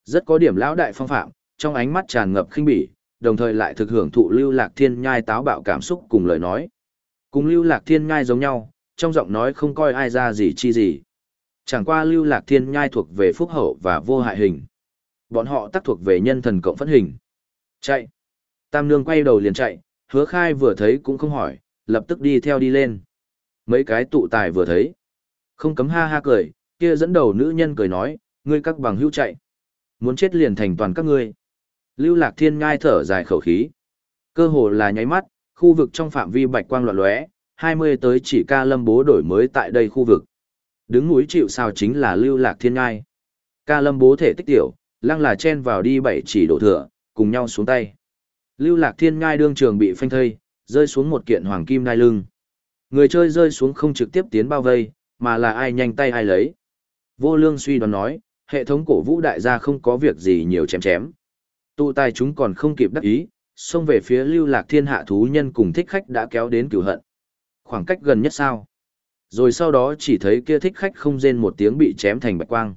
[SPEAKER 1] Rất có điểm lão đại phong phạm, trong ánh mắt tràn ngập khinh bỉ, đồng thời lại thực hưởng thụ Lưu Lạc Thiên Nhai táo bạo cảm xúc cùng lời nói. Cùng Lưu Lạc Thiên Nhai giống nhau, trong giọng nói không coi ai ra gì chi gì. Chẳng qua Lưu Lạc Thiên Nhai thuộc về phúc hậu và vô hại hình. Bọn họ tác thuộc về nhân thần cộng phất hình. Chạy. Tam Nương quay đầu liền chạy, hứa khai vừa thấy cũng không hỏi, lập tức đi theo đi lên. Mấy cái tụ tài vừa thấy. Không cấm ha ha cười, kia dẫn đầu nữ nhân cười nói, ngươi các bằng hữu chạy. Muốn chết liền thành toàn các ngươi. Lưu Lạc Thiên ngai thở dài khẩu khí. Cơ hồ là nháy mắt, khu vực trong phạm vi bạch quang loạn lóe, 20 tới chỉ ca lâm bố đổi mới tại đây khu vực. Đứng núi chịu sao chính là Lưu Lạc Thiên ngai. Ca lâm bố thể tích tiểu, lăng là chen vào đi bảy chỉ đổ thừa, cùng nhau xuống tay. Lưu Lạc Thiên ngai đương trường bị phanh thây, rơi xuống một kiện hoàng kim nai lưng. Người chơi rơi xuống không trực tiếp tiến bao vây, mà là ai nhanh tay ai lấy. Vô lương suy đoán nói, hệ thống cổ vũ đại gia không có việc gì nhiều chém chém. Tụ tài chúng còn không kịp đắc ý, xông về phía lưu lạc thiên hạ thú nhân cùng thích khách đã kéo đến cửu hận. Khoảng cách gần nhất sao. Rồi sau đó chỉ thấy kia thích khách không rên một tiếng bị chém thành bạch quang.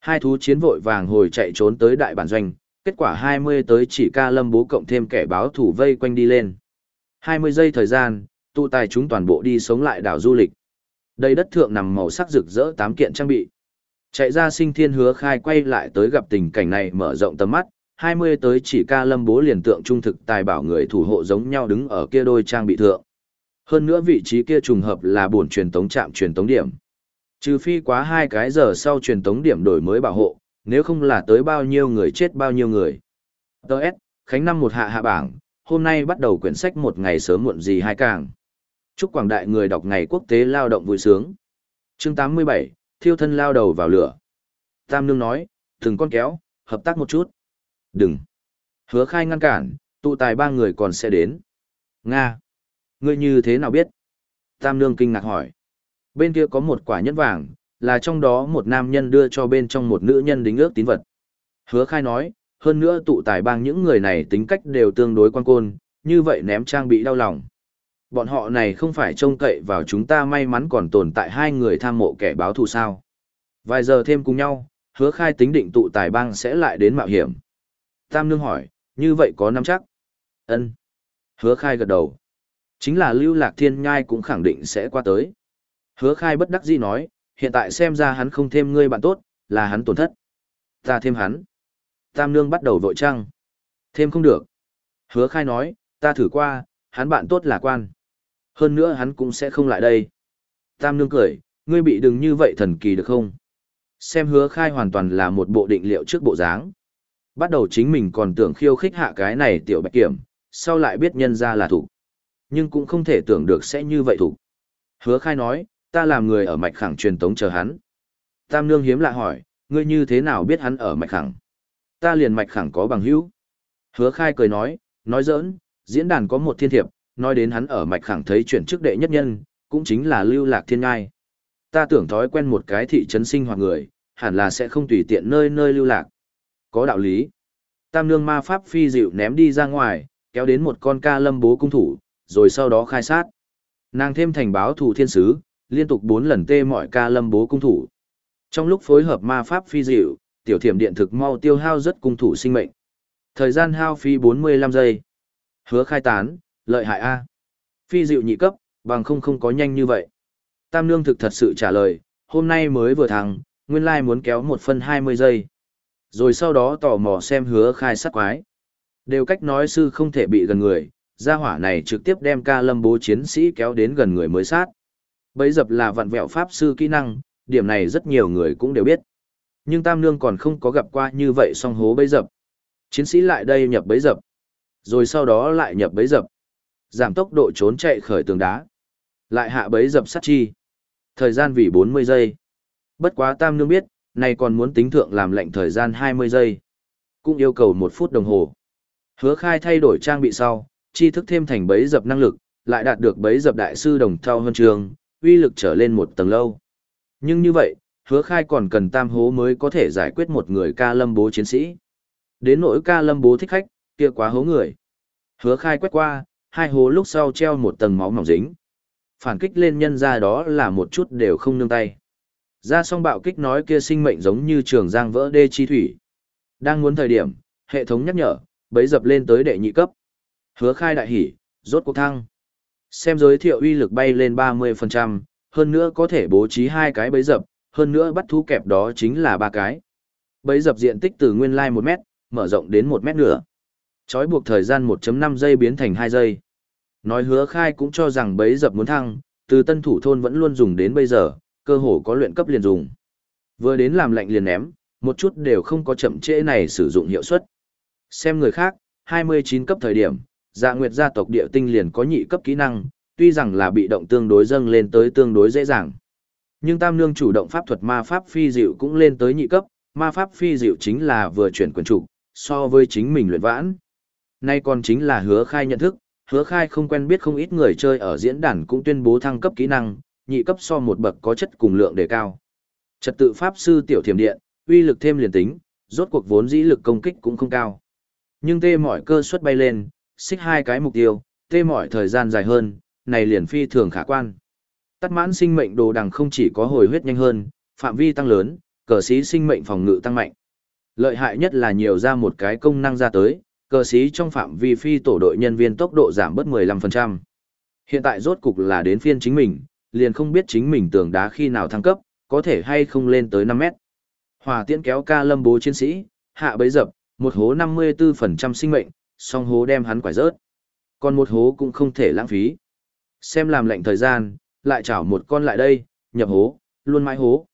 [SPEAKER 1] Hai thú chiến vội vàng hồi chạy trốn tới đại bản doanh, kết quả 20 tới chỉ ca lâm bố cộng thêm kẻ báo thủ vây quanh đi lên. 20 giây thời gian, tụ tài chúng toàn bộ đi sống lại đảo du lịch. Đây đất thượng nằm màu sắc rực rỡ tám kiện trang bị. Chạy ra sinh thiên hứa khai quay lại tới gặp tình cảnh này mở rộng tầm mắt, 20 tới chỉ ca lâm bố liền tượng trung thực tài bảo người thủ hộ giống nhau đứng ở kia đôi trang bị thượng. Hơn nữa vị trí kia trùng hợp là buồn truyền tống trạm truyền tống điểm. Trừ phi quá hai cái giờ sau truyền tống điểm đổi mới bảo hộ, nếu không là tới bao nhiêu người chết bao nhiêu người. Đợt, Khánh năm một hạ hạ bảng, hôm nay bắt đầu quyển sách một ngày sớm muộn gì hai càng. Chúc quảng đại người đọc ngày quốc tế lao động vui sướng. Chương 87, thiêu thân lao đầu vào lửa. Tam Nương nói, từng con kéo, hợp tác một chút. Đừng. Hứa khai ngăn cản, tụ tài ba người còn sẽ đến. Nga. Ngươi như thế nào biết? Tam Nương kinh ngạc hỏi. Bên kia có một quả nhẫn vàng, là trong đó một nam nhân đưa cho bên trong một nữ nhân đính ước tín vật. Hứa khai nói, hơn nữa tụ tài bang những người này tính cách đều tương đối quan côn, như vậy ném trang bị đau lòng. Bọn họ này không phải trông cậy vào chúng ta may mắn còn tồn tại hai người tham mộ kẻ báo thù sao. Vài giờ thêm cùng nhau, hứa khai tính định tụ tài bang sẽ lại đến mạo hiểm. Tam Nương hỏi, như vậy có nắm chắc? ân Hứa khai gật đầu. Chính là lưu lạc thiên nhai cũng khẳng định sẽ qua tới. Hứa khai bất đắc dĩ nói, hiện tại xem ra hắn không thêm ngươi bạn tốt, là hắn tổn thất. Ta thêm hắn. Tam Nương bắt đầu vội trăng. Thêm không được. Hứa khai nói, ta thử qua, hắn bạn tốt là quan. Hơn nữa hắn cũng sẽ không lại đây. Tam nương cười, ngươi bị đừng như vậy thần kỳ được không? Xem hứa khai hoàn toàn là một bộ định liệu trước bộ dáng. Bắt đầu chính mình còn tưởng khiêu khích hạ cái này tiểu bạch kiểm, sau lại biết nhân ra là thủ. Nhưng cũng không thể tưởng được sẽ như vậy thủ. Hứa khai nói, ta làm người ở mạch khẳng truyền tống chờ hắn. Tam nương hiếm lạ hỏi, ngươi như thế nào biết hắn ở mạch khẳng? Ta liền mạch khẳng có bằng hữu. Hứa khai cười nói, nói giỡn, diễn đàn có một thiên thiệp, nói đến hắn ở mạch khẳng thấy chuyển chức đệ nhất nhân, cũng chính là lưu lạc thiên ngai. Ta tưởng thói quen một cái thị trấn sinh hoạt người, hẳn là sẽ không tùy tiện nơi nơi lưu lạc. Có đạo lý. Tam nương ma pháp phi dịu ném đi ra ngoài, kéo đến một con ca lâm bố cung thủ, rồi sau đó khai sát. Nàng thêm thành báo thủ thiên sứ, liên tục bốn lần tê mọi ca lâm bố cung thủ. Trong lúc phối hợp ma pháp phi dịu, tiểu thiểm điện thực mau tiêu hao rất cung thủ sinh mệnh. Thời gian hao phi 45 giây. Hứa khai tán, lợi hại A. Phi dịu nhị cấp, bằng không không có nhanh như vậy. Tam nương thực thật sự trả lời, hôm nay mới vừa thắng, nguyên lai muốn kéo một phân 20 giây. Rồi sau đó tò mò xem hứa khai sát quái. Đều cách nói sư không thể bị gần người, gia hỏa này trực tiếp đem ca lâm bố chiến sĩ kéo đến gần người mới sát. Bấy dập là vặn vẹo pháp sư kỹ năng, điểm này rất nhiều người cũng đều biết. Nhưng Tam Nương còn không có gặp qua như vậy song hố bấy dập. Chiến sĩ lại đây nhập bấy dập, rồi sau đó lại nhập bấy dập. Giảm tốc độ trốn chạy khởi tường đá. Lại hạ bấy dập sát chi. Thời gian vì 40 giây. Bất quá Tam Nương biết, này còn muốn tính thượng làm lệnh thời gian 20 giây. Cũng yêu cầu một phút đồng hồ. Hứa khai thay đổi trang bị sau, chi thức thêm thành bấy dập năng lực, lại đạt được bấy dập đại sư đồng thao hơn trường, uy lực trở lên một tầng lâu. Nhưng như vậy, hứa khai còn cần tam hố mới có thể giải quyết một người ca lâm bố chiến sĩ. Đến nỗi ca lâm bố thích khách, kia quá hố người. Hứa khai quét qua, hai hố lúc sau treo một tầng máu mỏng dính. Phản kích lên nhân ra đó là một chút đều không nương tay. Ra song bạo kích nói kia sinh mệnh giống như trường giang vỡ đê chi thủy. Đang muốn thời điểm, hệ thống nhắc nhở, bấy dập lên tới đệ nhị cấp. Hứa khai đại hỉ, rốt cuộc thăng. Xem giới thiệu uy lực bay lên 30%, hơn nữa có thể bố trí hai cái bấy dập, hơn nữa bắt thú kẹp đó chính là ba cái. Bấy dập diện tích từ nguyên lai 1 mét, mở rộng đến 1 mét nữa. Chói buộc thời gian 1.5 giây biến thành 2 giây. Nói hứa khai cũng cho rằng bấy dập muốn thăng, từ tân thủ thôn vẫn luôn dùng đến bây giờ, cơ hồ có luyện cấp liền dùng. Vừa đến làm lạnh liền ném, một chút đều không có chậm trễ này sử dụng hiệu suất. Xem người khác, 29 cấp thời điểm, dạ nguyệt gia tộc địa tinh liền có nhị cấp kỹ năng, tuy rằng là bị động tương đối dâng lên tới tương đối dễ dàng. Nhưng Tam Nương chủ động pháp thuật ma pháp phi diệu cũng lên tới nhị cấp, ma pháp phi diệu chính là vừa chuyển quyền chủ, so với chính mình luyện vãn. Nay còn chính là hứa khai nhận thức, hứa khai không quen biết không ít người chơi ở diễn đàn cũng tuyên bố thăng cấp kỹ năng, nhị cấp so một bậc có chất cùng lượng đề cao. Trật tự pháp sư tiểu thiểm điện, uy lực thêm liền tính, rốt cuộc vốn dĩ lực công kích cũng không cao. Nhưng tê mọi cơ suất bay lên, xích hai cái mục tiêu, tê mọi thời gian dài hơn, này liền phi thường khả quan. Tắt mãn sinh mệnh đồ đằng không chỉ có hồi huyết nhanh hơn, phạm vi tăng lớn, cờ sĩ sinh mệnh phòng ngự tăng mạnh. Lợi hại nhất là nhiều ra một cái công năng ra tới, cờ sĩ trong phạm vi phi tổ đội nhân viên tốc độ giảm bớt 15%. Hiện tại rốt cục là đến phiên chính mình, liền không biết chính mình tường đá khi nào thăng cấp, có thể hay không lên tới 5 mét. Hòa tiễn kéo ca lâm bố chiến sĩ, hạ bấy dập, một hố 54% sinh mệnh, song hố đem hắn quải rớt. Còn một hố cũng không thể lãng phí. Xem làm lệnh thời gian, lại chảo một con lại đây, nhập hố, luôn mãi hố.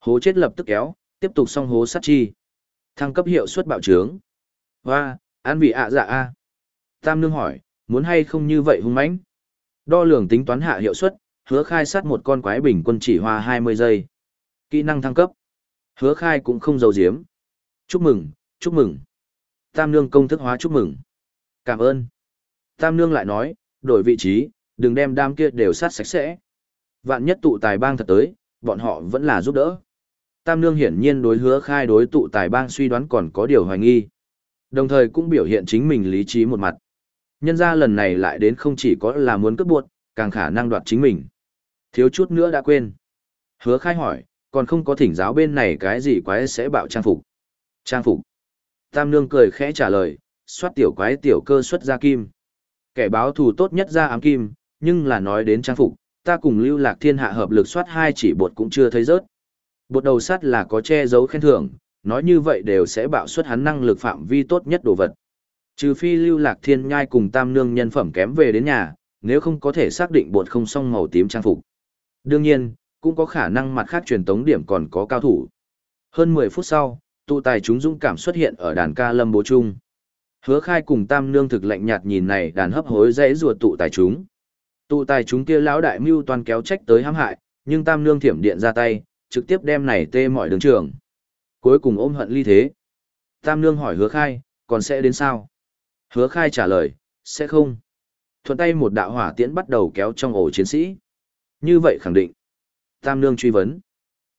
[SPEAKER 1] Hố chết lập tức kéo, tiếp tục song hố sát chi. Thăng cấp hiệu suất bạo trướng. Hoa, an vị ạ dạ a. Tam nương hỏi, muốn hay không như vậy hung mãnh? Đo lường tính toán hạ hiệu suất, hứa khai sát một con quái bình quân chỉ hoa 20 giây. Kỹ năng thăng cấp. Hứa khai cũng không giấu giếm. Chúc mừng, chúc mừng. Tam nương công thức hóa chúc mừng. Cảm ơn. Tam nương lại nói, đổi vị trí, đừng đem đam kia đều sát sạch sẽ. Vạn nhất tụ tài bang thật tới, bọn họ vẫn là giúp đỡ. Tam nương hiển nhiên đối hứa khai đối tụ tài bang suy đoán còn có điều hoài nghi. Đồng thời cũng biểu hiện chính mình lý trí một mặt. Nhân ra lần này lại đến không chỉ có là muốn cướp buộc, càng khả năng đoạt chính mình. Thiếu chút nữa đã quên. Hứa khai hỏi, còn không có thỉnh giáo bên này cái gì quái sẽ bạo trang phục. Trang phục. Tam nương cười khẽ trả lời, Xoát tiểu quái tiểu cơ xuất ra kim. Kẻ báo thù tốt nhất ra ám kim, nhưng là nói đến trang phục, ta cùng lưu lạc thiên hạ hợp lực xoát hai chỉ bột cũng chưa thấy rớt. Bột đầu sắt là có che giấu khen thưởng, nói như vậy đều sẽ bạo suất hắn năng lực phạm vi tốt nhất đồ vật. Trừ phi lưu lạc thiên nhai cùng tam nương nhân phẩm kém về đến nhà, nếu không có thể xác định bột không song màu tím trang phục. Đương nhiên, cũng có khả năng mặt khác truyền tống điểm còn có cao thủ. Hơn 10 phút sau, tụ tài chúng dũng cảm xuất hiện ở đàn ca lâm bố trung. Hứa khai cùng tam nương thực lạnh nhạt nhìn này đàn hấp hối dễ ruột tụ tài chúng. Tụ tài chúng kia lão đại mưu toàn kéo trách tới hãm hại, nhưng tam nương thiểm điện ra tay, trực tiếp đem này tê mọi đường trường. Cuối cùng ôm hận ly thế. Tam nương hỏi hứa khai, còn sẽ đến sao? Hứa khai trả lời, sẽ không. Thuận tay một đạo hỏa tiễn bắt đầu kéo trong ổ chiến sĩ. Như vậy khẳng định. Tam nương truy vấn.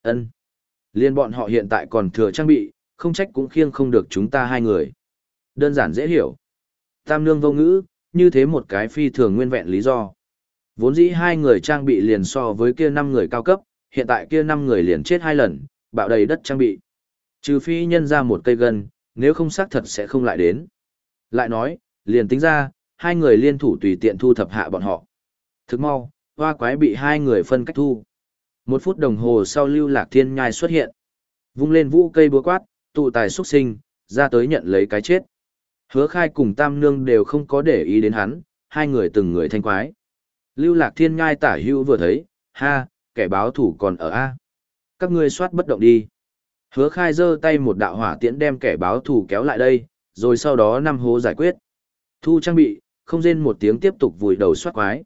[SPEAKER 1] ân Liên bọn họ hiện tại còn thừa trang bị, không trách cũng khiêng không được chúng ta hai người. Đơn giản dễ hiểu. Tam nương vô ngữ, như thế một cái phi thường nguyên vẹn lý do. Vốn dĩ hai người trang bị liền so với kia năm người cao cấp, hiện tại kia năm người liền chết hai lần, bạo đầy đất trang bị. Trừ phi nhân ra một cây gân, nếu không xác thật sẽ không lại đến. Lại nói, liền tính ra, hai người liên thủ tùy tiện thu thập hạ bọn họ. Thức mau, hoa quái bị hai người phân cách thu. Một phút đồng hồ sau lưu lạc thiên nhai xuất hiện. Vung lên vũ cây búa quát, tụ tài xuất sinh, ra tới nhận lấy cái chết. Hứa khai cùng tam nương đều không có để ý đến hắn, hai người từng người thanh quái. Lưu lạc thiên nhai tả hưu vừa thấy, ha, kẻ báo thủ còn ở A. Các ngươi soát bất động đi. Hứa khai giơ tay một đạo hỏa tiễn đem kẻ báo thủ kéo lại đây, rồi sau đó năm hố giải quyết. Thu trang bị, không rên một tiếng tiếp tục vùi đầu soát quái.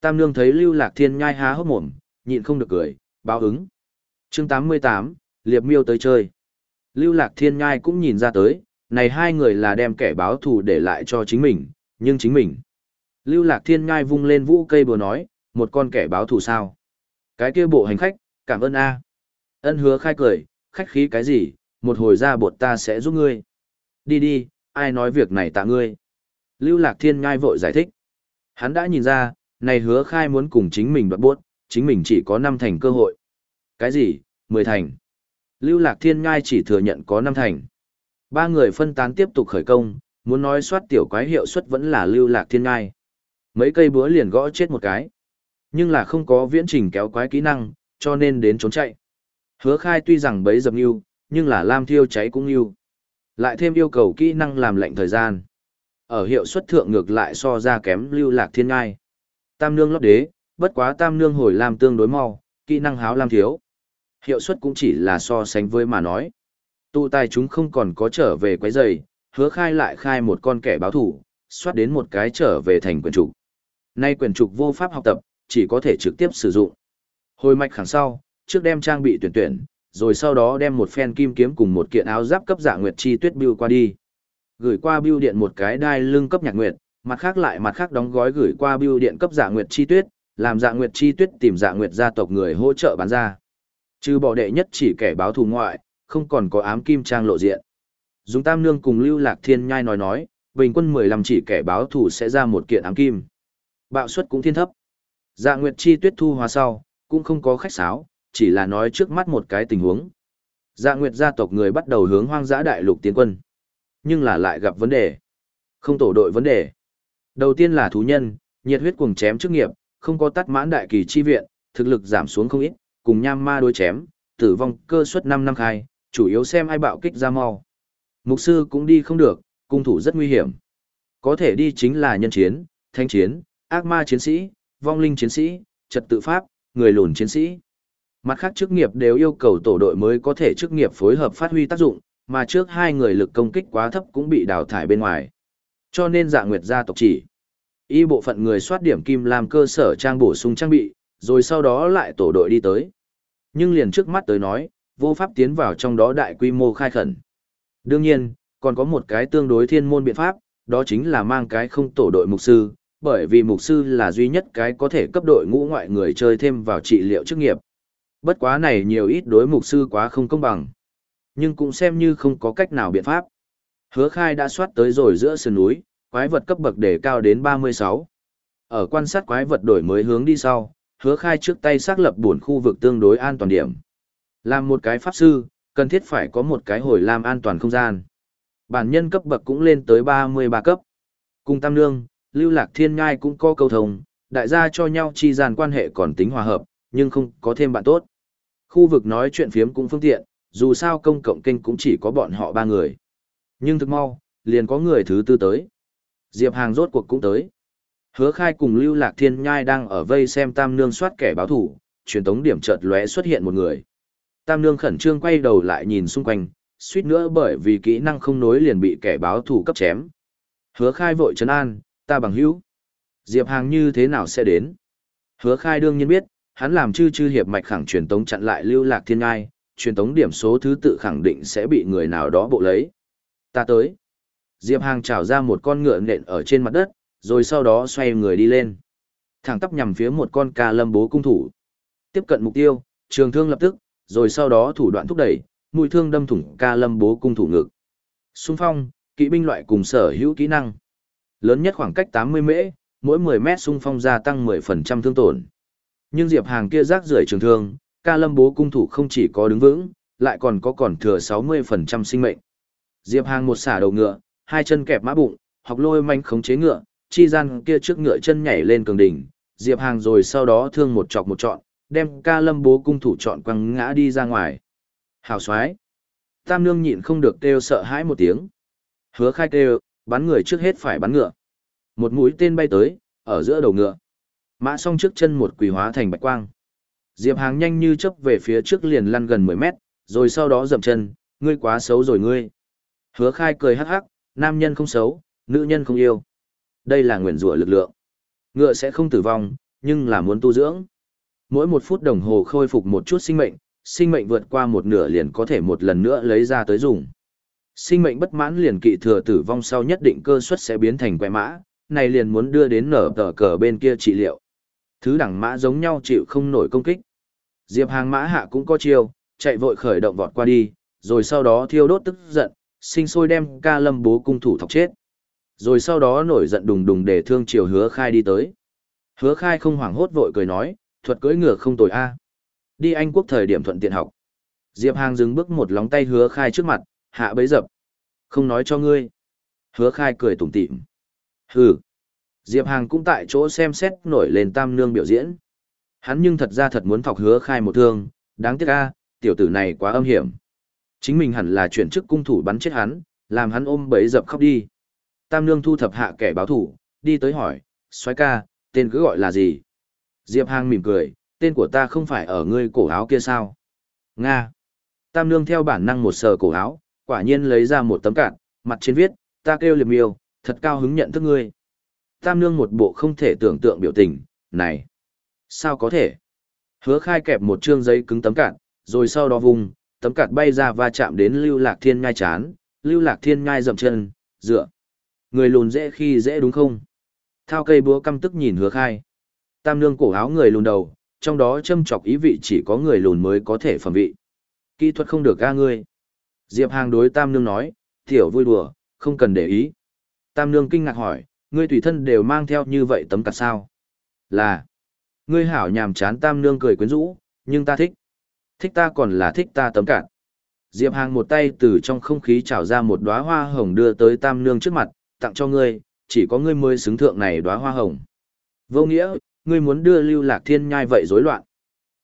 [SPEAKER 1] Tam nương thấy lưu lạc thiên nhai há hốc mồm, nhịn không được cười, báo ứng. chương 88, liệp miêu tới chơi. Lưu lạc thiên nhai cũng nhìn ra tới, này hai người là đem kẻ báo thù để lại cho chính mình, nhưng chính mình. Lưu lạc thiên nhai vung lên vũ cây bừa nói, một con kẻ báo thù sao. Cái kia bộ hành khách, cảm ơn a Ân hứa khai cười, khách khí cái gì, một hồi ra bột ta sẽ giúp ngươi. Đi đi, ai nói việc này tạ ngươi. Lưu lạc thiên ngai vội giải thích. Hắn đã nhìn ra, này hứa khai muốn cùng chính mình đoạt bốt, chính mình chỉ có 5 thành cơ hội. Cái gì, 10 thành. Lưu lạc thiên ngai chỉ thừa nhận có 5 thành. Ba người phân tán tiếp tục khởi công, muốn nói soát tiểu quái hiệu suất vẫn là lưu lạc thiên ngai. Mấy cây búa liền gõ chết một cái. Nhưng là không có viễn trình kéo quái kỹ năng, cho nên đến trốn chạy. Hứa khai tuy rằng bấy dập yêu, nhưng là lam thiêu cháy cũng yêu. Lại thêm yêu cầu kỹ năng làm lệnh thời gian. Ở hiệu suất thượng ngược lại so ra kém lưu lạc thiên ngai. Tam nương lót đế, bất quá tam nương hồi làm tương đối mau, kỹ năng háo làm thiếu. Hiệu suất cũng chỉ là so sánh với mà nói. Tụ tài chúng không còn có trở về quấy giày, hứa khai lại khai một con kẻ báo thủ, xoát đến một cái trở về thành quyền trục. Nay quyền trục vô pháp học tập, chỉ có thể trực tiếp sử dụng. Hồi mạch khẳng sau, trước đem trang bị tuyển tuyển, rồi sau đó đem một phen kim kiếm cùng một kiện áo giáp cấp dạ nguyệt chi tuyết bưu qua đi. Gửi qua bưu điện một cái đai lưng cấp nhạc nguyệt, mặt khác lại mặt khác đóng gói gửi qua bưu điện cấp dạ nguyệt chi tuyết, làm dạ nguyệt chi tuyết tìm dạ nguyệt gia tộc người hỗ trợ bán ra. Trừ bỏ đệ nhất chỉ kẻ báo thù ngoại, không còn có ám kim trang lộ diện. Dùng tam nương cùng lưu lạc thiên nhai nói nói, bình quân 15 chỉ kẻ báo thù sẽ ra một kiện ám kim. Bạo suất cũng thiên thấp. Dạ nguyệt chi tuyết thu hóa sau, cũng không có khách sáo, chỉ là nói trước mắt một cái tình huống. Dạ nguyệt gia tộc người bắt đầu hướng hoang dã đại lục tiến quân. Nhưng là lại gặp vấn đề. Không tổ đội vấn đề. Đầu tiên là thú nhân, nhiệt huyết cuồng chém chức nghiệp, không có tắt mãn đại kỳ chi viện, thực lực giảm xuống không ít, cùng nham ma đối chém, tử vong cơ suất 5 năm khai, chủ yếu xem ai bạo kích ra mau. Mục sư cũng đi không được, cung thủ rất nguy hiểm. Có thể đi chính là nhân chiến, thanh chiến, ác ma chiến sĩ, vong linh chiến sĩ, trật tự pháp, người lùn chiến sĩ. Mặt khác chức nghiệp đều yêu cầu tổ đội mới có thể chức nghiệp phối hợp phát huy tác dụng, mà trước hai người lực công kích quá thấp cũng bị đào thải bên ngoài. Cho nên dạ nguyệt gia tộc chỉ. Y bộ phận người soát điểm kim làm cơ sở trang bổ sung trang bị, rồi sau đó lại tổ đội đi tới. Nhưng liền trước mắt tới nói, vô pháp tiến vào trong đó đại quy mô khai khẩn. Đương nhiên, còn có một cái tương đối thiên môn biện pháp, đó chính là mang cái không tổ đội mục sư, bởi vì mục sư là duy nhất cái có thể cấp đội ngũ ngoại người chơi thêm vào trị liệu chức nghiệp. Bất quá này nhiều ít đối mục sư quá không công bằng. Nhưng cũng xem như không có cách nào biện pháp. Hứa khai đã soát tới rồi giữa sườn núi, quái vật cấp bậc để cao đến 36. Ở quan sát quái vật đổi mới hướng đi sau, hứa khai trước tay xác lập buồn khu vực tương đối an toàn điểm. Làm một cái pháp sư, cần thiết phải có một cái hồi làm an toàn không gian. Bản nhân cấp bậc cũng lên tới 33 cấp. Cùng Tam Nương, Lưu Lạc Thiên Ngai cũng có câu thông, đại gia cho nhau chi gian quan hệ còn tính hòa hợp, nhưng không có thêm bạn tốt. Khu vực nói chuyện phiếm cũng phương tiện, dù sao công cộng kênh cũng chỉ có bọn họ ba người. Nhưng thực mau, liền có người thứ tư tới. Diệp Hàng rốt cuộc cũng tới. Hứa khai cùng Lưu Lạc Thiên Nhai đang ở vây xem Tam Nương soát kẻ báo thủ, truyền tống điểm chợt lóe xuất hiện một người. Tam Nương khẩn trương quay đầu lại nhìn xung quanh, suýt nữa bởi vì kỹ năng không nối liền bị kẻ báo thủ cấp chém. Hứa khai vội trấn an, ta bằng hữu. Diệp Hàng như thế nào sẽ đến? Hứa khai đương nhiên biết, hắn làm chư chư hiệp mạch khẳng truyền tống chặn lại lưu lạc thiên ngai, truyền tống điểm số thứ tự khẳng định sẽ bị người nào đó bộ lấy. Ta tới. Diệp Hàng trào ra một con ngựa nện ở trên mặt đất, rồi sau đó xoay người đi lên. Thẳng tắp nhằm phía một con ca lâm bố cung thủ. Tiếp cận mục tiêu, trường thương lập tức, rồi sau đó thủ đoạn thúc đẩy, mũi thương đâm thủng ca lâm bố cung thủ ngực. Xung phong, kỵ binh loại cùng sở hữu kỹ năng. Lớn nhất khoảng cách 80 mễ, mỗi 10 mét xung phong gia tăng 10% thương tổn. Nhưng Diệp Hàng kia rác rưởi trường thương, ca lâm bố cung thủ không chỉ có đứng vững, lại còn có còn thừa 60% sinh mệnh. Diệp Hàng một xả đầu ngựa, hai chân kẹp mã bụng, học lôi manh khống chế ngựa, chi gian kia trước ngựa chân nhảy lên cường đỉnh, Diệp Hàng rồi sau đó thương một chọc một trọn, đem ca lâm bố cung thủ chọn quăng ngã đi ra ngoài. Hào xoái. Tam nương nhịn không được kêu sợ hãi một tiếng. Hứa khai kêu, bắn người trước hết phải bắn ngựa. Một mũi tên bay tới, ở giữa đầu ngựa. Mã song trước chân một quỳ hóa thành bạch quang. Diệp Hàng nhanh như chớp về phía trước liền lăn gần 10 mét, rồi sau đó dậm chân, ngươi quá xấu rồi ngươi. Hứa khai cười hắc hắc, nam nhân không xấu, nữ nhân không yêu. Đây là nguyện rủa lực lượng. Ngựa sẽ không tử vong, nhưng là muốn tu dưỡng. Mỗi một phút đồng hồ khôi phục một chút sinh mệnh, sinh mệnh vượt qua một nửa liền có thể một lần nữa lấy ra tới dùng. Sinh mệnh bất mãn liền kỵ thừa tử vong sau nhất định cơ suất sẽ biến thành quẻ mã, này liền muốn đưa đến nở tờ cờ bên kia trị liệu. Thứ đẳng mã giống nhau chịu không nổi công kích. Diệp hàng mã hạ cũng có chiêu, chạy vội khởi động vọt qua đi, rồi sau đó thiêu đốt tức giận, sinh sôi đem ca lâm bố cung thủ thọc chết. Rồi sau đó nổi giận đùng đùng để thương triều hứa khai đi tới. Hứa khai không hoảng hốt vội cười nói, thuật cưỡi ngựa không tồi a Đi Anh quốc thời điểm thuận tiện học. Diệp Hàng dừng bước một lóng tay hứa khai trước mặt, hạ bấy dập. Không nói cho ngươi. Hứa khai cười tủm tỉm. Hừ. Diệp Hàng cũng tại chỗ xem xét nổi lên tam nương biểu diễn. Hắn nhưng thật ra thật muốn thọc hứa khai một thương, đáng tiếc a tiểu tử này quá âm hiểm. Chính mình hẳn là chuyển chức cung thủ bắn chết hắn, làm hắn ôm bấy dập khóc đi. Tam nương thu thập hạ kẻ báo thủ, đi tới hỏi, xoái ca, tên cứ gọi là gì? Diệp Hàng mỉm cười, tên của ta không phải ở ngươi cổ áo kia sao? Nga. Tam nương theo bản năng một sờ cổ áo, quả nhiên lấy ra một tấm cạn, mặt trên viết, ta kêu liệp miêu, thật cao hứng nhận thức ngươi. Tam nương một bộ không thể tưởng tượng biểu tình, này. Sao có thể? Hứa khai kẹp một trương giấy cứng tấm cạn, rồi sau đó vùng, tấm cạn bay ra và chạm đến lưu lạc thiên ngai chán, lưu lạc thiên ngai dậm chân, dựa. Người lùn dễ khi dễ đúng không? Thao cây búa căm tức nhìn hứa khai. Tam nương cổ áo người lùn đầu, trong đó châm chọc ý vị chỉ có người lùn mới có thể phẩm vị. Kỹ thuật không được ga ngươi. Diệp Hàng đối Tam nương nói, tiểu vui đùa, không cần để ý. Tam nương kinh ngạc hỏi, ngươi tùy thân đều mang theo như vậy tấm cặt sao? Là, ngươi hảo nhàm chán Tam nương cười quyến rũ, nhưng ta thích. Thích ta còn là thích ta tấm cặt. Diệp Hàng một tay từ trong không khí trào ra một đóa hoa hồng đưa tới Tam nương trước mặt, tặng cho ngươi, chỉ có ngươi mới xứng thượng này đóa hoa hồng. Vô nghĩa, ngươi muốn đưa lưu lạc thiên nhai vậy rối loạn.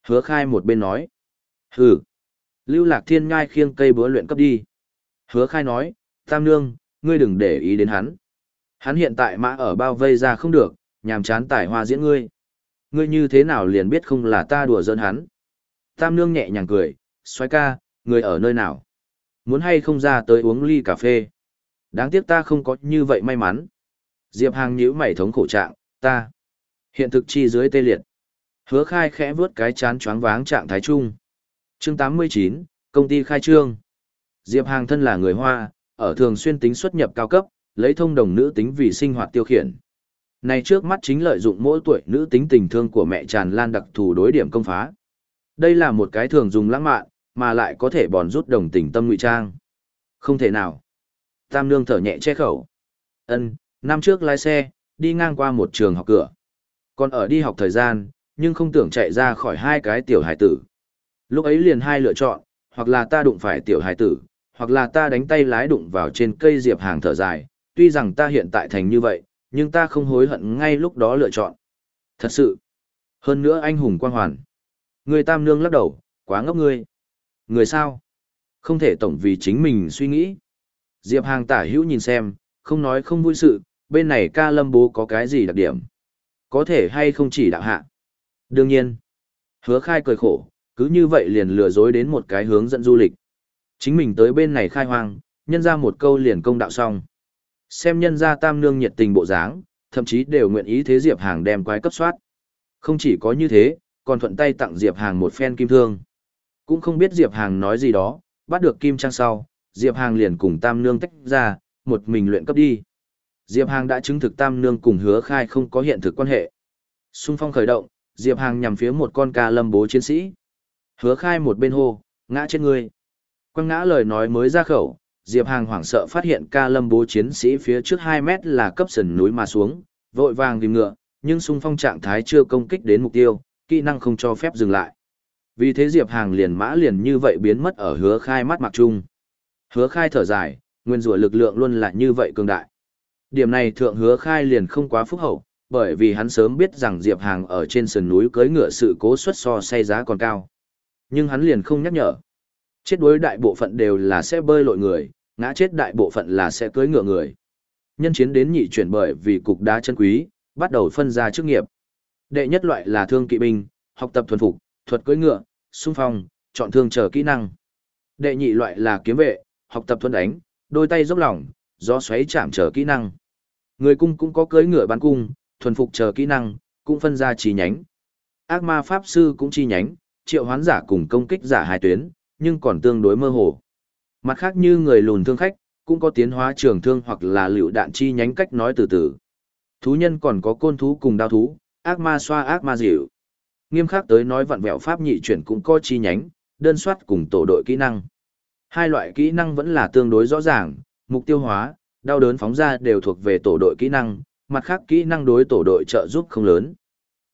[SPEAKER 1] Hứa khai một bên nói. Hừ. Lưu lạc thiên nhai khiêng cây búa luyện cấp đi. Hứa khai nói, tam nương, ngươi đừng để ý đến hắn. Hắn hiện tại mã ở bao vây ra không được, nhàm chán tải hoa diễn ngươi. Ngươi như thế nào liền biết không là ta đùa giỡn hắn. Tam nương nhẹ nhàng cười, xoay ca, người ở nơi nào? Muốn hay không ra tới uống ly cà phê? Đáng tiếc ta không có như vậy may mắn. Diệp Hàng nhíu mày thống khổ trạng, ta. Hiện thực chi dưới tê liệt. Hứa khai khẽ vướt cái chán choáng váng trạng thái trung. chương 89, công ty khai trương. Diệp Hàng thân là người Hoa, ở thường xuyên tính xuất nhập cao cấp, lấy thông đồng nữ tính vì sinh hoạt tiêu khiển. Này trước mắt chính lợi dụng mỗi tuổi nữ tính tình thương của mẹ tràn lan đặc thù đối điểm công phá. Đây là một cái thường dùng lãng mạn, mà lại có thể bòn rút đồng tình tâm ngụy trang. Không thể nào. Tam nương thở nhẹ che khẩu. Ân, năm trước lái xe, đi ngang qua một trường học cửa. Còn ở đi học thời gian, nhưng không tưởng chạy ra khỏi hai cái tiểu hải tử. Lúc ấy liền hai lựa chọn, hoặc là ta đụng phải tiểu hải tử, hoặc là ta đánh tay lái đụng vào trên cây diệp hàng thở dài, tuy rằng ta hiện tại thành như vậy, nhưng ta không hối hận ngay lúc đó lựa chọn. Thật sự. Hơn nữa anh hùng quang hoàn. Người tam nương lắc đầu, quá ngốc ngươi. Người sao? Không thể tổng vì chính mình suy nghĩ. Diệp hàng tả hữu nhìn xem, không nói không vui sự, bên này ca lâm bố có cái gì đặc điểm. Có thể hay không chỉ đạo hạ. Đương nhiên. Hứa khai cười khổ, cứ như vậy liền lừa dối đến một cái hướng dẫn du lịch. Chính mình tới bên này khai hoang, nhân ra một câu liền công đạo xong. Xem nhân gia tam nương nhiệt tình bộ dáng, thậm chí đều nguyện ý thế Diệp Hàng đem quái cấp soát. Không chỉ có như thế, còn thuận tay tặng Diệp Hàng một phen kim thương. Cũng không biết Diệp Hàng nói gì đó, bắt được kim trang sau, Diệp Hàng liền cùng tam nương tách ra, một mình luyện cấp đi. Diệp Hàng đã chứng thực tam nương cùng hứa khai không có hiện thực quan hệ. Xung phong khởi động, Diệp Hàng nhằm phía một con ca lâm bố chiến sĩ. Hứa khai một bên hô, ngã trên người. Quăng ngã lời nói mới ra khẩu, Diệp Hàng hoảng sợ phát hiện ca lâm bố chiến sĩ phía trước 2 mét là cấp sần núi mà xuống, vội vàng tìm ngựa, nhưng xung phong trạng thái chưa công kích đến mục tiêu, kỹ năng không cho phép dừng lại. Vì thế Diệp Hàng liền mã liền như vậy biến mất ở hứa khai mắt mặc trung. Hứa khai thở dài, nguyên rủa lực lượng luôn là như vậy cường đại. Điểm này thượng hứa khai liền không quá phúc hậu, bởi vì hắn sớm biết rằng Diệp Hàng ở trên sườn núi cưới ngựa sự cố suất so say giá còn cao. Nhưng hắn liền không nhắc nhở. Chết đối đại bộ phận đều là sẽ bơi lội người, ngã chết đại bộ phận là sẽ cưới ngựa người. Nhân chiến đến nhị chuyển bởi vì cục đá chân quý, bắt đầu phân ra chức nghiệp. Đệ nhất loại là thương kỵ binh, học tập thuần phục, thuật cưỡi ngựa, xung phong, chọn thương chờ kỹ năng. Đệ nhị loại là kiếm vệ, học tập thuần đánh, đôi tay dốc lỏng, gió xoáy chạm chờ kỹ năng. Người cung cũng có cưỡi ngựa bắn cung, thuần phục chờ kỹ năng, cũng phân ra chi nhánh. Ác ma pháp sư cũng chi nhánh, triệu hoán giả cùng công kích giả hai tuyến, nhưng còn tương đối mơ hồ. Mặt khác như người lùn thương khách, cũng có tiến hóa trường thương hoặc là liệu đạn chi nhánh cách nói từ từ. Thú nhân còn có côn thú cùng đao thú, ác ma xoa ác ma dịu. Nghiêm khắc tới nói vặn vẹo pháp nhị chuyển cũng có chi nhánh, đơn soát cùng tổ đội kỹ năng. Hai loại kỹ năng vẫn là tương đối rõ ràng, mục tiêu hóa, đau đớn phóng ra đều thuộc về tổ đội kỹ năng, mặt khác kỹ năng đối tổ đội trợ giúp không lớn.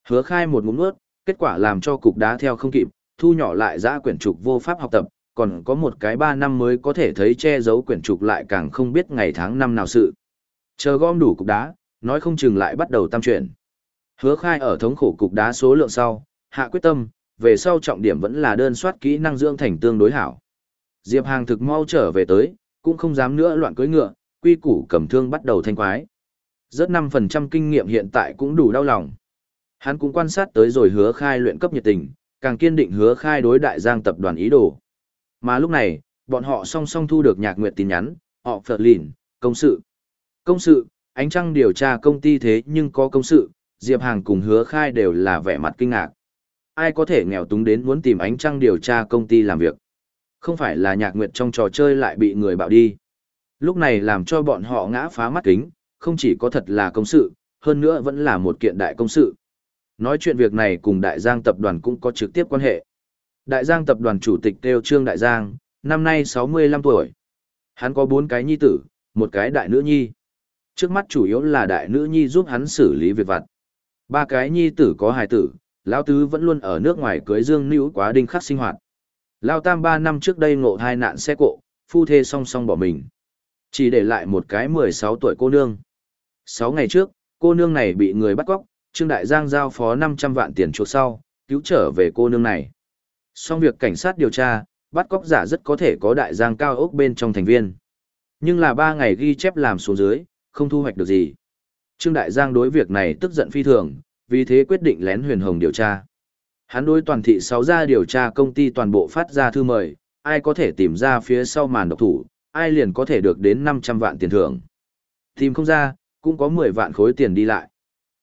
[SPEAKER 1] Hứa khai một ngụm nuốt, kết quả làm cho cục đá theo không kịp, thu nhỏ lại giã quyển trục vô pháp học tập, còn có một cái ba năm mới có thể thấy che giấu quyển trục lại càng không biết ngày tháng năm nào sự. Chờ gom đủ cục đá, nói không chừng lại bắt đầu tam chuyển. Hứa khai ở thống khổ cục đá số lượng sau, hạ quyết tâm, về sau trọng điểm vẫn là đơn soát kỹ năng dưỡng thành tương đối hảo. Diệp Hàng thực mau trở về tới, cũng không dám nữa loạn cưới ngựa, quy củ cầm thương bắt đầu thanh quái. Rớt 5% kinh nghiệm hiện tại cũng đủ đau lòng. Hắn cũng quan sát tới rồi hứa khai luyện cấp nhiệt tình, càng kiên định hứa khai đối đại giang tập đoàn ý đồ. Mà lúc này, bọn họ song song thu được nhạc nguyệt tin nhắn, họ phật lìn, công sự. Công sự, ánh trăng điều tra công ty thế nhưng có công sự, Diệp Hàng cùng hứa khai đều là vẻ mặt kinh ngạc. Ai có thể nghèo túng đến muốn tìm ánh trăng điều tra công ty làm việc. Không phải là nhạc nguyệt trong trò chơi lại bị người bạo đi. Lúc này làm cho bọn họ ngã phá mắt kính, không chỉ có thật là công sự, hơn nữa vẫn là một kiện đại công sự. Nói chuyện việc này cùng Đại Giang tập đoàn cũng có trực tiếp quan hệ. Đại Giang tập đoàn chủ tịch Têu Trương Đại Giang, năm nay 65 tuổi. Hắn có 4 cái nhi tử, một cái đại nữ nhi. Trước mắt chủ yếu là đại nữ nhi giúp hắn xử lý việc vặt. Ba cái nhi tử có hài tử, lão tứ vẫn luôn ở nước ngoài cưới dương nữ quá đinh khắc sinh hoạt. Lão tam 3 năm trước đây ngộ hai nạn xe cộ, phu thê song song bỏ mình. Chỉ để lại một cái 16 tuổi cô nương. 6 ngày trước, cô nương này bị người bắt cóc, Trương Đại Giang giao phó 500 vạn tiền chuộc sau, cứu trở về cô nương này. Xong việc cảnh sát điều tra, bắt cóc giả rất có thể có Đại Giang cao ốc bên trong thành viên. Nhưng là 3 ngày ghi chép làm xuống dưới, không thu hoạch được gì. Trương Đại Giang đối việc này tức giận phi thường, vì thế quyết định lén huyền hồng điều tra. Hắn đối toàn thị 6 gia điều tra công ty toàn bộ phát ra thư mời, ai có thể tìm ra phía sau màn độc thủ, ai liền có thể được đến 500 vạn tiền thưởng. Tìm không ra, cũng có 10 vạn khối tiền đi lại.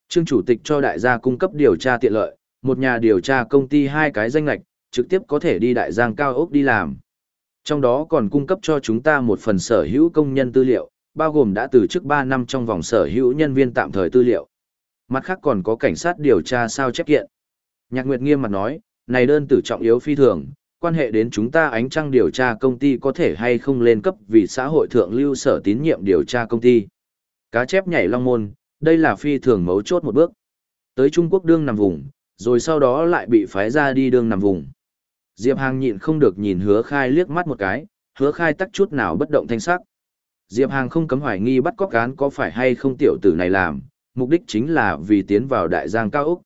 [SPEAKER 1] Trương Chủ tịch cho đại gia cung cấp điều tra tiện lợi, một nhà điều tra công ty hai cái danh lạch, trực tiếp có thể đi đại giang cao ốc đi làm. Trong đó còn cung cấp cho chúng ta một phần sở hữu công nhân tư liệu, bao gồm đã từ trước 3 năm trong vòng sở hữu nhân viên tạm thời tư liệu. Mặt khác còn có cảnh sát điều tra sao chép kiện. Nhạc Nguyệt nghiêm mặt nói, này đơn tử trọng yếu phi thường, quan hệ đến chúng ta ánh trăng điều tra công ty có thể hay không lên cấp vì xã hội thượng lưu sở tín nhiệm điều tra công ty. Cá chép nhảy long môn, đây là phi thường mấu chốt một bước. Tới Trung Quốc đương nằm vùng, rồi sau đó lại bị phái ra đi đương nằm vùng. Diệp Hàng nhịn không được nhìn hứa khai liếc mắt một cái, hứa khai tắc chút nào bất động thanh sắc. Diệp Hàng không cấm hoài nghi bắt cóc cán có phải hay không tiểu tử này làm, mục đích chính là vì tiến vào đại giang cao Ốc.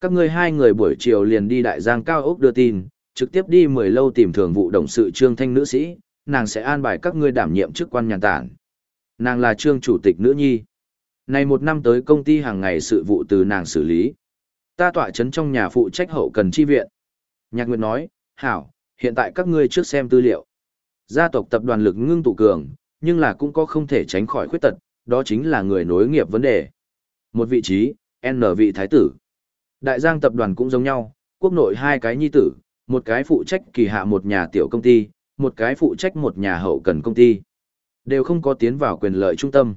[SPEAKER 1] Các ngươi hai người buổi chiều liền đi đại giang cao Ốc đưa tin, trực tiếp đi mười lâu tìm thường vụ đồng sự trương thanh nữ sĩ, nàng sẽ an bài các ngươi đảm nhiệm chức quan nhàn tản. Nàng là trương chủ tịch nữ nhi. Này một năm tới công ty hàng ngày sự vụ từ nàng xử lý. Ta tọa chấn trong nhà phụ trách hậu cần chi viện. Nhạc Nguyệt nói, hảo, hiện tại các ngươi trước xem tư liệu. Gia tộc tập đoàn lực ngưng tụ cường, nhưng là cũng có không thể tránh khỏi khuyết tật, đó chính là người nối nghiệp vấn đề. Một vị trí, N vị thái tử. Đại giang tập đoàn cũng giống nhau, quốc nội hai cái nhi tử, một cái phụ trách kỳ hạ một nhà tiểu công ty, một cái phụ trách một nhà hậu cần công ty. Đều không có tiến vào quyền lợi trung tâm.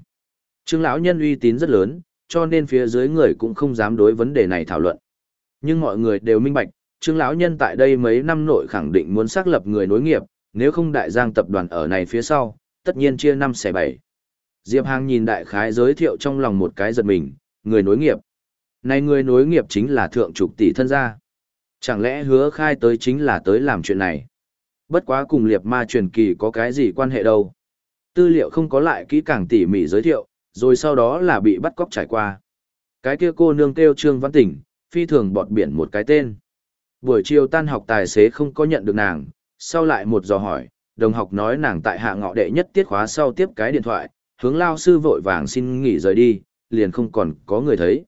[SPEAKER 1] Trương lão nhân uy tín rất lớn, cho nên phía dưới người cũng không dám đối vấn đề này thảo luận. Nhưng mọi người đều minh bạch, Trương lão nhân tại đây mấy năm nội khẳng định muốn xác lập người nối nghiệp, nếu không đại giang tập đoàn ở này phía sau, tất nhiên chia năm xẻ bảy. Diệp Hàng nhìn đại khái giới thiệu trong lòng một cái giật mình, người nối nghiệp. Này người nối nghiệp chính là thượng trục tỷ thân gia. Chẳng lẽ hứa khai tới chính là tới làm chuyện này? Bất quá cùng liệp ma truyền kỳ có cái gì quan hệ đâu. Tư liệu không có lại kỹ càng tỉ mỉ giới thiệu, rồi sau đó là bị bắt cóc trải qua. Cái kia cô nương kêu Trương Văn Tỉnh, phi thường bọt biển một cái tên. Buổi chiều tan học tài xế không có nhận được nàng, sau lại một dò hỏi, đồng học nói nàng tại hạ ngọ đệ nhất tiết khóa sau tiếp cái điện thoại, hướng lao sư vội vàng xin nghỉ rời đi, liền không còn có người thấy.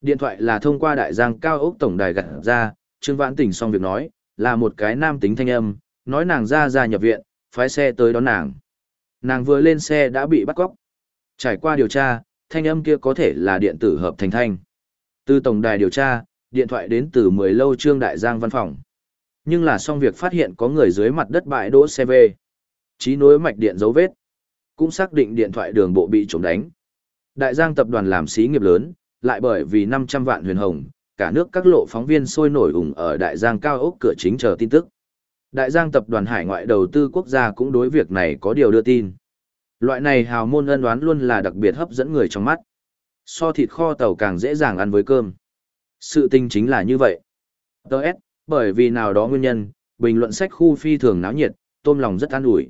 [SPEAKER 1] Điện thoại là thông qua đại giang cao ốc tổng đài gặt ra, Trương Vãn Tỉnh xong việc nói, là một cái nam tính thanh âm, nói nàng ra ra nhập viện, phái xe tới đón nàng. Nàng vừa lên xe đã bị bắt cóc. Trải qua điều tra, thanh âm kia có thể là điện tử hợp thành thanh. Từ tổng đài điều tra, điện thoại đến từ 10 lâu Trương Đại Giang văn phòng. Nhưng là xong việc phát hiện có người dưới mặt đất bãi đỗ xe về. Chí nối mạch điện dấu vết. Cũng xác định điện thoại đường bộ bị trộm đánh. Đại Giang tập đoàn làm xí nghiệp lớn, lại bởi vì 500 vạn huyền hồng, cả nước các lộ phóng viên sôi nổi ủng ở Đại Giang cao ốc cửa chính chờ tin tức. Đại Giang tập đoàn hải ngoại đầu tư quốc gia cũng đối việc này có điều đưa tin. Loại này hào môn ân đoán luôn là đặc biệt hấp dẫn người trong mắt. So thịt kho tàu càng dễ dàng ăn với cơm. Sự tình chính là như vậy. Đợt, bởi vì nào đó nguyên nhân, bình luận sách khu phi thường náo nhiệt, tôm lòng rất an ủi.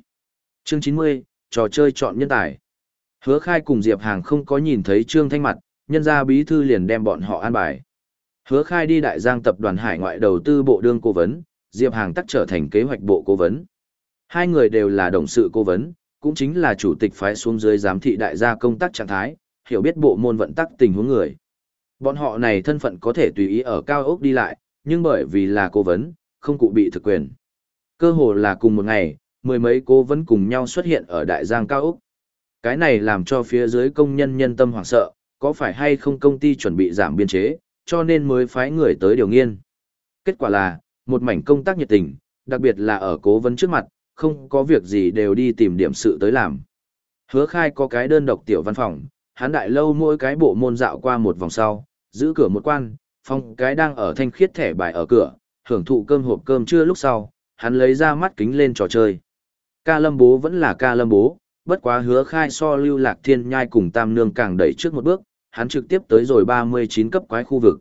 [SPEAKER 1] Chương 90, trò chơi chọn nhân tài. Hứa khai cùng Diệp Hàng không có nhìn thấy Trương Thanh mặt, nhân ra bí thư liền đem bọn họ an bài. Hứa khai đi đại giang tập đoàn hải ngoại đầu tư bộ đương cố vấn, Diệp Hàng tắc trở thành kế hoạch bộ cố vấn. Hai người đều là đồng sự cố vấn, cũng chính là chủ tịch phái xuống dưới giám thị đại gia công tác trạng thái, hiểu biết bộ môn vận tắc tình huống người. Bọn họ này thân phận có thể tùy ý ở cao ốc đi lại, nhưng bởi vì là cố vấn, không cụ bị thực quyền. Cơ hồ là cùng một ngày, mười mấy cố vấn cùng nhau xuất hiện ở đại giang cao ốc. Cái này làm cho phía dưới công nhân nhân tâm hoảng sợ, có phải hay không công ty chuẩn bị giảm biên chế, cho nên mới phái người tới điều nghiên. Kết quả là, một mảnh công tác nhiệt tình, đặc biệt là ở cố vấn trước mặt, không có việc gì đều đi tìm điểm sự tới làm. Hứa khai có cái đơn độc tiểu văn phòng, hắn đại lâu mỗi cái bộ môn dạo qua một vòng sau, giữ cửa một quan, phong cái đang ở thanh khiết thẻ bài ở cửa, hưởng thụ cơm hộp cơm trưa lúc sau, hắn lấy ra mắt kính lên trò chơi. Ca lâm bố vẫn là ca lâm bố, bất quá hứa khai so lưu lạc thiên nhai cùng tam nương càng đẩy trước một bước, hắn trực tiếp tới rồi 39 cấp quái khu vực.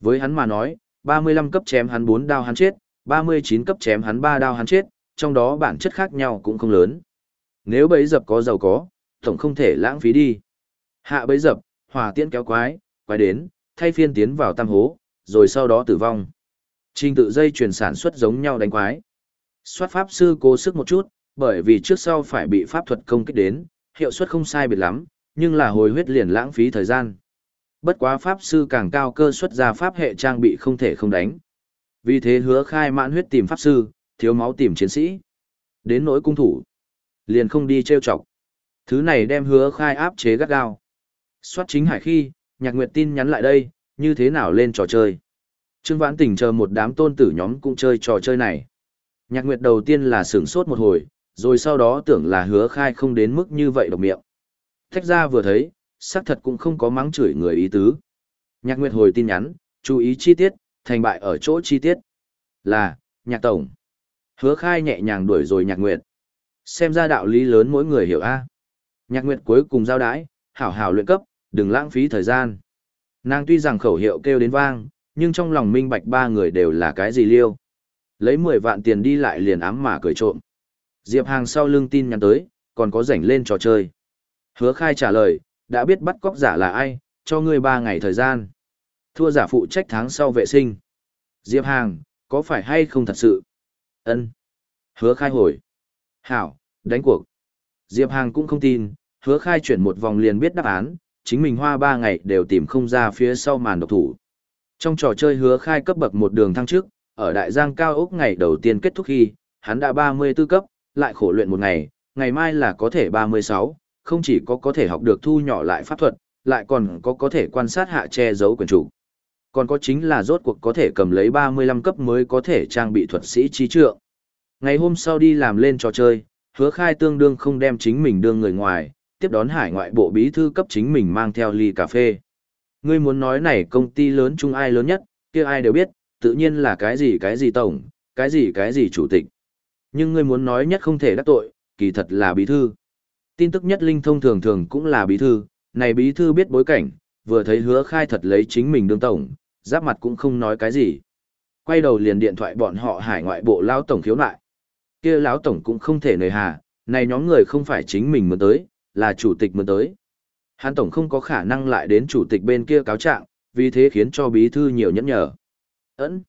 [SPEAKER 1] Với hắn mà nói, 35 cấp chém hắn 4 đao hắn chết, 39 cấp chém hắn 3 đao hắn chết, trong đó bản chất khác nhau cũng không lớn. Nếu bấy dập có giàu có, tổng không thể lãng phí đi. Hạ bấy dập, hỏa tiễn kéo quái, quái đến, thay phiên tiến vào tam hố, rồi sau đó tử vong. Trình tự dây chuyển sản xuất giống nhau đánh quái. Soát pháp sư cố sức một chút, bởi vì trước sau phải bị pháp thuật công kích đến, hiệu suất không sai biệt lắm, nhưng là hồi huyết liền lãng phí thời gian. Bất quá pháp sư càng cao cơ xuất ra pháp hệ trang bị không thể không đánh. Vì thế hứa khai mãn huyết tìm pháp sư, thiếu máu tìm chiến sĩ. Đến nỗi cung thủ, liền không đi trêu chọc. Thứ này đem hứa khai áp chế gắt gao. Soát chính hải khi, nhạc nguyệt tin nhắn lại đây, như thế nào lên trò chơi. Trương Vãn Tình chờ một đám tôn tử nhóm cũng chơi trò chơi này. Nhạc nguyệt đầu tiên là sửng sốt một hồi, rồi sau đó tưởng là hứa khai không đến mức như vậy độc miệng. Thách ra vừa thấy, xác thật cũng không có mắng chửi người ý tứ. Nhạc nguyệt hồi tin nhắn, chú ý chi tiết, thành bại ở chỗ chi tiết. Là, nhạc tổng. Hứa khai nhẹ nhàng đuổi rồi nhạc nguyệt. Xem ra đạo lý lớn mỗi người hiểu a Nhạc nguyệt cuối cùng giao đái, hảo hảo luyện cấp, đừng lãng phí thời gian. Nàng tuy rằng khẩu hiệu kêu đến vang, nhưng trong lòng minh bạch ba người đều là cái gì liêu. Lấy 10 vạn tiền đi lại liền ám mà cười trộm. Diệp Hàng sau lưng tin nhắn tới, còn có rảnh lên trò chơi. Hứa khai trả lời, đã biết bắt cóc giả là ai, cho ngươi 3 ngày thời gian. Thua giả phụ trách tháng sau vệ sinh. Diệp Hàng, có phải hay không thật sự? ân Hứa khai hồi. Hảo, đánh cuộc. Diệp Hàng cũng không tin, hứa khai chuyển một vòng liền biết đáp án, chính mình hoa ba ngày đều tìm không ra phía sau màn độc thủ. Trong trò chơi hứa khai cấp bậc một đường thăng trước, ở đại giang cao ốc ngày đầu tiên kết thúc khi, hắn đã 34 cấp, lại khổ luyện một ngày, ngày mai là có thể 36, không chỉ có có thể học được thu nhỏ lại pháp thuật, lại còn có có thể quan sát hạ che giấu quyền chủ. Còn có chính là rốt cuộc có thể cầm lấy 35 cấp mới có thể trang bị thuật sĩ trí trượng. Ngày hôm sau đi làm lên trò chơi, hứa khai tương đương không đem chính mình đương người ngoài, tiếp đón hải ngoại bộ bí thư cấp chính mình mang theo ly cà phê. Ngươi muốn nói này công ty lớn chung ai lớn nhất, kia ai đều biết, tự nhiên là cái gì cái gì tổng, cái gì cái gì chủ tịch. Nhưng ngươi muốn nói nhất không thể đắc tội, kỳ thật là bí thư. Tin tức nhất linh thông thường thường cũng là bí thư, này bí thư biết bối cảnh, vừa thấy hứa khai thật lấy chính mình đương tổng, giáp mặt cũng không nói cái gì. Quay đầu liền điện thoại bọn họ hải ngoại bộ lao tổng khiếu nại. kia lão tổng cũng không thể nời hà, này nhóm người không phải chính mình muốn tới, là chủ tịch mượn tới. Hắn tổng không có khả năng lại đến chủ tịch bên kia cáo trạng, vì thế khiến cho bí thư nhiều nhẫn nhở. Ấn.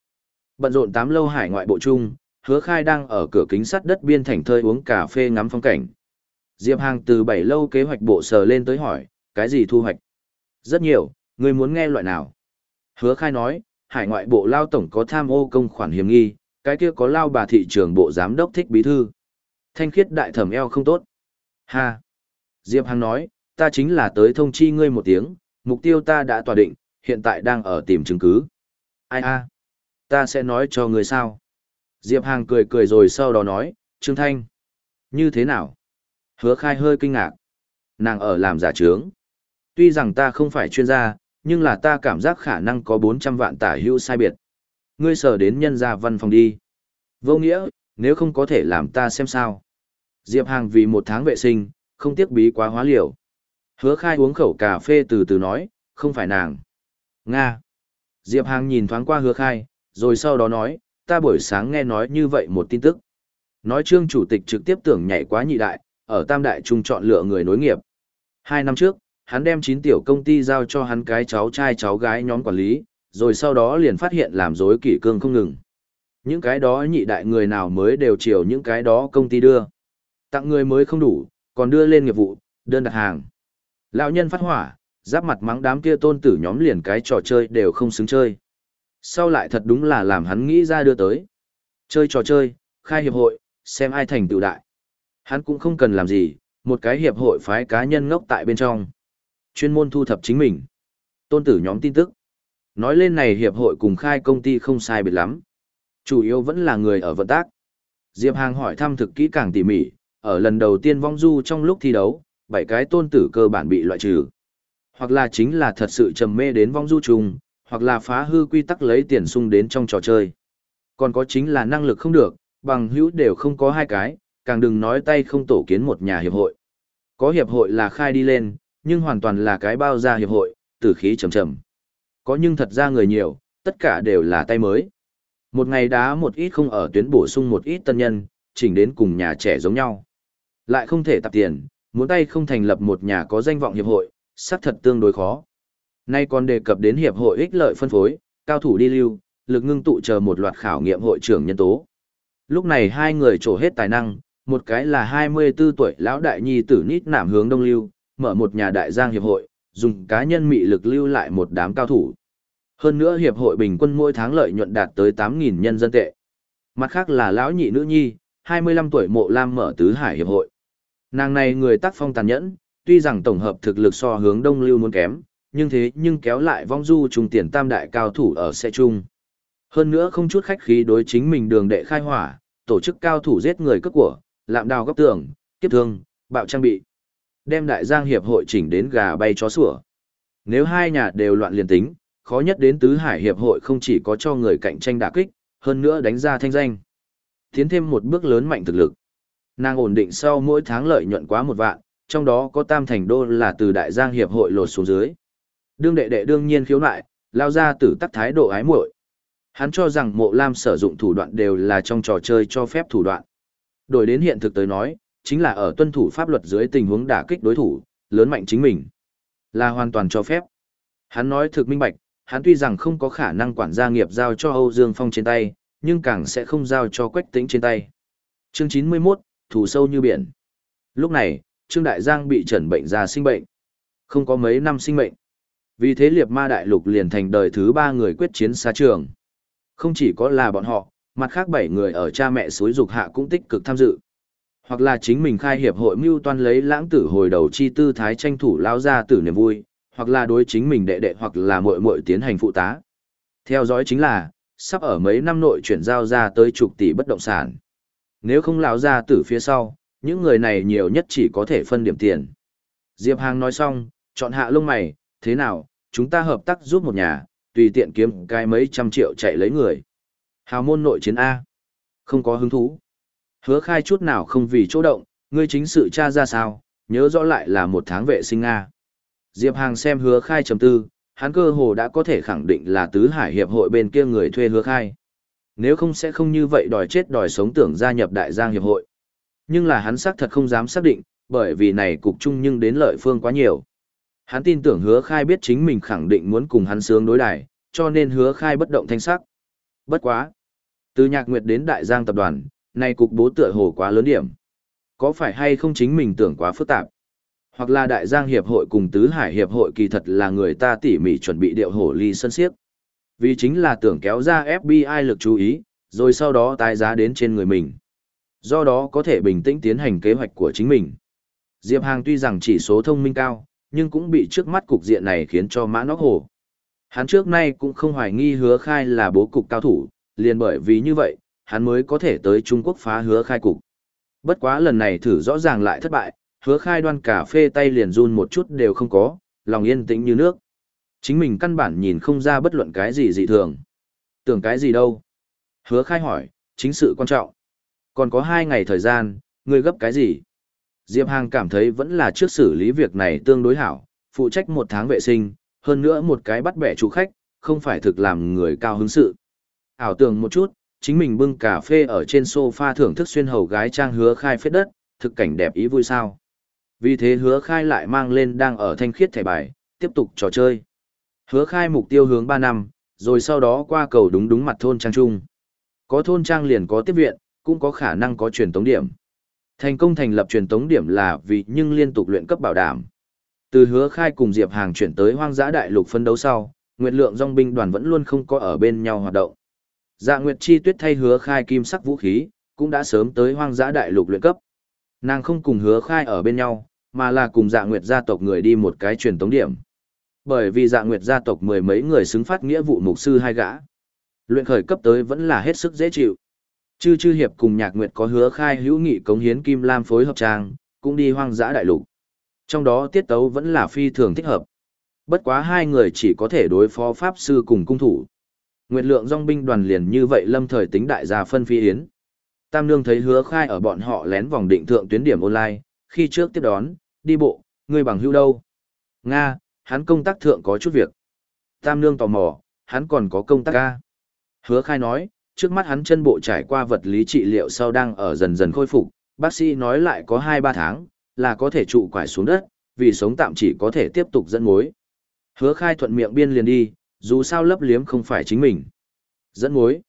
[SPEAKER 1] Bận rộn tám lâu hải ngoại bộ trung, hứa khai đang ở cửa kính sắt đất biên thành thơi uống cà phê ngắm phong cảnh. Diệp Hàng từ bảy lâu kế hoạch bộ sờ lên tới hỏi, cái gì thu hoạch? Rất nhiều, người muốn nghe loại nào? Hứa khai nói, hải ngoại bộ lao tổng có tham ô công khoản hiểm nghi, cái kia có lao bà thị trường bộ giám đốc thích bí thư. Thanh khiết đại thẩm eo không tốt. Ha! Diệp Hằng nói, ta chính là tới thông chi ngươi một tiếng, mục tiêu ta đã tỏa định, hiện tại đang ở tìm chứng cứ. Ai a? Ta sẽ nói cho ngươi sao? Diệp Hàng cười cười rồi sau đó nói, Trương Thanh. Như thế nào? Hứa khai hơi kinh ngạc. Nàng ở làm giả trướng. Tuy rằng ta không phải chuyên gia, nhưng là ta cảm giác khả năng có 400 vạn tả hữu sai biệt. Ngươi sở đến nhân gia văn phòng đi. Vô nghĩa, nếu không có thể làm ta xem sao. Diệp Hàng vì một tháng vệ sinh, không tiếc bí quá hóa liều. Hứa khai uống khẩu cà phê từ từ nói, không phải nàng. Nga. Diệp Hàng nhìn thoáng qua hứa khai, rồi sau đó nói, ta buổi sáng nghe nói như vậy một tin tức. Nói trương chủ tịch trực tiếp tưởng nhảy quá nhị đại, ở tam đại trung chọn lựa người nối nghiệp. Hai năm trước, hắn đem 9 tiểu công ty giao cho hắn cái cháu trai cháu gái nhóm quản lý, rồi sau đó liền phát hiện làm dối kỷ cương không ngừng. Những cái đó nhị đại người nào mới đều chiều những cái đó công ty đưa. Tặng người mới không đủ, còn đưa lên nghiệp vụ, đơn đặt hàng. Lão nhân phát hỏa, giáp mặt mắng đám kia tôn tử nhóm liền cái trò chơi đều không xứng chơi. Sau lại thật đúng là làm hắn nghĩ ra đưa tới. Chơi trò chơi, khai hiệp hội, xem ai thành tựu đại. Hắn cũng không cần làm gì, một cái hiệp hội phái cá nhân ngốc tại bên trong. Chuyên môn thu thập chính mình. Tôn tử nhóm tin tức. Nói lên này hiệp hội cùng khai công ty không sai biệt lắm. Chủ yếu vẫn là người ở vận tác. Diệp Hàng hỏi thăm thực kỹ càng tỉ mỉ, ở lần đầu tiên vong du trong lúc thi đấu, bảy cái tôn tử cơ bản bị loại trừ. Hoặc là chính là thật sự trầm mê đến vong du trùng hoặc là phá hư quy tắc lấy tiền sung đến trong trò chơi. Còn có chính là năng lực không được, bằng hữu đều không có hai cái, càng đừng nói tay không tổ kiến một nhà hiệp hội. Có hiệp hội là khai đi lên, nhưng hoàn toàn là cái bao ra hiệp hội, tử khí trầm trầm. Có nhưng thật ra người nhiều, tất cả đều là tay mới. Một ngày đá một ít không ở tuyến bổ sung một ít tân nhân, chỉnh đến cùng nhà trẻ giống nhau. Lại không thể tập tiền, muốn tay không thành lập một nhà có danh vọng hiệp hội, xác thật tương đối khó. Nay còn đề cập đến hiệp hội ích lợi phân phối, cao thủ đi lưu, lực ngưng tụ chờ một loạt khảo nghiệm hội trưởng nhân tố. Lúc này hai người trổ hết tài năng, một cái là 24 tuổi lão đại nhi tử nít nảm hướng đông lưu, mở một nhà đại giang hiệp hội, dùng cá nhân mị lực lưu lại một đám cao thủ. Hơn nữa hiệp hội bình quân mỗi tháng lợi nhuận đạt tới 8.000 nhân dân tệ. Mặt khác là lão nhị nữ nhi, 25 tuổi mộ lam mở tứ hải hiệp hội. Nàng này người tác phong tàn nhẫn, tuy rằng tổng hợp thực lực so hướng đông lưu muốn kém, nhưng thế nhưng kéo lại vong du trùng tiền tam đại cao thủ ở xe chung. Hơn nữa không chút khách khí đối chính mình đường đệ khai hỏa, tổ chức cao thủ giết người cướp của, lạm đào góc tường, kiếp thương, bạo trang bị. Đem đại giang hiệp hội chỉnh đến gà bay chó sủa. Nếu hai nhà đều loạn liền tính, khó nhất đến tứ hải hiệp hội không chỉ có cho người cạnh tranh đả kích, hơn nữa đánh ra thanh danh. Tiến thêm một bước lớn mạnh thực lực. Nàng ổn định sau mỗi tháng lợi nhuận quá một vạn, trong đó có tam thành đô là từ đại giang hiệp hội lột xuống dưới. Đương đệ đệ đương nhiên khiếu nại, lao ra tử tắc thái độ ái muội. Hắn cho rằng mộ lam sử dụng thủ đoạn đều là trong trò chơi cho phép thủ đoạn. Đổi đến hiện thực tới nói, chính là ở tuân thủ pháp luật dưới tình huống đả kích đối thủ, lớn mạnh chính mình. Là hoàn toàn cho phép. Hắn nói thực minh bạch, hắn tuy rằng không có khả năng quản gia nghiệp giao cho Âu Dương Phong trên tay, nhưng càng sẽ không giao cho Quách Tĩnh trên tay. Chương 91, thủ sâu như biển. Lúc này, Trương Đại Giang bị trần bệnh ra sinh bệnh. Không có mấy năm sinh mệnh. Vì thế liệt ma đại lục liền thành đời thứ ba người quyết chiến xa trường. Không chỉ có là bọn họ, mặt khác bảy người ở cha mẹ suối dục hạ cũng tích cực tham dự. Hoặc là chính mình khai hiệp hội mưu toan lấy lãng tử hồi đầu chi tư thái tranh thủ lao ra tử niềm vui, hoặc là đối chính mình đệ đệ hoặc là muội muội tiến hành phụ tá. Theo dõi chính là, sắp ở mấy năm nội chuyển giao ra tới chục tỷ bất động sản. Nếu không lão ra tử phía sau, những người này nhiều nhất chỉ có thể phân điểm tiền. Diệp Hàng nói xong, chọn hạ lông mày, thế nào, chúng ta hợp tác giúp một nhà, tùy tiện kiếm cái mấy trăm triệu chạy lấy người. Hào môn nội chiến A. Không có hứng thú. Hứa khai chút nào không vì chỗ động, ngươi chính sự tra ra sao, nhớ rõ lại là một tháng vệ sinh A. Diệp Hàng xem hứa khai chấm tư, hắn cơ hồ đã có thể khẳng định là tứ hải hiệp hội bên kia người thuê hứa khai. Nếu không sẽ không như vậy đòi chết đòi sống tưởng gia nhập đại giang hiệp hội. Nhưng là hắn xác thật không dám xác định, bởi vì này cục chung nhưng đến lợi phương quá nhiều. Hắn tin tưởng hứa khai biết chính mình khẳng định muốn cùng hắn sướng đối đài, cho nên hứa khai bất động thanh sắc. Bất quá. Từ nhạc nguyệt đến đại giang tập đoàn, này cục bố tựa hồ quá lớn điểm. Có phải hay không chính mình tưởng quá phức tạp? Hoặc là đại giang hiệp hội cùng tứ hải hiệp hội kỳ thật là người ta tỉ mỉ chuẩn bị điệu hổ ly sân siếc. Vì chính là tưởng kéo ra FBI lực chú ý, rồi sau đó tái giá đến trên người mình. Do đó có thể bình tĩnh tiến hành kế hoạch của chính mình. Diệp Hàng tuy rằng chỉ số thông minh cao, nhưng cũng bị trước mắt cục diện này khiến cho mã nóc hổ. Hắn trước nay cũng không hoài nghi hứa khai là bố cục cao thủ, liền bởi vì như vậy, hắn mới có thể tới Trung Quốc phá hứa khai cục. Bất quá lần này thử rõ ràng lại thất bại, hứa khai đoan cà phê tay liền run một chút đều không có, lòng yên tĩnh như nước. Chính mình căn bản nhìn không ra bất luận cái gì dị thường. Tưởng cái gì đâu? Hứa khai hỏi, chính sự quan trọng. Còn có hai ngày thời gian, ngươi gấp cái gì? Diệp Hàng cảm thấy vẫn là trước xử lý việc này tương đối hảo, phụ trách một tháng vệ sinh, hơn nữa một cái bắt bẻ chủ khách, không phải thực làm người cao hứng sự. Ảo tưởng một chút, chính mình bưng cà phê ở trên sofa thưởng thức xuyên hầu gái trang hứa khai phết đất, thực cảnh đẹp ý vui sao. Vì thế hứa khai lại mang lên đang ở thanh khiết thẻ bài, tiếp tục trò chơi. Hứa khai mục tiêu hướng 3 năm, rồi sau đó qua cầu đúng đúng mặt thôn trang trung. Có thôn trang liền có tiếp viện, cũng có khả năng có truyền tống điểm. Thành công thành lập truyền tống điểm là vì nhưng liên tục luyện cấp bảo đảm. Từ hứa khai cùng Diệp Hàng chuyển tới hoang dã đại lục phân đấu sau, Nguyệt lượng dòng binh đoàn vẫn luôn không có ở bên nhau hoạt động. Dạ Nguyệt Chi Tuyết thay hứa khai kim sắc vũ khí, cũng đã sớm tới hoang dã đại lục luyện cấp. Nàng không cùng hứa khai ở bên nhau, mà là cùng dạ Nguyệt gia tộc người đi một cái truyền tống điểm. Bởi vì dạ Nguyệt gia tộc mười mấy người xứng phát nghĩa vụ mục sư hai gã. Luyện khởi cấp tới vẫn là hết sức dễ chịu. Chư chư hiệp cùng nhạc nguyệt có hứa khai hữu nghị cống hiến Kim Lam phối hợp trang, cũng đi hoang dã đại lục. Trong đó tiết tấu vẫn là phi thường thích hợp. Bất quá hai người chỉ có thể đối phó pháp sư cùng cung thủ. Nguyệt lượng dòng binh đoàn liền như vậy lâm thời tính đại gia phân phi yến. Tam Nương thấy hứa khai ở bọn họ lén vòng định thượng tuyến điểm online, khi trước tiếp đón, đi bộ, người bằng hữu đâu. Nga, hắn công tác thượng có chút việc. Tam Nương tò mò, hắn còn có công tác ca. Hứa khai nói, trước mắt hắn chân bộ trải qua vật lý trị liệu sau đang ở dần dần khôi phục, bác sĩ nói lại có 2-3 tháng, là có thể trụ quải xuống đất, vì sống tạm chỉ có thể tiếp tục dẫn mối. Hứa khai thuận miệng biên liền đi, dù sao lấp liếm không phải chính mình. Dẫn mối.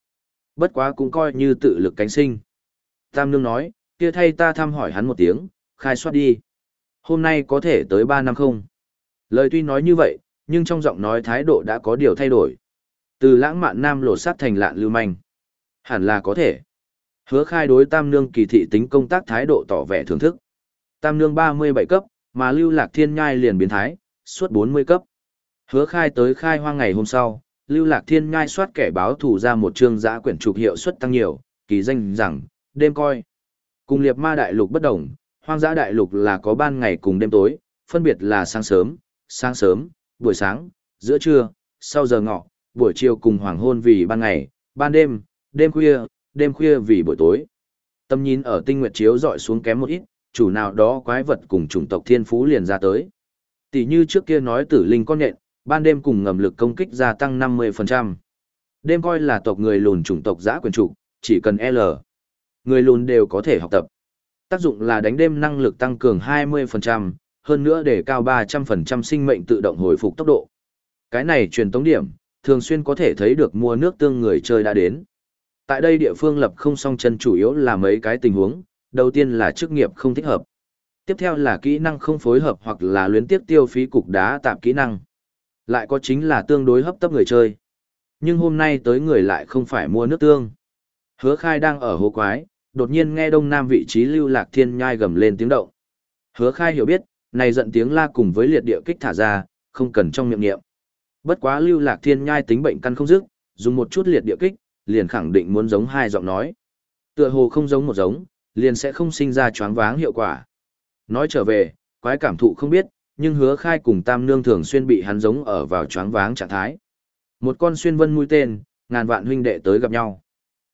[SPEAKER 1] Bất quá cũng coi như tự lực cánh sinh. Tam Nương nói, kia thay ta thăm hỏi hắn một tiếng, khai soát đi. Hôm nay có thể tới 3 năm không? Lời tuy nói như vậy, nhưng trong giọng nói thái độ đã có điều thay đổi. Từ lãng mạn nam lột sát thành lạn lưu manh. Hẳn là có thể. Hứa khai đối tam nương kỳ thị tính công tác thái độ tỏ vẻ thưởng thức. Tam nương 37 cấp, mà lưu lạc thiên nhai liền biến thái, suốt 40 cấp. Hứa khai tới khai hoang ngày hôm sau, lưu lạc thiên nhai soát kẻ báo thủ ra một chương giã quyển trục hiệu suất tăng nhiều, kỳ danh rằng, đêm coi. Cùng liệt ma đại lục bất đồng, hoang dã đại lục là có ban ngày cùng đêm tối, phân biệt là sáng sớm, sáng sớm, buổi sáng, giữa trưa, sau giờ ngọ, buổi chiều cùng hoàng hôn vì ban ngày, ban đêm, đêm khuya, đêm khuya vì buổi tối. Tâm nhìn ở tinh nguyệt chiếu dọi xuống kém một ít, chủ nào đó quái vật cùng chủng tộc thiên phú liền ra tới. Tỷ như trước kia nói tử linh con nhện, ban đêm cùng ngầm lực công kích gia tăng 50%. Đêm coi là tộc người lùn chủng tộc giã quyền trục, chỉ cần L. Người lùn đều có thể học tập. Tác dụng là đánh đêm năng lực tăng cường 20%, hơn nữa để cao 300% sinh mệnh tự động hồi phục tốc độ. Cái này truyền tống điểm, thường xuyên có thể thấy được mua nước tương người chơi đã đến. Tại đây địa phương lập không song chân chủ yếu là mấy cái tình huống, đầu tiên là chức nghiệp không thích hợp. Tiếp theo là kỹ năng không phối hợp hoặc là luyến tiếp tiêu phí cục đá tạp kỹ năng. Lại có chính là tương đối hấp tấp người chơi. Nhưng hôm nay tới người lại không phải mua nước tương. Hứa khai đang ở hồ quái, đột nhiên nghe đông nam vị trí lưu lạc thiên nhai gầm lên tiếng động. Hứa khai hiểu biết, này giận tiếng la cùng với liệt địa kích thả ra, không cần trong miệng niệm. Bất quá lưu lạc thiên nhai tính bệnh căn không dứt, dùng một chút liệt địa kích, liền khẳng định muốn giống hai giọng nói. Tựa hồ không giống một giống, liền sẽ không sinh ra choáng váng hiệu quả. Nói trở về, quái cảm thụ không biết, nhưng hứa khai cùng tam nương thường xuyên bị hắn giống ở vào choáng váng trạng thái. Một con xuyên vân mũi tên, ngàn vạn huynh đệ tới gặp nhau.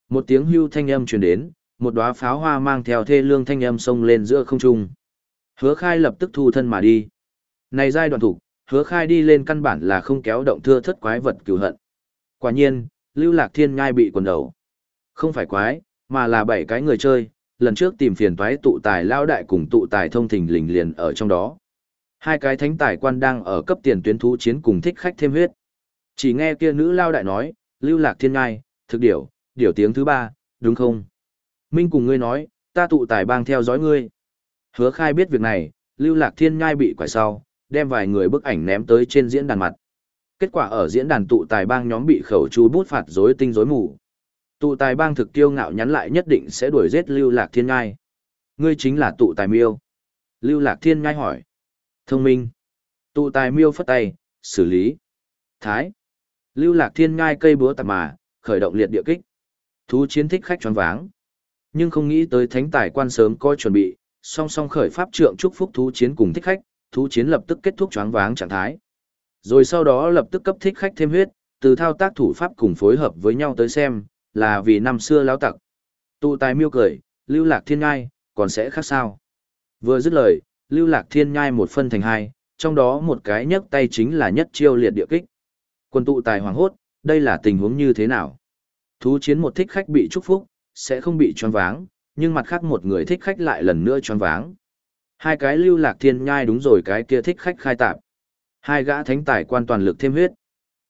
[SPEAKER 1] Một tiếng hưu thanh âm truyền đến, một đóa pháo hoa mang theo thê lương thanh âm sông lên giữa không trung. Hứa khai lập tức thu thân mà đi. Này giai đoạn thủ, hứa khai đi lên căn bản là không kéo động thưa thất quái vật cửu hận. Quả nhiên, lưu lạc thiên ngai bị quần đầu. Không phải quái, mà là bảy cái người chơi, lần trước tìm phiền toái tụ tài lao đại cùng tụ tài thông thình lình liền ở trong đó. Hai cái thánh tài quan đang ở cấp tiền tuyến thú chiến cùng thích khách thêm huyết. Chỉ nghe kia nữ lao đại nói, lưu lạc thiên ngai, thực điểu, điểu tiếng thứ ba, đúng không? Minh cùng ngươi nói, ta tụ tài bang theo dõi ngươi. Hứa khai biết việc này, lưu lạc thiên ngai bị quải sau, đem vài người bức ảnh ném tới trên diễn đàn mặt. Kết quả ở diễn đàn tụ tài bang nhóm bị khẩu chú bút phạt rối tinh rối mù. Tụ tài bang thực tiêu ngạo nhắn lại nhất định sẽ đuổi giết lưu lạc thiên ngai. Ngươi chính là tụ tài miêu. Lưu lạc thiên ngai hỏi. Thông minh. Tụ tài miêu phất tay, xử lý. Thái. Lưu lạc thiên ngai cây búa tạp mà, khởi động liệt địa kích. Thú chiến thích khách choáng váng. Nhưng không nghĩ tới thánh tài quan sớm coi chuẩn bị, song song khởi pháp trượng chúc phúc thú chiến cùng thích khách, thú chiến lập tức kết thúc choáng váng trạng thái. Rồi sau đó lập tức cấp thích khách thêm huyết, từ thao tác thủ pháp cùng phối hợp với nhau tới xem, là vì năm xưa lão tặc. Tụ tài miêu cười, lưu lạc thiên ngai, còn sẽ khác sao? Vừa dứt lời, lưu lạc thiên nhai một phân thành hai, trong đó một cái nhấc tay chính là nhất chiêu liệt địa kích. Quân tụ tài hoàng hốt, đây là tình huống như thế nào? Thú chiến một thích khách bị chúc phúc, sẽ không bị choáng váng, nhưng mặt khác một người thích khách lại lần nữa choáng váng. Hai cái lưu lạc thiên nhai đúng rồi cái kia thích khách khai tạp. Hai gã thánh tài quan toàn lực thêm huyết.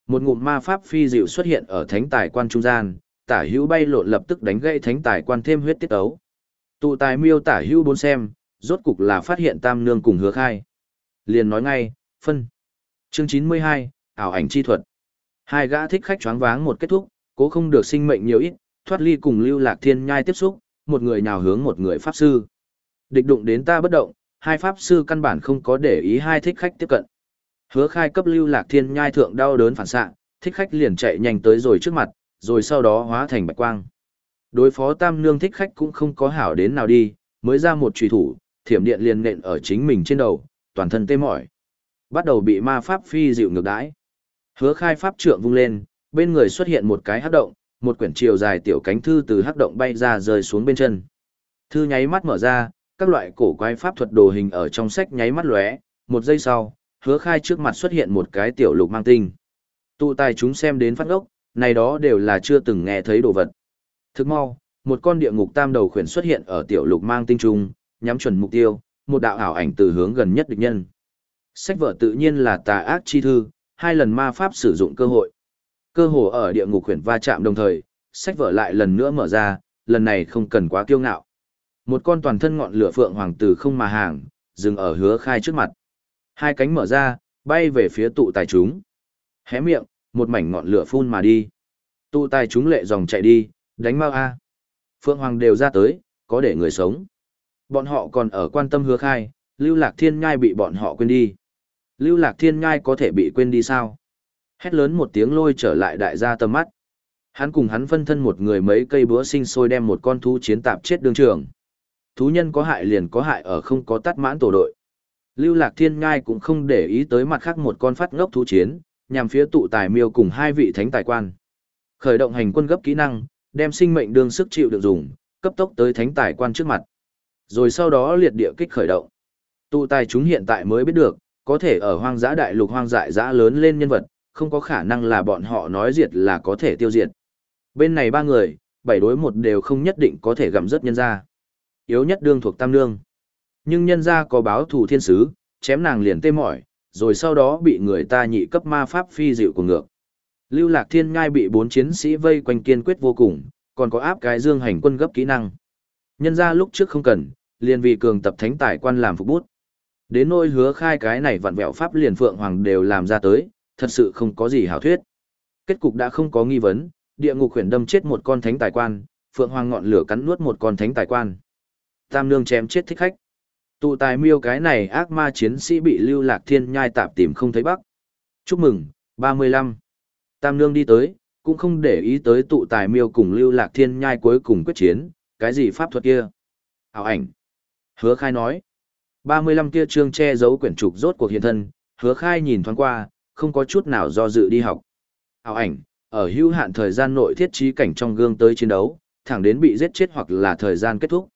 [SPEAKER 1] Một ngụm ma pháp phi dịu xuất hiện ở thánh tài quan trung gian, tả hữu bay lộn lập tức đánh gây thánh tài quan thêm huyết tiết ấu. Tụ tài miêu tả hữu bốn xem, rốt cục là phát hiện tam nương cùng hứa khai. Liền nói ngay, phân. Chương 92, ảo ảnh chi thuật. Hai gã thích khách choáng váng một kết thúc, cố không được sinh mệnh nhiều ít, thoát ly cùng lưu lạc thiên nhai tiếp xúc, một người nào hướng một người pháp sư. Địch đụng đến ta bất động, hai pháp sư căn bản không có để ý hai thích khách tiếp cận. Hứa khai cấp lưu lạc thiên nhai thượng đau đớn phản xạ, thích khách liền chạy nhanh tới rồi trước mặt, rồi sau đó hóa thành bạch quang. Đối phó tam nương thích khách cũng không có hảo đến nào đi, mới ra một trùy thủ, thiểm điện liền nện ở chính mình trên đầu, toàn thân tê mỏi. Bắt đầu bị ma pháp phi dịu ngược đãi. Hứa khai pháp trượng vung lên, bên người xuất hiện một cái hát động, một quyển chiều dài tiểu cánh thư từ hắc động bay ra rơi xuống bên chân. Thư nháy mắt mở ra, các loại cổ quái pháp thuật đồ hình ở trong sách nháy mắt lóe, một giây sau, hứa khai trước mặt xuất hiện một cái tiểu lục mang tinh. Tụ tài chúng xem đến phát ốc, này đó đều là chưa từng nghe thấy đồ vật. Thức mau, một con địa ngục tam đầu khuyển xuất hiện ở tiểu lục mang tinh trung, nhắm chuẩn mục tiêu, một đạo ảo ảnh từ hướng gần nhất địch nhân. Sách vở tự nhiên là tà ác chi thư, hai lần ma pháp sử dụng cơ hội. Cơ hồ ở địa ngục huyền va chạm đồng thời, sách vở lại lần nữa mở ra, lần này không cần quá kiêu ngạo. Một con toàn thân ngọn lửa phượng hoàng tử không mà hàng, dừng ở hứa khai trước mặt. Hai cánh mở ra, bay về phía tụ tài chúng. Hé miệng, một mảnh ngọn lửa phun mà đi. Tụ tài chúng lệ dòng chạy đi, đánh mau A. Phượng hoàng đều ra tới, có để người sống. Bọn họ còn ở quan tâm hứa khai, lưu lạc thiên nhai bị bọn họ quên đi. Lưu lạc thiên nhai có thể bị quên đi sao? Hét lớn một tiếng lôi trở lại đại gia tầm mắt. Hắn cùng hắn phân thân một người mấy cây búa sinh sôi đem một con thú chiến tạp chết đương trường. Thú nhân có hại liền có hại ở không có tắt mãn tổ đội. Lưu Lạc Thiên Ngai cũng không để ý tới mặt khác một con phát ngốc thú chiến, nhằm phía tụ tài miêu cùng hai vị thánh tài quan. Khởi động hành quân gấp kỹ năng, đem sinh mệnh đương sức chịu được dùng, cấp tốc tới thánh tài quan trước mặt. Rồi sau đó liệt địa kích khởi động. Tụ tài chúng hiện tại mới biết được, có thể ở hoang dã đại lục hoang dại dã lớn lên nhân vật, không có khả năng là bọn họ nói diệt là có thể tiêu diệt. Bên này ba người, bảy đối một đều không nhất định có thể gặm rất nhân ra. Yếu nhất đương thuộc tam nương. Nhưng nhân ra có báo thủ thiên sứ, chém nàng liền tê mỏi, rồi sau đó bị người ta nhị cấp ma pháp phi dịu của ngược. Lưu Lạc Thiên Ngai bị bốn chiến sĩ vây quanh kiên quyết vô cùng, còn có áp cái dương hành quân gấp kỹ năng. Nhân ra lúc trước không cần, liền vì cường tập thánh tài quan làm phục bút. Đến nỗi hứa khai cái này vặn vẹo pháp liền phượng hoàng đều làm ra tới, thật sự không có gì hảo thuyết. Kết cục đã không có nghi vấn, địa ngục huyền đâm chết một con thánh tài quan, phượng hoàng ngọn lửa cắn nuốt một con thánh tài quan. Tam nương chém chết thích khách. Tụ tài miêu cái này ác ma chiến sĩ bị lưu lạc thiên nhai tạp tìm không thấy bắc. Chúc mừng, 35. Tam nương đi tới, cũng không để ý tới tụ tài miêu cùng lưu lạc thiên nhai cuối cùng quyết chiến, cái gì pháp thuật kia. Hảo ảnh. Hứa khai nói. 35 kia trương che giấu quyển trục rốt cuộc hiện thân, hứa khai nhìn thoáng qua, không có chút nào do dự đi học. Hào ảnh, ở hữu hạn thời gian nội thiết trí cảnh trong gương tới chiến đấu, thẳng đến bị giết chết hoặc là thời gian kết thúc.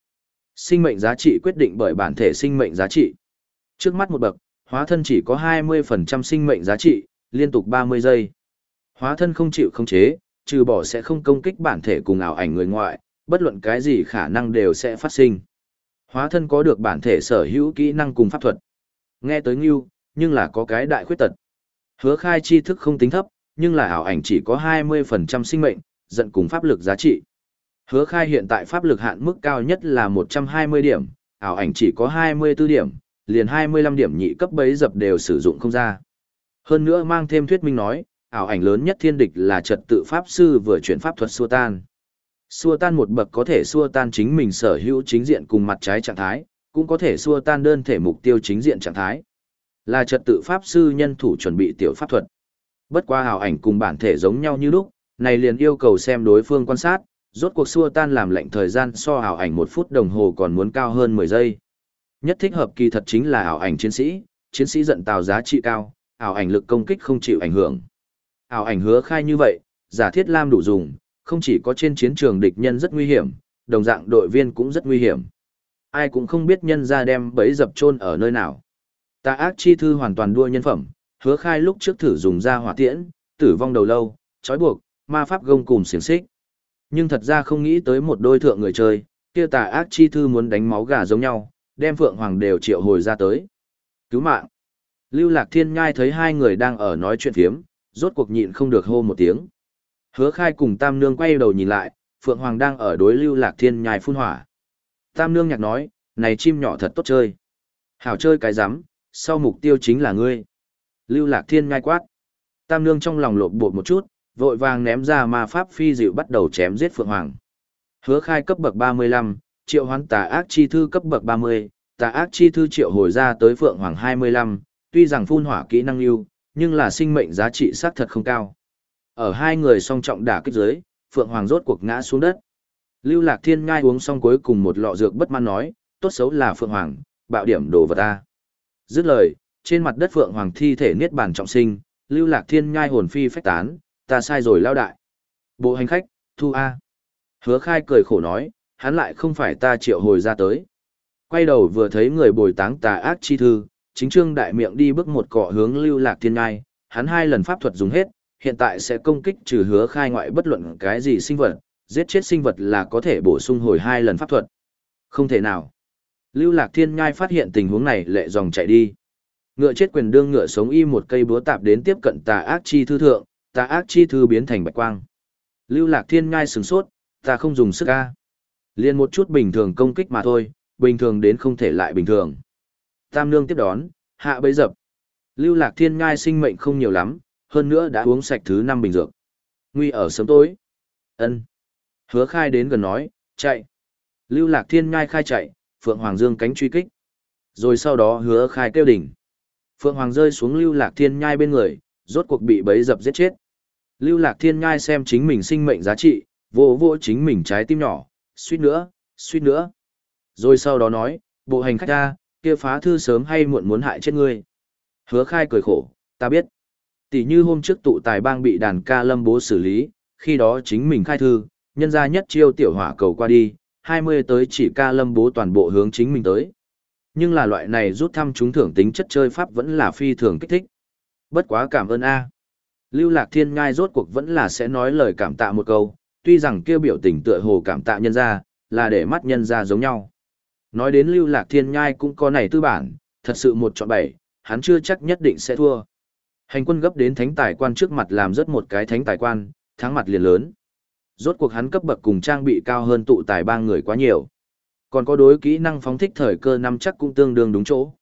[SPEAKER 1] Sinh mệnh giá trị quyết định bởi bản thể sinh mệnh giá trị. Trước mắt một bậc, hóa thân chỉ có 20% sinh mệnh giá trị, liên tục 30 giây. Hóa thân không chịu không chế, trừ bỏ sẽ không công kích bản thể cùng ảo ảnh người ngoại, bất luận cái gì khả năng đều sẽ phát sinh. Hóa thân có được bản thể sở hữu kỹ năng cùng pháp thuật. Nghe tới ngưu, nhưng là có cái đại khuyết tật. Hứa khai chi thức không tính thấp, nhưng là ảo ảnh chỉ có 20% sinh mệnh, giận cùng pháp lực giá trị. Hứa khai hiện tại pháp lực hạn mức cao nhất là 120 điểm, ảo ảnh chỉ có 24 điểm, liền 25 điểm nhị cấp bấy dập đều sử dụng không ra. Hơn nữa mang thêm thuyết minh nói, ảo ảnh lớn nhất thiên địch là trật tự pháp sư vừa chuyển pháp thuật xua tan. Xua tan một bậc có thể xua tan chính mình sở hữu chính diện cùng mặt trái trạng thái, cũng có thể xua tan đơn thể mục tiêu chính diện trạng thái. Là trật tự pháp sư nhân thủ chuẩn bị tiểu pháp thuật. Bất qua hào ảnh cùng bản thể giống nhau như lúc, này liền yêu cầu xem đối phương quan sát, rốt cuộc xua tan làm lệnh thời gian so hào ảnh một phút đồng hồ còn muốn cao hơn 10 giây. Nhất thích hợp kỳ thật chính là hào ảnh chiến sĩ, chiến sĩ giận tào giá trị cao, hào ảnh lực công kích không chịu ảnh hưởng. Hào ảnh hứa khai như vậy, giả thiết lam đủ dùng, không chỉ có trên chiến trường địch nhân rất nguy hiểm, đồng dạng đội viên cũng rất nguy hiểm. Ai cũng không biết nhân ra đem bẫy dập chôn ở nơi nào. Tà ác chi thư hoàn toàn đua nhân phẩm, hứa khai lúc trước thử dùng ra hỏa tiễn, tử vong đầu lâu, trói buộc, ma pháp gông cùng xiềng xích. Nhưng thật ra không nghĩ tới một đôi thượng người chơi, kia tà ác chi thư muốn đánh máu gà giống nhau, đem Phượng Hoàng đều triệu hồi ra tới. Cứu mạng. Lưu Lạc Thiên Nhai thấy hai người đang ở nói chuyện phiếm, rốt cuộc nhịn không được hô một tiếng. Hứa khai cùng Tam Nương quay đầu nhìn lại, Phượng Hoàng đang ở đối Lưu Lạc Thiên Nhai phun hỏa. Tam Nương nhạc nói, này chim nhỏ thật tốt chơi. Hảo chơi cái rắm sau mục tiêu chính là ngươi. Lưu Lạc Thiên ngai quát. Tam Nương trong lòng lộn bột một chút, vội vàng ném ra ma pháp phi dịu bắt đầu chém giết Phượng Hoàng. Hứa khai cấp bậc 35, triệu hoán tà ác chi thư cấp bậc 30, tà ác chi thư triệu hồi ra tới Phượng Hoàng 25, tuy rằng phun hỏa kỹ năng lưu, nhưng là sinh mệnh giá trị xác thật không cao. Ở hai người song trọng đả kích giới, Phượng Hoàng rốt cuộc ngã xuống đất. Lưu Lạc Thiên ngai uống xong cuối cùng một lọ dược bất mãn nói, tốt xấu là Phượng Hoàng, bạo điểm đồ vật ta. Dứt lời, trên mặt đất Phượng Hoàng thi thể niết bàn trọng sinh, Lưu Lạc Thiên nhai hồn phi phách tán, ta sai rồi lao đại. Bộ hành khách, thu A. Hứa khai cười khổ nói, hắn lại không phải ta triệu hồi ra tới. Quay đầu vừa thấy người bồi táng tà ác chi thư, chính trương đại miệng đi bước một cọ hướng lưu lạc thiên nhai, hắn hai lần pháp thuật dùng hết, hiện tại sẽ công kích trừ hứa khai ngoại bất luận cái gì sinh vật, giết chết sinh vật là có thể bổ sung hồi hai lần pháp thuật. Không thể nào. Lưu lạc thiên ngai phát hiện tình huống này lệ dòng chạy đi. Ngựa chết quyền đương ngựa sống y một cây búa tạp đến tiếp cận tà ác chi thư thượng, tà ác chi thư biến thành bạch quang. Lưu lạc thiên ngai sừng sốt, ta không dùng sức ca. Liên một chút bình thường công kích mà thôi, bình thường đến không thể lại bình thường. Tam nương tiếp đón, hạ bấy dập. Lưu lạc thiên ngai sinh mệnh không nhiều lắm, hơn nữa đã uống sạch thứ năm bình dược. Nguy ở sớm tối. ân Hứa khai đến gần nói, chạy. Lưu lạc thiên ngai khai chạy, Phượng Hoàng Dương cánh truy kích. Rồi sau đó hứa khai kêu đỉnh. Phượng Hoàng rơi xuống lưu lạc thiên nhai bên người, rốt cuộc bị bấy dập giết chết. Lưu lạc thiên nhai xem chính mình sinh mệnh giá trị, vô vô chính mình trái tim nhỏ, suýt nữa, suýt nữa. Rồi sau đó nói, bộ hành khách ta, kia phá thư sớm hay muộn muốn hại chết ngươi. Hứa khai cười khổ, ta biết. Tỷ như hôm trước tụ tài bang bị đàn ca lâm bố xử lý, khi đó chính mình khai thư, nhân ra nhất chiêu tiểu hỏa cầu qua đi, 20 tới chỉ ca lâm bố toàn bộ hướng chính mình tới. Nhưng là loại này rút thăm chúng thưởng tính chất chơi pháp vẫn là phi thường kích thích. Bất quá cảm ơn A. Lưu Lạc Thiên ngai rốt cuộc vẫn là sẽ nói lời cảm tạ một câu, tuy rằng kêu biểu tình tựa hồ cảm tạ nhân ra, là để mắt nhân ra giống nhau. Nói đến lưu lạc thiên nhai cũng có này tư bản, thật sự một chọn bảy, hắn chưa chắc nhất định sẽ thua. Hành quân gấp đến thánh tài quan trước mặt làm rất một cái thánh tài quan, thắng mặt liền lớn. Rốt cuộc hắn cấp bậc cùng trang bị cao hơn tụ tài ba người quá nhiều. Còn có đối kỹ năng phóng thích thời cơ năm chắc cũng tương đương đúng chỗ.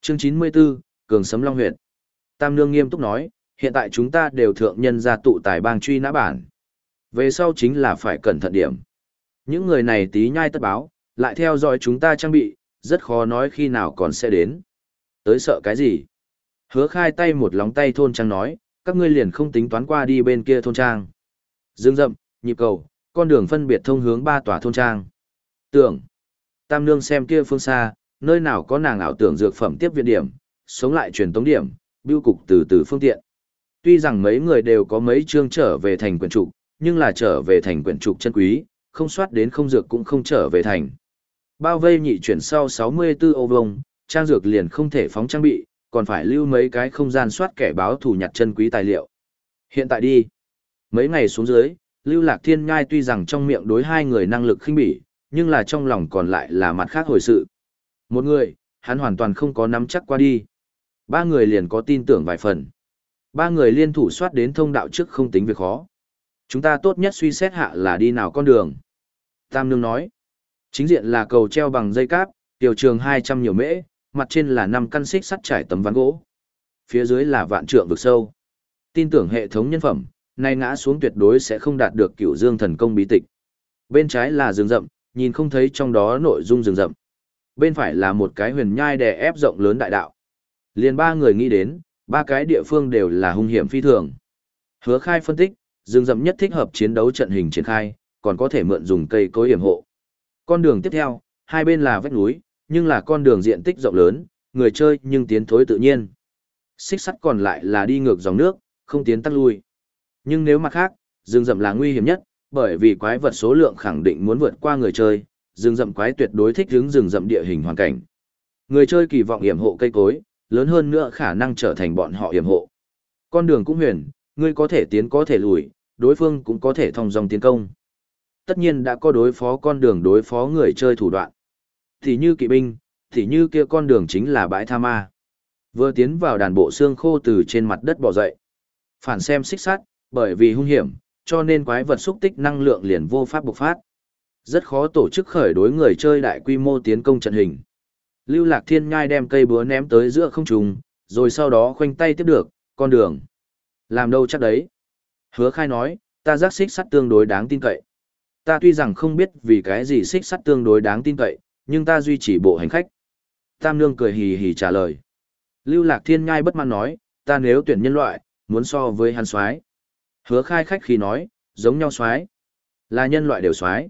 [SPEAKER 1] Chương 94, Cường Sấm Long huyện. Tam Nương nghiêm túc nói, hiện tại chúng ta đều thượng nhân ra tụ tài bang truy nã bản. Về sau chính là phải cẩn thận điểm. Những người này tí nhai tất báo, lại theo dõi chúng ta trang bị, rất khó nói khi nào còn sẽ đến. Tới sợ cái gì? Hứa khai tay một lóng tay thôn trang nói, các ngươi liền không tính toán qua đi bên kia thôn trang. Dương rậm, nhịp cầu, con đường phân biệt thông hướng ba tòa thôn trang. Tưởng, Tam Nương xem kia phương xa, nơi nào có nàng ảo tưởng dược phẩm tiếp viện điểm, sống lại truyền tống điểm, bưu cục từ từ phương tiện. Tuy rằng mấy người đều có mấy chương trở về thành quyển trục, nhưng là trở về thành quyển trục chân quý, không soát đến không dược cũng không trở về thành. Bao vây nhị chuyển sau 64 ô vông, trang dược liền không thể phóng trang bị, còn phải lưu mấy cái không gian soát kẻ báo thủ nhặt chân quý tài liệu. Hiện tại đi. Mấy ngày xuống dưới, Lưu Lạc Thiên Nhai tuy rằng trong miệng đối hai người năng lực khinh bỉ, nhưng là trong lòng còn lại là mặt khác hồi sự. Một người, hắn hoàn toàn không có nắm chắc qua đi. Ba người liền có tin tưởng vài phần. Ba người liên thủ soát đến thông đạo trước không tính việc khó. Chúng ta tốt nhất suy xét hạ là đi nào con đường. Tam Nương nói. Chính diện là cầu treo bằng dây cáp, tiểu trường 200 nhiều mễ, mặt trên là 5 căn xích sắt trải tấm ván gỗ. Phía dưới là vạn trượng vực sâu. Tin tưởng hệ thống nhân phẩm, nay ngã xuống tuyệt đối sẽ không đạt được cửu dương thần công bí tịch. Bên trái là rừng rậm, nhìn không thấy trong đó nội dung rừng rậm. Bên phải là một cái huyền nhai đè ép rộng lớn đại đạo. Liền ba người nghĩ đến, ba cái địa phương đều là hung hiểm phi thường. Hứa khai phân tích, rừng rậm nhất thích hợp chiến đấu trận hình triển khai, còn có thể mượn dùng cây cối hiểm hộ. Con đường tiếp theo, hai bên là vách núi, nhưng là con đường diện tích rộng lớn, người chơi nhưng tiến thối tự nhiên. Xích sắt còn lại là đi ngược dòng nước, không tiến tắt lui. Nhưng nếu mặt khác, rừng rậm là nguy hiểm nhất, bởi vì quái vật số lượng khẳng định muốn vượt qua người chơi, rừng rậm quái tuyệt đối thích hướng rừng rậm địa hình hoàn cảnh. Người chơi kỳ vọng hiểm hộ cây cối, lớn hơn nữa khả năng trở thành bọn họ hiểm hộ. Con đường cũng huyền, ngươi có thể tiến có thể lùi, đối phương cũng có thể thông dòng tiến công. Tất nhiên đã có đối phó con đường đối phó người chơi thủ đoạn. Thì như kỵ binh, thì như kia con đường chính là bãi tha ma. Vừa tiến vào đàn bộ xương khô từ trên mặt đất bò dậy. Phản xem xích sát, bởi vì hung hiểm, cho nên quái vật xúc tích năng lượng liền vô pháp bộc phát. Rất khó tổ chức khởi đối người chơi đại quy mô tiến công trận hình. Lưu Lạc Thiên Nhai đem cây búa ném tới giữa không trung, rồi sau đó khoanh tay tiếp được, con đường. Làm đâu chắc đấy. Hứa khai nói, ta giác xích sắt tương đối đáng tin cậy. Ta tuy rằng không biết vì cái gì xích sắt tương đối đáng tin cậy, nhưng ta duy trì bộ hành khách. Tam Nương cười hì hì trả lời. Lưu Lạc Thiên Nhai bất mãn nói, ta nếu tuyển nhân loại, muốn so với hắn soái Hứa khai khách khi nói, giống nhau xoái. Là nhân loại đều xoái.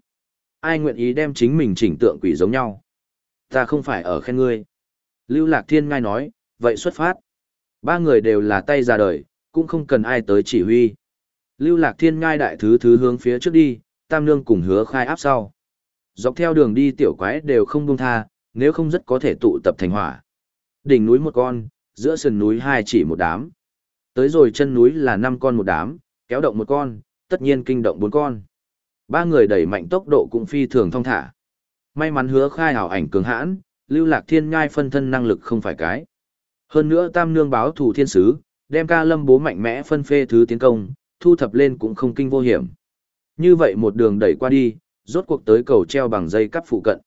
[SPEAKER 1] Ai nguyện ý đem chính mình chỉnh tượng quỷ giống nhau. Ta không phải ở khen ngươi. Lưu Lạc Thiên ngay nói, vậy xuất phát. Ba người đều là tay ra đời, cũng không cần ai tới chỉ huy. Lưu Lạc Thiên ngay đại thứ thứ hướng phía trước đi, Tam Nương cùng hứa khai áp sau. Dọc theo đường đi tiểu quái đều không buông tha, nếu không rất có thể tụ tập thành hỏa. Đỉnh núi một con, giữa sườn núi hai chỉ một đám. Tới rồi chân núi là năm con một đám, kéo động một con, tất nhiên kinh động bốn con. Ba người đẩy mạnh tốc độ cũng phi thường thong thả. May mắn hứa khai hảo ảnh cường hãn, lưu lạc thiên nhai phân thân năng lực không phải cái. Hơn nữa tam nương báo thủ thiên sứ, đem ca lâm bố mạnh mẽ phân phê thứ tiến công, thu thập lên cũng không kinh vô hiểm. Như vậy một đường đẩy qua đi, rốt cuộc tới cầu treo bằng dây cắp phụ cận.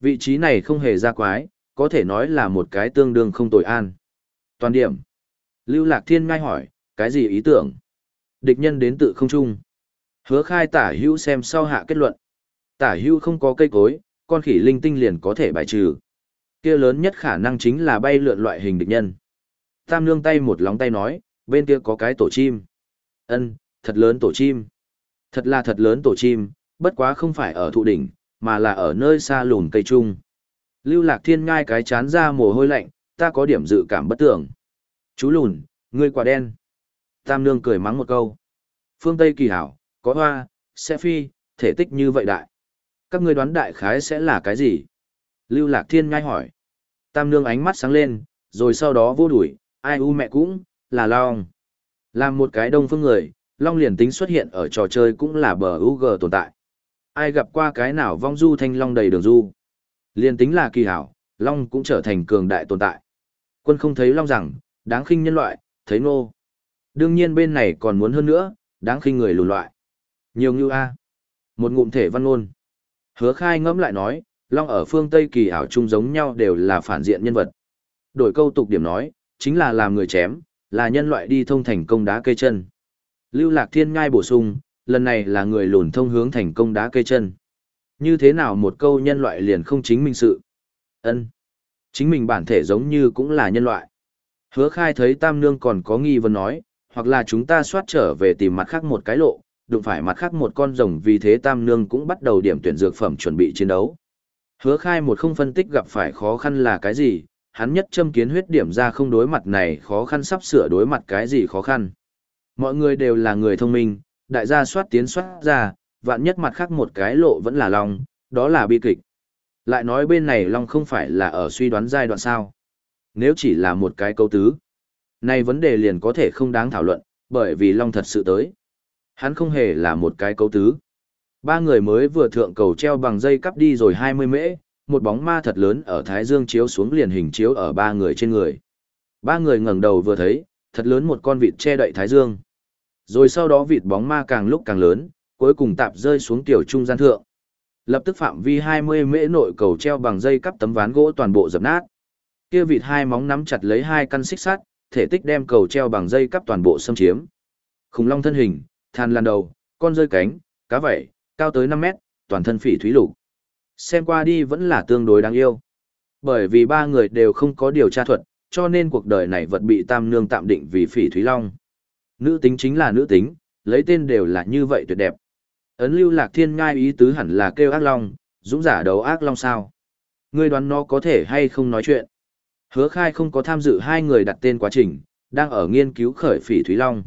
[SPEAKER 1] Vị trí này không hề ra quái, có thể nói là một cái tương đương không tồi an. Toàn điểm. Lưu Lạc Thiên ngay hỏi, cái gì ý tưởng? Địch nhân đến tự không trung. Hứa khai tả hữu xem sau hạ kết luận. Tả hữu không có cây cối, con khỉ linh tinh liền có thể bài trừ. Kia lớn nhất khả năng chính là bay lượn loại hình địch nhân. Tam nương tay một lóng tay nói, bên kia có cái tổ chim. Ân, thật lớn tổ chim. Thật là thật lớn tổ chim, bất quá không phải ở thụ đỉnh, mà là ở nơi xa lùn cây trung. Lưu lạc thiên ngai cái chán ra mồ hôi lạnh, ta có điểm dự cảm bất tưởng. Chú lùn, ngươi quả đen. Tam nương cười mắng một câu. Phương Tây kỳ hảo, có hoa, sẽ phi, thể tích như vậy đại. Các ngươi đoán đại khái sẽ là cái gì? Lưu Lạc Thiên ngay hỏi. Tam nương ánh mắt sáng lên, rồi sau đó vô đuổi, ai u mẹ cũng, là Long. Làm một cái đông phương người, Long liền tính xuất hiện ở trò chơi cũng là bờ UG tồn tại. Ai gặp qua cái nào vong du thanh Long đầy đường du. Liền tính là kỳ hảo, Long cũng trở thành cường đại tồn tại. Quân không thấy Long rằng, đáng khinh nhân loại, thấy nô. Đương nhiên bên này còn muốn hơn nữa, đáng khinh người lùn loại. Nhiều như A. Một ngụm thể văn ngôn. Hứa khai ngẫm lại nói, Long ở phương Tây kỳ ảo chung giống nhau đều là phản diện nhân vật. Đổi câu tục điểm nói, chính là làm người chém, là nhân loại đi thông thành công đá cây chân. Lưu Lạc Thiên ngai bổ sung, lần này là người lùn thông hướng thành công đá cây chân. Như thế nào một câu nhân loại liền không chính minh sự? ân Chính mình bản thể giống như cũng là nhân loại. Hứa khai thấy Tam Nương còn có nghi vấn nói, hoặc là chúng ta soát trở về tìm mặt khác một cái lộ, đụng phải mặt khác một con rồng vì thế Tam Nương cũng bắt đầu điểm tuyển dược phẩm chuẩn bị chiến đấu. Hứa khai một không phân tích gặp phải khó khăn là cái gì, hắn nhất châm kiến huyết điểm ra không đối mặt này khó khăn sắp sửa đối mặt cái gì khó khăn. Mọi người đều là người thông minh, đại gia soát tiến soát ra, vạn nhất mặt khác một cái lộ vẫn là lòng, đó là bi kịch. Lại nói bên này Long không phải là ở suy đoán giai đoạn sao. Nếu chỉ là một cái câu tứ, này vấn đề liền có thể không đáng thảo luận, bởi vì Long thật sự tới. Hắn không hề là một cái cấu tứ. Ba người mới vừa thượng cầu treo bằng dây cắp đi rồi 20 mễ, một bóng ma thật lớn ở Thái Dương chiếu xuống liền hình chiếu ở ba người trên người. Ba người ngẩng đầu vừa thấy, thật lớn một con vịt che đậy Thái Dương. Rồi sau đó vịt bóng ma càng lúc càng lớn, cuối cùng tạp rơi xuống tiểu trung gian thượng. Lập tức phạm vi 20 mễ nội cầu treo bằng dây cắp tấm ván gỗ toàn bộ dập nát. Kia vịt hai móng nắm chặt lấy hai căn xích sắt, thể tích đem cầu treo bằng dây cắp toàn bộ xâm chiếm. Khủng long thân hình, than lan đầu, con rơi cánh, cá vảy, cao tới 5 mét, toàn thân phỉ thúy lục. Xem qua đi vẫn là tương đối đáng yêu. Bởi vì ba người đều không có điều tra thuật, cho nên cuộc đời này vật bị tam nương tạm định vì phỉ thúy long. Nữ tính chính là nữ tính, lấy tên đều là như vậy tuyệt đẹp. Ấn lưu lạc thiên ngai ý tứ hẳn là kêu ác long, dũng giả đấu ác long sao. Ngươi đoán nó có thể hay không nói chuyện. Hứa khai không có tham dự hai người đặt tên quá trình, đang ở nghiên cứu khởi phỉ thúy long.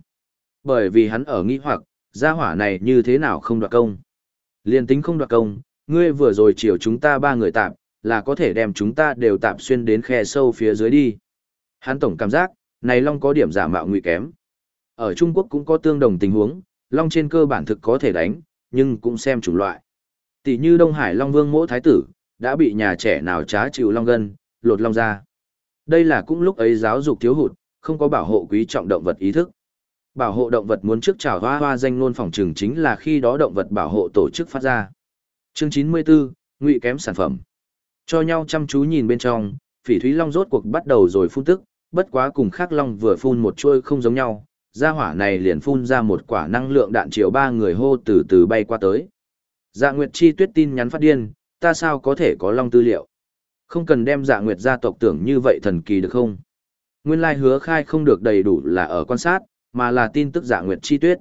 [SPEAKER 1] Bởi vì hắn ở nghi hoặc, gia hỏa này như thế nào không đoạt công. Liên tính không đoạt công, ngươi vừa rồi chiều chúng ta ba người tạm, là có thể đem chúng ta đều tạm xuyên đến khe sâu phía dưới đi. Hắn tổng cảm giác, này long có điểm giả mạo nguy kém. Ở Trung Quốc cũng có tương đồng tình huống, long trên cơ bản thực có thể đánh, nhưng cũng xem chủng loại. Tỷ như Đông Hải Long Vương mỗi Thái Tử, đã bị nhà trẻ nào trá chịu long gân, lột long ra. Đây là cũng lúc ấy giáo dục thiếu hụt, không có bảo hộ quý trọng động vật ý thức. Bảo hộ động vật muốn trước trào hoa hoa danh ngôn phòng trường chính là khi đó động vật bảo hộ tổ chức phát ra. Chương 94, ngụy kém sản phẩm. Cho nhau chăm chú nhìn bên trong, phỉ thúy long rốt cuộc bắt đầu rồi phun tức, bất quá cùng khác long vừa phun một chuôi không giống nhau, gia hỏa này liền phun ra một quả năng lượng đạn chiều ba người hô từ từ bay qua tới. Dạ Nguyệt Chi tuyết tin nhắn phát điên, ta sao có thể có long tư liệu? Không cần đem dạ Nguyệt gia tộc tưởng như vậy thần kỳ được không? Nguyên lai hứa khai không được đầy đủ là ở quan sát, mà là tin tức dạ Nguyệt Chi tuyết.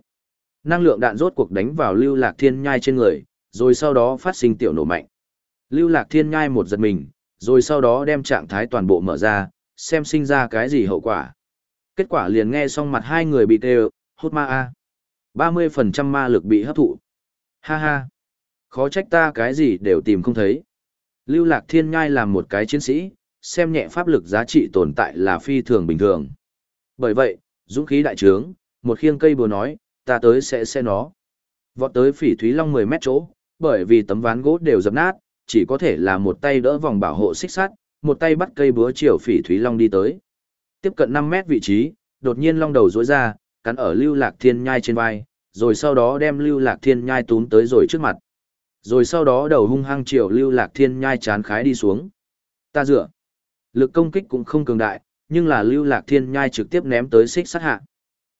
[SPEAKER 1] Năng lượng đạn rốt cuộc đánh vào lưu lạc thiên nhai trên người, rồi sau đó phát sinh tiểu nổ mạnh. Lưu lạc thiên nhai một giật mình, rồi sau đó đem trạng thái toàn bộ mở ra, xem sinh ra cái gì hậu quả. Kết quả liền nghe xong mặt hai người bị tê hút ma A. 30% ma lực bị hấp thụ. Ha ha. Khó trách ta cái gì đều tìm không thấy. Lưu Lạc Thiên Nhai là một cái chiến sĩ, xem nhẹ pháp lực giá trị tồn tại là phi thường bình thường. Bởi vậy, dũng khí đại trướng, một khiêng cây bùa nói, ta tới sẽ xe nó. Vọt tới phỉ thúy long 10 mét chỗ, bởi vì tấm ván gỗ đều dập nát, chỉ có thể là một tay đỡ vòng bảo hộ xích sắt, một tay bắt cây búa chiều phỉ thúy long đi tới. Tiếp cận 5 mét vị trí, đột nhiên long đầu rỗi ra, cắn ở lưu lạc thiên nhai trên vai, rồi sau đó đem lưu lạc thiên nhai túm tới rồi trước mặt. Rồi sau đó đầu hung hăng chiều lưu lạc thiên nhai chán khái đi xuống. Ta dựa. Lực công kích cũng không cường đại, nhưng là lưu lạc thiên nhai trực tiếp ném tới xích sắt hạ.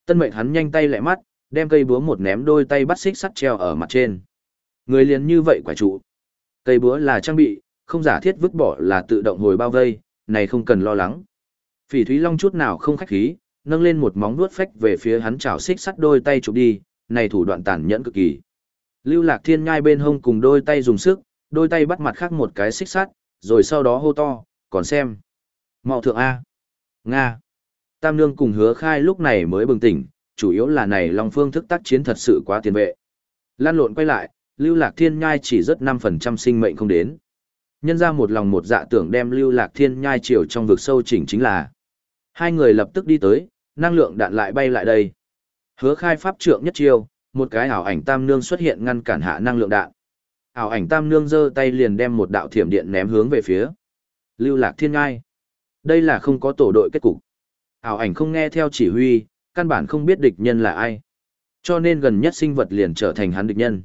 [SPEAKER 1] Tân mệnh hắn nhanh tay lẹ mắt, đem cây búa một ném đôi tay bắt xích sắt treo ở mặt trên. Người liền như vậy quả trụ. Cây búa là trang bị, không giả thiết vứt bỏ là tự động hồi bao vây, này không cần lo lắng. Phỉ Thúy Long chút nào không khách khí, nâng lên một móng vuốt phách về phía hắn chảo xích sắt đôi tay chụp đi, này thủ đoạn tàn nhẫn cực kỳ. Lưu Lạc Thiên nhai bên hông cùng đôi tay dùng sức, đôi tay bắt mặt khác một cái xích sắt, rồi sau đó hô to, còn xem. Mạo thượng A. Nga. Tam Nương cùng hứa khai lúc này mới bừng tỉnh, chủ yếu là này Long Phương thức tác chiến thật sự quá tiền vệ. Lan lộn quay lại, Lưu Lạc Thiên nhai chỉ rất 5% sinh mệnh không đến. Nhân ra một lòng một dạ tưởng đem Lưu Lạc Thiên nhai chiều trong vực sâu chỉnh chính là Hai người lập tức đi tới, năng lượng đạn lại bay lại đây. Hứa khai pháp trượng nhất chiêu, một cái ảo ảnh tam nương xuất hiện ngăn cản hạ năng lượng đạn. Ảo ảnh tam nương giơ tay liền đem một đạo thiểm điện ném hướng về phía. Lưu lạc thiên ngai. Đây là không có tổ đội kết cục. Ảo ảnh không nghe theo chỉ huy, căn bản không biết địch nhân là ai. Cho nên gần nhất sinh vật liền trở thành hắn địch nhân.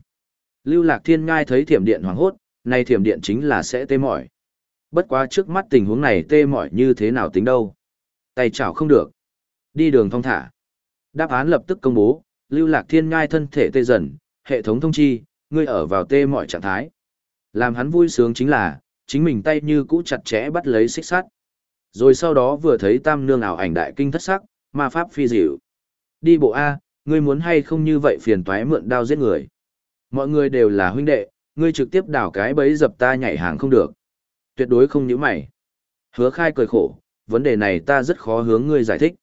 [SPEAKER 1] Lưu lạc thiên ngai thấy thiểm điện hoảng hốt, nay thiểm điện chính là sẽ tê mỏi. Bất quá trước mắt tình huống này tê mỏi như thế nào tính đâu. Tay chảo không được. Đi đường thong thả. Đáp án lập tức công bố, lưu lạc thiên ngai thân thể tê dần, hệ thống thông chi, ngươi ở vào tê mọi trạng thái. Làm hắn vui sướng chính là, chính mình tay như cũ chặt chẽ bắt lấy xích sắt. Rồi sau đó vừa thấy tam nương ảo ảnh đại kinh thất sắc, ma pháp phi dịu. Đi bộ A, ngươi muốn hay không như vậy phiền toái mượn đao giết người. Mọi người đều là huynh đệ, ngươi trực tiếp đảo cái bẫy dập ta nhảy hàng không được. Tuyệt đối không nhíu mày. Hứa khai cười khổ, vấn đề này ta rất khó hướng ngươi giải thích.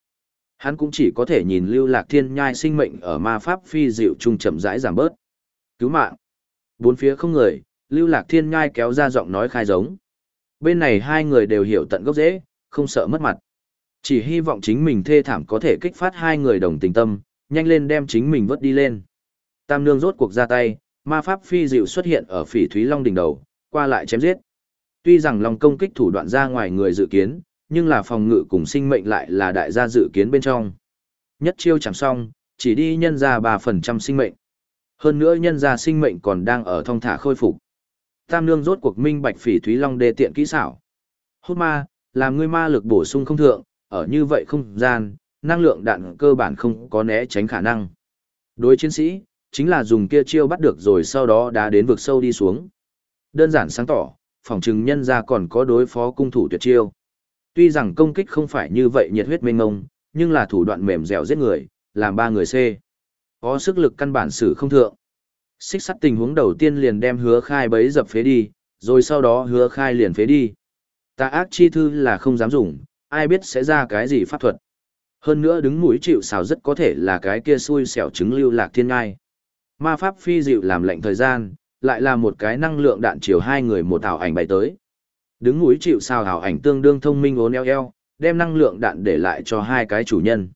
[SPEAKER 1] Hắn cũng chỉ có thể nhìn lưu lạc thiên nhai sinh mệnh ở ma pháp phi dịu trung chậm rãi giảm bớt. Cứu mạng. Bốn phía không người, lưu lạc thiên nhai kéo ra giọng nói khai giống. Bên này hai người đều hiểu tận gốc dễ, không sợ mất mặt. Chỉ hy vọng chính mình thê thảm có thể kích phát hai người đồng tình tâm, nhanh lên đem chính mình vớt đi lên. Tam nương rốt cuộc ra tay, ma pháp phi dịu xuất hiện ở phỉ thúy long đỉnh đầu, qua lại chém giết. Tuy rằng lòng công kích thủ đoạn ra ngoài người dự kiến, nhưng là phòng ngự cùng sinh mệnh lại là đại gia dự kiến bên trong. Nhất chiêu chẳng xong, chỉ đi nhân ra 3% sinh mệnh. Hơn nữa nhân ra sinh mệnh còn đang ở thông thả khôi phục. Tam nương rốt cuộc minh bạch phỉ thúy long đê tiện kỹ xảo. Hốt ma, làm ngươi ma lực bổ sung không thượng, ở như vậy không gian, năng lượng đạn cơ bản không có né tránh khả năng. Đối chiến sĩ, chính là dùng kia chiêu bắt được rồi sau đó đã đến vực sâu đi xuống. Đơn giản sáng tỏ, phòng trừng nhân ra còn có đối phó cung thủ tuyệt chiêu. Tuy rằng công kích không phải như vậy nhiệt huyết mênh ngông, nhưng là thủ đoạn mềm dẻo giết người, làm ba người C. Có sức lực căn bản xử không thượng. Xích sắt tình huống đầu tiên liền đem hứa khai bấy dập phế đi, rồi sau đó hứa khai liền phế đi. Ta ác chi thư là không dám dùng, ai biết sẽ ra cái gì pháp thuật. Hơn nữa đứng mũi chịu xào rất có thể là cái kia xui xẻo chứng lưu lạc thiên ngai. Ma pháp phi dịu làm lệnh thời gian, lại là một cái năng lượng đạn chiều hai người một ảo ảnh bày tới. Đứng núi chịu sao hảo ảnh tương đương thông minh ốn eo eo, đem năng lượng đạn để lại cho hai cái chủ nhân.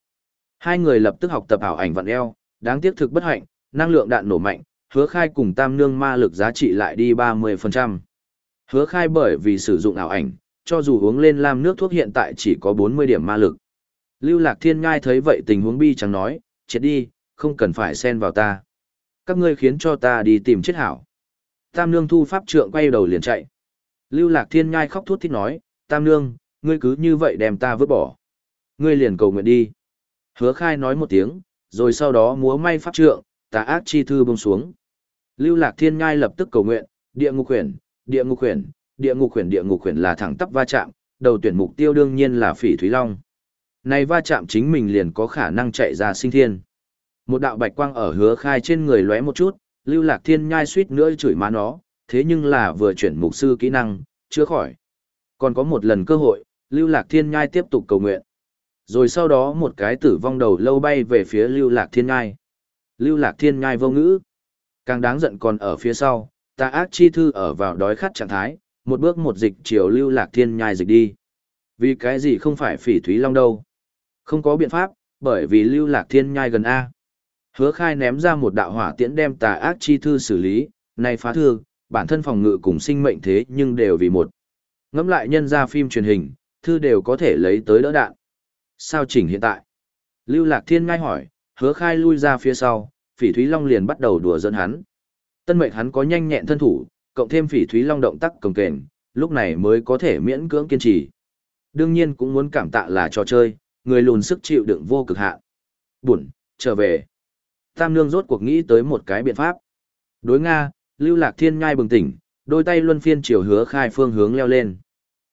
[SPEAKER 1] Hai người lập tức học tập hảo ảnh vặn eo, đáng tiếc thực bất hạnh, năng lượng đạn nổ mạnh, hứa khai cùng tam nương ma lực giá trị lại đi 30%. Hứa khai bởi vì sử dụng ảo ảnh, cho dù uống lên lam nước thuốc hiện tại chỉ có 40 điểm ma lực. Lưu Lạc Thiên Ngai thấy vậy tình huống bi chẳng nói, chết đi, không cần phải xen vào ta. Các ngươi khiến cho ta đi tìm chết hảo. Tam nương thu pháp trượng quay đầu liền chạy. Lưu Lạc Thiên Nhai khóc thút thít nói, Tam Nương, ngươi cứ như vậy đem ta vứt bỏ. Ngươi liền cầu nguyện đi. Hứa khai nói một tiếng, rồi sau đó múa may pháp trượng, tà ác chi thư bông xuống. Lưu Lạc Thiên Nhai lập tức cầu nguyện, địa ngục khuyển, địa ngục khuyển, địa ngục khuyển địa ngục khuyển là thẳng tắp va chạm, đầu tuyển mục tiêu đương nhiên là phỉ Thúy Long. Này va chạm chính mình liền có khả năng chạy ra sinh thiên. Một đạo bạch quang ở hứa khai trên người lóe một chút, Lưu Lạc Thiên Nhai suýt nữa chửi má nó, thế nhưng là vừa chuyển mục sư kỹ năng, chữa khỏi. Còn có một lần cơ hội, Lưu Lạc Thiên Nhai tiếp tục cầu nguyện. Rồi sau đó một cái tử vong đầu lâu bay về phía Lưu Lạc Thiên Nhai. Lưu Lạc Thiên Nhai vô ngữ. Càng đáng giận còn ở phía sau, ta ác chi thư ở vào đói khát trạng thái, một bước một dịch chiều Lưu Lạc Thiên Nhai dịch đi. Vì cái gì không phải phỉ thúy long đâu? Không có biện pháp, bởi vì Lưu Lạc Thiên Nhai gần A. Hứa khai ném ra một đạo hỏa tiễn đem tà ác chi thư xử lý, này phá thư, bản thân phòng ngự cùng sinh mệnh thế nhưng đều vì một. Ngắm lại nhân ra phim truyền hình, thư đều có thể lấy tới đỡ đạn. Sao chỉnh hiện tại? Lưu Lạc Thiên ngay hỏi, hứa khai lui ra phía sau, phỉ Thúy Long liền bắt đầu đùa dẫn hắn. Tân mệnh hắn có nhanh nhẹn thân thủ, cộng thêm phỉ Thúy Long động tác cầm kềnh, lúc này mới có thể miễn cưỡng kiên trì. Đương nhiên cũng muốn cảm tạ là trò chơi, người lùn sức chịu đựng vô cực hạn. Buồn, trở về. Tam Nương rốt cuộc nghĩ tới một cái biện pháp. Đối Nga, Lưu Lạc Thiên nhai bừng tỉnh, đôi tay luân phiên chiều hứa khai phương hướng leo lên.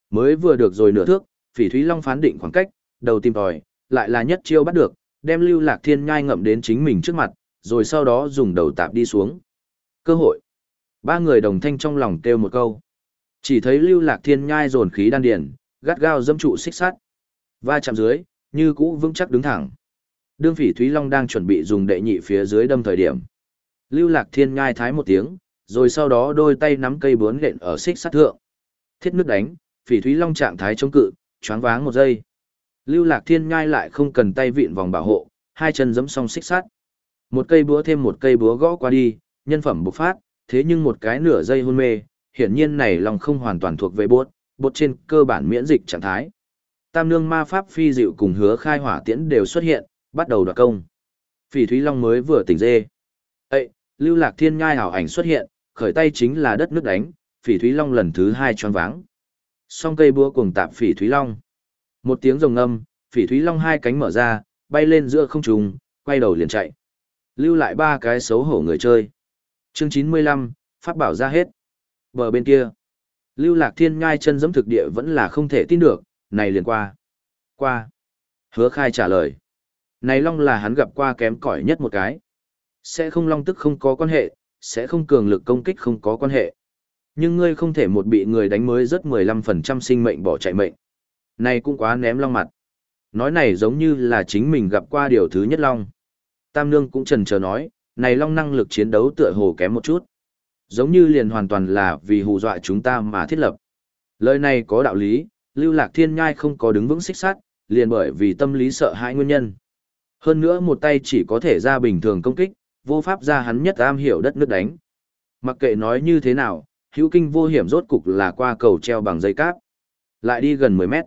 [SPEAKER 1] Mới vừa được rồi nửa thước, Phỉ Thúy Long phán định khoảng cách, đầu tìm tòi, lại là nhất chiêu bắt được, đem Lưu Lạc Thiên nhai ngậm đến chính mình trước mặt, rồi sau đó dùng đầu tạp đi xuống. Cơ hội. Ba người đồng thanh trong lòng kêu một câu. Chỉ thấy Lưu Lạc Thiên nhai dồn khí đan điền, gắt gao dâm trụ xích sắt. Va chạm dưới, như cũ vững chắc đứng thẳng. Đương Phỉ Thúy Long đang chuẩn bị dùng đệ nhị phía dưới đâm thời điểm. Lưu Lạc Thiên nhai thái một tiếng, rồi sau đó đôi tay nắm cây bướn lện ở xích sắt thượng. Thiết nước đánh, phỉ thúy long trạng thái chống cự, choáng váng một giây. Lưu Lạc Thiên nhai lại không cần tay vịn vòng bảo hộ, hai chân giẫm song xích sắt. Một cây búa thêm một cây búa gõ qua đi, nhân phẩm bộc phát, thế nhưng một cái nửa giây hôn mê, hiển nhiên này lòng không hoàn toàn thuộc về bốt, bốt trên cơ bản miễn dịch trạng thái. Tam nương ma pháp phi dịu cùng hứa khai hỏa tiễn đều xuất hiện, bắt đầu đoạt công. Phỉ Thúy Long mới vừa tỉnh dê. Ê, Lưu Lạc Thiên nhai hảo ảnh xuất hiện, khởi tay chính là đất nước đánh, phỉ thúy long lần thứ hai choáng váng. Song cây búa cuồng tạp phỉ thúy long. Một tiếng rồng âm, phỉ thúy long hai cánh mở ra, bay lên giữa không trung, quay đầu liền chạy. Lưu lại ba cái xấu hổ người chơi. Chương chín mươi lăm, phát bảo ra hết. Bờ bên kia. Lưu Lạc Thiên ngai chân giẫm thực địa vẫn là không thể tin được, này liền qua. Qua. Hứa khai trả lời. Này long là hắn gặp qua kém cỏi nhất một cái. Sẽ không long tức không có quan hệ, sẽ không cường lực công kích không có quan hệ. Nhưng ngươi không thể một bị người đánh mới rất 15% sinh mệnh bỏ chạy mệnh. Này cũng quá ném long mặt. Nói này giống như là chính mình gặp qua điều thứ nhất long. Tam Nương cũng trần chờ nói, này long năng lực chiến đấu tựa hồ kém một chút. Giống như liền hoàn toàn là vì hù dọa chúng ta mà thiết lập. Lời này có đạo lý, Lưu Lạc Thiên Nhai không có đứng vững xích sát, liền bởi vì tâm lý sợ hãi nguyên nhân. Hơn nữa một tay chỉ có thể ra bình thường công kích, vô pháp ra hắn nhất am hiểu đất nước đánh. Mặc kệ nói như thế nào, hữu kinh vô hiểm rốt cục là qua cầu treo bằng dây cáp. Lại đi gần 10 mét.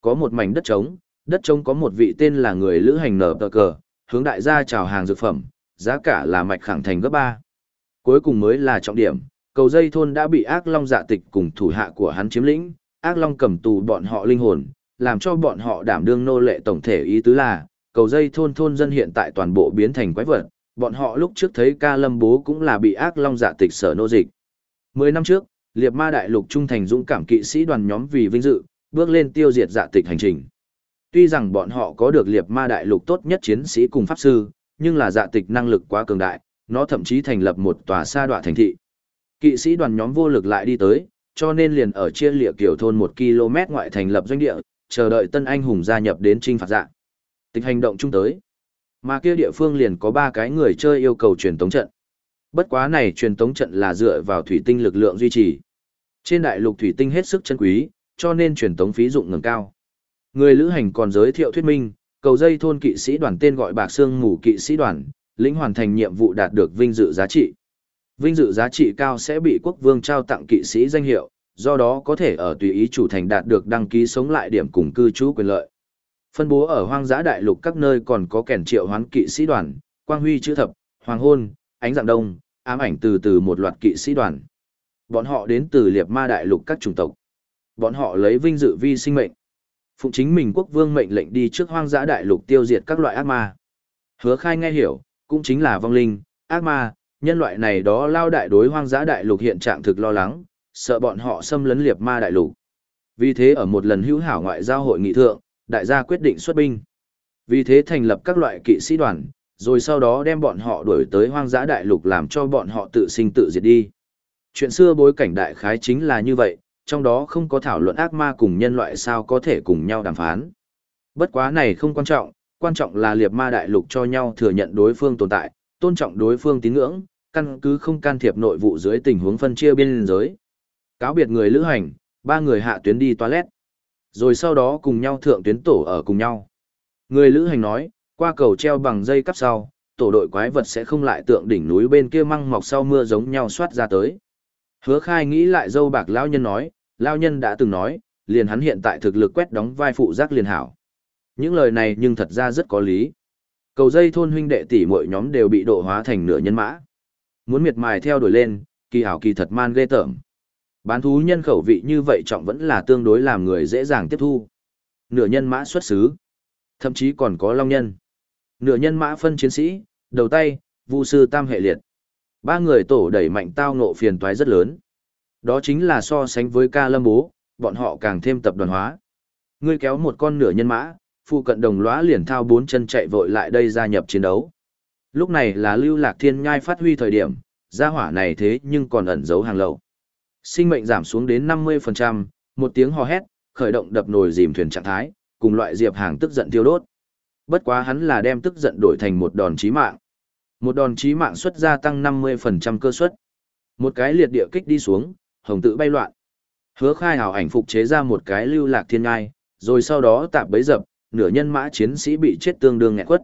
[SPEAKER 1] Có một mảnh đất trống, đất trống có một vị tên là người lữ hành nở tờ cờ, hướng đại gia chào hàng dược phẩm, giá cả là mạch khẳng thành gấp 3. Cuối cùng mới là trọng điểm, cầu dây thôn đã bị ác long dạ tịch cùng thủ hạ của hắn chiếm lĩnh, ác long cầm tù bọn họ linh hồn, làm cho bọn họ đảm đương nô lệ tổng thể ý tứ là, cầu dây thôn thôn dân hiện tại toàn bộ biến thành quái vật, bọn họ lúc trước thấy ca lâm bố cũng là bị ác long dạ tịch sở nô dịch. Mười năm trước, liệt ma đại lục trung thành dũng cảm kỵ sĩ đoàn nhóm vì vinh dự, bước lên tiêu diệt dạ tịch hành trình. Tuy rằng bọn họ có được liệt ma đại lục tốt nhất chiến sĩ cùng pháp sư, nhưng là dạ tịch năng lực quá cường đại, nó thậm chí thành lập một tòa sa đoạn thành thị. Kỵ sĩ đoàn nhóm vô lực lại đi tới, cho nên liền ở chia lịa kiểu thôn một km ngoại thành lập doanh địa, chờ đợi tân anh hùng gia nhập đến trinh phạt dạ. Tịch hành động chung tới. Mà kia địa phương liền có ba cái người chơi yêu cầu truyền tống trận. Bất quá này truyền tống trận là dựa vào thủy tinh lực lượng duy trì. Trên đại lục thủy tinh hết sức chân quý, cho nên truyền tống phí dụng ngầm cao. Người lữ hành còn giới thiệu thuyết minh, cầu dây thôn kỵ sĩ đoàn tên gọi Bạc Sương Mù kỵ sĩ đoàn, lĩnh hoàn thành nhiệm vụ đạt được vinh dự giá trị. Vinh dự giá trị cao sẽ bị quốc vương trao tặng kỵ sĩ danh hiệu, do đó có thể ở tùy ý chủ thành đạt được đăng ký sống lại điểm cùng cư trú quyền lợi. Phân bố ở hoang dã đại lục các nơi còn có kèn triệu hoán kỵ sĩ đoàn, quang huy chữ thập, hoàng hôn, ánh dạng đông, ám ảnh từ từ một loạt kỵ sĩ đoàn. Bọn họ đến từ liệt ma đại lục các chủng tộc. Bọn họ lấy vinh dự vi sinh mệnh. Phụng chính mình quốc vương mệnh lệnh đi trước hoang dã đại lục tiêu diệt các loại ác ma. Hứa khai nghe hiểu, cũng chính là vong linh, ác ma, nhân loại này đó lao đại đối hoang dã đại lục hiện trạng thực lo lắng, sợ bọn họ xâm lấn liệt ma đại lục. Vì thế ở một lần hữu hảo ngoại giao hội nghị thượng, đại gia quyết định xuất binh. Vì thế thành lập các loại kỵ sĩ đoàn, rồi sau đó đem bọn họ đuổi tới hoang dã đại lục làm cho bọn họ tự sinh tự diệt đi. Chuyện xưa bối cảnh đại khái chính là như vậy, trong đó không có thảo luận ác ma cùng nhân loại sao có thể cùng nhau đàm phán. Bất quá này không quan trọng, quan trọng là liệt ma đại lục cho nhau thừa nhận đối phương tồn tại, tôn trọng đối phương tín ngưỡng, căn cứ không can thiệp nội vụ dưới tình huống phân chia biên giới. Cáo biệt người lữ hành, ba người hạ tuyến đi toilet. Rồi sau đó cùng nhau thượng tuyến tổ ở cùng nhau. Người lữ hành nói, qua cầu treo bằng dây cắp sau, tổ đội quái vật sẽ không lại tượng đỉnh núi bên kia măng mọc sau mưa giống nhau soát ra tới. Hứa khai nghĩ lại dâu bạc lão nhân nói, lão nhân đã từng nói, liền hắn hiện tại thực lực quét đóng vai phụ giác liền hảo. Những lời này nhưng thật ra rất có lý. Cầu dây thôn huynh đệ tỷ mỗi nhóm đều bị độ hóa thành nửa nhân mã. Muốn miệt mài theo đuổi lên, kỳ hảo kỳ thật man ghê tởm. Bán thú nhân khẩu vị như vậy trọng vẫn là tương đối làm người dễ dàng tiếp thu. Nửa nhân mã xuất xứ, thậm chí còn có long nhân. Nửa nhân mã phân chiến sĩ, đầu tay, vu sư tam hệ liệt. Ba người tổ đẩy mạnh tao ngộ phiền toái rất lớn. Đó chính là so sánh với ca lâm bố, bọn họ càng thêm tập đoàn hóa. Ngươi kéo một con nửa nhân mã, phụ cận đồng lõa liền thao bốn chân chạy vội lại đây gia nhập chiến đấu. Lúc này là lưu lạc thiên nhai phát huy thời điểm, gia hỏa này thế nhưng còn ẩn giấu hàng lậu. Sinh mệnh giảm xuống đến 50%, một tiếng hò hét, khởi động đập nồi dìm thuyền trạng thái, cùng loại diệp hàng tức giận tiêu đốt. Bất quá hắn là đem tức giận đổi thành một đòn chí mạng. Một đòn chí mạng xuất gia tăng 50% cơ suất. Một cái liệt địa kích đi xuống, hồng tự bay loạn. Hứa khai hào ảnh phục chế ra một cái lưu lạc thiên ngai, rồi sau đó tạp bấy dập, nửa nhân mã chiến sĩ bị chết tương đương nghẹn quất.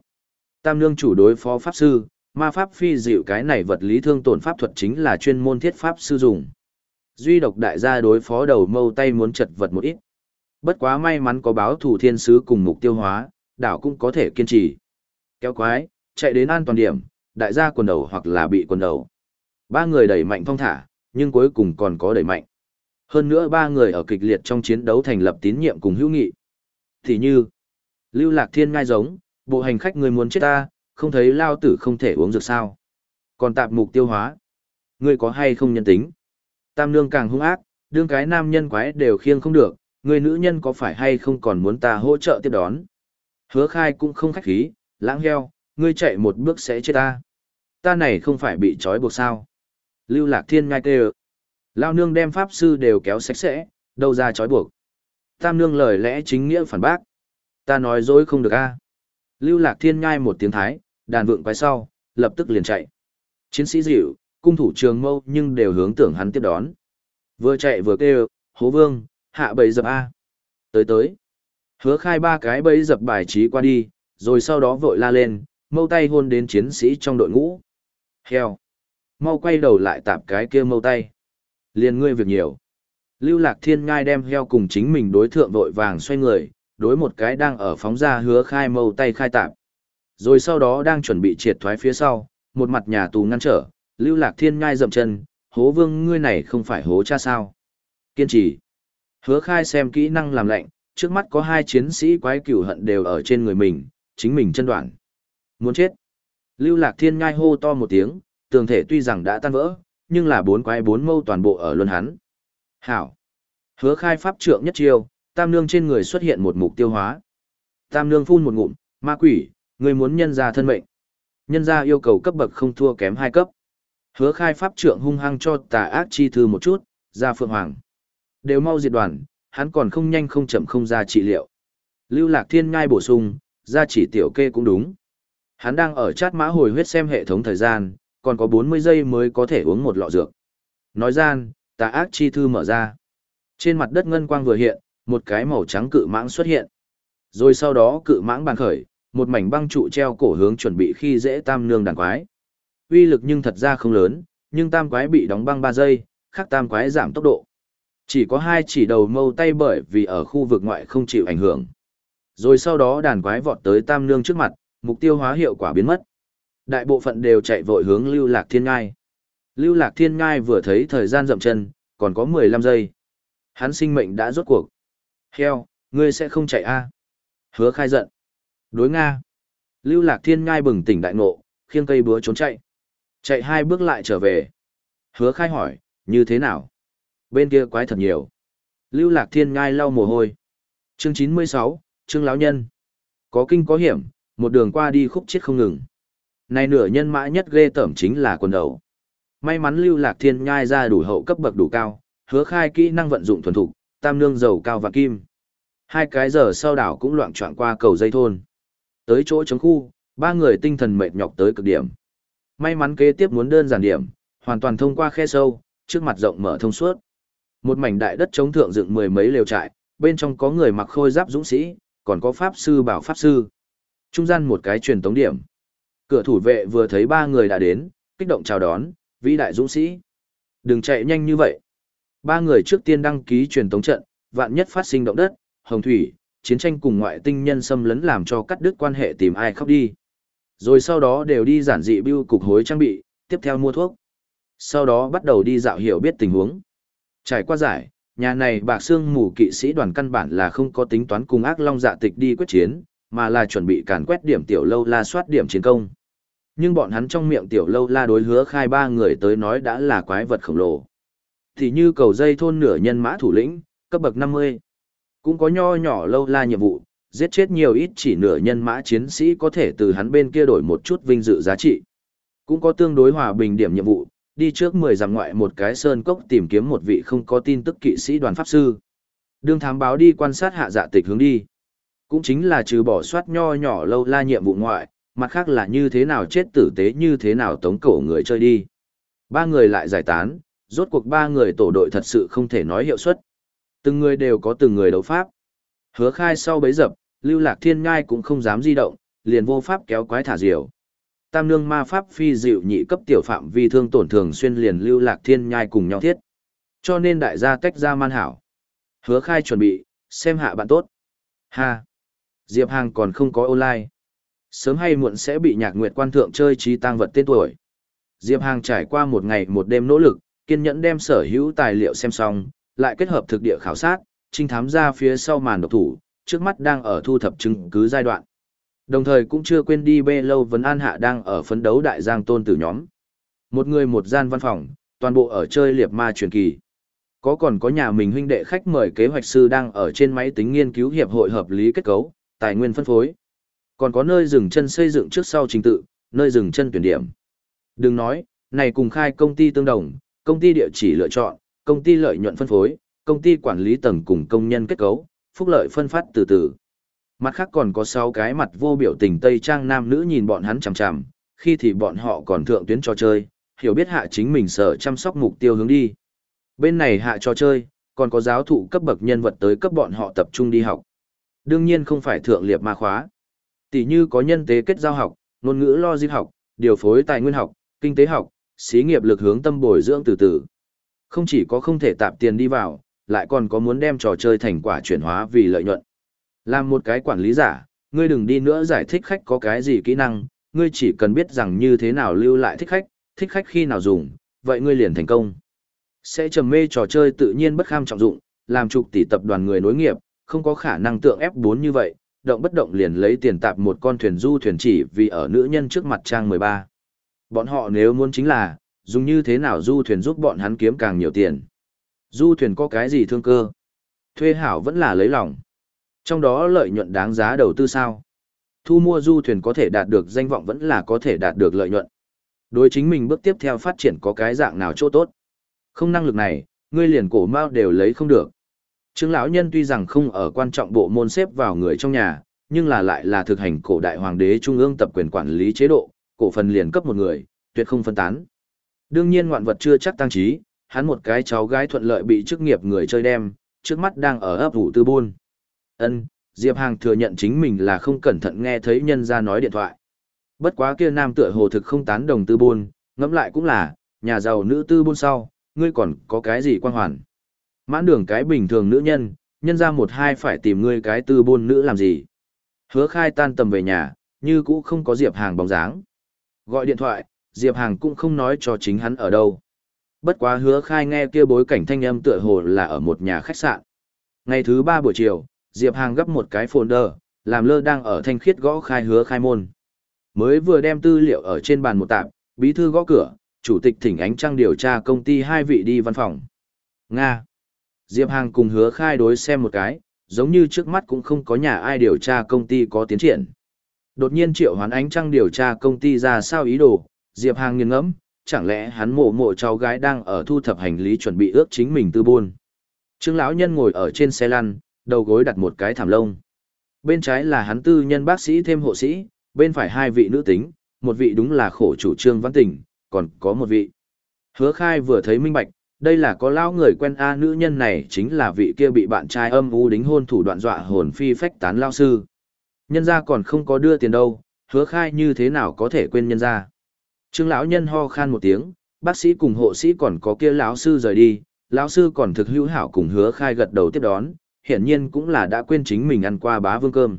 [SPEAKER 1] Tam nương chủ đối phó pháp sư, ma pháp phi dịu cái này vật lý thương tổn pháp thuật chính là chuyên môn thiết pháp sư dùng. Duy độc đại gia đối phó đầu mâu tay muốn chật vật một ít. Bất quá may mắn có báo thủ thiên sứ cùng mục tiêu hóa, đảo cũng có thể kiên trì. Kéo quái, chạy đến an toàn điểm, đại gia quần đầu hoặc là bị quần đầu. Ba người đẩy mạnh phong thả, nhưng cuối cùng còn có đẩy mạnh. Hơn nữa ba người ở kịch liệt trong chiến đấu thành lập tín nhiệm cùng hữu nghị. Thì như, Lưu Lạc Thiên ngai giống, bộ hành khách người muốn chết ta, không thấy lao tử không thể uống dược sao. Còn tạp mục tiêu hóa. người có hay không nhân tính? Tam nương càng hung ác, đương cái nam nhân quái đều khiêng không được, người nữ nhân có phải hay không còn muốn ta hỗ trợ tiếp đón. Hứa khai cũng không khách khí, lãng heo, ngươi chạy một bước sẽ chết ta. Ta này không phải bị trói buộc sao. Lưu lạc thiên ngai kêu. Lao nương đem pháp sư đều kéo sạch sẽ, đâu ra trói buộc. Tam nương lời lẽ chính nghĩa phản bác. Ta nói dối không được a Lưu lạc thiên ngai một tiếng thái, đàn vượng quay sau, lập tức liền chạy. Chiến sĩ dịu, cung thủ trường mâu nhưng đều hướng tưởng hắn tiếp đón. Vừa chạy vừa kêu, hố vương, hạ bầy dập A. Tới tới. Hứa khai ba cái bẫy dập bài trí qua đi, rồi sau đó vội la lên, mâu tay hôn đến chiến sĩ trong đội ngũ. Heo. Mau quay đầu lại tạp cái kia mâu tay. Liên ngươi việc nhiều. Lưu lạc thiên ngai đem heo cùng chính mình đối thượng vội vàng xoay người, đối một cái đang ở phóng ra hứa khai mâu tay khai tạp. Rồi sau đó đang chuẩn bị triệt thoái phía sau, một mặt nhà tù ngăn trở, lưu lạc thiên ngai dậm chân, hố vương ngươi này không phải hố cha sao. Kiên trì. Hứa khai xem kỹ năng làm lạnh, trước mắt có hai chiến sĩ quái cửu hận đều ở trên người mình, chính mình chân đoạn. Muốn chết. Lưu lạc thiên ngai hô to một tiếng, tường thể tuy rằng đã tan vỡ, nhưng là bốn quái bốn mâu toàn bộ ở luân hắn. Hảo. Hứa khai pháp trượng nhất chiêu, tam nương trên người xuất hiện một mục tiêu hóa. Tam nương phun một ngụm, ma quỷ, người muốn nhân ra thân mệnh. Nhân ra yêu cầu cấp bậc không thua kém hai cấp. Hứa khai pháp trượng hung hăng cho tà ác chi thư một chút, ra phượng hoàng. Đều mau diệt đoàn, hắn còn không nhanh không chậm không ra trị liệu. Lưu lạc thiên ngai bổ sung, ra chỉ tiểu kê cũng đúng. Hắn đang ở chát mã hồi huyết xem hệ thống thời gian, còn có 40 giây mới có thể uống một lọ dược. Nói gian, tà ác chi thư mở ra. Trên mặt đất ngân quang vừa hiện, một cái màu trắng cự mãng xuất hiện. Rồi sau đó cự mãng bàn khởi, một mảnh băng trụ treo cổ hướng chuẩn bị khi dễ tam nương đàn quái. Uy lực nhưng thật ra không lớn, nhưng tam quái bị đóng băng 3 giây, khác tam quái giảm tốc độ. Chỉ có hai chỉ đầu mâu tay bởi vì ở khu vực ngoại không chịu ảnh hưởng. Rồi sau đó đàn quái vọt tới tam nương trước mặt, mục tiêu hóa hiệu quả biến mất. Đại bộ phận đều chạy vội hướng lưu lạc thiên ngai. Lưu lạc thiên ngai vừa thấy thời gian dậm chân, còn có 15 giây. Hắn sinh mệnh đã rốt cuộc. Heo, ngươi sẽ không chạy a Hứa khai giận. Đối Nga. Lưu lạc thiên ngai bừng tỉnh đại ngộ, khiêng cây búa trốn chạy. Chạy hai bước lại trở về. Hứa khai hỏi, như thế nào? Bên kia quái thật nhiều. Lưu lạc thiên ngai lau mồ hôi. Chương 96, chương lão Nhân. Có kinh có hiểm, một đường qua đi khúc chết không ngừng. Này nửa nhân mã nhất ghê tởm chính là quần đầu. May mắn lưu lạc thiên nhai ra đủ hậu cấp bậc đủ cao, hứa khai kỹ năng vận dụng thuần thục, tam nương dầu cao và kim. Hai cái giờ sau đảo cũng loạn trọn qua cầu dây thôn. Tới chỗ chống khu, ba người tinh thần mệt nhọc tới cực điểm. May mắn kế tiếp muốn đơn giản điểm, hoàn toàn thông qua khe sâu, trước mặt rộng mở thông suốt. Một mảnh đại đất chống thượng dựng mười mấy lều trại, bên trong có người mặc khôi giáp dũng sĩ, còn có pháp sư bảo pháp sư. Trung gian một cái truyền tống điểm. Cửa thủ vệ vừa thấy ba người đã đến, kích động chào đón, vĩ đại dũng sĩ. Đừng chạy nhanh như vậy. Ba người trước tiên đăng ký truyền tống trận, vạn nhất phát sinh động đất, hồng thủy, chiến tranh cùng ngoại tinh nhân xâm lấn làm cho cắt đứt quan hệ tìm ai khóc đi. Rồi sau đó đều đi giản dị bưu cục hối trang bị, tiếp theo mua thuốc. Sau đó bắt đầu đi dạo hiểu biết tình huống. Trải qua giải, nhà này bạc xương mù kỵ sĩ đoàn căn bản là không có tính toán cùng ác long dạ tịch đi quyết chiến, mà là chuẩn bị càn quét điểm tiểu lâu la soát điểm chiến công. Nhưng bọn hắn trong miệng tiểu lâu la đối hứa khai ba người tới nói đã là quái vật khổng lồ. Thì như cầu dây thôn nửa nhân mã thủ lĩnh, cấp bậc 50. Cũng có nho nhỏ lâu la nhiệm vụ, giết chết nhiều ít chỉ nửa nhân mã chiến sĩ có thể từ hắn bên kia đổi một chút vinh dự giá trị. Cũng có tương đối hòa bình điểm nhiệm vụ, đi trước 10 dặm ngoại một cái sơn cốc tìm kiếm một vị không có tin tức kỵ sĩ đoàn pháp sư. Đương thám báo đi quan sát hạ dạ tịch hướng đi. Cũng chính là trừ bỏ soát nho nhỏ lâu la nhiệm vụ ngoại, mặt khác là như thế nào chết tử tế như thế nào tống cổ người chơi đi. Ba người lại giải tán, rốt cuộc ba người tổ đội thật sự không thể nói hiệu suất. Từng người đều có từng người đấu pháp. Hứa khai sau bấy dập, lưu lạc thiên ngai cũng không dám di động, liền vô pháp kéo quái thả diều. Tam nương ma pháp phi dịu nhị cấp tiểu phạm vi thương tổn thường xuyên liền lưu lạc thiên nhai cùng nhau thiết. Cho nên đại gia tách ra man hảo. Hứa khai chuẩn bị, xem hạ bạn tốt. Ha! Diệp Hàng còn không có online. Sớm hay muộn sẽ bị nhạc nguyệt quan thượng chơi trí tăng vật tên tuổi. Diệp Hàng trải qua một ngày một đêm nỗ lực, kiên nhẫn đem sở hữu tài liệu xem xong, lại kết hợp thực địa khảo sát, trinh thám ra phía sau màn độc thủ, trước mắt đang ở thu thập chứng cứ giai đoạn. Đồng thời cũng chưa quên đi bê lâu vấn an hạ đang ở phấn đấu đại giang tôn tử nhóm. Một người một gian văn phòng, toàn bộ ở chơi liệp ma truyền kỳ. Có còn có nhà mình huynh đệ khách mời kế hoạch sư đang ở trên máy tính nghiên cứu hiệp hội hợp lý kết cấu, tài nguyên phân phối. Còn có nơi dừng chân xây dựng trước sau trình tự, nơi dừng chân tuyển điểm. Đừng nói, này cùng khai công ty tương đồng, công ty địa chỉ lựa chọn, công ty lợi nhuận phân phối, công ty quản lý tầng cùng công nhân kết cấu, phúc lợi phân phát từ từ. Mặt khác còn có 6 cái mặt vô biểu tình Tây Trang nam nữ nhìn bọn hắn chằm chằm, khi thì bọn họ còn thượng tuyến trò chơi, hiểu biết hạ chính mình sở chăm sóc mục tiêu hướng đi. Bên này hạ trò chơi, còn có giáo thụ cấp bậc nhân vật tới cấp bọn họ tập trung đi học. Đương nhiên không phải thượng liệt ma khóa. Tỷ như có nhân tế kết giao học, ngôn ngữ logic học, điều phối tài nguyên học, kinh tế học, xí nghiệp lực hướng tâm bồi dưỡng từ từ. Không chỉ có không thể tạp tiền đi vào, lại còn có muốn đem trò chơi thành quả chuyển hóa vì lợi nhuận. Làm một cái quản lý giả, ngươi đừng đi nữa giải thích khách có cái gì kỹ năng, ngươi chỉ cần biết rằng như thế nào lưu lại thích khách, thích khách khi nào dùng, vậy ngươi liền thành công. Sẽ trầm mê trò chơi tự nhiên bất kham trọng dụng, làm trục tỷ tập đoàn người nối nghiệp, không có khả năng tượng F4 như vậy, động bất động liền lấy tiền tạp một con thuyền du thuyền chỉ vì ở nữ nhân trước mặt trang 13. Bọn họ nếu muốn chính là, dùng như thế nào du thuyền giúp bọn hắn kiếm càng nhiều tiền. Du thuyền có cái gì thương cơ? Thuê hảo vẫn là lấy lòng. Trong đó lợi nhuận đáng giá đầu tư sao? Thu mua du thuyền có thể đạt được danh vọng vẫn là có thể đạt được lợi nhuận. Đối chính mình bước tiếp theo phát triển có cái dạng nào chỗ tốt. Không năng lực này, ngươi liền cổ mao đều lấy không được. Trương lão nhân tuy rằng không ở quan trọng bộ môn xếp vào người trong nhà, nhưng là lại là thực hành cổ đại hoàng đế trung ương tập quyền quản lý chế độ, cổ phần liền cấp một người, tuyệt không phân tán. Đương nhiên ngoạn vật chưa chắc tăng trí, hắn một cái cháu gái thuận lợi bị chức nghiệp người chơi đem, trước mắt đang ở ấp ủ tư buôn. Ân, Diệp Hàng thừa nhận chính mình là không cẩn thận nghe thấy nhân ra nói điện thoại. Bất quá kia nam tựa hồ thực không tán đồng tư buôn, ngẫm lại cũng là, nhà giàu nữ tư buôn sau, ngươi còn có cái gì quan hoàn. Mãn đường cái bình thường nữ nhân, nhân ra một hai phải tìm ngươi cái tư buôn nữ làm gì. Hứa khai tan tầm về nhà, như cũ không có Diệp Hàng bóng dáng. Gọi điện thoại, Diệp Hàng cũng không nói cho chính hắn ở đâu. Bất quá hứa khai nghe kia bối cảnh thanh âm tựa hồ là ở một nhà khách sạn. Ngày thứ ba buổi chiều, Diệp Hàng gấp một cái folder, làm lơ đang ở thanh khiết gõ khai hứa khai môn. Mới vừa đem tư liệu ở trên bàn một tạp, bí thư gõ cửa, chủ tịch thỉnh ánh trăng điều tra công ty hai vị đi văn phòng. Nga. Diệp Hàng cùng hứa khai đối xem một cái, giống như trước mắt cũng không có nhà ai điều tra công ty có tiến triển. Đột nhiên triệu hoán ánh trăng điều tra công ty ra sao ý đồ, Diệp Hàng nghiêng ngẫm, chẳng lẽ hắn mộ mộ cháu gái đang ở thu thập hành lý chuẩn bị ước chính mình tư buôn. Trương lão nhân ngồi ở trên xe lăn, đầu gối đặt một cái thảm lông. Bên trái là hắn tư nhân bác sĩ thêm hộ sĩ, bên phải hai vị nữ tính, một vị đúng là khổ chủ trương văn tình, còn có một vị. Hứa khai vừa thấy minh bạch, đây là có lão người quen A nữ nhân này chính là vị kia bị bạn trai âm u đính hôn thủ đoạn dọa hồn phi phách tán lao sư. Nhân ra còn không có đưa tiền đâu, hứa khai như thế nào có thể quên nhân ra. Trương lão nhân ho khan một tiếng, bác sĩ cùng hộ sĩ còn có kia lão sư rời đi, lão sư còn thực hữu hảo cùng hứa khai gật đầu tiếp đón, hiển nhiên cũng là đã quên chính mình ăn qua bá vương cơm.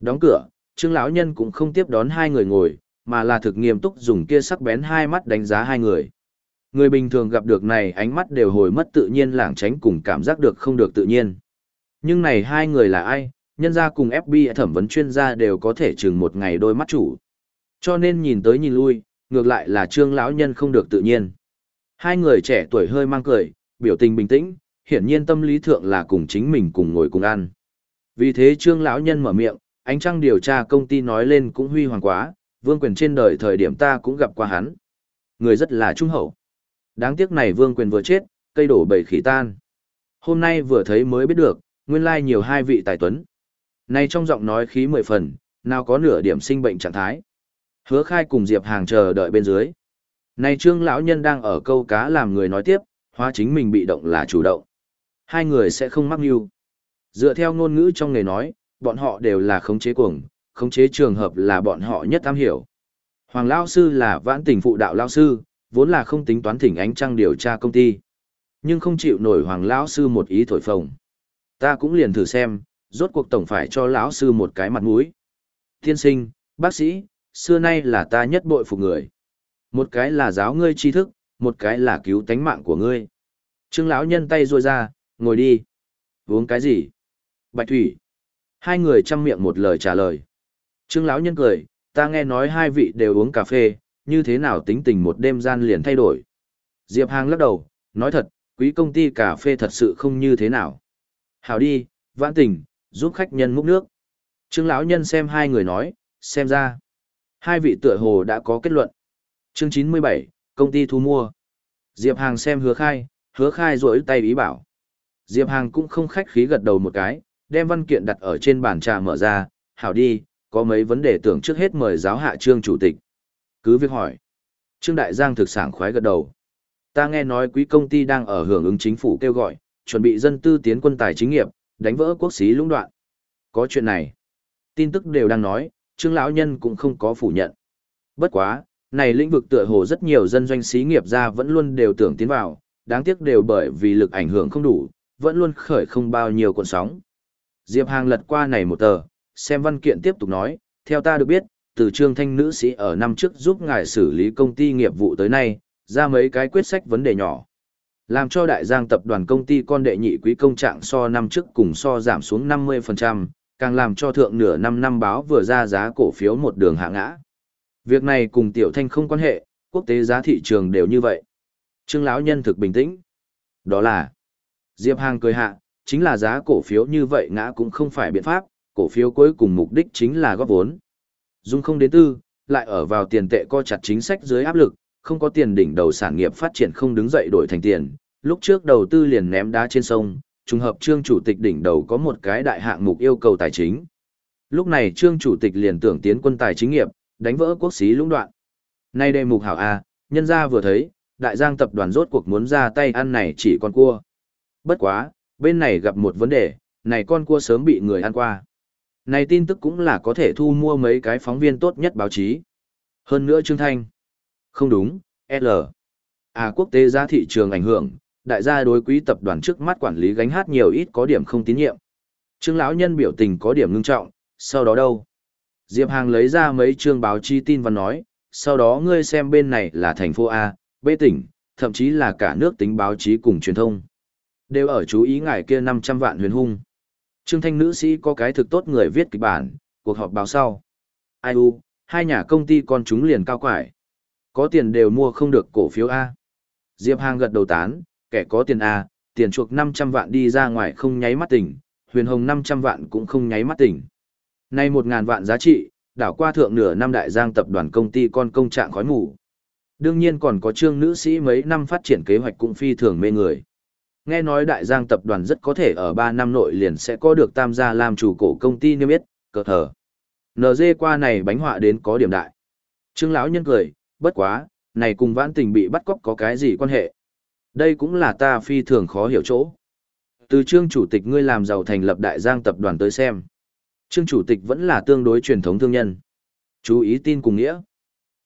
[SPEAKER 1] Đóng cửa, Trương lão nhân cũng không tiếp đón hai người ngồi, mà là thực nghiêm túc dùng kia sắc bén hai mắt đánh giá hai người. Người bình thường gặp được này ánh mắt đều hồi mất tự nhiên lảng tránh cùng cảm giác được không được tự nhiên. Nhưng này hai người là ai, nhân ra cùng FBI thẩm vấn chuyên gia đều có thể chừng một ngày đôi mắt chủ. Cho nên nhìn tới nhìn lui, ngược lại là trương lão nhân không được tự nhiên. Hai người trẻ tuổi hơi mang cười, biểu tình bình tĩnh, hiển nhiên tâm lý thượng là cùng chính mình cùng ngồi cùng ăn. Vì thế trương lão nhân mở miệng, ánh trăng điều tra công ty nói lên cũng huy hoàng quá, vương quyền trên đời thời điểm ta cũng gặp qua hắn. Người rất là trung hậu. Đáng tiếc này vương quyền vừa chết, cây đổ bầy khỉ tan. Hôm nay vừa thấy mới biết được, nguyên lai nhiều hai vị tài tuấn. Này trong giọng nói khí mười phần, nào có nửa điểm sinh bệnh trạng thái. Hứa khai cùng Diệp Hàng chờ đợi bên dưới. Này trương lão nhân đang ở câu cá làm người nói tiếp, hóa chính mình bị động là chủ động. Hai người sẽ không mắc mưu. Dựa theo ngôn ngữ trong nghề nói, bọn họ đều là khống chế cuồng, khống chế trường hợp là bọn họ nhất am hiểu. Hoàng Lao Sư là vãn tình phụ đạo Lao Sư, vốn là không tính toán thỉnh ánh trăng điều tra công ty. Nhưng không chịu nổi Hoàng Lão Sư một ý thổi phồng. Ta cũng liền thử xem, rốt cuộc tổng phải cho lão Sư một cái mặt mũi. Tiên sinh, bác sĩ, xưa nay là ta nhất bội phục người. Một cái là giáo ngươi tri thức, một cái là cứu tánh mạng của ngươi. Trương lão nhân tay ruôi ra, ngồi đi. Uống cái gì? Bạch thủy. Hai người chăm miệng một lời trả lời. Trương lão nhân cười, ta nghe nói hai vị đều uống cà phê, như thế nào tính tình một đêm gian liền thay đổi. Diệp Hàng lắc đầu, nói thật, quý công ty cà phê thật sự không như thế nào. Hảo đi, vãn tình, giúp khách nhân múc nước. Trương lão nhân xem hai người nói, xem ra. Hai vị tựa hồ đã có kết luận. Chương 97, công ty thu mua. Diệp Hàng xem hứa khai, hứa khai rỗi tay ý bảo. Diệp Hàng cũng không khách khí gật đầu một cái, đem văn kiện đặt ở trên bàn trà mở ra, hảo đi, có mấy vấn đề tưởng trước hết mời giáo hạ trương chủ tịch. Cứ việc hỏi. Trương Đại Giang thực sản khoái gật đầu. Ta nghe nói quý công ty đang ở hưởng ứng chính phủ kêu gọi, chuẩn bị dân tư tiến quân tài chính nghiệp, đánh vỡ quốc xí lũng đoạn. Có chuyện này. Tin tức đều đang nói, Trương lão nhân cũng không có phủ nhận. Bất quá, này lĩnh vực tựa hồ rất nhiều dân doanh xí nghiệp ra vẫn luôn đều tưởng tiến vào, đáng tiếc đều bởi vì lực ảnh hưởng không đủ, vẫn luôn khởi không bao nhiêu cuộn sóng. Diệp Hàng lật qua này một tờ, xem văn kiện tiếp tục nói, theo ta được biết, từ trương thanh nữ sĩ ở năm trước giúp ngài xử lý công ty nghiệp vụ tới nay, ra mấy cái quyết sách vấn đề nhỏ. Làm cho đại giang tập đoàn công ty con đệ nhị quý công trạng so năm trước cùng so giảm xuống 50%, càng làm cho thượng nửa năm năm báo vừa ra giá cổ phiếu một đường hạ ngã. Việc này cùng tiểu thanh không quan hệ, quốc tế giá thị trường đều như vậy. Trương lão nhân thực bình tĩnh. Đó là Diệp Hàng cười hạ, chính là giá cổ phiếu như vậy ngã cũng không phải biện pháp, cổ phiếu cuối cùng mục đích chính là góp vốn. Dung không đến tư, lại ở vào tiền tệ co chặt chính sách dưới áp lực, không có tiền đỉnh đầu sản nghiệp phát triển không đứng dậy đổi thành tiền. Lúc trước đầu tư liền ném đá trên sông, trùng hợp trương chủ tịch đỉnh đầu có một cái đại hạng mục yêu cầu tài chính. Lúc này trương chủ tịch liền tưởng tiến quân tài chính nghiệp, đánh vỡ quốc xí lũng đoạn. Nay đây mục hảo A, nhân gia vừa thấy, đại giang tập đoàn rốt cuộc muốn ra tay ăn này chỉ con cua. Bất quá, bên này gặp một vấn đề, này con cua sớm bị người ăn qua. Này tin tức cũng là có thể thu mua mấy cái phóng viên tốt nhất báo chí. Hơn nữa Trương Thanh. Không đúng, L. À quốc tế giá thị trường ảnh hưởng, đại gia đối quý tập đoàn trước mắt quản lý gánh hát nhiều ít có điểm không tín nhiệm. Trương lão nhân biểu tình có điểm ngưng trọng, sau đó đâu? Diệp Hàng lấy ra mấy chương báo chí tin và nói, sau đó ngươi xem bên này là thành phố A, B tỉnh, thậm chí là cả nước tính báo chí cùng truyền thông. Đều ở chú ý ngài kia 500 vạn huyền hung. Trương Thanh nữ sĩ có cái thực tốt người viết kịch bản, cuộc họp báo sau. Ai u, hai nhà công ty con chúng liền cao quải. Có tiền đều mua không được cổ phiếu A. Diệp Hàng gật đầu tán, kẻ có tiền à, tiền chuộc 500 vạn đi ra ngoài không nháy mắt tỉnh, huyền hồng 500 vạn cũng không nháy mắt tỉnh. Nay 1.000 vạn giá trị, đảo qua thượng nửa năm đại giang tập đoàn công ty con công trạng khói mù. Đương nhiên còn có trương nữ sĩ mấy năm phát triển kế hoạch cũng phi thường mê người. Nghe nói đại giang tập đoàn rất có thể ở 3 năm nội liền sẽ có được tam gia làm chủ cổ công ty niêm yết, cờ thờ. NG qua này bánh họa đến có điểm đại. Trương lão nhân cười, bất quá, này cùng vãn tình bị bắt cóc có cái gì quan hệ. Đây cũng là ta phi thường khó hiểu chỗ. Từ trương chủ tịch ngươi làm giàu thành lập đại giang tập đoàn tới xem. Trương chủ tịch vẫn là tương đối truyền thống thương nhân. Chú ý tin cùng nghĩa.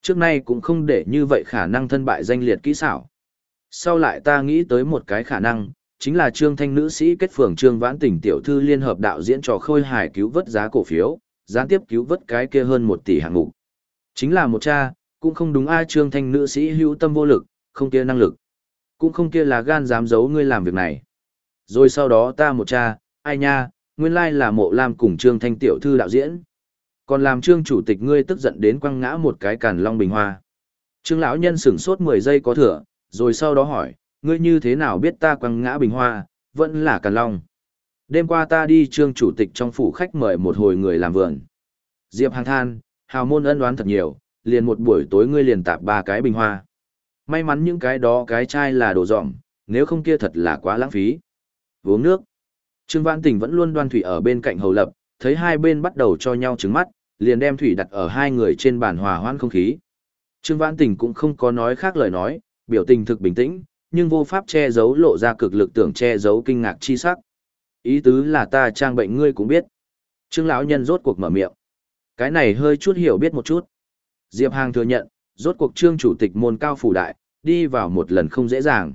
[SPEAKER 1] Trước nay cũng không để như vậy khả năng thân bại danh liệt kỹ xảo. Sau lại ta nghĩ tới một cái khả năng, chính là trương thanh nữ sĩ kết phường trương vãn tình tiểu thư liên hợp đạo diễn trò khôi hài cứu vớt giá cổ phiếu, gián tiếp cứu vớt cái kia hơn một tỷ hạng mục. Chính là một cha, cũng không đúng ai trương thanh nữ sĩ hữu tâm vô lực, không kia năng lực. Cũng không kia là gan dám giấu ngươi làm việc này. Rồi sau đó ta một cha, ai nha, nguyên lai là mộ lam cùng trương thanh tiểu thư đạo diễn. Còn làm trương chủ tịch ngươi tức giận đến quăng ngã một cái càn long bình hoa. Trương lão nhân sửng sốt 10 giây có thừa, rồi sau đó hỏi, ngươi như thế nào biết ta quăng ngã bình hoa, vẫn là càn long. Đêm qua ta đi trương chủ tịch trong phủ khách mời một hồi người làm vườn. Diệp hàng than, hào môn ân đoán thật nhiều, liền một buổi tối ngươi liền tạp ba cái bình hoa. May mắn những cái đó cái chai là đồ dọn, nếu không kia thật là quá lãng phí. Uống nước. Trương Vãn Tình vẫn luôn đoan thủy ở bên cạnh hầu lập, thấy hai bên bắt đầu cho nhau trứng mắt, liền đem thủy đặt ở hai người trên bàn hòa hoãn không khí. Trương Vãn Tình cũng không có nói khác lời nói, biểu tình thực bình tĩnh, nhưng vô pháp che giấu lộ ra cực lực tưởng che giấu kinh ngạc chi sắc. Ý tứ là ta trang bệnh ngươi cũng biết. Trương lão nhân rốt cuộc mở miệng. Cái này hơi chút hiểu biết một chút. Diệp Hàng thừa nhận, rốt cuộc trương chủ tịch môn cao phủ đại, đi vào một lần không dễ dàng.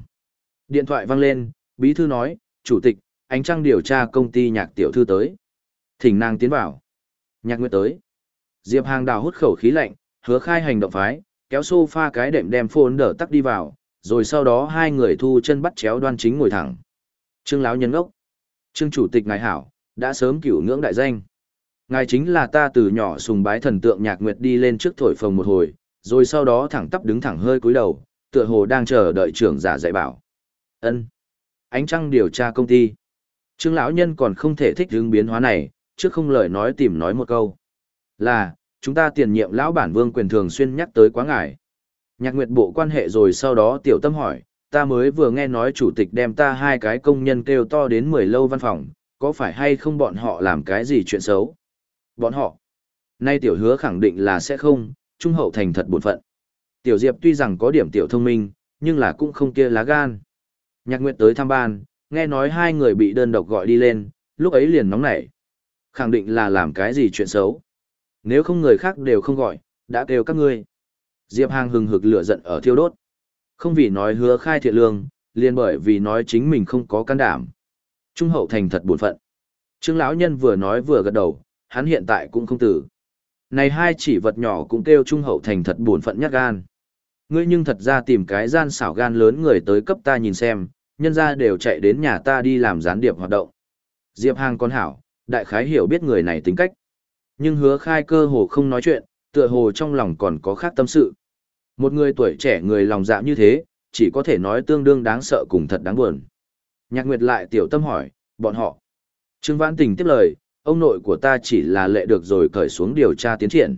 [SPEAKER 1] Điện thoại vang lên, bí thư nói, chủ tịch, ánh trăng điều tra công ty nhạc tiểu thư tới. Thỉnh nàng tiến vào. Nhạc nguyệt tới. Diệp Hàng đào hút khẩu khí lạnh, hứa khai hành động phái, kéo sofa cái đệm đem phôn đỡ tắc đi vào, rồi sau đó hai người thu chân bắt chéo đoan chính ngồi thẳng. Trương Láo nhân ốc. Trương chủ tịch ngài hảo, đã sớm cửu ngưỡng đại danh. Ngài chính là ta từ nhỏ sùng bái thần tượng nhạc nguyệt đi lên trước thổi phồng một hồi, rồi sau đó thẳng tắp đứng thẳng hơi cúi đầu, tựa hồ đang chờ đợi trưởng giả dạy bảo. Ân. Ánh trăng điều tra công ty. Trương lão nhân còn không thể thích ứng biến hóa này, trước không lời nói tìm nói một câu. Là, chúng ta tiền nhiệm lão bản vương quyền thường xuyên nhắc tới quá ngài. Nhạc nguyệt bộ quan hệ rồi sau đó tiểu tâm hỏi, ta mới vừa nghe nói chủ tịch đem ta hai cái công nhân kêu to đến 10 lâu văn phòng, có phải hay không bọn họ làm cái gì chuyện xấu? Bọn họ. Nay tiểu hứa khẳng định là sẽ không, trung hậu thành thật buồn phận. Tiểu Diệp tuy rằng có điểm tiểu thông minh, nhưng là cũng không kia lá gan. Nhạc Nguyệt tới thăm ban, nghe nói hai người bị đơn độc gọi đi lên, lúc ấy liền nóng nảy. Khẳng định là làm cái gì chuyện xấu. Nếu không người khác đều không gọi, đã kêu các ngươi. Diệp Hàng hừng hực lửa giận ở thiêu đốt. Không vì nói hứa khai thiện lương, liền bởi vì nói chính mình không có can đảm. Trung hậu thành thật buồn phận. Trương lão nhân vừa nói vừa gật đầu, hắn hiện tại cũng không tử. Này hai chỉ vật nhỏ cũng kêu trung hậu thành thật buồn phận nhát gan. Ngươi nhưng thật ra tìm cái gian xảo gan lớn người tới cấp ta nhìn xem, nhân ra đều chạy đến nhà ta đi làm gián điệp hoạt động. Diệp Hàng con hảo, đại khái hiểu biết người này tính cách. Nhưng hứa khai cơ hồ không nói chuyện, tựa hồ trong lòng còn có khác tâm sự. Một người tuổi trẻ người lòng dạ như thế, chỉ có thể nói tương đương đáng sợ cùng thật đáng buồn. Nhạc Nguyệt lại tiểu tâm hỏi, bọn họ. Trương Vãn Tình tiếp lời, ông nội của ta chỉ là lệ được rồi cởi xuống điều tra tiến triển.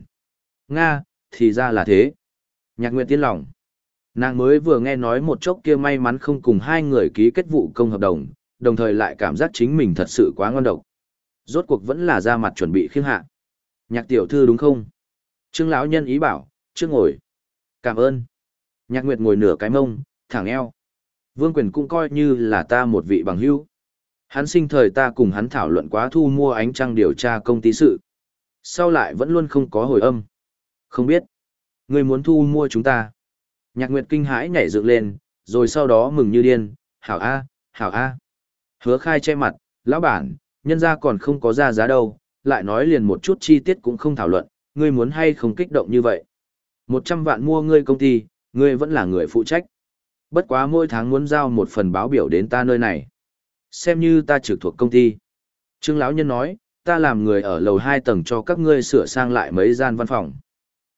[SPEAKER 1] Nga, thì ra là thế. Nhạc Nguyệt tiên lòng. Nàng mới vừa nghe nói một chốc kia may mắn không cùng hai người ký kết vụ công hợp đồng, đồng thời lại cảm giác chính mình thật sự quá ngon độc. Rốt cuộc vẫn là ra mặt chuẩn bị khiêm hạ. Nhạc tiểu thư đúng không? Trương lão nhân ý bảo, trước ngồi. Cảm ơn. Nhạc Nguyệt ngồi nửa cái mông, thẳng eo. Vương Quyền cũng coi như là ta một vị bằng hữu. Hắn sinh thời ta cùng hắn thảo luận quá thu mua ánh trăng điều tra công ty sự. Sau lại vẫn luôn không có hồi âm. Không biết. Ngươi muốn thu mua chúng ta. Nhạc Nguyệt kinh hãi nhảy dựng lên, rồi sau đó mừng như điên. Hảo A, hảo A. Hứa khai che mặt, lão bản, nhân ra còn không có ra giá đâu, lại nói liền một chút chi tiết cũng không thảo luận, ngươi muốn hay không kích động như vậy. Một trăm vạn mua ngươi công ty, ngươi vẫn là người phụ trách. Bất quá mỗi tháng muốn giao một phần báo biểu đến ta nơi này. Xem như ta trực thuộc công ty. Trương lão nhân nói, ta làm người ở lầu hai tầng cho các ngươi sửa sang lại mấy gian văn phòng.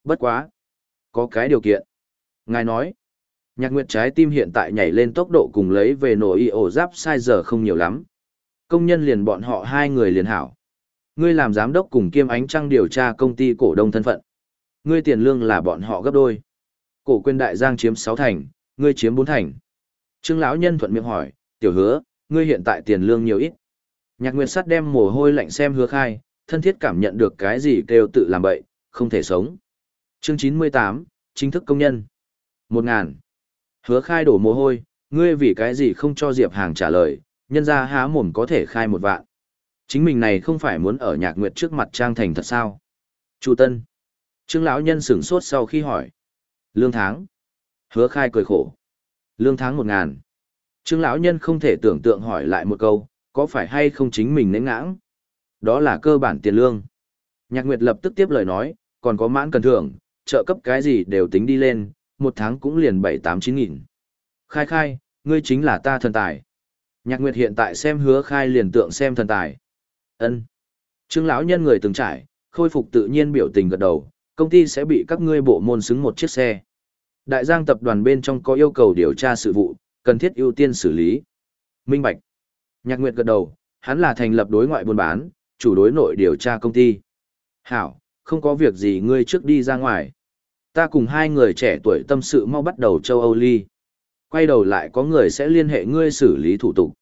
[SPEAKER 1] Bất quá. Có cái điều kiện. Ngài nói, nhạc nguyệt trái tim hiện tại nhảy lên tốc độ cùng lấy về nổi y ổ giáp sai giờ không nhiều lắm. Công nhân liền bọn họ hai người liền hảo. Ngươi làm giám đốc cùng kiêm ánh trăng điều tra công ty cổ đông thân phận. Ngươi tiền lương là bọn họ gấp đôi. Cổ quyền đại giang chiếm 6 thành, ngươi chiếm 4 thành. Trương lão nhân thuận miệng hỏi, tiểu hứa, ngươi hiện tại tiền lương nhiều ít. Nhạc Nguyệt Sắt đem mồ hôi lạnh xem hứa khai, thân thiết cảm nhận được cái gì kêu tự làm bậy, không thể sống. Chương 98, chính thức công nhân. 1000. Hứa khai đổ mồ hôi, ngươi vì cái gì không cho Diệp Hàng trả lời, nhân ra há mồm có thể khai một vạn. Chính mình này không phải muốn ở Nhạc Nguyệt trước mặt trang thành thật sao? Chu Tân. Trương lão nhân sửng sốt sau khi hỏi. Lương tháng. Hứa khai cười khổ. Lương tháng 1000. Trương lão nhân không thể tưởng tượng hỏi lại một câu, có phải hay không chính mình nén ngãng? Đó là cơ bản tiền lương. Nhạc Nguyệt lập tức tiếp lời nói, còn có mãn cần thưởng, trợ cấp cái gì đều tính đi lên, một tháng cũng liền bảy tám chín nghìn. Khai khai, ngươi chính là ta thần tài. Nhạc Nguyệt hiện tại xem hứa khai liền tượng xem thần tài. ân Trương lão nhân người từng trải, khôi phục tự nhiên biểu tình gật đầu, công ty sẽ bị các ngươi bộ môn xứng một chiếc xe. Đại giang tập đoàn bên trong có yêu cầu điều tra sự vụ, cần thiết ưu tiên xử lý. Minh Bạch. Nhạc Nguyệt gật đầu, hắn là thành lập đối ngoại buôn bán, chủ đối nội điều tra công ty. Hảo, không có việc gì ngươi trước đi ra ngoài. Ta cùng hai người trẻ tuổi tâm sự mau bắt đầu châu Âu ly. Quay đầu lại có người sẽ liên hệ ngươi xử lý thủ tục.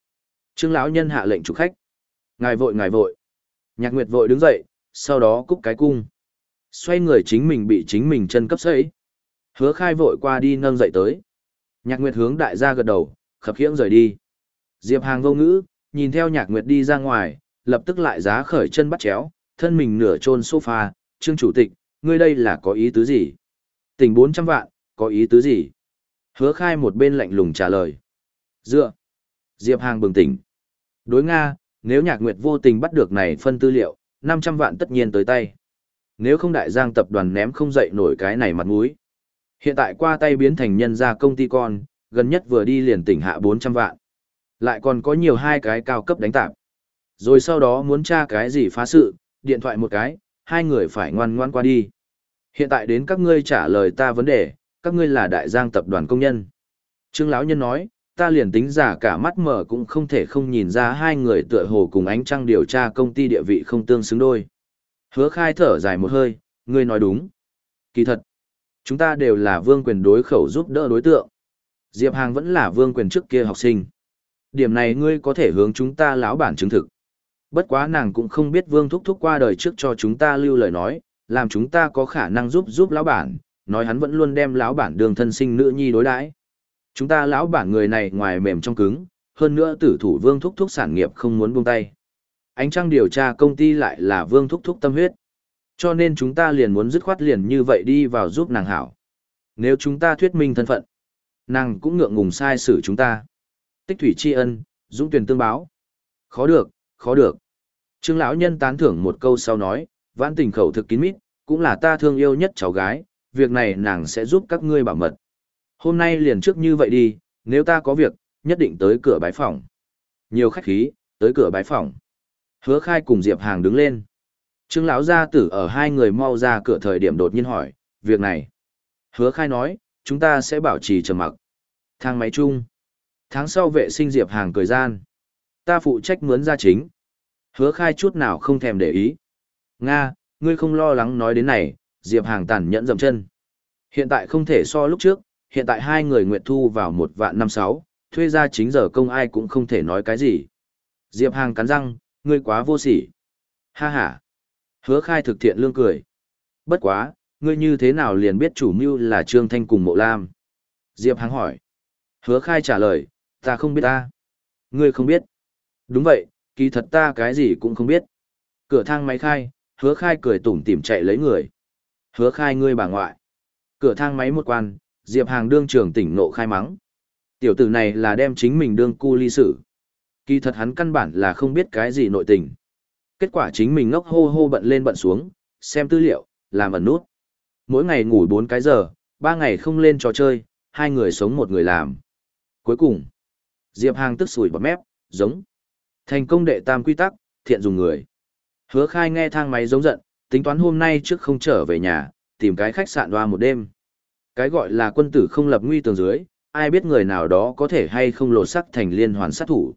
[SPEAKER 1] Trương lão nhân hạ lệnh chủ khách. Ngài vội ngài vội. Nhạc Nguyệt vội đứng dậy, sau đó cúc cái cung. Xoay người chính mình bị chính mình chân cấp sấy. Hứa khai vội qua đi nâng dậy tới. Nhạc Nguyệt hướng đại gia gật đầu, khập khiễng rời đi. Diệp Hàng vô ngữ, nhìn theo Nhạc Nguyệt đi ra ngoài, lập tức lại giá khởi chân bắt chéo, thân mình nửa chôn sofa, "Trương chủ tịch, ngươi đây là có ý tứ gì?" "Tỉnh 400 vạn, có ý tứ gì?" Hứa Khai một bên lạnh lùng trả lời. "Dựa." Diệp Hàng bừng tỉnh. Đối Nga, nếu Nhạc Nguyệt vô tình bắt được này phân tư liệu, 500 vạn tất nhiên tới tay. Nếu không đại giang tập đoàn ném không dậy nổi cái này mặt mũi. Hiện tại qua tay biến thành nhân gia công ty con, gần nhất vừa đi liền tỉnh hạ 400 vạn. Lại còn có nhiều hai cái cao cấp đánh tạp. Rồi sau đó muốn tra cái gì phá sự, điện thoại một cái, hai người phải ngoan ngoan qua đi. Hiện tại đến các ngươi trả lời ta vấn đề, các ngươi là đại giang tập đoàn công nhân. Trương lão nhân nói, ta liền tính giả cả mắt mở cũng không thể không nhìn ra hai người tựa hồ cùng ánh trăng điều tra công ty địa vị không tương xứng đôi. Hứa khai thở dài một hơi, ngươi nói đúng. Kỳ thật, chúng ta đều là vương quyền đối khẩu giúp đỡ đối tượng. Diệp Hàng vẫn là vương quyền trước kia học sinh. Điểm này ngươi có thể hướng chúng ta lão bản chứng thực. Bất quá nàng cũng không biết vương thúc thúc qua đời trước cho chúng ta lưu lời nói, làm chúng ta có khả năng giúp giúp lão bản, nói hắn vẫn luôn đem lão bản đường thân sinh nữ nhi đối đãi. Chúng ta lão bản người này ngoài mềm trong cứng, hơn nữa tử thủ vương thúc thúc sản nghiệp không muốn buông tay. Ánh trăng điều tra công ty lại là vương thúc thúc tâm huyết. Cho nên chúng ta liền muốn dứt khoát liền như vậy đi vào giúp nàng hảo. Nếu chúng ta thuyết minh thân phận, nàng cũng ngượng ngùng sai xử chúng ta. Tích thủy tri ân, dũng tuyển tương báo. Khó được, khó được. Trương lão nhân tán thưởng một câu sau nói, vãn tình khẩu thực kín mít, cũng là ta thương yêu nhất cháu gái, việc này nàng sẽ giúp các ngươi bảo mật. Hôm nay liền trước như vậy đi, nếu ta có việc, nhất định tới cửa bái phòng. Nhiều khách khí, tới cửa bái phòng. Hứa khai cùng Diệp Hàng đứng lên. Trương lão gia tử ở hai người mau ra cửa thời điểm đột nhiên hỏi, việc này. Hứa khai nói, chúng ta sẽ bảo trì trầm mặc. Thang máy chung. Tháng sau vệ sinh Diệp Hàng cười gian. Ta phụ trách mướn ra chính. Hứa khai chút nào không thèm để ý. Nga, ngươi không lo lắng nói đến này, Diệp Hàng tàn nhẫn dầm chân. Hiện tại không thể so lúc trước, hiện tại hai người nguyện thu vào một vạn năm sáu, thuê ra chính giờ công ai cũng không thể nói cái gì. Diệp Hàng cắn răng, ngươi quá vô sỉ. Ha ha. Hứa khai thực thiện lương cười. Bất quá, ngươi như thế nào liền biết chủ mưu là Trương Thanh cùng Mộ Lam? Diệp Hàng hỏi. Hứa khai trả lời, ta không biết ta. Ngươi không biết. Đúng vậy, kỳ thật ta cái gì cũng không biết. Cửa thang máy khai, hứa khai cười tủm tỉm chạy lấy người. Hứa khai ngươi bà ngoại. Cửa thang máy một quan, Diệp Hàng đương trường tỉnh nộ khai mắng. Tiểu tử này là đem chính mình đương cu ly sử. Kỳ thật hắn căn bản là không biết cái gì nội tình. Kết quả chính mình ngốc hô hô bận lên bận xuống, xem tư liệu, làm ẩn nút. Mỗi ngày ngủ 4 cái giờ, 3 ngày không lên trò chơi, hai người sống một người làm. Cuối cùng, Diệp Hàng tức sủi bọt mép, giống. Thành công đệ tam quy tắc, thiện dùng người. Hứa khai nghe thang máy giống giận, tính toán hôm nay trước không trở về nhà, tìm cái khách sạn đoa một đêm. Cái gọi là quân tử không lập nguy tường dưới, ai biết người nào đó có thể hay không lột sắc thành liên hoàn sát thủ.